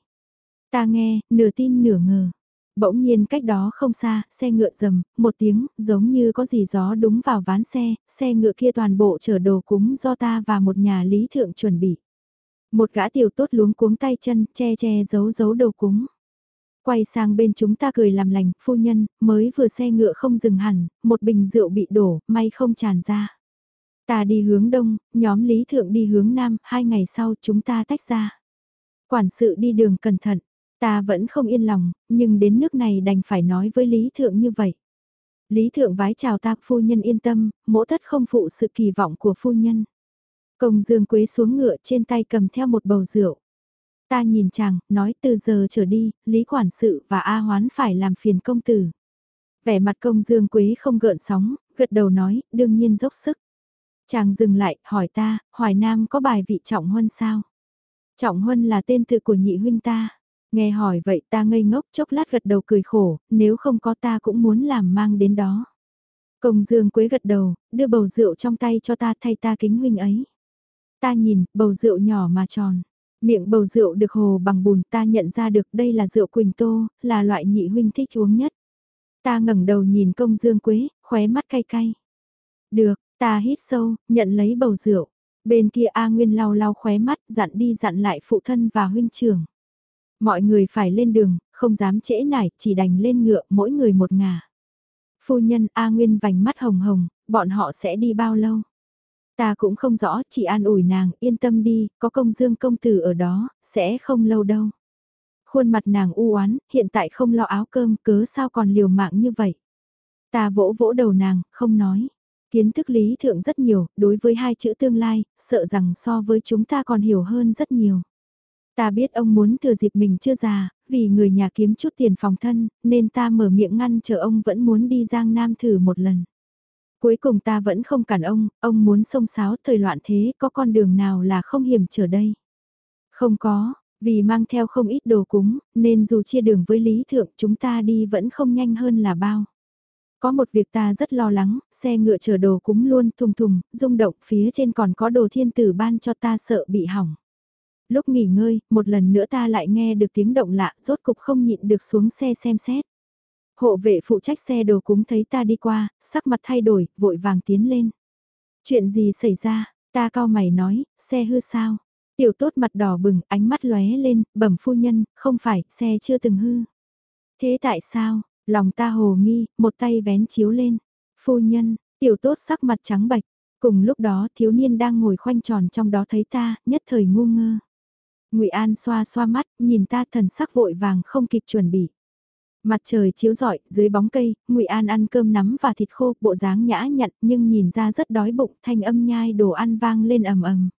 Ta nghe, nửa tin nửa ngờ. Bỗng nhiên cách đó không xa, xe ngựa rầm, một tiếng, giống như có gì gió đúng vào ván xe, xe ngựa kia toàn bộ chở đồ cúng do ta và một nhà lý thượng chuẩn bị. Một gã tiểu tốt luống cuống tay chân, che che giấu giấu đồ cúng. Quay sang bên chúng ta cười làm lành, phu nhân, mới vừa xe ngựa không dừng hẳn, một bình rượu bị đổ, may không tràn ra. Ta đi hướng đông, nhóm Lý Thượng đi hướng nam, hai ngày sau chúng ta tách ra. Quản sự đi đường cẩn thận, ta vẫn không yên lòng, nhưng đến nước này đành phải nói với Lý Thượng như vậy. Lý Thượng vái chào ta phu nhân yên tâm, mỗ thất không phụ sự kỳ vọng của phu nhân. Công Dương Quế xuống ngựa trên tay cầm theo một bầu rượu. Ta nhìn chàng, nói từ giờ trở đi, Lý Quản sự và A Hoán phải làm phiền công tử. Vẻ mặt công Dương Quế không gợn sóng, gật đầu nói, đương nhiên dốc sức. Chàng dừng lại, hỏi ta, Hoài Nam có bài vị Trọng Huân sao? Trọng Huân là tên tự của nhị huynh ta. Nghe hỏi vậy ta ngây ngốc chốc lát gật đầu cười khổ, nếu không có ta cũng muốn làm mang đến đó. Công Dương Quế gật đầu, đưa bầu rượu trong tay cho ta thay ta kính huynh ấy. Ta nhìn, bầu rượu nhỏ mà tròn. Miệng bầu rượu được hồ bằng bùn ta nhận ra được đây là rượu Quỳnh Tô, là loại nhị huynh thích uống nhất. Ta ngẩng đầu nhìn công Dương Quế, khóe mắt cay cay. Được, Ta hít sâu, nhận lấy bầu rượu. Bên kia A Nguyên lau lau khóe mắt, dặn đi dặn lại phụ thân và huynh trưởng. Mọi người phải lên đường, không dám trễ nải, chỉ đành lên ngựa, mỗi người một ngả. Phu nhân A Nguyên vành mắt hồng hồng, bọn họ sẽ đi bao lâu? Ta cũng không rõ, chỉ an ủi nàng, yên tâm đi, có công dương công tử ở đó, sẽ không lâu đâu. Khuôn mặt nàng u oán hiện tại không lo áo cơm, cớ sao còn liều mạng như vậy? Ta vỗ vỗ đầu nàng, không nói. Kiến thức lý thượng rất nhiều, đối với hai chữ tương lai, sợ rằng so với chúng ta còn hiểu hơn rất nhiều. Ta biết ông muốn thừa dịp mình chưa già, vì người nhà kiếm chút tiền phòng thân, nên ta mở miệng ngăn chờ ông vẫn muốn đi Giang Nam thử một lần. Cuối cùng ta vẫn không cản ông, ông muốn sông sáo thời loạn thế có con đường nào là không hiểm trở đây. Không có, vì mang theo không ít đồ cúng, nên dù chia đường với Lý Thượng chúng ta đi vẫn không nhanh hơn là bao. Có một việc ta rất lo lắng, xe ngựa chở đồ cúng luôn thùng thùng, rung động phía trên còn có đồ thiên tử ban cho ta sợ bị hỏng. Lúc nghỉ ngơi, một lần nữa ta lại nghe được tiếng động lạ, rốt cục không nhịn được xuống xe xem xét. Hộ vệ phụ trách xe đồ cúng thấy ta đi qua, sắc mặt thay đổi, vội vàng tiến lên. Chuyện gì xảy ra, ta cao mày nói, xe hư sao? Tiểu tốt mặt đỏ bừng, ánh mắt lóe lên, bẩm phu nhân, không phải, xe chưa từng hư. Thế tại sao, Lòng ta hồ nghi, một tay vén chiếu lên. Phu nhân, tiểu tốt sắc mặt trắng bạch. Cùng lúc đó thiếu niên đang ngồi khoanh tròn trong đó thấy ta, nhất thời ngu ngơ ngụy An xoa xoa mắt, nhìn ta thần sắc vội vàng không kịp chuẩn bị. Mặt trời chiếu rọi, dưới bóng cây, ngụy An ăn cơm nắm và thịt khô, bộ dáng nhã nhặn nhưng nhìn ra rất đói bụng, thanh âm nhai đồ ăn vang lên ầm ầm.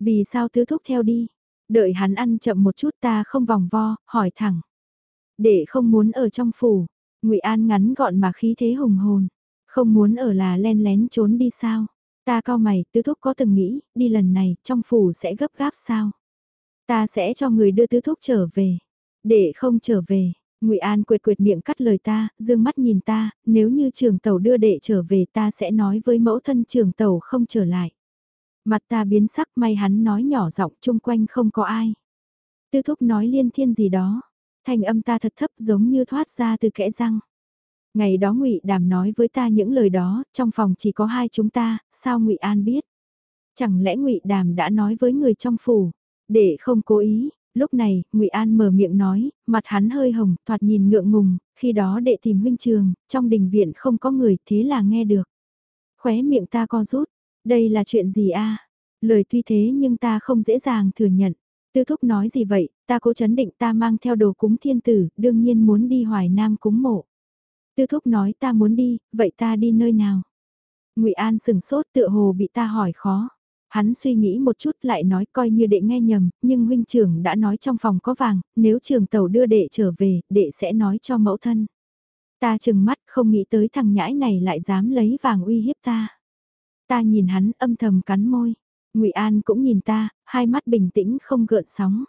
Vì sao tứ thúc theo đi? Đợi hắn ăn chậm một chút ta không vòng vo, hỏi thẳng. Để không muốn ở trong phủ, ngụy An ngắn gọn mà khí thế hùng hồn. Không muốn ở là len lén trốn đi sao? Ta cao mày, tứ thúc có từng nghĩ, đi lần này, trong phủ sẽ gấp gáp sao? Ta sẽ cho người đưa tứ thúc trở về. Để không trở về, ngụy An quệt quệt miệng cắt lời ta, dương mắt nhìn ta, nếu như trường tàu đưa đệ trở về ta sẽ nói với mẫu thân trường tàu không trở lại. Mặt ta biến sắc may hắn nói nhỏ giọng chung quanh không có ai. Tư thúc nói liên thiên gì đó. thành âm ta thật thấp giống như thoát ra từ kẽ răng. Ngày đó ngụy Đàm nói với ta những lời đó, trong phòng chỉ có hai chúng ta, sao ngụy An biết? Chẳng lẽ ngụy Đàm đã nói với người trong phủ, để không cố ý, lúc này, ngụy An mở miệng nói, mặt hắn hơi hồng, thoạt nhìn ngượng ngùng, khi đó đệ tìm huynh trường, trong đình viện không có người, thế là nghe được. Khóe miệng ta co rút, đây là chuyện gì a? Lời tuy thế nhưng ta không dễ dàng thừa nhận. Tư thúc nói gì vậy, ta cố chấn định ta mang theo đồ cúng thiên tử, đương nhiên muốn đi hoài nam cúng mộ. Tư thúc nói ta muốn đi, vậy ta đi nơi nào? ngụy An sừng sốt tựa hồ bị ta hỏi khó. Hắn suy nghĩ một chút lại nói coi như đệ nghe nhầm, nhưng huynh trưởng đã nói trong phòng có vàng, nếu trường tàu đưa đệ trở về, đệ sẽ nói cho mẫu thân. Ta chừng mắt không nghĩ tới thằng nhãi này lại dám lấy vàng uy hiếp ta. Ta nhìn hắn âm thầm cắn môi. ngụy An cũng nhìn ta, hai mắt bình tĩnh không gợn sóng.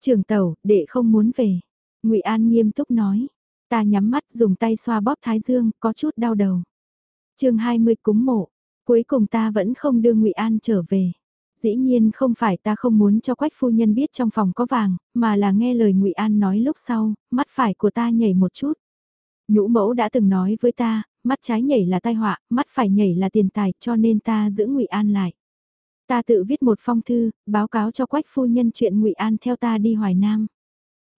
Trường tàu, đệ không muốn về. ngụy An nghiêm túc nói. Ta nhắm mắt dùng tay xoa bóp thái dương, có chút đau đầu. chương 20 cúng mộ, cuối cùng ta vẫn không đưa ngụy An trở về. Dĩ nhiên không phải ta không muốn cho quách phu nhân biết trong phòng có vàng, mà là nghe lời ngụy An nói lúc sau, mắt phải của ta nhảy một chút. Nhũ mẫu đã từng nói với ta, mắt trái nhảy là tai họa, mắt phải nhảy là tiền tài cho nên ta giữ ngụy An lại. Ta tự viết một phong thư, báo cáo cho quách phu nhân chuyện ngụy An theo ta đi Hoài Nam.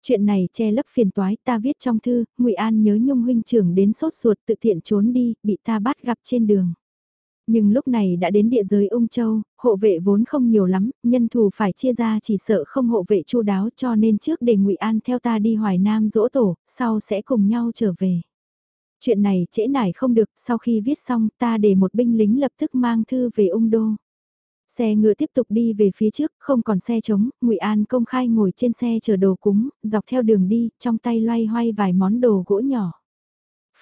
Chuyện này che lấp phiền toái ta viết trong thư, ngụy An nhớ nhung huynh trưởng đến sốt ruột tự tiện trốn đi, bị ta bắt gặp trên đường. Nhưng lúc này đã đến địa giới ung châu, hộ vệ vốn không nhiều lắm, nhân thù phải chia ra chỉ sợ không hộ vệ chu đáo cho nên trước để ngụy An theo ta đi Hoài Nam dỗ tổ, sau sẽ cùng nhau trở về. Chuyện này trễ nải không được, sau khi viết xong ta để một binh lính lập tức mang thư về ung đô. Xe ngựa tiếp tục đi về phía trước, không còn xe trống, Ngụy An công khai ngồi trên xe chờ đồ cúng, dọc theo đường đi, trong tay loay hoay vài món đồ gỗ nhỏ.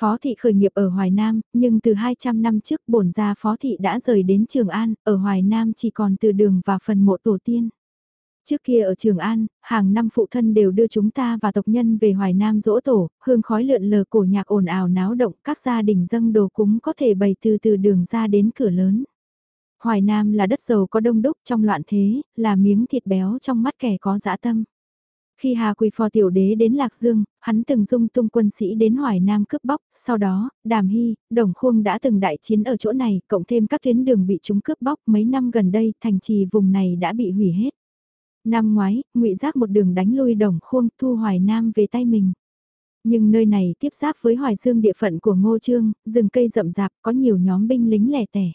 Phó thị khởi nghiệp ở Hoài Nam, nhưng từ 200 năm trước bổn ra phó thị đã rời đến Trường An, ở Hoài Nam chỉ còn từ đường và phần mộ tổ tiên. Trước kia ở Trường An, hàng năm phụ thân đều đưa chúng ta và tộc nhân về Hoài Nam dỗ tổ, hương khói lượn lờ cổ nhạc ồn ào náo động, các gia đình dâng đồ cúng có thể bày từ từ đường ra đến cửa lớn. Hoài Nam là đất giàu có đông đúc trong loạn thế, là miếng thịt béo trong mắt kẻ có dã tâm. Khi Hà Quỳ Phò Tiểu Đế đến Lạc Dương, hắn từng dung tung quân sĩ đến Hoài Nam cướp bóc, sau đó, Đàm Hy, Đồng Khuông đã từng đại chiến ở chỗ này, cộng thêm các tuyến đường bị chúng cướp bóc mấy năm gần đây, thành trì vùng này đã bị hủy hết. Năm ngoái, ngụy Giác một đường đánh lui Đồng Khuông thu Hoài Nam về tay mình. Nhưng nơi này tiếp giáp với Hoài Dương địa phận của Ngô Trương, rừng cây rậm rạp có nhiều nhóm binh lính lẻ tẻ.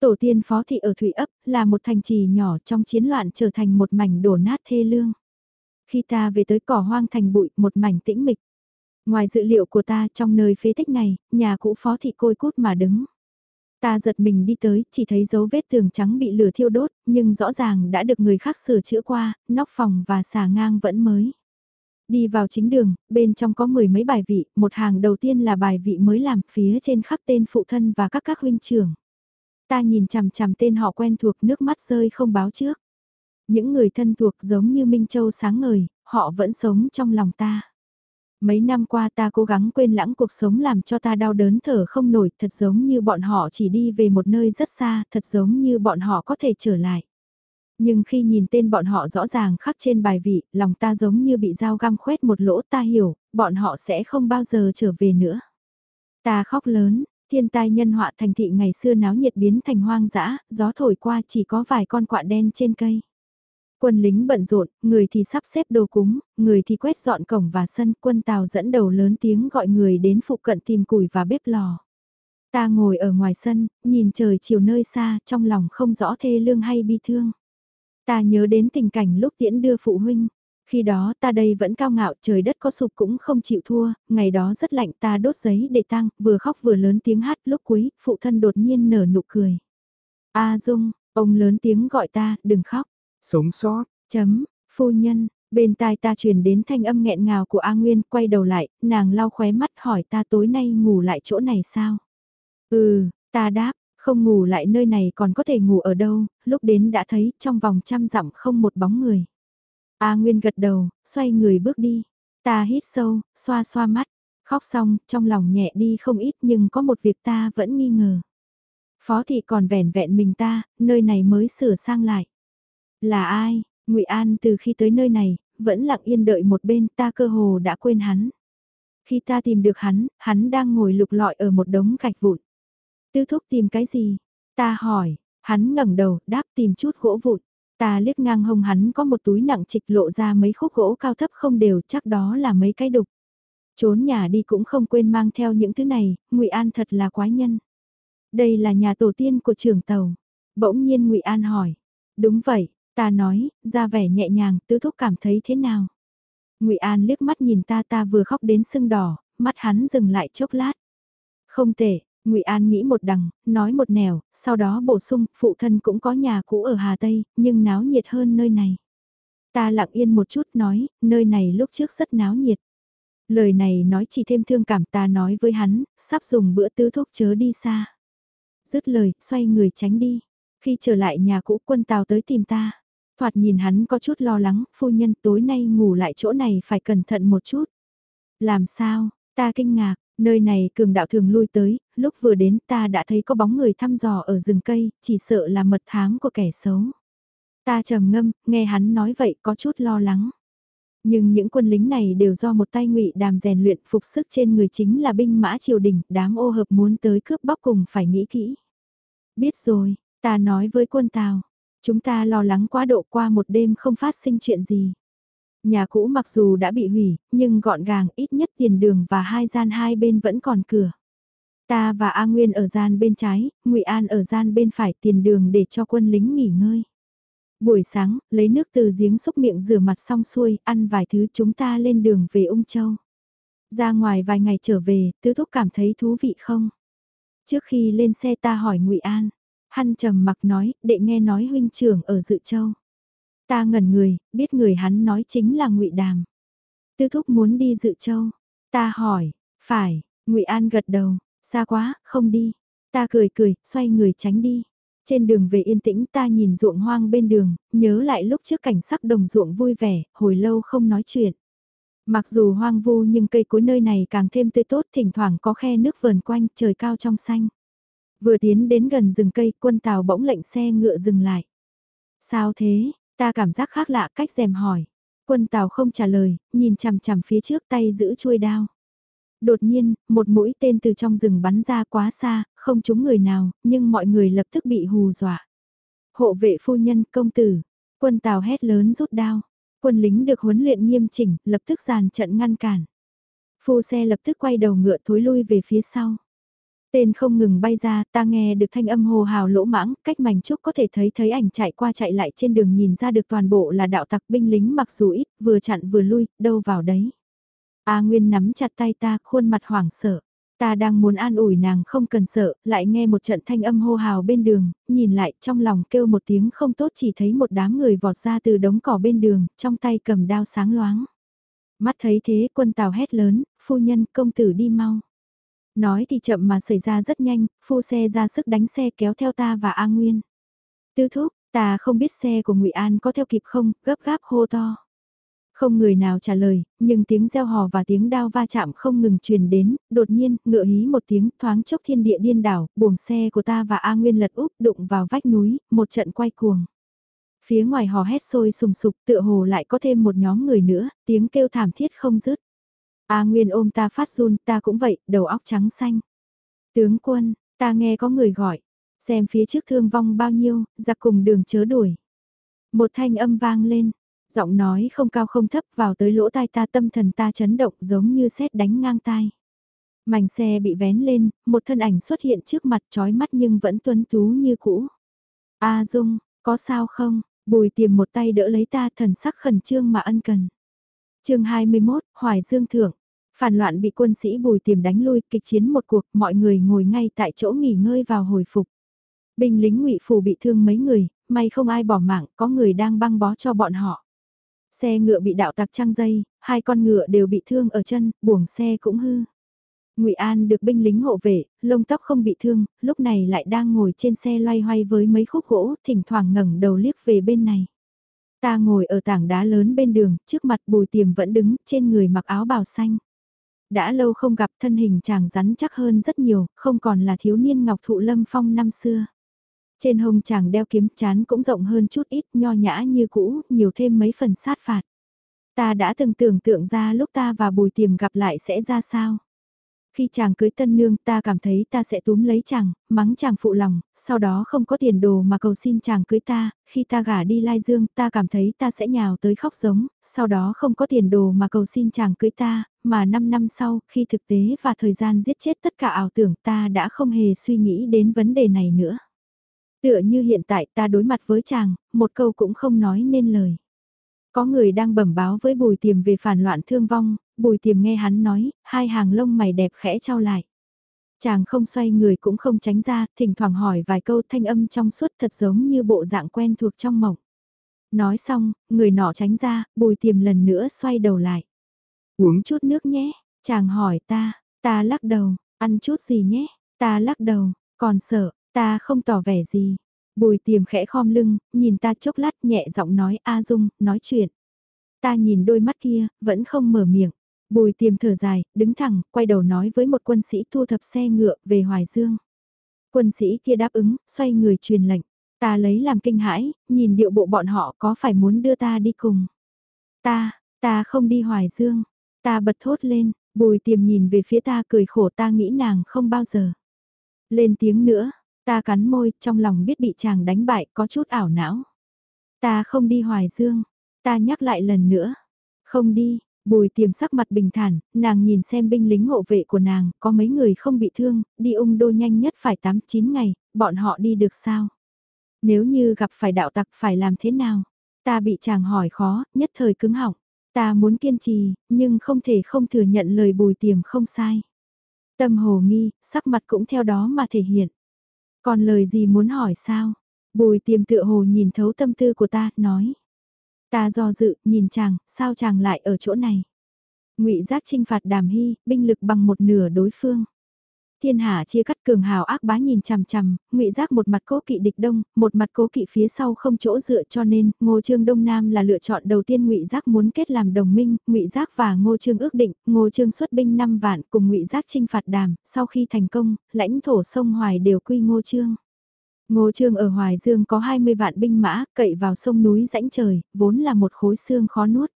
Tổ tiên phó thị ở Thủy ấp là một thành trì nhỏ trong chiến loạn trở thành một mảnh đổ nát thê lương. Khi ta về tới cỏ hoang thành bụi một mảnh tĩnh mịch. Ngoài dự liệu của ta trong nơi phế tích này, nhà cũ phó thị côi cút mà đứng. Ta giật mình đi tới, chỉ thấy dấu vết tường trắng bị lửa thiêu đốt, nhưng rõ ràng đã được người khác sửa chữa qua, nóc phòng và xà ngang vẫn mới. Đi vào chính đường, bên trong có mười mấy bài vị, một hàng đầu tiên là bài vị mới làm, phía trên khắc tên phụ thân và các các huynh trưởng. Ta nhìn chằm chằm tên họ quen thuộc nước mắt rơi không báo trước. Những người thân thuộc giống như Minh Châu sáng ngời, họ vẫn sống trong lòng ta. Mấy năm qua ta cố gắng quên lãng cuộc sống làm cho ta đau đớn thở không nổi, thật giống như bọn họ chỉ đi về một nơi rất xa, thật giống như bọn họ có thể trở lại. Nhưng khi nhìn tên bọn họ rõ ràng khắc trên bài vị, lòng ta giống như bị dao găm khoét một lỗ ta hiểu, bọn họ sẽ không bao giờ trở về nữa. Ta khóc lớn, Thiên tai nhân họa thành thị ngày xưa náo nhiệt biến thành hoang dã, gió thổi qua chỉ có vài con quạ đen trên cây. Quân lính bận rộn, người thì sắp xếp đồ cúng, người thì quét dọn cổng và sân, quân tàu dẫn đầu lớn tiếng gọi người đến phụ cận tìm củi và bếp lò. Ta ngồi ở ngoài sân, nhìn trời chiều nơi xa, trong lòng không rõ thê lương hay bi thương. Ta nhớ đến tình cảnh lúc tiễn đưa phụ huynh, khi đó ta đây vẫn cao ngạo trời đất có sụp cũng không chịu thua, ngày đó rất lạnh ta đốt giấy để tăng, vừa khóc vừa lớn tiếng hát lúc cuối, phụ thân đột nhiên nở nụ cười. A Dung, ông lớn tiếng gọi ta, đừng khóc. Sống sót, chấm, phu nhân, bên tai ta truyền đến thanh âm nghẹn ngào của A Nguyên, quay đầu lại, nàng lau khóe mắt hỏi ta tối nay ngủ lại chỗ này sao? Ừ, ta đáp, không ngủ lại nơi này còn có thể ngủ ở đâu, lúc đến đã thấy trong vòng trăm dặm không một bóng người. A Nguyên gật đầu, xoay người bước đi. Ta hít sâu, xoa xoa mắt, khóc xong, trong lòng nhẹ đi không ít nhưng có một việc ta vẫn nghi ngờ. Phó thị còn vẻn vẹn mình ta, nơi này mới sửa sang lại. Là ai? Ngụy An từ khi tới nơi này, vẫn lặng yên đợi một bên ta cơ hồ đã quên hắn. Khi ta tìm được hắn, hắn đang ngồi lục lọi ở một đống gạch vụn. Tư thúc tìm cái gì? Ta hỏi, hắn ngẩng đầu, đáp tìm chút gỗ vụn. Ta liếc ngang hông hắn có một túi nặng trịch lộ ra mấy khúc gỗ cao thấp không đều chắc đó là mấy cái đục. Trốn nhà đi cũng không quên mang theo những thứ này, ngụy An thật là quái nhân. Đây là nhà tổ tiên của trưởng tàu. Bỗng nhiên ngụy An hỏi. Đúng vậy, ta nói, ra vẻ nhẹ nhàng, tứ thúc cảm thấy thế nào? ngụy An liếc mắt nhìn ta ta vừa khóc đến sưng đỏ, mắt hắn dừng lại chốc lát. Không tệ, ngụy An nghĩ một đằng, nói một nẻo, sau đó bổ sung, phụ thân cũng có nhà cũ ở Hà Tây, nhưng náo nhiệt hơn nơi này. Ta lặng yên một chút nói, nơi này lúc trước rất náo nhiệt. Lời này nói chỉ thêm thương cảm ta nói với hắn, sắp dùng bữa tứ thúc chớ đi xa. Dứt lời, xoay người tránh đi. Khi trở lại nhà cũ quân tàu tới tìm ta. Thoạt nhìn hắn có chút lo lắng, phu nhân tối nay ngủ lại chỗ này phải cẩn thận một chút. Làm sao, ta kinh ngạc, nơi này cường đạo thường lui tới, lúc vừa đến ta đã thấy có bóng người thăm dò ở rừng cây, chỉ sợ là mật thám của kẻ xấu. Ta trầm ngâm, nghe hắn nói vậy có chút lo lắng. Nhưng những quân lính này đều do một tay ngụy đàm rèn luyện phục sức trên người chính là binh mã triều đình, đám ô hợp muốn tới cướp bóc cùng phải nghĩ kỹ. Biết rồi, ta nói với quân tàu, chúng ta lo lắng quá độ qua một đêm không phát sinh chuyện gì. Nhà cũ mặc dù đã bị hủy, nhưng gọn gàng ít nhất tiền đường và hai gian hai bên vẫn còn cửa. Ta và A Nguyên ở gian bên trái, Ngụy An ở gian bên phải tiền đường để cho quân lính nghỉ ngơi. Buổi sáng, lấy nước từ giếng xúc miệng rửa mặt xong xuôi, ăn vài thứ chúng ta lên đường về Ung Châu. Ra ngoài vài ngày trở về, tứ thúc cảm thấy thú vị không? Trước khi lên xe ta hỏi ngụy An, hắn trầm mặc nói, đệ nghe nói huynh trưởng ở Dự Châu. Ta ngẩn người, biết người hắn nói chính là ngụy Đàm. Tư thúc muốn đi Dự Châu. Ta hỏi, phải, ngụy An gật đầu, xa quá, không đi. Ta cười cười, xoay người tránh đi. Trên đường về yên tĩnh ta nhìn ruộng hoang bên đường, nhớ lại lúc trước cảnh sắc đồng ruộng vui vẻ, hồi lâu không nói chuyện. Mặc dù hoang vu nhưng cây cối nơi này càng thêm tươi tốt thỉnh thoảng có khe nước vờn quanh trời cao trong xanh. Vừa tiến đến gần rừng cây quân tàu bỗng lệnh xe ngựa dừng lại. Sao thế, ta cảm giác khác lạ cách dèm hỏi. Quân tàu không trả lời, nhìn chằm chằm phía trước tay giữ chuôi đao. Đột nhiên, một mũi tên từ trong rừng bắn ra quá xa, không trúng người nào, nhưng mọi người lập tức bị hù dọa. Hộ vệ phu nhân, công tử, quân tàu hét lớn rút đao. Quân lính được huấn luyện nghiêm chỉnh, lập tức giàn trận ngăn cản. Phu xe lập tức quay đầu ngựa thối lui về phía sau. Tên không ngừng bay ra, ta nghe được thanh âm hồ hào lỗ mãng, cách mảnh trúc có thể thấy thấy ảnh chạy qua chạy lại trên đường nhìn ra được toàn bộ là đạo tặc binh lính mặc dù ít, vừa chặn vừa lui, đâu vào đấy. A Nguyên nắm chặt tay ta, khuôn mặt hoảng sợ. Ta đang muốn an ủi nàng không cần sợ, lại nghe một trận thanh âm hô hào bên đường, nhìn lại trong lòng kêu một tiếng không tốt chỉ thấy một đám người vọt ra từ đống cỏ bên đường, trong tay cầm đao sáng loáng. Mắt thấy thế quân tàu hét lớn, phu nhân công tử đi mau. Nói thì chậm mà xảy ra rất nhanh, phu xe ra sức đánh xe kéo theo ta và A Nguyên. Tư thúc, ta không biết xe của ngụy An có theo kịp không, gấp gáp hô to. Không người nào trả lời, nhưng tiếng reo hò và tiếng đao va chạm không ngừng truyền đến, đột nhiên, ngựa hí một tiếng thoáng chốc thiên địa điên đảo, buồng xe của ta và A Nguyên lật úp đụng vào vách núi, một trận quay cuồng. Phía ngoài hò hét sôi sùng sục tựa hồ lại có thêm một nhóm người nữa, tiếng kêu thảm thiết không dứt. A Nguyên ôm ta phát run, ta cũng vậy, đầu óc trắng xanh. Tướng quân, ta nghe có người gọi, xem phía trước thương vong bao nhiêu, giặc cùng đường chớ đuổi. Một thanh âm vang lên, Giọng nói không cao không thấp vào tới lỗ tai ta tâm thần ta chấn động giống như sét đánh ngang tai. Mảnh xe bị vén lên, một thân ảnh xuất hiện trước mặt trói mắt nhưng vẫn tuấn tú như cũ. A Dung, có sao không? Bùi tiềm một tay đỡ lấy ta thần sắc khẩn trương mà ân cần chương 21, Hoài Dương thượng Phản loạn bị quân sĩ bùi tiềm đánh lui kịch chiến một cuộc mọi người ngồi ngay tại chỗ nghỉ ngơi vào hồi phục. Binh lính ngụy phủ bị thương mấy người, may không ai bỏ mạng, có người đang băng bó cho bọn họ. Xe ngựa bị đạo tặc trăng dây, hai con ngựa đều bị thương ở chân, buồng xe cũng hư. Ngụy An được binh lính hộ vệ, lông tóc không bị thương, lúc này lại đang ngồi trên xe loay hoay với mấy khúc gỗ, thỉnh thoảng ngẩng đầu liếc về bên này. Ta ngồi ở tảng đá lớn bên đường, trước mặt bùi tiềm vẫn đứng, trên người mặc áo bào xanh. Đã lâu không gặp thân hình chàng rắn chắc hơn rất nhiều, không còn là thiếu niên ngọc thụ lâm phong năm xưa. Trên hông chàng đeo kiếm chán cũng rộng hơn chút ít nho nhã như cũ, nhiều thêm mấy phần sát phạt. Ta đã từng tưởng tượng ra lúc ta và bùi tiềm gặp lại sẽ ra sao. Khi chàng cưới tân nương ta cảm thấy ta sẽ túm lấy chàng, mắng chàng phụ lòng, sau đó không có tiền đồ mà cầu xin chàng cưới ta, khi ta gả đi lai dương ta cảm thấy ta sẽ nhào tới khóc giống, sau đó không có tiền đồ mà cầu xin chàng cưới ta, mà 5 năm sau khi thực tế và thời gian giết chết tất cả ảo tưởng ta đã không hề suy nghĩ đến vấn đề này nữa. Tựa như hiện tại ta đối mặt với chàng, một câu cũng không nói nên lời. Có người đang bẩm báo với bùi tiềm về phản loạn thương vong, bùi tiềm nghe hắn nói, hai hàng lông mày đẹp khẽ trao lại. Chàng không xoay người cũng không tránh ra, thỉnh thoảng hỏi vài câu thanh âm trong suốt thật giống như bộ dạng quen thuộc trong mộng. Nói xong, người nọ tránh ra, bùi tiềm lần nữa xoay đầu lại. Uống chút nước nhé, chàng hỏi ta, ta lắc đầu, ăn chút gì nhé, ta lắc đầu, còn sợ, ta không tỏ vẻ gì. Bùi tiềm khẽ khom lưng, nhìn ta chốc lát nhẹ giọng nói A Dung, nói chuyện. Ta nhìn đôi mắt kia, vẫn không mở miệng. Bùi tiềm thở dài, đứng thẳng, quay đầu nói với một quân sĩ thu thập xe ngựa về Hoài Dương. Quân sĩ kia đáp ứng, xoay người truyền lệnh. Ta lấy làm kinh hãi, nhìn điệu bộ bọn họ có phải muốn đưa ta đi cùng. Ta, ta không đi Hoài Dương. Ta bật thốt lên, bùi tiềm nhìn về phía ta cười khổ ta nghĩ nàng không bao giờ. Lên tiếng nữa, ta cắn môi, trong lòng biết bị chàng đánh bại có chút ảo não. Ta không đi Hoài Dương, ta nhắc lại lần nữa. Không đi, Bùi tiềm sắc mặt bình thản, nàng nhìn xem binh lính hộ vệ của nàng, có mấy người không bị thương, đi ung đô nhanh nhất phải 8-9 ngày, bọn họ đi được sao? Nếu như gặp phải đạo tặc phải làm thế nào? Ta bị chàng hỏi khó, nhất thời cứng họng. Ta muốn kiên trì, nhưng không thể không thừa nhận lời bùi tiềm không sai. Tâm hồ nghi, sắc mặt cũng theo đó mà thể hiện. Còn lời gì muốn hỏi sao? Bùi tiềm tựa hồ nhìn thấu tâm tư của ta, nói. Ta do dự, nhìn chàng, sao chàng lại ở chỗ này? ngụy giác trinh phạt đàm hy, binh lực bằng một nửa đối phương. Thiên hạ chia cắt cường hào ác bá nhìn chằm chằm, ngụy giác một mặt cố kỵ địch đông, một mặt cố kỵ phía sau không chỗ dựa cho nên, ngô trương đông nam là lựa chọn đầu tiên ngụy giác muốn kết làm đồng minh, ngụy giác và ngô trương ước định, ngô trương xuất binh 5 vạn cùng ngụy giác trinh phạt đàm, sau khi thành công, lãnh thổ sông Hoài đều quy ngô trương. Ngô Trương ở Hoài Dương có 20 vạn binh mã, cậy vào sông núi rãnh trời, vốn là một khối xương khó nuốt.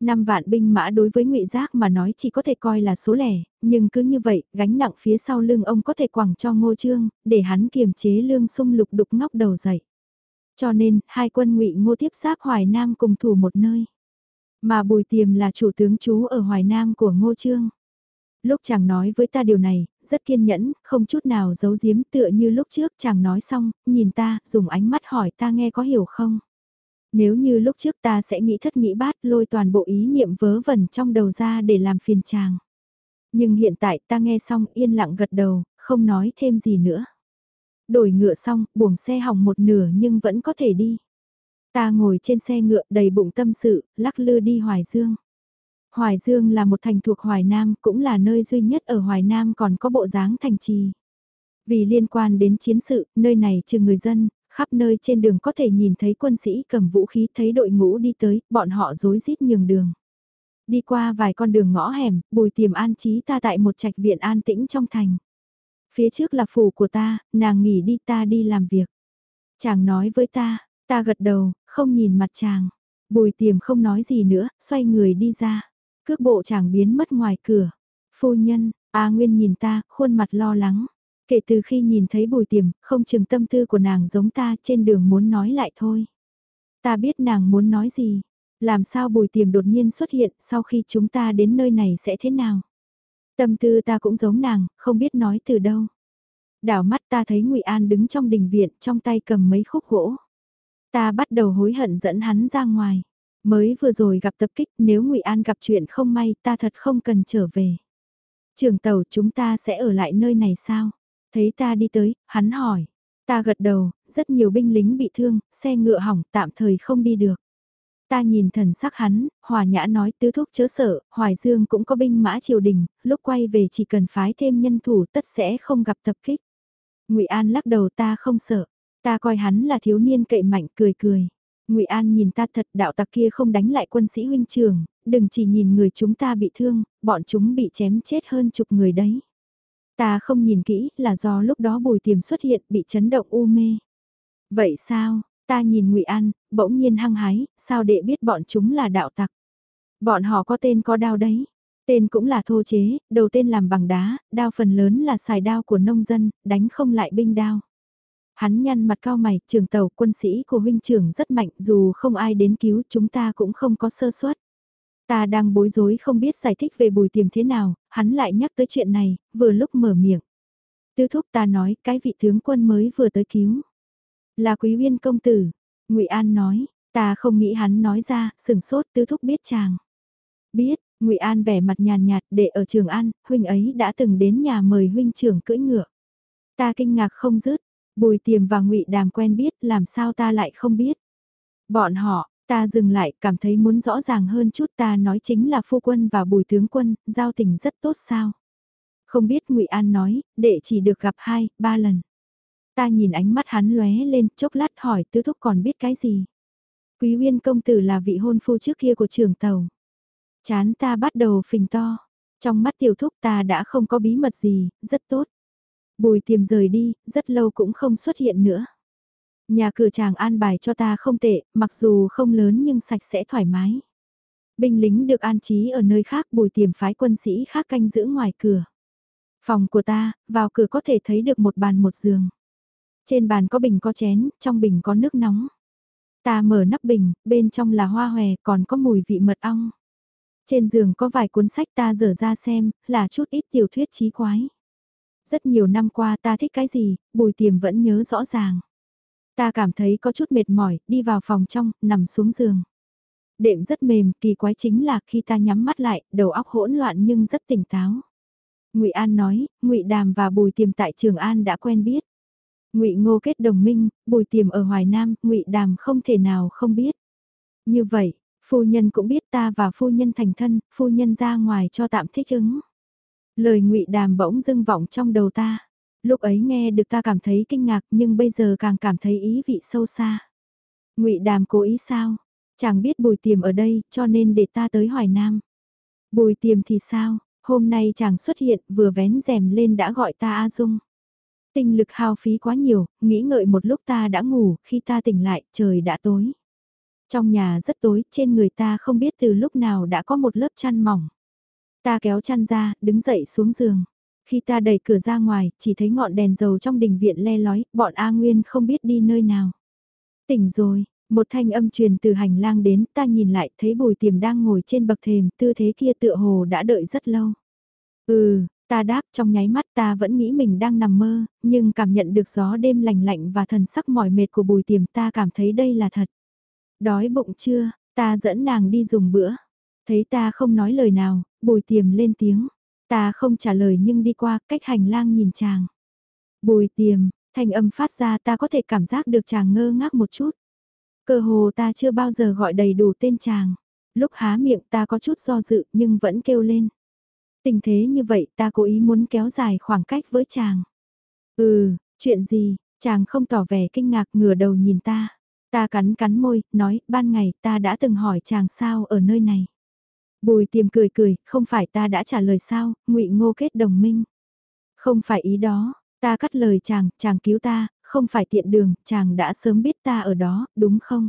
5 vạn binh mã đối với ngụy Giác mà nói chỉ có thể coi là số lẻ, nhưng cứ như vậy, gánh nặng phía sau lưng ông có thể quẳng cho Ngô Trương, để hắn kiềm chế lương sung lục đục ngóc đầu dậy. Cho nên, hai quân ngụy Ngô tiếp giáp Hoài Nam cùng thủ một nơi. Mà Bùi Tiềm là chủ tướng chú ở Hoài Nam của Ngô Trương. Lúc chàng nói với ta điều này, rất kiên nhẫn, không chút nào giấu giếm tựa như lúc trước chàng nói xong, nhìn ta, dùng ánh mắt hỏi ta nghe có hiểu không? Nếu như lúc trước ta sẽ nghĩ thất nghĩ bát lôi toàn bộ ý niệm vớ vẩn trong đầu ra để làm phiền chàng. Nhưng hiện tại ta nghe xong yên lặng gật đầu, không nói thêm gì nữa. Đổi ngựa xong, buồng xe hỏng một nửa nhưng vẫn có thể đi. Ta ngồi trên xe ngựa đầy bụng tâm sự, lắc lư đi Hoài Dương. Hoài Dương là một thành thuộc Hoài Nam, cũng là nơi duy nhất ở Hoài Nam còn có bộ dáng thành trì. Vì liên quan đến chiến sự, nơi này trừ người dân, khắp nơi trên đường có thể nhìn thấy quân sĩ cầm vũ khí thấy đội ngũ đi tới, bọn họ rối rít nhường đường. Đi qua vài con đường ngõ hẻm, bùi tiềm an trí ta tại một trạch viện an tĩnh trong thành. Phía trước là phủ của ta, nàng nghỉ đi ta đi làm việc. Chàng nói với ta, ta gật đầu, không nhìn mặt chàng. Bùi tiềm không nói gì nữa, xoay người đi ra. Cước bộ chàng biến mất ngoài cửa. Phu nhân, A Nguyên nhìn ta, khuôn mặt lo lắng. Kể từ khi nhìn thấy bùi tiềm, không chừng tâm tư của nàng giống ta trên đường muốn nói lại thôi. Ta biết nàng muốn nói gì. Làm sao bùi tiềm đột nhiên xuất hiện sau khi chúng ta đến nơi này sẽ thế nào? Tâm tư ta cũng giống nàng, không biết nói từ đâu. Đảo mắt ta thấy ngụy An đứng trong đình viện trong tay cầm mấy khúc gỗ. Ta bắt đầu hối hận dẫn hắn ra ngoài. Mới vừa rồi gặp tập kích nếu ngụy An gặp chuyện không may ta thật không cần trở về. Trường tàu chúng ta sẽ ở lại nơi này sao? Thấy ta đi tới, hắn hỏi. Ta gật đầu, rất nhiều binh lính bị thương, xe ngựa hỏng tạm thời không đi được. Ta nhìn thần sắc hắn, hòa nhã nói tứ thúc chớ sợ, Hoài Dương cũng có binh mã triều đình, lúc quay về chỉ cần phái thêm nhân thủ tất sẽ không gặp tập kích. ngụy An lắc đầu ta không sợ, ta coi hắn là thiếu niên cậy mạnh cười cười. Ngụy An nhìn ta thật đạo tặc kia không đánh lại quân sĩ huynh trường, đừng chỉ nhìn người chúng ta bị thương, bọn chúng bị chém chết hơn chục người đấy. Ta không nhìn kỹ là do lúc đó bùi tiềm xuất hiện bị chấn động u mê. Vậy sao, ta nhìn ngụy An, bỗng nhiên hăng hái, sao đệ biết bọn chúng là đạo tặc. Bọn họ có tên có đao đấy. Tên cũng là thô chế, đầu tên làm bằng đá, đao phần lớn là xài đao của nông dân, đánh không lại binh đao. Hắn nhăn mặt cao mày, trường tàu quân sĩ của huynh trưởng rất mạnh dù không ai đến cứu chúng ta cũng không có sơ suất. Ta đang bối rối không biết giải thích về bùi tiềm thế nào, hắn lại nhắc tới chuyện này, vừa lúc mở miệng. Tứ thúc ta nói cái vị tướng quân mới vừa tới cứu. Là quý uyên công tử. ngụy An nói, ta không nghĩ hắn nói ra, sừng sốt tứ thúc biết chàng. Biết, ngụy An vẻ mặt nhàn nhạt để ở trường An, huynh ấy đã từng đến nhà mời huynh trưởng cưỡi ngựa. Ta kinh ngạc không dứt, bùi tiềm và ngụy đàm quen biết làm sao ta lại không biết. Bọn họ, ta dừng lại cảm thấy muốn rõ ràng hơn chút ta nói chính là phu quân và bùi tướng quân, giao tình rất tốt sao. Không biết ngụy An nói, đệ chỉ được gặp hai, ba lần. Ta nhìn ánh mắt hắn lóe lên, chốc lát hỏi tứ thúc còn biết cái gì. Quý Uyên công tử là vị hôn phu trước kia của trưởng tàu. Chán ta bắt đầu phình to. Trong mắt tiểu thúc ta đã không có bí mật gì, rất tốt. Bùi tiềm rời đi, rất lâu cũng không xuất hiện nữa. Nhà cửa chàng an bài cho ta không tệ, mặc dù không lớn nhưng sạch sẽ thoải mái. Binh lính được an trí ở nơi khác bùi tiềm phái quân sĩ khác canh giữ ngoài cửa. Phòng của ta, vào cửa có thể thấy được một bàn một giường. Trên bàn có bình có chén, trong bình có nước nóng. Ta mở nắp bình, bên trong là hoa hòe, còn có mùi vị mật ong. Trên giường có vài cuốn sách ta dở ra xem, là chút ít tiểu thuyết trí quái. Rất nhiều năm qua ta thích cái gì, bùi tiềm vẫn nhớ rõ ràng. Ta cảm thấy có chút mệt mỏi, đi vào phòng trong, nằm xuống giường. Đệm rất mềm, kỳ quái chính là khi ta nhắm mắt lại, đầu óc hỗn loạn nhưng rất tỉnh táo. Ngụy An nói, Ngụy Đàm và Bùi Tiềm tại Trường An đã quen biết. Ngụy Ngô kết đồng minh, Bùi Tiềm ở Hoài Nam, Ngụy Đàm không thể nào không biết. Như vậy, phu nhân cũng biết ta và phu nhân thành thân, phu nhân ra ngoài cho tạm thích ứng. Lời Ngụy Đàm bỗng dưng vọng trong đầu ta. Lúc ấy nghe được ta cảm thấy kinh ngạc nhưng bây giờ càng cảm thấy ý vị sâu xa. Ngụy Đàm cố ý sao? Chàng biết Bùi Tiềm ở đây, cho nên để ta tới Hoài Nam. Bùi Tiềm thì sao? Hôm nay chàng xuất hiện, vừa vén rèm lên đã gọi ta A Dung. Tinh lực hao phí quá nhiều, nghĩ ngợi một lúc ta đã ngủ, khi ta tỉnh lại, trời đã tối. Trong nhà rất tối, trên người ta không biết từ lúc nào đã có một lớp chăn mỏng. Ta kéo chăn ra, đứng dậy xuống giường. Khi ta đẩy cửa ra ngoài, chỉ thấy ngọn đèn dầu trong đình viện le lói, bọn A Nguyên không biết đi nơi nào. Tỉnh rồi, một thanh âm truyền từ hành lang đến, ta nhìn lại, thấy bùi tiềm đang ngồi trên bậc thềm, tư thế kia tựa hồ đã đợi rất lâu. Ừ, ta đáp trong nháy mắt ta vẫn nghĩ mình đang nằm mơ, nhưng cảm nhận được gió đêm lành lạnh và thần sắc mỏi mệt của bùi tiềm ta cảm thấy đây là thật. Đói bụng chưa, ta dẫn nàng đi dùng bữa. Thấy ta không nói lời nào, bùi tiềm lên tiếng. Ta không trả lời nhưng đi qua cách hành lang nhìn chàng. Bùi tiềm, thanh âm phát ra ta có thể cảm giác được chàng ngơ ngác một chút. Cơ hồ ta chưa bao giờ gọi đầy đủ tên chàng. Lúc há miệng ta có chút do dự nhưng vẫn kêu lên. Tình thế như vậy ta cố ý muốn kéo dài khoảng cách với chàng. Ừ, chuyện gì, chàng không tỏ vẻ kinh ngạc ngửa đầu nhìn ta. Ta cắn cắn môi, nói, ban ngày ta đã từng hỏi chàng sao ở nơi này. Bùi tiềm cười cười, không phải ta đã trả lời sao, ngụy ngô kết đồng minh. Không phải ý đó, ta cắt lời chàng, chàng cứu ta, không phải tiện đường, chàng đã sớm biết ta ở đó, đúng không?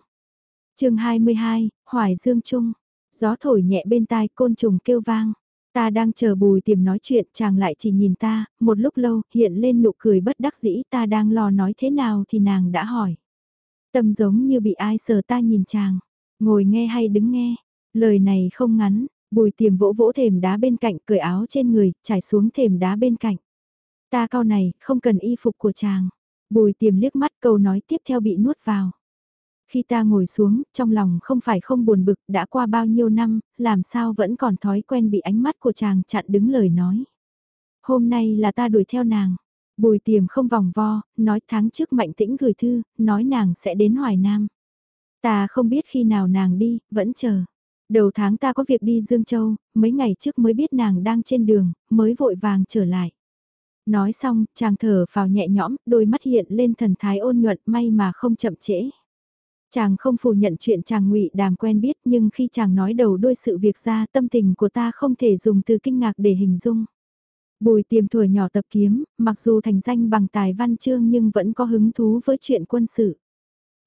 chương 22, Hoài Dương Trung, gió thổi nhẹ bên tai côn trùng kêu vang. Ta đang chờ bùi tiềm nói chuyện, chàng lại chỉ nhìn ta, một lúc lâu, hiện lên nụ cười bất đắc dĩ ta đang lo nói thế nào thì nàng đã hỏi. Tâm giống như bị ai sờ ta nhìn chàng, ngồi nghe hay đứng nghe, lời này không ngắn, bùi tiềm vỗ vỗ thềm đá bên cạnh, cởi áo trên người, trải xuống thềm đá bên cạnh. Ta cao này, không cần y phục của chàng. Bùi tiềm liếc mắt câu nói tiếp theo bị nuốt vào. Khi ta ngồi xuống, trong lòng không phải không buồn bực, đã qua bao nhiêu năm, làm sao vẫn còn thói quen bị ánh mắt của chàng chặn đứng lời nói. Hôm nay là ta đuổi theo nàng. Bùi tiềm không vòng vo, nói tháng trước mạnh tĩnh gửi thư, nói nàng sẽ đến Hoài Nam. Ta không biết khi nào nàng đi, vẫn chờ. Đầu tháng ta có việc đi Dương Châu, mấy ngày trước mới biết nàng đang trên đường, mới vội vàng trở lại. Nói xong, chàng thở vào nhẹ nhõm, đôi mắt hiện lên thần thái ôn nhuận may mà không chậm trễ. Chàng không phủ nhận chuyện chàng ngụy đàm quen biết nhưng khi chàng nói đầu đôi sự việc ra tâm tình của ta không thể dùng từ kinh ngạc để hình dung. Bùi tiềm tuổi nhỏ tập kiếm, mặc dù thành danh bằng tài văn chương nhưng vẫn có hứng thú với chuyện quân sự.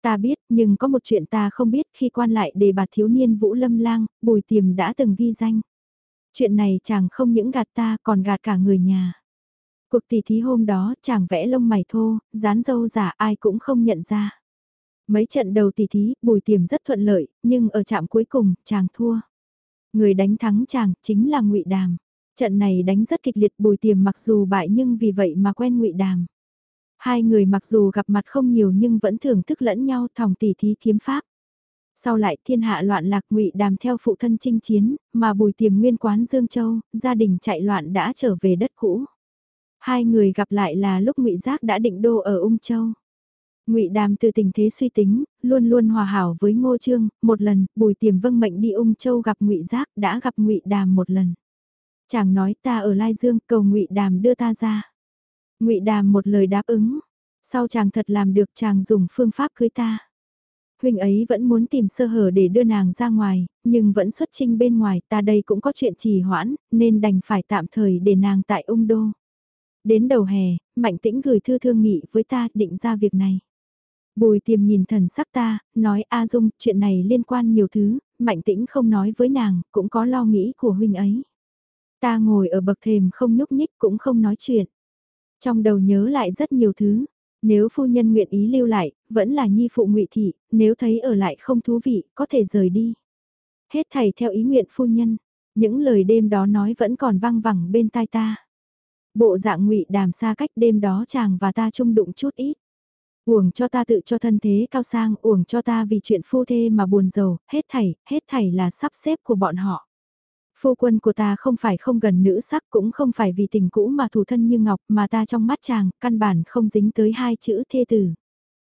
Ta biết, nhưng có một chuyện ta không biết khi quan lại đề bạt thiếu niên Vũ Lâm Lang, Bùi Tiềm đã từng ghi danh. Chuyện này chàng không những gạt ta còn gạt cả người nhà. Cuộc tỷ thí hôm đó chàng vẽ lông mày thô, dán dâu giả ai cũng không nhận ra. Mấy trận đầu tỷ thí, Bùi Tiềm rất thuận lợi, nhưng ở trạm cuối cùng, chàng thua. Người đánh thắng chàng chính là ngụy Đàm. Trận này đánh rất kịch liệt Bùi Tiềm mặc dù bại nhưng vì vậy mà quen ngụy Đàm. Hai người mặc dù gặp mặt không nhiều nhưng vẫn thưởng thức lẫn nhau thòng tỉ thí kiếm pháp. Sau lại thiên hạ loạn lạc ngụy đàm theo phụ thân chinh chiến, mà bùi tiềm nguyên quán Dương Châu, gia đình chạy loạn đã trở về đất cũ. Hai người gặp lại là lúc ngụy Giác đã định đô ở Ung Châu. Ngụy Đàm từ tình thế suy tính, luôn luôn hòa hảo với Ngô Trương, một lần, Bùi Tiềm vâng mệnh đi Ung Châu gặp Ngụy Giác, đã gặp Ngụy Đàm một lần. Chàng nói ta ở Lai Dương, cầu Ngụy Đàm đưa ta ra ngụy Đàm một lời đáp ứng. Sau chàng thật làm được chàng dùng phương pháp cưới ta. Huynh ấy vẫn muốn tìm sơ hở để đưa nàng ra ngoài, nhưng vẫn xuất trinh bên ngoài ta đây cũng có chuyện trì hoãn, nên đành phải tạm thời để nàng tại ung đô. Đến đầu hè, Mạnh Tĩnh gửi thư thương nghị với ta định ra việc này. Bùi tiềm nhìn thần sắc ta, nói A Dung, chuyện này liên quan nhiều thứ, Mạnh Tĩnh không nói với nàng, cũng có lo nghĩ của huynh ấy. Ta ngồi ở bậc thềm không nhúc nhích cũng không nói chuyện. Trong đầu nhớ lại rất nhiều thứ, nếu phu nhân nguyện ý lưu lại, vẫn là nhi phụ ngụy thị, nếu thấy ở lại không thú vị, có thể rời đi. Hết thầy theo ý nguyện phu nhân, những lời đêm đó nói vẫn còn vang vẳng bên tai ta. Bộ dạng ngụy đàm xa cách đêm đó chàng và ta chung đụng chút ít. Uổng cho ta tự cho thân thế cao sang, uổng cho ta vì chuyện phu thê mà buồn giàu, hết thảy, hết thảy là sắp xếp của bọn họ. Phu quân của ta không phải không gần nữ sắc cũng không phải vì tình cũ mà thủ thân như ngọc mà ta trong mắt chàng, căn bản không dính tới hai chữ thê tử.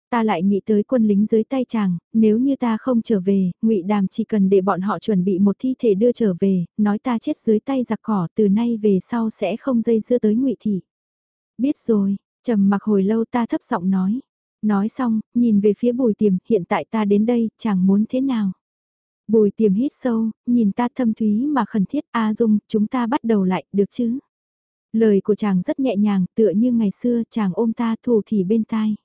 Ta lại nghĩ tới quân lính dưới tay chàng, nếu như ta không trở về, ngụy Đàm chỉ cần để bọn họ chuẩn bị một thi thể đưa trở về, nói ta chết dưới tay giặc cỏ từ nay về sau sẽ không dây dưa tới ngụy Thị. Biết rồi, trầm mặc hồi lâu ta thấp giọng nói. Nói xong, nhìn về phía bùi tiềm, hiện tại ta đến đây, chàng muốn thế nào? Bùi tiềm hít sâu, nhìn ta thâm thúy mà khẩn thiết A Dung, chúng ta bắt đầu lại, được chứ? Lời của chàng rất nhẹ nhàng, tựa như ngày xưa chàng ôm ta thủ thì bên tai.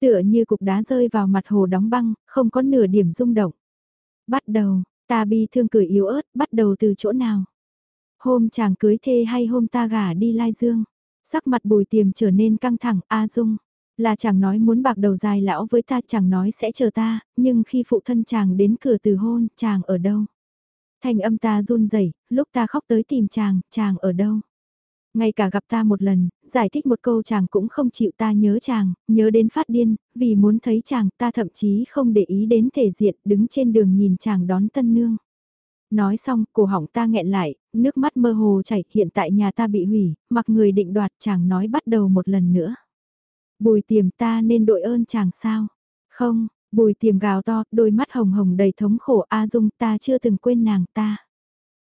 Tựa như cục đá rơi vào mặt hồ đóng băng, không có nửa điểm rung động. Bắt đầu, ta bi thương cười yếu ớt, bắt đầu từ chỗ nào? Hôm chàng cưới thê hay hôm ta gả đi lai dương? Sắc mặt bùi tiềm trở nên căng thẳng, A Dung. Là chàng nói muốn bạc đầu dài lão với ta chàng nói sẽ chờ ta, nhưng khi phụ thân chàng đến cửa từ hôn, chàng ở đâu? Thanh âm ta run rẩy lúc ta khóc tới tìm chàng, chàng ở đâu? Ngay cả gặp ta một lần, giải thích một câu chàng cũng không chịu ta nhớ chàng, nhớ đến phát điên, vì muốn thấy chàng ta thậm chí không để ý đến thể diện đứng trên đường nhìn chàng đón tân nương. Nói xong, cổ họng ta nghẹn lại, nước mắt mơ hồ chảy, hiện tại nhà ta bị hủy, mặc người định đoạt chàng nói bắt đầu một lần nữa. Bùi tiềm ta nên đội ơn chàng sao? Không, bùi tiềm gào to, đôi mắt hồng hồng đầy thống khổ A Dung ta chưa từng quên nàng ta.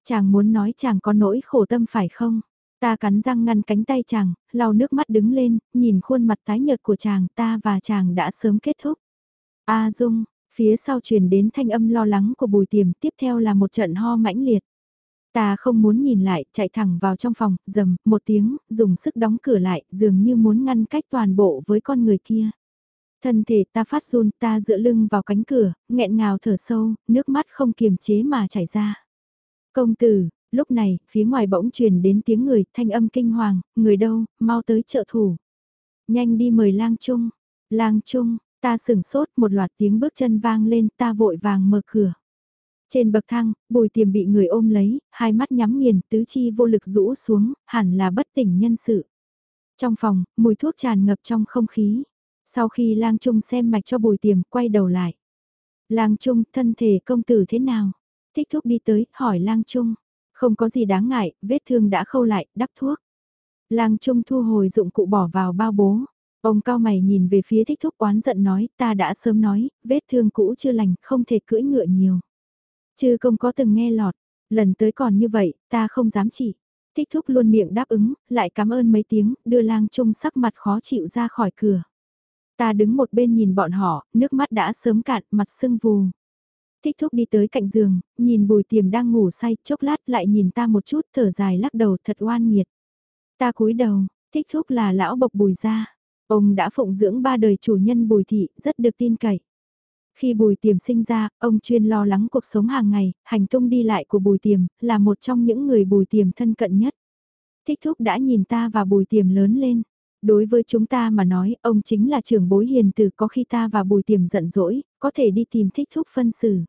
Chàng muốn nói chàng có nỗi khổ tâm phải không? Ta cắn răng ngăn cánh tay chàng, lau nước mắt đứng lên, nhìn khuôn mặt tái nhợt của chàng ta và chàng đã sớm kết thúc. A Dung, phía sau truyền đến thanh âm lo lắng của bùi tiềm tiếp theo là một trận ho mãnh liệt. Ta không muốn nhìn lại, chạy thẳng vào trong phòng, dầm, một tiếng, dùng sức đóng cửa lại, dường như muốn ngăn cách toàn bộ với con người kia. Thân thể ta phát run, ta dựa lưng vào cánh cửa, nghẹn ngào thở sâu, nước mắt không kiềm chế mà chảy ra. Công tử, lúc này, phía ngoài bỗng truyền đến tiếng người, thanh âm kinh hoàng, người đâu, mau tới trợ thủ. Nhanh đi mời lang trung, lang trung, ta sừng sốt một loạt tiếng bước chân vang lên, ta vội vàng mở cửa. Trên bậc thang, bùi tiềm bị người ôm lấy, hai mắt nhắm nghiền, tứ chi vô lực rũ xuống, hẳn là bất tỉnh nhân sự. Trong phòng, mùi thuốc tràn ngập trong không khí. Sau khi lang trung xem mạch cho bùi tiềm, quay đầu lại. Lang trung, thân thể công tử thế nào? Thích thuốc đi tới, hỏi lang trung. Không có gì đáng ngại, vết thương đã khâu lại, đắp thuốc. Lang trung thu hồi dụng cụ bỏ vào bao bố. Ông cao mày nhìn về phía thích thúc oán giận nói, ta đã sớm nói, vết thương cũ chưa lành, không thể cưỡi ngựa nhiều. Chứ công có từng nghe lọt, lần tới còn như vậy, ta không dám chỉ. Thích thúc luôn miệng đáp ứng, lại cảm ơn mấy tiếng, đưa lang trung sắc mặt khó chịu ra khỏi cửa. Ta đứng một bên nhìn bọn họ, nước mắt đã sớm cạn, mặt sưng vù. Thích thúc đi tới cạnh giường, nhìn bùi tiềm đang ngủ say, chốc lát lại nhìn ta một chút, thở dài lắc đầu thật oan nghiệt. Ta cúi đầu, thích thúc là lão bộc bùi gia. Ông đã phụng dưỡng ba đời chủ nhân bùi thị, rất được tin cậy. Khi bùi tiềm sinh ra, ông chuyên lo lắng cuộc sống hàng ngày, hành tung đi lại của bùi tiềm, là một trong những người bùi tiềm thân cận nhất. Thích thúc đã nhìn ta và bùi tiềm lớn lên. Đối với chúng ta mà nói, ông chính là trưởng bối hiền từ có khi ta và bùi tiềm giận dỗi, có thể đi tìm thích thúc phân xử.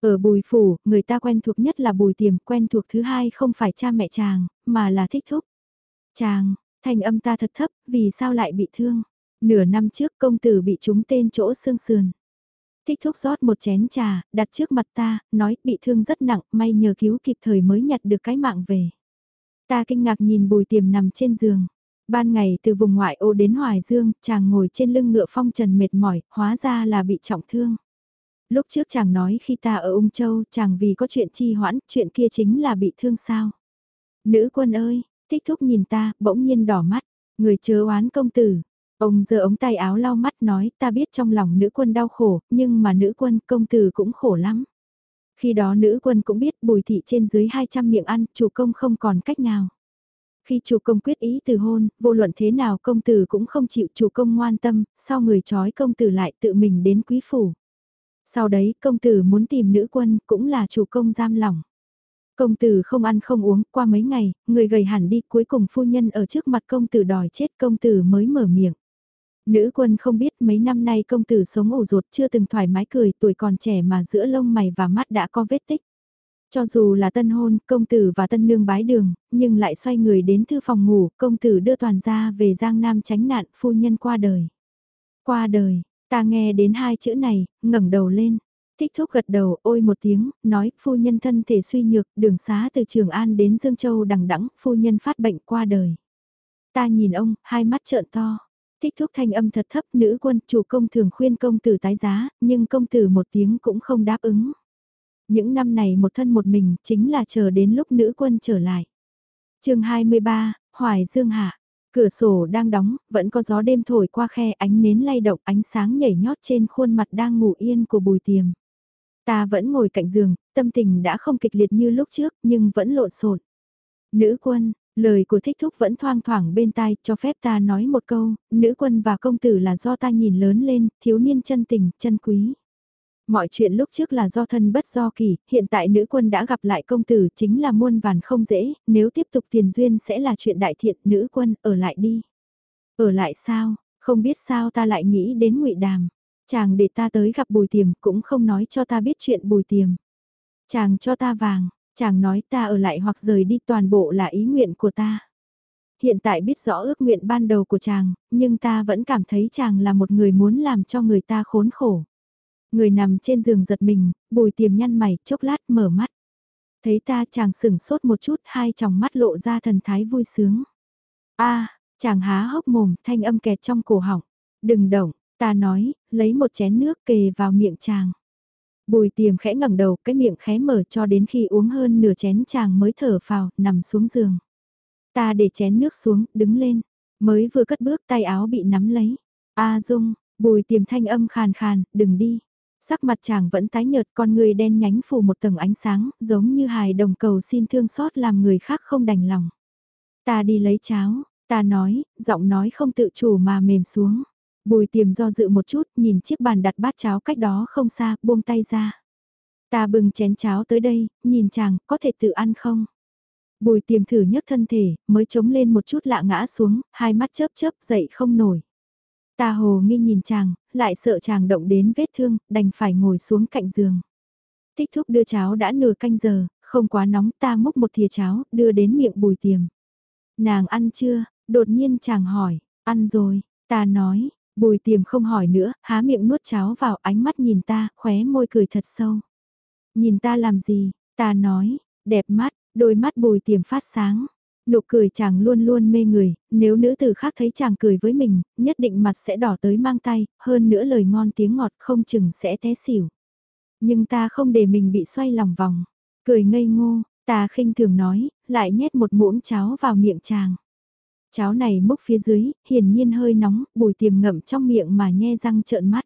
Ở bùi phủ, người ta quen thuộc nhất là bùi tiềm, quen thuộc thứ hai không phải cha mẹ chàng, mà là thích thúc. Chàng, thanh âm ta thật thấp, vì sao lại bị thương? Nửa năm trước công tử bị trúng tên chỗ xương sườn. Thích thúc rót một chén trà, đặt trước mặt ta, nói bị thương rất nặng, may nhờ cứu kịp thời mới nhặt được cái mạng về. Ta kinh ngạc nhìn bùi tiềm nằm trên giường. Ban ngày từ vùng ngoại ô đến Hoài Dương, chàng ngồi trên lưng ngựa phong trần mệt mỏi, hóa ra là bị trọng thương. Lúc trước chàng nói khi ta ở Ung Châu, chàng vì có chuyện chi hoãn, chuyện kia chính là bị thương sao. Nữ quân ơi, thích thúc nhìn ta, bỗng nhiên đỏ mắt, người chớ oán công tử. Ông giơ ống tay áo lau mắt nói ta biết trong lòng nữ quân đau khổ, nhưng mà nữ quân công tử cũng khổ lắm. Khi đó nữ quân cũng biết bùi thị trên dưới 200 miệng ăn, chủ công không còn cách nào. Khi chủ công quyết ý từ hôn, vô luận thế nào công tử cũng không chịu chủ công ngoan tâm, sau người trói công tử lại tự mình đến quý phủ. Sau đấy công tử muốn tìm nữ quân cũng là chủ công giam lỏng. Công tử không ăn không uống, qua mấy ngày, người gầy hẳn đi cuối cùng phu nhân ở trước mặt công tử đòi chết công tử mới mở miệng. Nữ quân không biết mấy năm nay công tử sống ổ ruột chưa từng thoải mái cười tuổi còn trẻ mà giữa lông mày và mắt đã có vết tích. Cho dù là tân hôn, công tử và tân nương bái đường, nhưng lại xoay người đến thư phòng ngủ, công tử đưa toàn gia về Giang Nam tránh nạn phu nhân qua đời. Qua đời, ta nghe đến hai chữ này, ngẩng đầu lên. Thích thúc gật đầu, ôi một tiếng, nói, phu nhân thân thể suy nhược, đường xá từ Trường An đến Dương Châu đằng đẵng phu nhân phát bệnh qua đời. Ta nhìn ông, hai mắt trợn to. Thích thúc thanh âm thật thấp, nữ quân, chủ công thường khuyên công tử tái giá, nhưng công tử một tiếng cũng không đáp ứng. Những năm này một thân một mình, chính là chờ đến lúc nữ quân trở lại. chương 23, Hoài Dương Hạ. Cửa sổ đang đóng, vẫn có gió đêm thổi qua khe ánh nến lay động ánh sáng nhảy nhót trên khuôn mặt đang ngủ yên của bùi tiềm. Ta vẫn ngồi cạnh giường, tâm tình đã không kịch liệt như lúc trước nhưng vẫn lộn xộn. Nữ quân, lời của thích thúc vẫn thoang thoảng bên tai cho phép ta nói một câu, nữ quân và công tử là do ta nhìn lớn lên, thiếu niên chân tình, chân quý. Mọi chuyện lúc trước là do thân bất do kỳ, hiện tại nữ quân đã gặp lại công tử chính là muôn vàn không dễ, nếu tiếp tục tiền duyên sẽ là chuyện đại thiện, nữ quân, ở lại đi. Ở lại sao, không biết sao ta lại nghĩ đến ngụy Đàm. Chàng để ta tới gặp bùi tiềm cũng không nói cho ta biết chuyện bùi tiềm. Chàng cho ta vàng, chàng nói ta ở lại hoặc rời đi toàn bộ là ý nguyện của ta. Hiện tại biết rõ ước nguyện ban đầu của chàng, nhưng ta vẫn cảm thấy chàng là một người muốn làm cho người ta khốn khổ. Người nằm trên giường giật mình, bùi tiềm nhăn mày, chốc lát mở mắt. Thấy ta chàng sửng sốt một chút, hai tròng mắt lộ ra thần thái vui sướng. a chàng há hốc mồm, thanh âm kẹt trong cổ họng. Đừng động, ta nói, lấy một chén nước kề vào miệng chàng. Bùi tiềm khẽ ngẩng đầu, cái miệng khẽ mở cho đến khi uống hơn nửa chén chàng mới thở phào, nằm xuống giường. Ta để chén nước xuống, đứng lên. Mới vừa cất bước tay áo bị nắm lấy. A Dung, bùi tiềm thanh âm khàn khàn, đừng đi. Sắc mặt chàng vẫn tái nhợt con người đen nhánh phủ một tầng ánh sáng, giống như hài đồng cầu xin thương xót làm người khác không đành lòng. Ta đi lấy cháo, ta nói, giọng nói không tự chủ mà mềm xuống. Bùi tiềm do dự một chút, nhìn chiếc bàn đặt bát cháo cách đó không xa, buông tay ra. Ta bưng chén cháo tới đây, nhìn chàng, có thể tự ăn không? Bùi tiềm thử nhấc thân thể, mới chống lên một chút lạ ngã xuống, hai mắt chớp chớp dậy không nổi. Ta hồ nghi nhìn chàng, lại sợ chàng động đến vết thương, đành phải ngồi xuống cạnh giường. Tích thúc đưa cháo đã nửa canh giờ, không quá nóng ta múc một thìa cháo, đưa đến miệng bùi tiềm. Nàng ăn chưa? Đột nhiên chàng hỏi, ăn rồi, ta nói, bùi tiềm không hỏi nữa, há miệng nuốt cháo vào ánh mắt nhìn ta, khóe môi cười thật sâu. Nhìn ta làm gì? Ta nói, đẹp mắt, đôi mắt bùi tiềm phát sáng. Nụ cười chàng luôn luôn mê người, nếu nữ tử khác thấy chàng cười với mình, nhất định mặt sẽ đỏ tới mang tay, hơn nữa lời ngon tiếng ngọt không chừng sẽ té xỉu. Nhưng ta không để mình bị xoay lòng vòng, cười ngây ngô, ta khinh thường nói, lại nhét một muỗng cháo vào miệng chàng. Cháo này múc phía dưới, hiển nhiên hơi nóng, bùi tiềm ngậm trong miệng mà nhe răng trợn mắt.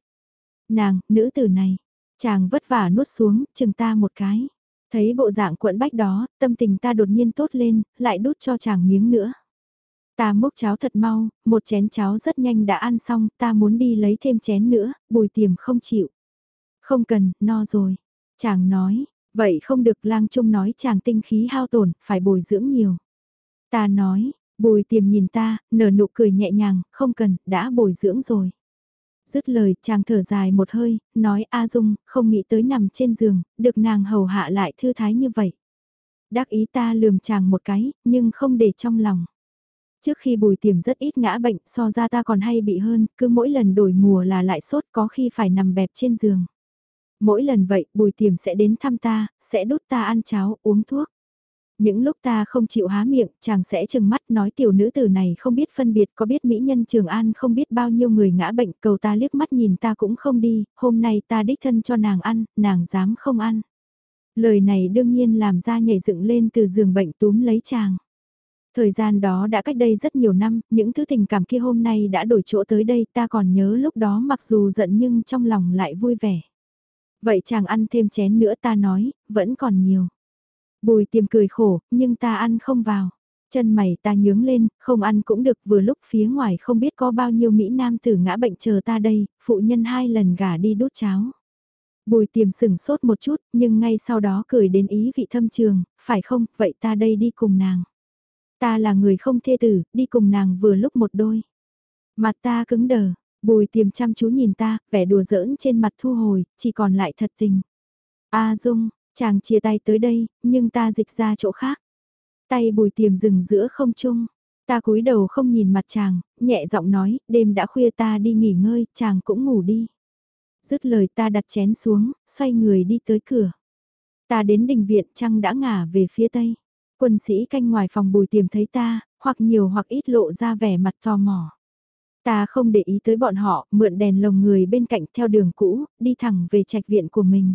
Nàng, nữ tử này, chàng vất vả nuốt xuống, chừng ta một cái. Thấy bộ dạng cuộn bách đó, tâm tình ta đột nhiên tốt lên, lại đút cho chàng miếng nữa. Ta múc cháo thật mau, một chén cháo rất nhanh đã ăn xong, ta muốn đi lấy thêm chén nữa, bùi tiềm không chịu. Không cần, no rồi. Chàng nói, vậy không được lang trung nói chàng tinh khí hao tổn, phải bồi dưỡng nhiều. Ta nói, bùi tiềm nhìn ta, nở nụ cười nhẹ nhàng, không cần, đã bồi dưỡng rồi. Dứt lời, chàng thở dài một hơi, nói A Dung, không nghĩ tới nằm trên giường, được nàng hầu hạ lại thư thái như vậy. Đắc ý ta lườm chàng một cái, nhưng không để trong lòng. Trước khi bùi tiềm rất ít ngã bệnh, so ra ta còn hay bị hơn, cứ mỗi lần đổi mùa là lại sốt có khi phải nằm bẹp trên giường. Mỗi lần vậy, bùi tiềm sẽ đến thăm ta, sẽ đút ta ăn cháo, uống thuốc. Những lúc ta không chịu há miệng, chàng sẽ chừng mắt nói tiểu nữ tử này không biết phân biệt có biết mỹ nhân Trường An không biết bao nhiêu người ngã bệnh cầu ta liếc mắt nhìn ta cũng không đi, hôm nay ta đích thân cho nàng ăn, nàng dám không ăn. Lời này đương nhiên làm ra nhảy dựng lên từ giường bệnh túm lấy chàng. Thời gian đó đã cách đây rất nhiều năm, những thứ tình cảm kia hôm nay đã đổi chỗ tới đây ta còn nhớ lúc đó mặc dù giận nhưng trong lòng lại vui vẻ. Vậy chàng ăn thêm chén nữa ta nói, vẫn còn nhiều. Bùi tiềm cười khổ, nhưng ta ăn không vào. Chân mày ta nhướng lên, không ăn cũng được vừa lúc phía ngoài không biết có bao nhiêu Mỹ Nam tử ngã bệnh chờ ta đây, phụ nhân hai lần gả đi đốt cháo. Bùi tiềm sừng sốt một chút, nhưng ngay sau đó cười đến ý vị thâm trường, phải không, vậy ta đây đi cùng nàng. Ta là người không thê tử, đi cùng nàng vừa lúc một đôi. Mặt ta cứng đờ, bùi tiềm chăm chú nhìn ta, vẻ đùa giỡn trên mặt thu hồi, chỉ còn lại thật tình. A Dung, chàng chia tay tới đây, nhưng ta dịch ra chỗ khác. Tay bùi tiềm dừng giữa không trung. Ta cúi đầu không nhìn mặt chàng, nhẹ giọng nói, đêm đã khuya ta đi nghỉ ngơi, chàng cũng ngủ đi. Dứt lời ta đặt chén xuống, xoay người đi tới cửa. Ta đến đình viện trăng đã ngả về phía tây. Quân sĩ canh ngoài phòng bùi tiềm thấy ta, hoặc nhiều hoặc ít lộ ra vẻ mặt tò mò. Ta không để ý tới bọn họ, mượn đèn lồng người bên cạnh theo đường cũ, đi thẳng về trạch viện của mình.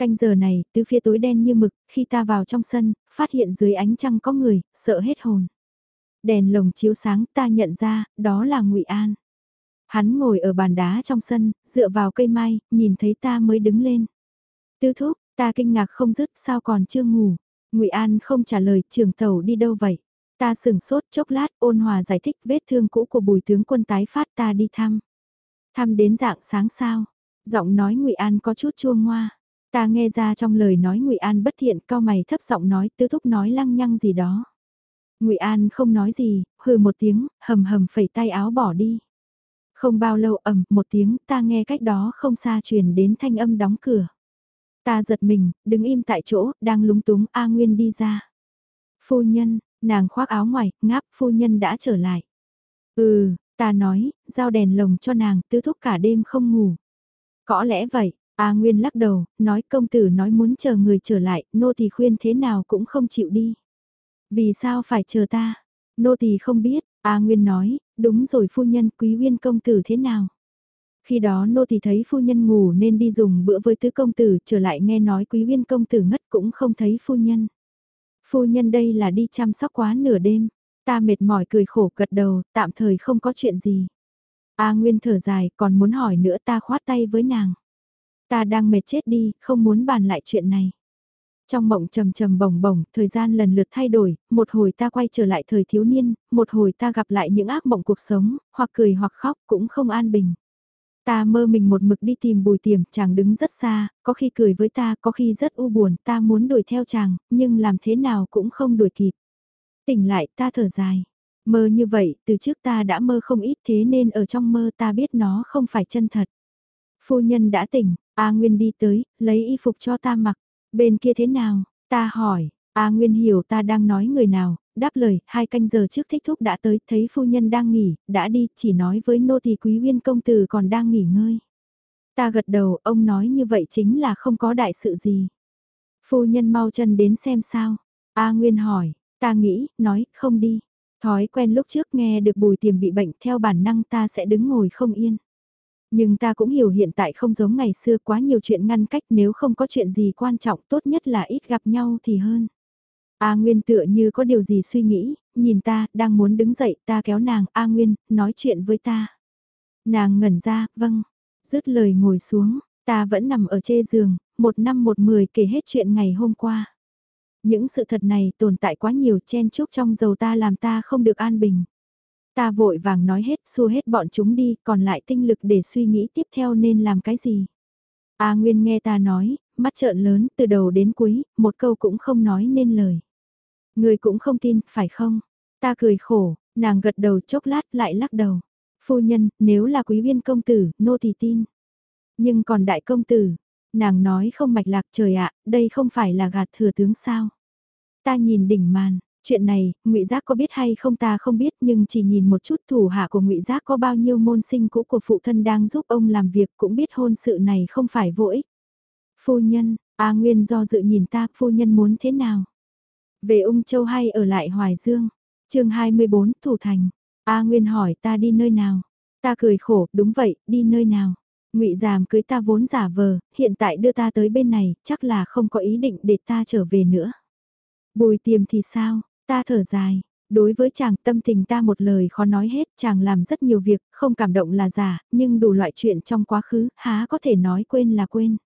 Canh giờ này, tứ phía tối đen như mực, khi ta vào trong sân, phát hiện dưới ánh trăng có người, sợ hết hồn. Đèn lồng chiếu sáng ta nhận ra, đó là ngụy An. Hắn ngồi ở bàn đá trong sân, dựa vào cây mai, nhìn thấy ta mới đứng lên. Tư thúc, ta kinh ngạc không dứt sao còn chưa ngủ. ngụy An không trả lời trường tàu đi đâu vậy. Ta sừng sốt chốc lát ôn hòa giải thích vết thương cũ của bùi tướng quân tái phát ta đi thăm. Thăm đến dạng sáng sao. Giọng nói ngụy An có chút chua ngoa. Ta nghe ra trong lời nói ngụy An bất thiện cao mày thấp giọng nói tư thúc nói lăng nhăng gì đó. ngụy An không nói gì, hừ một tiếng, hầm hầm phẩy tay áo bỏ đi. Không bao lâu ầm một tiếng ta nghe cách đó không xa truyền đến thanh âm đóng cửa. Ta giật mình, đứng im tại chỗ, đang lúng túng A Nguyên đi ra. Phu nhân, nàng khoác áo ngoài, ngáp phu nhân đã trở lại. Ừ, ta nói, giao đèn lồng cho nàng, tứ thúc cả đêm không ngủ. Có lẽ vậy, A Nguyên lắc đầu, nói công tử nói muốn chờ người trở lại, nô tỳ khuyên thế nào cũng không chịu đi. Vì sao phải chờ ta? Nô tỳ không biết, A Nguyên nói, đúng rồi phu nhân quý uyên công tử thế nào? Khi đó nô tỳ thấy phu nhân ngủ nên đi dùng bữa với tứ công tử trở lại nghe nói quý uyên công tử ngất cũng không thấy phu nhân. Phu nhân đây là đi chăm sóc quá nửa đêm, ta mệt mỏi cười khổ gật đầu, tạm thời không có chuyện gì. A Nguyên thở dài còn muốn hỏi nữa ta khoát tay với nàng. Ta đang mệt chết đi, không muốn bàn lại chuyện này. Trong mộng trầm trầm bồng bồng, thời gian lần lượt thay đổi, một hồi ta quay trở lại thời thiếu niên, một hồi ta gặp lại những ác mộng cuộc sống, hoặc cười hoặc khóc cũng không an bình. Ta mơ mình một mực đi tìm bùi tiềm, chàng đứng rất xa, có khi cười với ta, có khi rất u buồn, ta muốn đuổi theo chàng, nhưng làm thế nào cũng không đuổi kịp. Tỉnh lại ta thở dài. Mơ như vậy, từ trước ta đã mơ không ít thế nên ở trong mơ ta biết nó không phải chân thật. Phu nhân đã tỉnh, A Nguyên đi tới, lấy y phục cho ta mặc. Bên kia thế nào? Ta hỏi, A Nguyên hiểu ta đang nói người nào, đáp lời, hai canh giờ trước thích thúc đã tới, thấy phu nhân đang nghỉ, đã đi, chỉ nói với nô tỳ quý uyên công tử còn đang nghỉ ngơi. Ta gật đầu, ông nói như vậy chính là không có đại sự gì. Phu nhân mau chân đến xem sao. A Nguyên hỏi, ta nghĩ, nói, không đi. Thói quen lúc trước nghe được bùi tiềm bị bệnh theo bản năng ta sẽ đứng ngồi không yên. Nhưng ta cũng hiểu hiện tại không giống ngày xưa quá nhiều chuyện ngăn cách nếu không có chuyện gì quan trọng tốt nhất là ít gặp nhau thì hơn. A Nguyên tựa như có điều gì suy nghĩ, nhìn ta, đang muốn đứng dậy, ta kéo nàng, A Nguyên, nói chuyện với ta. Nàng ngẩn ra, vâng, dứt lời ngồi xuống, ta vẫn nằm ở chê giường, một năm một mười kể hết chuyện ngày hôm qua. Những sự thật này tồn tại quá nhiều chen chúc trong dầu ta làm ta không được an bình. Ta vội vàng nói hết, xua hết bọn chúng đi, còn lại tinh lực để suy nghĩ tiếp theo nên làm cái gì. A Nguyên nghe ta nói, mắt trợn lớn từ đầu đến cuối, một câu cũng không nói nên lời. Người cũng không tin, phải không? Ta cười khổ, nàng gật đầu chốc lát lại lắc đầu. Phu nhân, nếu là quý viên công tử, nô thì tin. Nhưng còn đại công tử, nàng nói không mạch lạc trời ạ, đây không phải là gạt thừa tướng sao. Ta nhìn đỉnh màn, chuyện này, ngụy Giác có biết hay không ta không biết nhưng chỉ nhìn một chút thủ hạ của ngụy Giác có bao nhiêu môn sinh cũ của phụ thân đang giúp ông làm việc cũng biết hôn sự này không phải vô ích. Phu nhân, A Nguyên do dự nhìn ta, phu nhân muốn thế nào? Về ung châu hay ở lại Hoài Dương? chương 24, Thủ Thành. A Nguyên hỏi ta đi nơi nào? Ta cười khổ, đúng vậy, đi nơi nào? ngụy Giàm cưới ta vốn giả vờ, hiện tại đưa ta tới bên này, chắc là không có ý định để ta trở về nữa. Bùi tiềm thì sao? Ta thở dài. Đối với chàng tâm tình ta một lời khó nói hết, chàng làm rất nhiều việc, không cảm động là giả, nhưng đủ loại chuyện trong quá khứ, há có thể nói quên là quên.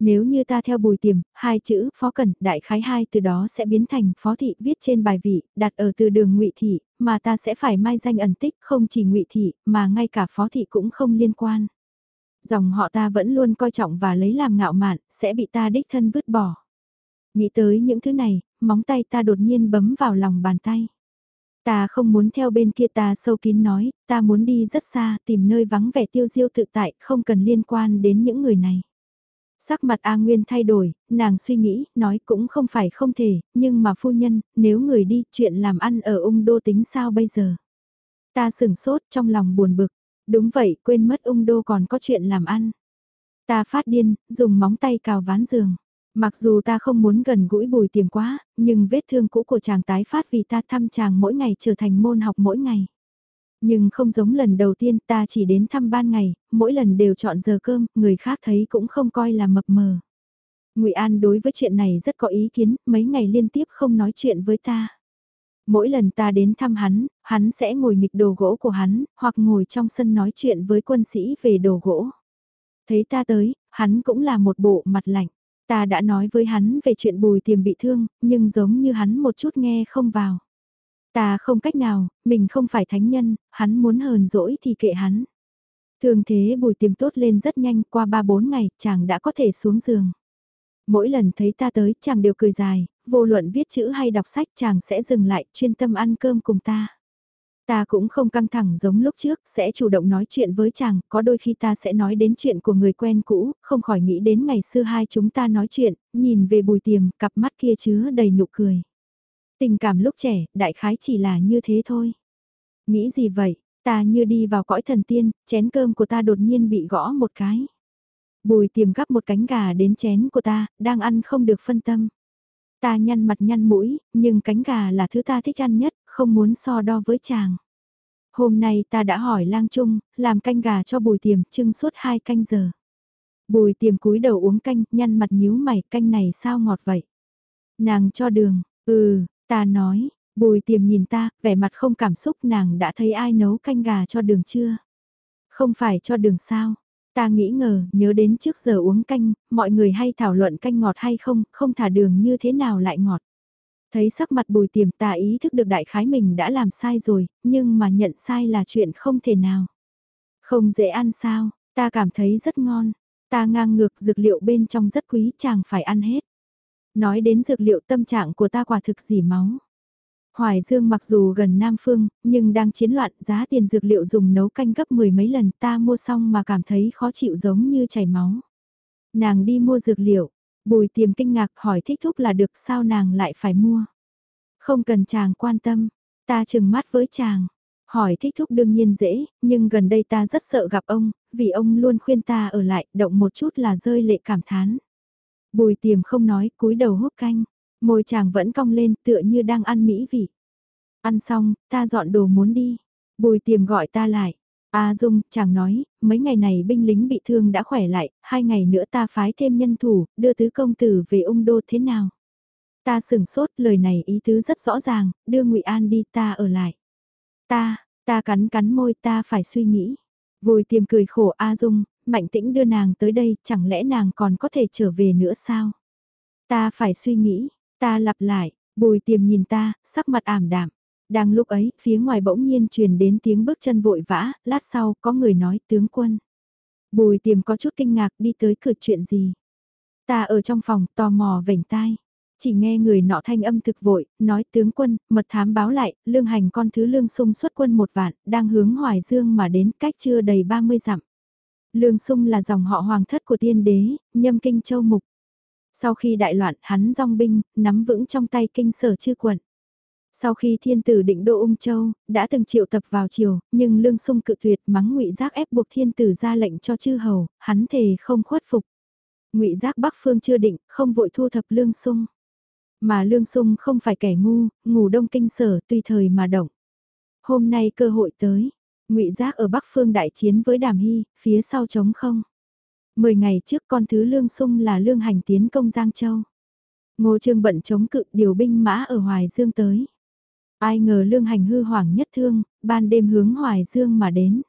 Nếu như ta theo bùi tiềm, hai chữ phó cần đại khái hai từ đó sẽ biến thành phó thị viết trên bài vị, đặt ở từ đường ngụy thị, mà ta sẽ phải mai danh ẩn tích không chỉ ngụy thị, mà ngay cả phó thị cũng không liên quan. Dòng họ ta vẫn luôn coi trọng và lấy làm ngạo mạn, sẽ bị ta đích thân vứt bỏ. Nghĩ tới những thứ này, móng tay ta đột nhiên bấm vào lòng bàn tay. Ta không muốn theo bên kia ta sâu kín nói, ta muốn đi rất xa, tìm nơi vắng vẻ tiêu diêu tự tại, không cần liên quan đến những người này. Sắc mặt A Nguyên thay đổi, nàng suy nghĩ, nói cũng không phải không thể, nhưng mà phu nhân, nếu người đi, chuyện làm ăn ở ung đô tính sao bây giờ? Ta sửng sốt trong lòng buồn bực, đúng vậy, quên mất ung đô còn có chuyện làm ăn. Ta phát điên, dùng móng tay cào ván giường. Mặc dù ta không muốn gần gũi bùi tiềm quá, nhưng vết thương cũ của chàng tái phát vì ta thăm chàng mỗi ngày trở thành môn học mỗi ngày. Nhưng không giống lần đầu tiên ta chỉ đến thăm ban ngày, mỗi lần đều chọn giờ cơm, người khác thấy cũng không coi là mập mờ. ngụy An đối với chuyện này rất có ý kiến, mấy ngày liên tiếp không nói chuyện với ta. Mỗi lần ta đến thăm hắn, hắn sẽ ngồi nghịch đồ gỗ của hắn, hoặc ngồi trong sân nói chuyện với quân sĩ về đồ gỗ. Thấy ta tới, hắn cũng là một bộ mặt lạnh. Ta đã nói với hắn về chuyện bùi tiềm bị thương, nhưng giống như hắn một chút nghe không vào. Ta không cách nào, mình không phải thánh nhân, hắn muốn hờn dỗi thì kệ hắn. Thường thế bùi tiềm tốt lên rất nhanh, qua 3-4 ngày, chàng đã có thể xuống giường. Mỗi lần thấy ta tới, chàng đều cười dài, vô luận viết chữ hay đọc sách chàng sẽ dừng lại, chuyên tâm ăn cơm cùng ta. Ta cũng không căng thẳng giống lúc trước, sẽ chủ động nói chuyện với chàng, có đôi khi ta sẽ nói đến chuyện của người quen cũ, không khỏi nghĩ đến ngày xưa hai chúng ta nói chuyện, nhìn về bùi tiềm, cặp mắt kia chứa đầy nụ cười. Tình cảm lúc trẻ, đại khái chỉ là như thế thôi. Nghĩ gì vậy, ta như đi vào cõi thần tiên, chén cơm của ta đột nhiên bị gõ một cái. Bùi tiềm gắp một cánh gà đến chén của ta, đang ăn không được phân tâm. Ta nhăn mặt nhăn mũi, nhưng cánh gà là thứ ta thích ăn nhất, không muốn so đo với chàng. Hôm nay ta đã hỏi lang trung, làm canh gà cho bùi tiềm trưng suốt hai canh giờ. Bùi tiềm cúi đầu uống canh, nhăn mặt nhíu mày, canh này sao ngọt vậy? Nàng cho đường, ừ, ta nói, bùi tiềm nhìn ta, vẻ mặt không cảm xúc nàng đã thấy ai nấu canh gà cho đường chưa? Không phải cho đường sao? Ta nghĩ ngờ, nhớ đến trước giờ uống canh, mọi người hay thảo luận canh ngọt hay không, không thả đường như thế nào lại ngọt. Thấy sắc mặt bùi tiềm ta ý thức được đại khái mình đã làm sai rồi, nhưng mà nhận sai là chuyện không thể nào. Không dễ ăn sao, ta cảm thấy rất ngon, ta ngang ngược dược liệu bên trong rất quý chàng phải ăn hết. Nói đến dược liệu tâm trạng của ta quả thực dỉ máu. Hoài Dương mặc dù gần Nam Phương, nhưng đang chiến loạn giá tiền dược liệu dùng nấu canh gấp mười mấy lần ta mua xong mà cảm thấy khó chịu giống như chảy máu. Nàng đi mua dược liệu, bùi tiềm kinh ngạc hỏi thích thúc là được sao nàng lại phải mua. Không cần chàng quan tâm, ta chừng mắt với chàng. Hỏi thích thúc đương nhiên dễ, nhưng gần đây ta rất sợ gặp ông, vì ông luôn khuyên ta ở lại, động một chút là rơi lệ cảm thán. Bùi tiềm không nói, cúi đầu hút canh. Môi chàng vẫn cong lên tựa như đang ăn mỹ vị. Ăn xong, ta dọn đồ muốn đi. Bùi tiềm gọi ta lại. A Dung, chàng nói, mấy ngày này binh lính bị thương đã khỏe lại, hai ngày nữa ta phái thêm nhân thủ, đưa tứ công tử về ung đô thế nào? Ta sừng sốt, lời này ý tứ rất rõ ràng, đưa ngụy An đi ta ở lại. Ta, ta cắn cắn môi ta phải suy nghĩ. Vùi tiềm cười khổ A Dung, mạnh tĩnh đưa nàng tới đây, chẳng lẽ nàng còn có thể trở về nữa sao? Ta phải suy nghĩ, Ta lặp lại, bùi tiềm nhìn ta, sắc mặt ảm đạm. Đang lúc ấy, phía ngoài bỗng nhiên truyền đến tiếng bước chân vội vã, lát sau có người nói tướng quân. Bùi tiềm có chút kinh ngạc đi tới cửa chuyện gì. Ta ở trong phòng tò mò vểnh tai. Chỉ nghe người nọ thanh âm thực vội, nói tướng quân, mật thám báo lại, lương hành con thứ lương sung xuất quân một vạn, đang hướng hoài dương mà đến cách chưa đầy 30 dặm. Lương sung là dòng họ hoàng thất của tiên đế, nhâm kinh châu mục. Sau khi đại loạn, hắn dòng binh, nắm vững trong tay kinh sở chư quận. Sau khi thiên tử định đô ung châu, đã từng triệu tập vào triều, nhưng lương sung cự tuyệt mắng ngụy giác ép buộc thiên tử ra lệnh cho chư hầu, hắn thề không khuất phục. ngụy giác bắc phương chưa định, không vội thu thập lương sung. Mà lương sung không phải kẻ ngu, ngủ đông kinh sở tùy thời mà động. Hôm nay cơ hội tới, ngụy giác ở bắc phương đại chiến với đàm hy, phía sau trống không. Mười ngày trước con thứ lương sung là lương hành tiến công Giang Châu. Ngô Trương bận chống cự điều binh mã ở Hoài Dương tới. Ai ngờ lương hành hư hoảng nhất thương, ban đêm hướng Hoài Dương mà đến.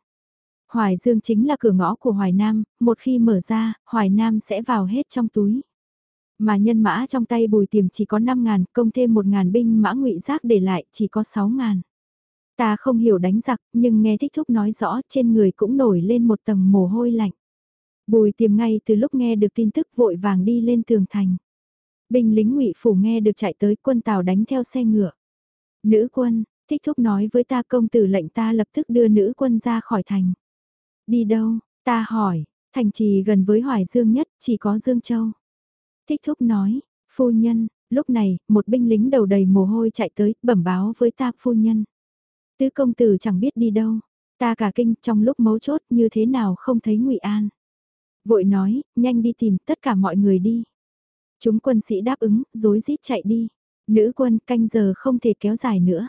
Hoài Dương chính là cửa ngõ của Hoài Nam, một khi mở ra, Hoài Nam sẽ vào hết trong túi. Mà nhân mã trong tay bùi tiềm chỉ có 5 ngàn, công thêm 1 ngàn binh mã ngụy giác để lại chỉ có 6 ngàn. Ta không hiểu đánh giặc, nhưng nghe thích thúc nói rõ trên người cũng nổi lên một tầng mồ hôi lạnh. Bùi tiềm ngay từ lúc nghe được tin tức vội vàng đi lên tường thành. Binh lính ngụy phủ nghe được chạy tới quân tàu đánh theo xe ngựa. Nữ quân, thích thúc nói với ta công tử lệnh ta lập tức đưa nữ quân ra khỏi thành. Đi đâu, ta hỏi, thành trì gần với Hoài Dương nhất chỉ có Dương Châu. Thích thúc nói, phu nhân, lúc này, một binh lính đầu đầy mồ hôi chạy tới, bẩm báo với ta phu nhân. Tứ công tử chẳng biết đi đâu, ta cả kinh trong lúc mấu chốt như thế nào không thấy ngụy An. Vội nói, nhanh đi tìm tất cả mọi người đi. Chúng quân sĩ đáp ứng, dối rít chạy đi. Nữ quân canh giờ không thể kéo dài nữa.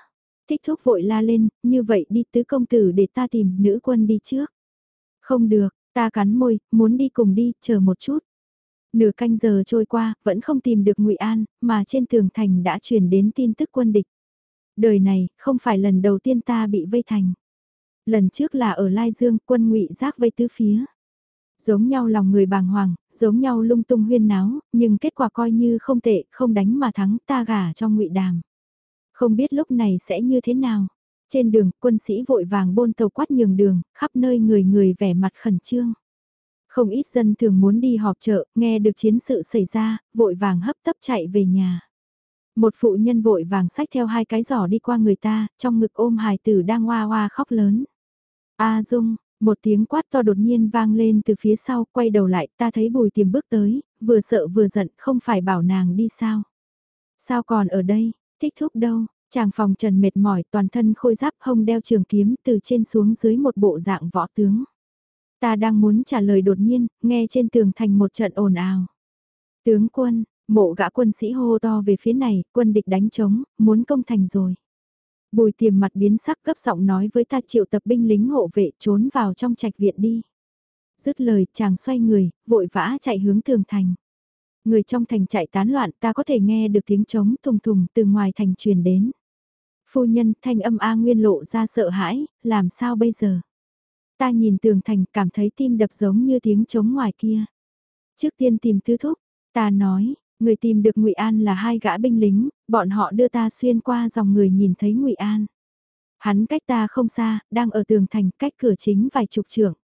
Thích thúc vội la lên, như vậy đi tứ công tử để ta tìm nữ quân đi trước. Không được, ta cắn môi, muốn đi cùng đi, chờ một chút. Nửa canh giờ trôi qua, vẫn không tìm được ngụy An, mà trên tường thành đã truyền đến tin tức quân địch. Đời này, không phải lần đầu tiên ta bị vây thành. Lần trước là ở Lai Dương, quân ngụy giác vây tứ phía giống nhau lòng người bàng hoàng, giống nhau lung tung huyên náo, nhưng kết quả coi như không tệ, không đánh mà thắng ta gả cho ngụy Đàm. Không biết lúc này sẽ như thế nào. Trên đường, quân sĩ vội vàng bôn tàu quát nhường đường, khắp nơi người người vẻ mặt khẩn trương. Không ít dân thường muốn đi họp chợ, nghe được chiến sự xảy ra, vội vàng hấp tấp chạy về nhà. Một phụ nhân vội vàng xách theo hai cái giỏ đi qua người ta, trong ngực ôm hài tử đang hoa hoa khóc lớn. A Dung, một tiếng quát to đột nhiên vang lên từ phía sau, quay đầu lại, ta thấy bùi tiềm bước tới, vừa sợ vừa giận, không phải bảo nàng đi sao. Sao còn ở đây, thích thúc đâu, chàng phòng trần mệt mỏi, toàn thân khôi giáp hông đeo trường kiếm từ trên xuống dưới một bộ dạng võ tướng. Ta đang muốn trả lời đột nhiên, nghe trên tường thành một trận ồn ào. Tướng quân, mộ gã quân sĩ hô to về phía này, quân địch đánh trống, muốn công thành rồi. Bùi tiềm mặt biến sắc cấp giọng nói với ta triệu tập binh lính hộ vệ trốn vào trong trạch viện đi. Dứt lời chàng xoay người, vội vã chạy hướng tường thành. Người trong thành chạy tán loạn ta có thể nghe được tiếng trống thùng thùng từ ngoài thành truyền đến. Phu nhân thanh âm A Nguyên lộ ra sợ hãi, làm sao bây giờ? Ta nhìn tường thành cảm thấy tim đập giống như tiếng trống ngoài kia. Trước tiên tìm tư thúc, ta nói, Người tìm được Ngụy An là hai gã binh lính, bọn họ đưa ta xuyên qua dòng người nhìn thấy Ngụy An. Hắn cách ta không xa, đang ở tường thành cách cửa chính vài chục trượng.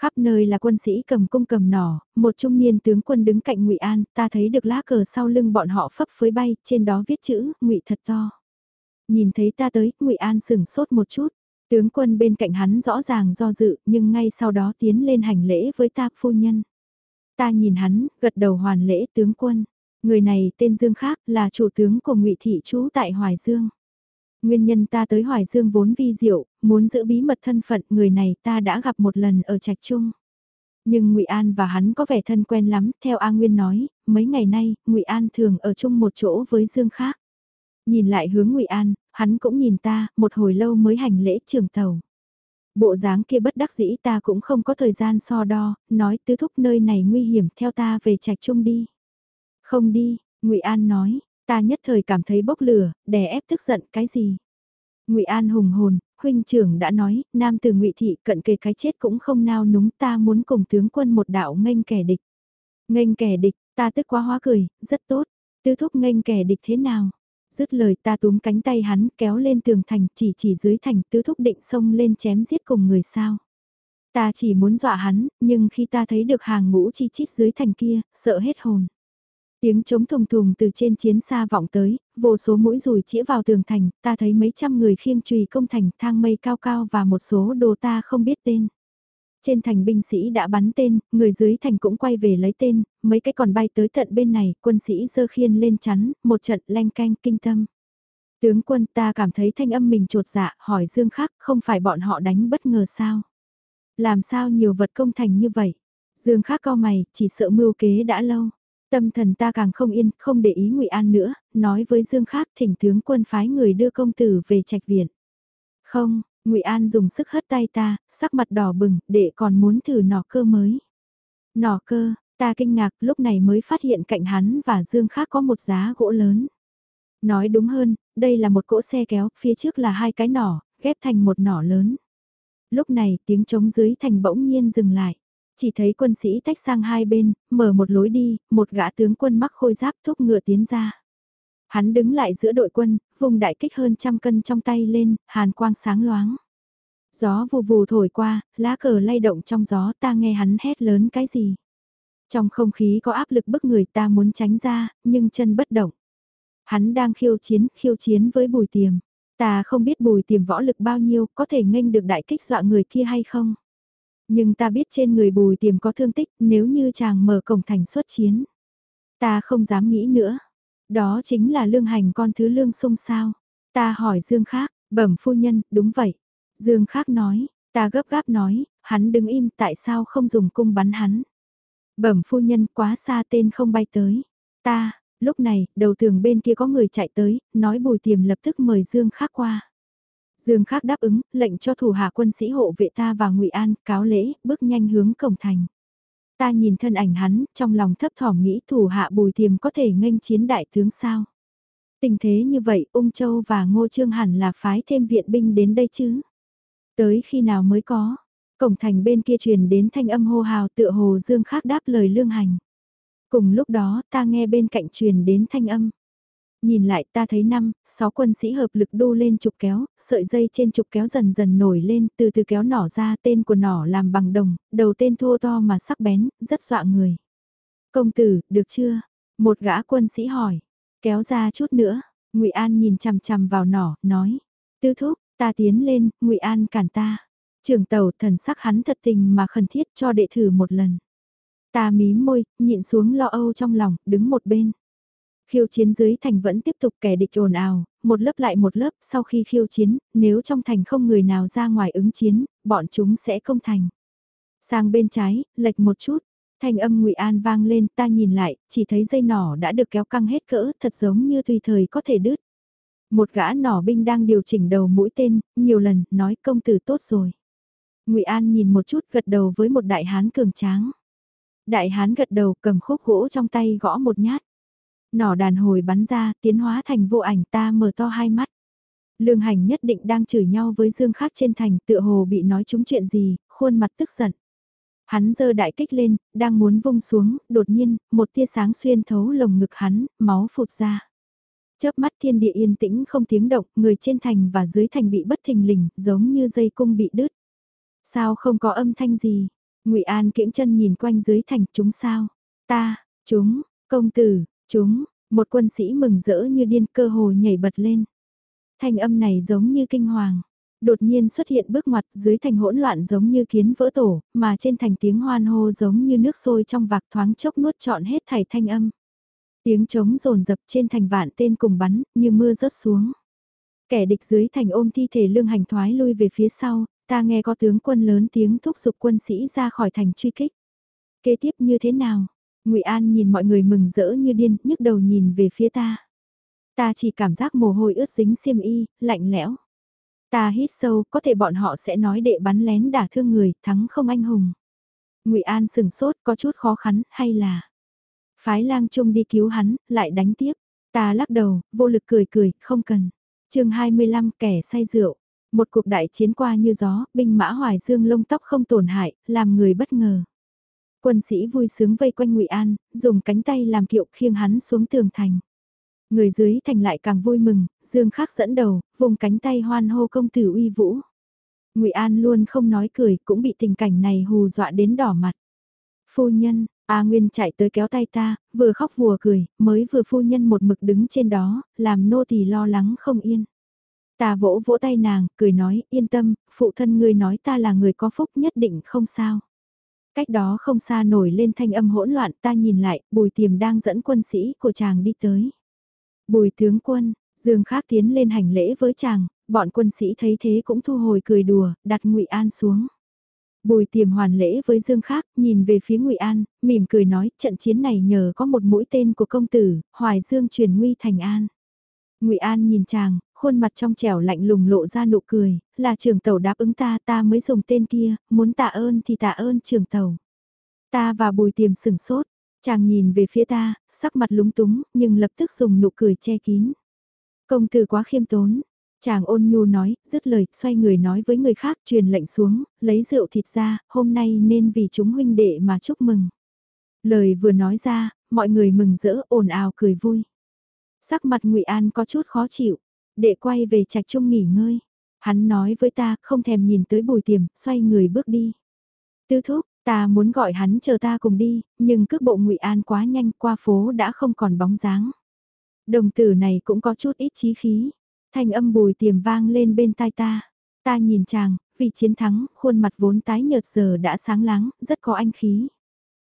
Khắp nơi là quân sĩ cầm cung cầm nỏ, một trung niên tướng quân đứng cạnh Ngụy An, ta thấy được lá cờ sau lưng bọn họ phấp phới bay, trên đó viết chữ Ngụy thật to. Nhìn thấy ta tới, Ngụy An sừng sốt một chút. Tướng quân bên cạnh hắn rõ ràng do dự, nhưng ngay sau đó tiến lên hành lễ với ta phu nhân. Ta nhìn hắn, gật đầu hoàn lễ tướng quân. Người này tên Dương khác là chủ tướng của ngụy Thị trú tại Hoài Dương. Nguyên nhân ta tới Hoài Dương vốn vi diệu, muốn giữ bí mật thân phận người này ta đã gặp một lần ở Trạch Trung. Nhưng Ngụy An và hắn có vẻ thân quen lắm, theo A Nguyên nói, mấy ngày nay, Ngụy An thường ở chung một chỗ với Dương khác. Nhìn lại hướng Ngụy An, hắn cũng nhìn ta, một hồi lâu mới hành lễ trường tàu. Bộ dáng kia bất đắc dĩ ta cũng không có thời gian so đo, nói tứ thúc nơi này nguy hiểm theo ta về Trạch Trung đi. Không đi, ngụy An nói, ta nhất thời cảm thấy bốc lửa, đè ép tức giận cái gì. ngụy An hùng hồn, huynh trưởng đã nói, nam từ ngụy thị cận kề cái chết cũng không nao núng ta muốn cùng tướng quân một đạo nghênh kẻ địch. Nghênh kẻ địch, ta tức quá hóa cười, rất tốt, tư thúc nghênh kẻ địch thế nào? Dứt lời ta túm cánh tay hắn kéo lên tường thành chỉ chỉ dưới thành tứ thúc định xông lên chém giết cùng người sao. Ta chỉ muốn dọa hắn, nhưng khi ta thấy được hàng ngũ chi chít dưới thành kia, sợ hết hồn. Tiếng trống thùng thùng từ trên chiến xa vọng tới, vô số mũi rùi chĩa vào tường thành, ta thấy mấy trăm người khiêng trùy công thành thang mây cao cao và một số đồ ta không biết tên. Trên thành binh sĩ đã bắn tên, người dưới thành cũng quay về lấy tên, mấy cái còn bay tới tận bên này, quân sĩ dơ khiên lên chắn, một trận len canh kinh tâm. Tướng quân ta cảm thấy thanh âm mình trột dạ, hỏi Dương Khắc, không phải bọn họ đánh bất ngờ sao? Làm sao nhiều vật công thành như vậy? Dương Khắc co mày, chỉ sợ mưu kế đã lâu. Tâm thần ta càng không yên, không để ý ngụy An nữa, nói với Dương khác thỉnh tướng quân phái người đưa công tử về trạch viện. Không, ngụy An dùng sức hất tay ta, sắc mặt đỏ bừng, để còn muốn thử nỏ cơ mới. Nỏ cơ, ta kinh ngạc lúc này mới phát hiện cạnh hắn và Dương khác có một giá gỗ lớn. Nói đúng hơn, đây là một cỗ xe kéo, phía trước là hai cái nỏ, ghép thành một nỏ lớn. Lúc này tiếng trống dưới thành bỗng nhiên dừng lại. Chỉ thấy quân sĩ tách sang hai bên, mở một lối đi, một gã tướng quân mắc khôi giáp thúc ngựa tiến ra. Hắn đứng lại giữa đội quân, vùng đại kích hơn trăm cân trong tay lên, hàn quang sáng loáng. Gió vù vù thổi qua, lá cờ lay động trong gió ta nghe hắn hét lớn cái gì. Trong không khí có áp lực bức người ta muốn tránh ra, nhưng chân bất động. Hắn đang khiêu chiến, khiêu chiến với bùi tiềm. Ta không biết bùi tiềm võ lực bao nhiêu, có thể nghênh được đại kích dọa người kia hay không. Nhưng ta biết trên người bùi tiềm có thương tích nếu như chàng mở cổng thành xuất chiến. Ta không dám nghĩ nữa. Đó chính là lương hành con thứ lương sung sao. Ta hỏi Dương Khác, bẩm phu nhân, đúng vậy. Dương Khác nói, ta gấp gáp nói, hắn đứng im tại sao không dùng cung bắn hắn. Bẩm phu nhân quá xa tên không bay tới. Ta, lúc này, đầu tường bên kia có người chạy tới, nói bùi tiềm lập tức mời Dương Khác qua. Dương Khác đáp ứng, lệnh cho thủ hạ quân sĩ hộ vệ ta vào ngụy An, cáo lễ, bước nhanh hướng cổng thành. Ta nhìn thân ảnh hắn, trong lòng thấp thỏm nghĩ thủ hạ bùi tiềm có thể nghênh chiến đại tướng sao. Tình thế như vậy, Ung Châu và Ngô Trương hẳn là phái thêm viện binh đến đây chứ. Tới khi nào mới có, cổng thành bên kia truyền đến thanh âm hô hào tựa hồ Dương Khác đáp lời lương hành. Cùng lúc đó ta nghe bên cạnh truyền đến thanh âm. Nhìn lại ta thấy năm, sáu quân sĩ hợp lực đu lên trục kéo, sợi dây trên trục kéo dần dần nổi lên, từ từ kéo nỏ ra tên của nỏ làm bằng đồng, đầu tên thô to mà sắc bén, rất dọa người. Công tử, được chưa? Một gã quân sĩ hỏi, kéo ra chút nữa, ngụy An nhìn chằm chằm vào nỏ, nói, tư thúc, ta tiến lên, ngụy An cản ta. Trường tàu thần sắc hắn thật tình mà khẩn thiết cho đệ thử một lần. Ta mí môi, nhịn xuống lo âu trong lòng, đứng một bên. Khiêu chiến dưới thành vẫn tiếp tục kẻ địch ồn ào, một lớp lại một lớp, sau khi khiêu chiến, nếu trong thành không người nào ra ngoài ứng chiến, bọn chúng sẽ không thành. Sang bên trái, lệch một chút, thanh âm ngụy An vang lên, ta nhìn lại, chỉ thấy dây nỏ đã được kéo căng hết cỡ, thật giống như tùy thời có thể đứt. Một gã nỏ binh đang điều chỉnh đầu mũi tên, nhiều lần, nói công tử tốt rồi. ngụy An nhìn một chút gật đầu với một đại hán cường tráng. Đại hán gật đầu cầm khúc gỗ trong tay gõ một nhát. Nỏ đàn hồi bắn ra, tiến hóa thành vô ảnh ta mở to hai mắt. Lương hành nhất định đang chửi nhau với Dương Khác trên thành tựa hồ bị nói chúng chuyện gì, khuôn mặt tức giận. Hắn giơ đại kích lên, đang muốn vung xuống, đột nhiên, một tia sáng xuyên thấu lồng ngực hắn, máu phụt ra. Chớp mắt thiên địa yên tĩnh không tiếng động, người trên thành và dưới thành bị bất thình lình, giống như dây cung bị đứt. Sao không có âm thanh gì? Ngụy An kiễng chân nhìn quanh dưới thành, chúng sao? Ta, chúng, công tử, Chúng, một quân sĩ mừng rỡ như điên cơ hồ nhảy bật lên. Thanh âm này giống như kinh hoàng. Đột nhiên xuất hiện bước ngoặt dưới thành hỗn loạn giống như kiến vỡ tổ, mà trên thành tiếng hoan hô giống như nước sôi trong vạc thoáng chốc nuốt trọn hết thảy thanh âm. Tiếng trống rồn dập trên thành vạn tên cùng bắn, như mưa rớt xuống. Kẻ địch dưới thành ôm thi thể lương hành thoái lui về phía sau, ta nghe có tướng quân lớn tiếng thúc giục quân sĩ ra khỏi thành truy kích. Kế tiếp như thế nào? Ngụy An nhìn mọi người mừng rỡ như điên, nhức đầu nhìn về phía ta. Ta chỉ cảm giác mồ hôi ướt dính xiêm y, lạnh lẽo. Ta hít sâu, có thể bọn họ sẽ nói đệ bắn lén đả thương người, thắng không anh hùng. Ngụy An sừng sốt, có chút khó khăn, hay là phái lang trung đi cứu hắn, lại đánh tiếp. Ta lắc đầu, vô lực cười cười, không cần. chương 25 kẻ say rượu. Một cuộc đại chiến qua như gió, binh mã hoài dương lông tóc không tổn hại, làm người bất ngờ. Quân sĩ vui sướng vây quanh Ngụy An, dùng cánh tay làm kiệu khiêng hắn xuống tường thành. Người dưới thành lại càng vui mừng, Dương Khắc dẫn đầu, vùng cánh tay hoan hô công tử uy vũ. ngụy An luôn không nói cười, cũng bị tình cảnh này hù dọa đến đỏ mặt. Phu nhân, A Nguyên chạy tới kéo tay ta, vừa khóc vừa cười, mới vừa phu nhân một mực đứng trên đó, làm nô tỳ lo lắng không yên. Ta vỗ vỗ tay nàng, cười nói, yên tâm, phụ thân ngươi nói ta là người có phúc nhất định không sao. Cách đó không xa nổi lên thanh âm hỗn loạn ta nhìn lại, bùi tiềm đang dẫn quân sĩ của chàng đi tới. Bùi tướng quân, Dương Khác tiến lên hành lễ với chàng, bọn quân sĩ thấy thế cũng thu hồi cười đùa, đặt ngụy An xuống. Bùi tiềm hoàn lễ với Dương Khác, nhìn về phía ngụy An, mỉm cười nói, trận chiến này nhờ có một mũi tên của công tử, Hoài Dương truyền nguy thành An. ngụy An nhìn chàng, khuôn mặt trong trẻo lạnh lùng lộ ra nụ cười, là trưởng tàu đáp ứng ta ta mới dùng tên kia, muốn tạ ơn thì tạ ơn trưởng tàu. Ta và bùi tiềm sừng sốt, chàng nhìn về phía ta, sắc mặt lúng túng, nhưng lập tức dùng nụ cười che kín. Công tử quá khiêm tốn, chàng ôn nhu nói, dứt lời, xoay người nói với người khác truyền lệnh xuống, lấy rượu thịt ra, hôm nay nên vì chúng huynh đệ mà chúc mừng. Lời vừa nói ra, mọi người mừng rỡ ồn ào cười vui. Sắc mặt ngụy An có chút khó chịu, Đệ quay về trạch trung nghỉ ngơi. Hắn nói với ta không thèm nhìn tới bùi tiềm, xoay người bước đi. Tư thúc, ta muốn gọi hắn chờ ta cùng đi, nhưng cước bộ ngụy An quá nhanh qua phố đã không còn bóng dáng. Đồng tử này cũng có chút ít chí khí. Thanh âm bùi tiềm vang lên bên tai ta. Ta nhìn chàng, vì chiến thắng, khuôn mặt vốn tái nhợt giờ đã sáng láng, rất có anh khí.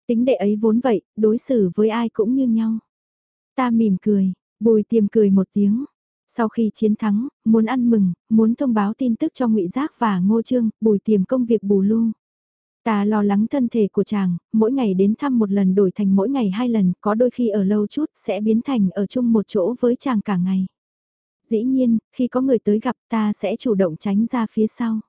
Tính đệ ấy vốn vậy, đối xử với ai cũng như nhau. Ta mỉm cười, bùi tiềm cười một tiếng, sau khi chiến thắng, muốn ăn mừng, muốn thông báo tin tức cho ngụy Giác và Ngô Trương, bùi tiềm công việc bù lu. Ta lo lắng thân thể của chàng, mỗi ngày đến thăm một lần đổi thành mỗi ngày hai lần, có đôi khi ở lâu chút sẽ biến thành ở chung một chỗ với chàng cả ngày. Dĩ nhiên, khi có người tới gặp ta sẽ chủ động tránh ra phía sau.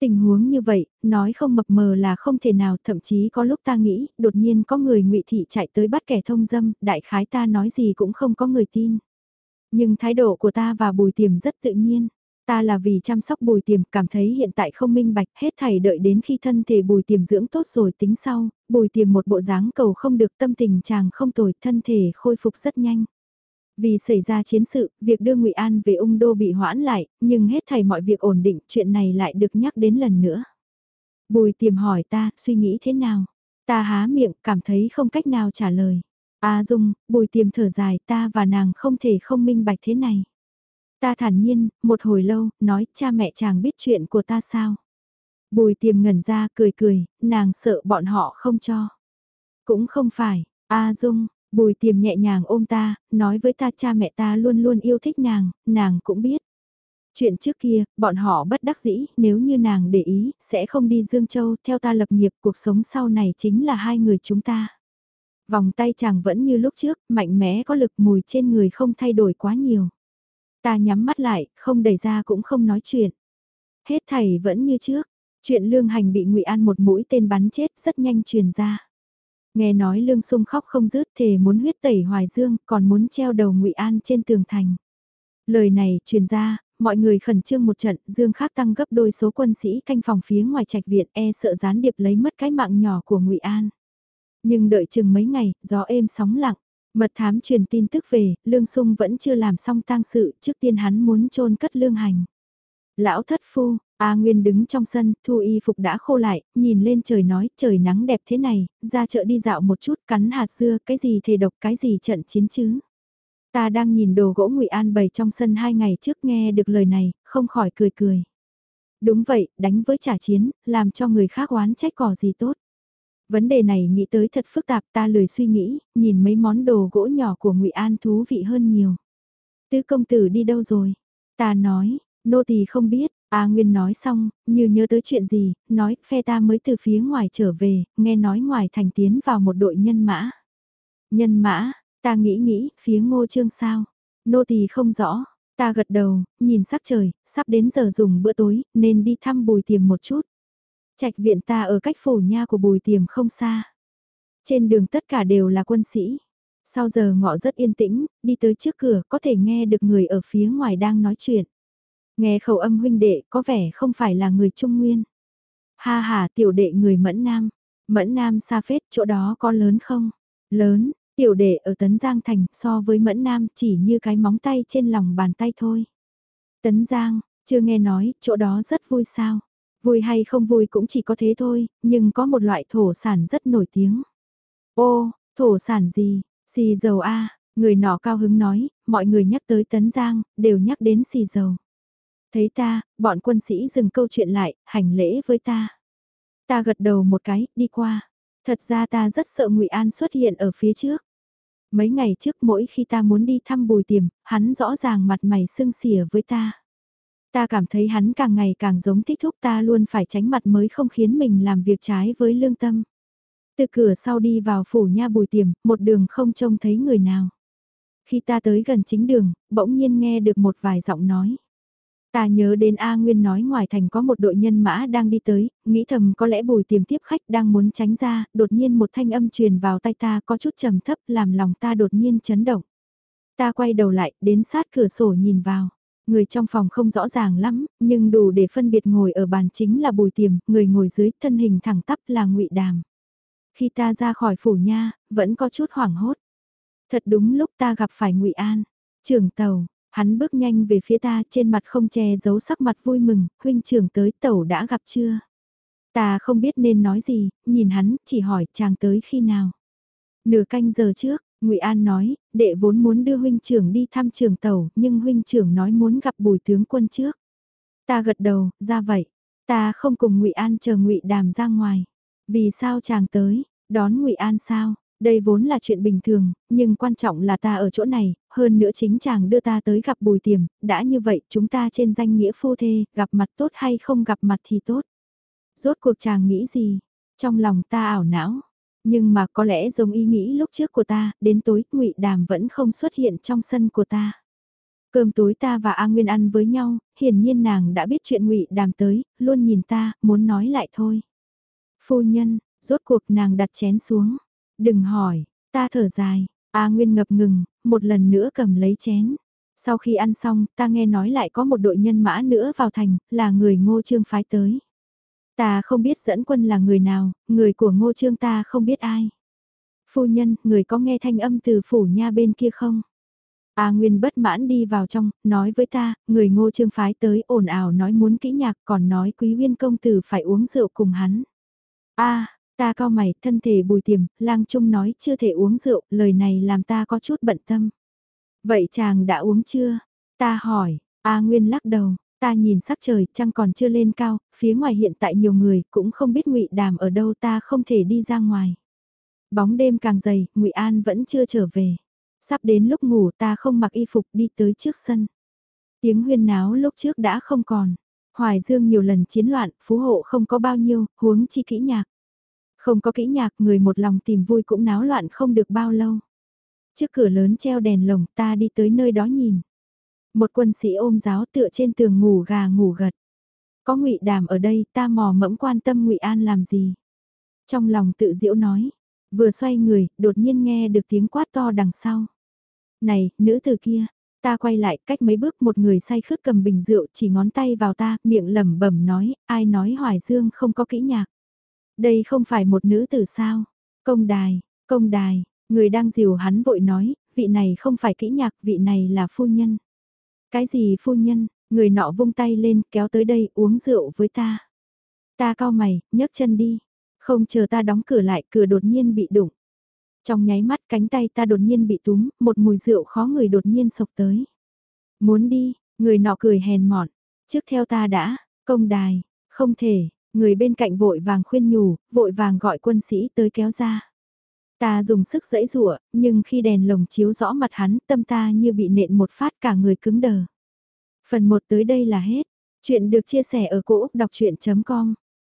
Tình huống như vậy, nói không mập mờ là không thể nào, thậm chí có lúc ta nghĩ, đột nhiên có người ngụy thị chạy tới bắt kẻ thông dâm, đại khái ta nói gì cũng không có người tin. Nhưng thái độ của ta và bùi tiềm rất tự nhiên. Ta là vì chăm sóc bùi tiềm cảm thấy hiện tại không minh bạch hết thảy đợi đến khi thân thể bùi tiềm dưỡng tốt rồi tính sau, bùi tiềm một bộ dáng cầu không được tâm tình chàng không tồi thân thể khôi phục rất nhanh. Vì xảy ra chiến sự, việc đưa ngụy An về ung đô bị hoãn lại, nhưng hết thảy mọi việc ổn định, chuyện này lại được nhắc đến lần nữa. Bùi tiềm hỏi ta, suy nghĩ thế nào? Ta há miệng, cảm thấy không cách nào trả lời. A Dung, bùi tiềm thở dài ta và nàng không thể không minh bạch thế này. Ta thản nhiên, một hồi lâu, nói cha mẹ chàng biết chuyện của ta sao. Bùi tiềm ngẩn ra cười cười, nàng sợ bọn họ không cho. Cũng không phải, A Dung, bùi tiềm nhẹ nhàng ôm ta, nói với ta cha mẹ ta luôn luôn yêu thích nàng, nàng cũng biết. Chuyện trước kia, bọn họ bất đắc dĩ, nếu như nàng để ý, sẽ không đi Dương Châu, theo ta lập nghiệp, cuộc sống sau này chính là hai người chúng ta. Vòng tay chàng vẫn như lúc trước, mạnh mẽ có lực mùi trên người không thay đổi quá nhiều. Ta nhắm mắt lại, không đẩy ra cũng không nói chuyện. Hết thầy vẫn như trước, chuyện lương hành bị ngụy An một mũi tên bắn chết rất nhanh truyền ra. Nghe nói lương sung khóc không dứt thề muốn huyết tẩy hoài dương, còn muốn treo đầu ngụy An trên tường thành. Lời này truyền ra, mọi người khẩn trương một trận, Dương Khác tăng gấp đôi số quân sĩ canh phòng phía ngoài trạch viện e sợ gián điệp lấy mất cái mạng nhỏ của Ngụy An. Nhưng đợi chừng mấy ngày, gió êm sóng lặng. Mật thám truyền tin tức về, Lương Sung vẫn chưa làm xong tang sự, trước tiên hắn muốn chôn cất lương hành. Lão thất phu, A Nguyên đứng trong sân, thu y phục đã khô lại, nhìn lên trời nói, trời nắng đẹp thế này, ra chợ đi dạo một chút, cắn hạt dưa, cái gì thề độc, cái gì trận chiến chứ. Ta đang nhìn đồ gỗ ngụy An bày trong sân hai ngày trước nghe được lời này, không khỏi cười cười. Đúng vậy, đánh với trả chiến, làm cho người khác oán trách cỏ gì tốt. Vấn đề này nghĩ tới thật phức tạp ta lười suy nghĩ, nhìn mấy món đồ gỗ nhỏ của ngụy An thú vị hơn nhiều. Tứ công tử đi đâu rồi? Ta nói, nô tỳ không biết, A Nguyên nói xong, như nhớ tới chuyện gì, nói, phe ta mới từ phía ngoài trở về, nghe nói ngoài thành tiến vào một đội nhân mã. Nhân mã, ta nghĩ nghĩ, phía ngô trương sao? Nô tỳ không rõ, ta gật đầu, nhìn sắc trời, sắp đến giờ dùng bữa tối, nên đi thăm bùi tiềm một chút. Trạch viện ta ở cách phủ nha của bùi tiềm không xa. Trên đường tất cả đều là quân sĩ. Sau giờ ngọ rất yên tĩnh, đi tới trước cửa có thể nghe được người ở phía ngoài đang nói chuyện. Nghe khẩu âm huynh đệ có vẻ không phải là người Trung Nguyên. Ha ha tiểu đệ người Mẫn Nam. Mẫn Nam xa phết chỗ đó có lớn không? Lớn, tiểu đệ ở Tấn Giang Thành so với Mẫn Nam chỉ như cái móng tay trên lòng bàn tay thôi. Tấn Giang, chưa nghe nói, chỗ đó rất vui sao. Vui hay không vui cũng chỉ có thế thôi, nhưng có một loại thổ sản rất nổi tiếng. Ô, thổ sản gì? Xì dầu a người nọ cao hứng nói, mọi người nhắc tới Tấn Giang, đều nhắc đến xì dầu. Thấy ta, bọn quân sĩ dừng câu chuyện lại, hành lễ với ta. Ta gật đầu một cái, đi qua. Thật ra ta rất sợ ngụy An xuất hiện ở phía trước. Mấy ngày trước mỗi khi ta muốn đi thăm bùi tiềm, hắn rõ ràng mặt mày sưng xỉa với ta. Ta cảm thấy hắn càng ngày càng giống thích thúc ta luôn phải tránh mặt mới không khiến mình làm việc trái với lương tâm. Từ cửa sau đi vào phủ nha bùi tiềm, một đường không trông thấy người nào. Khi ta tới gần chính đường, bỗng nhiên nghe được một vài giọng nói. Ta nhớ đến A Nguyên nói ngoài thành có một đội nhân mã đang đi tới, nghĩ thầm có lẽ bùi tiềm tiếp khách đang muốn tránh ra, đột nhiên một thanh âm truyền vào tay ta có chút trầm thấp làm lòng ta đột nhiên chấn động. Ta quay đầu lại, đến sát cửa sổ nhìn vào. Người trong phòng không rõ ràng lắm, nhưng đủ để phân biệt ngồi ở bàn chính là bùi tiềm, người ngồi dưới thân hình thẳng tắp là ngụy Đàm. Khi ta ra khỏi phủ nha, vẫn có chút hoảng hốt. Thật đúng lúc ta gặp phải ngụy An, trưởng tàu, hắn bước nhanh về phía ta trên mặt không che giấu sắc mặt vui mừng, huynh trưởng tới tàu đã gặp chưa? Ta không biết nên nói gì, nhìn hắn, chỉ hỏi chàng tới khi nào? Nửa canh giờ trước, ngụy An nói, đệ vốn muốn đưa huynh trưởng đi thăm trường tàu, nhưng huynh trưởng nói muốn gặp bùi tướng quân trước. Ta gật đầu, ra vậy. Ta không cùng ngụy An chờ ngụy Đàm ra ngoài. Vì sao chàng tới, đón ngụy An sao? Đây vốn là chuyện bình thường, nhưng quan trọng là ta ở chỗ này, hơn nữa chính chàng đưa ta tới gặp bùi tiềm, đã như vậy chúng ta trên danh nghĩa phu thê, gặp mặt tốt hay không gặp mặt thì tốt. Rốt cuộc chàng nghĩ gì? Trong lòng ta ảo não, nhưng mà có lẽ giống ý nghĩ lúc trước của ta, đến tối ngụy Đàm vẫn không xuất hiện trong sân của ta. Cơm tối ta và A Nguyên ăn với nhau, hiển nhiên nàng đã biết chuyện ngụy Đàm tới, luôn nhìn ta, muốn nói lại thôi. Phu nhân, rốt cuộc nàng đặt chén xuống. Đừng hỏi, ta thở dài, A Nguyên ngập ngừng, một lần nữa cầm lấy chén. Sau khi ăn xong, ta nghe nói lại có một đội nhân mã nữa vào thành, là người ngô trương phái tới. Ta không biết dẫn quân là người nào, người của ngô trương ta không biết ai. Phu nhân, người có nghe thanh âm từ phủ nha bên kia không? A Nguyên bất mãn đi vào trong, nói với ta, người ngô trương phái tới ồn ào nói muốn kỹ nhạc còn nói quý uyên công tử phải uống rượu cùng hắn. A, ta cao mày, thân thể bùi tiềm, lang trung nói chưa thể uống rượu, lời này làm ta có chút bận tâm. Vậy chàng đã uống chưa? Ta hỏi, A Nguyên lắc đầu, Ta nhìn sắc trời, trăng còn chưa lên cao, phía ngoài hiện tại nhiều người, cũng không biết ngụy Đàm ở đâu ta không thể đi ra ngoài. Bóng đêm càng dày, ngụy An vẫn chưa trở về. Sắp đến lúc ngủ ta không mặc y phục đi tới trước sân. Tiếng huyên náo lúc trước đã không còn. Hoài Dương nhiều lần chiến loạn, phú hộ không có bao nhiêu, huống chi kỹ nhạc. Không có kỹ nhạc, người một lòng tìm vui cũng náo loạn không được bao lâu. Trước cửa lớn treo đèn lồng ta đi tới nơi đó nhìn. Một quân sĩ ôm giáo tựa trên tường ngủ gà ngủ gật. Có ngụy Đàm ở đây ta mò mẫm quan tâm ngụy An làm gì. Trong lòng tự diễu nói, vừa xoay người, đột nhiên nghe được tiếng quát to đằng sau. Này, nữ từ kia, ta quay lại cách mấy bước một người say khướt cầm bình rượu chỉ ngón tay vào ta, miệng lẩm bẩm nói, ai nói Hoài Dương không có kỹ nhạc. Đây không phải một nữ tử sao? Công đài, công đài, người đang dìu hắn vội nói, vị này không phải kỹ nhạc, vị này là phu nhân. Cái gì phu nhân, người nọ vung tay lên kéo tới đây uống rượu với ta. Ta cao mày, nhấc chân đi. Không chờ ta đóng cửa lại, cửa đột nhiên bị đụng. Trong nháy mắt cánh tay ta đột nhiên bị túm, một mùi rượu khó người đột nhiên sộc tới. Muốn đi, người nọ cười hèn mọn. Trước theo ta đã, công đài, không thể, người bên cạnh vội vàng khuyên nhủ, vội vàng gọi quân sĩ tới kéo ra. Ta dùng sức dẫy rụa, nhưng khi đèn lồng chiếu rõ mặt hắn, tâm ta như bị nện một phát cả người cứng đờ. Phần 1 tới đây là hết. Chuyện được chia sẻ ở cỗ đọc chuyện.com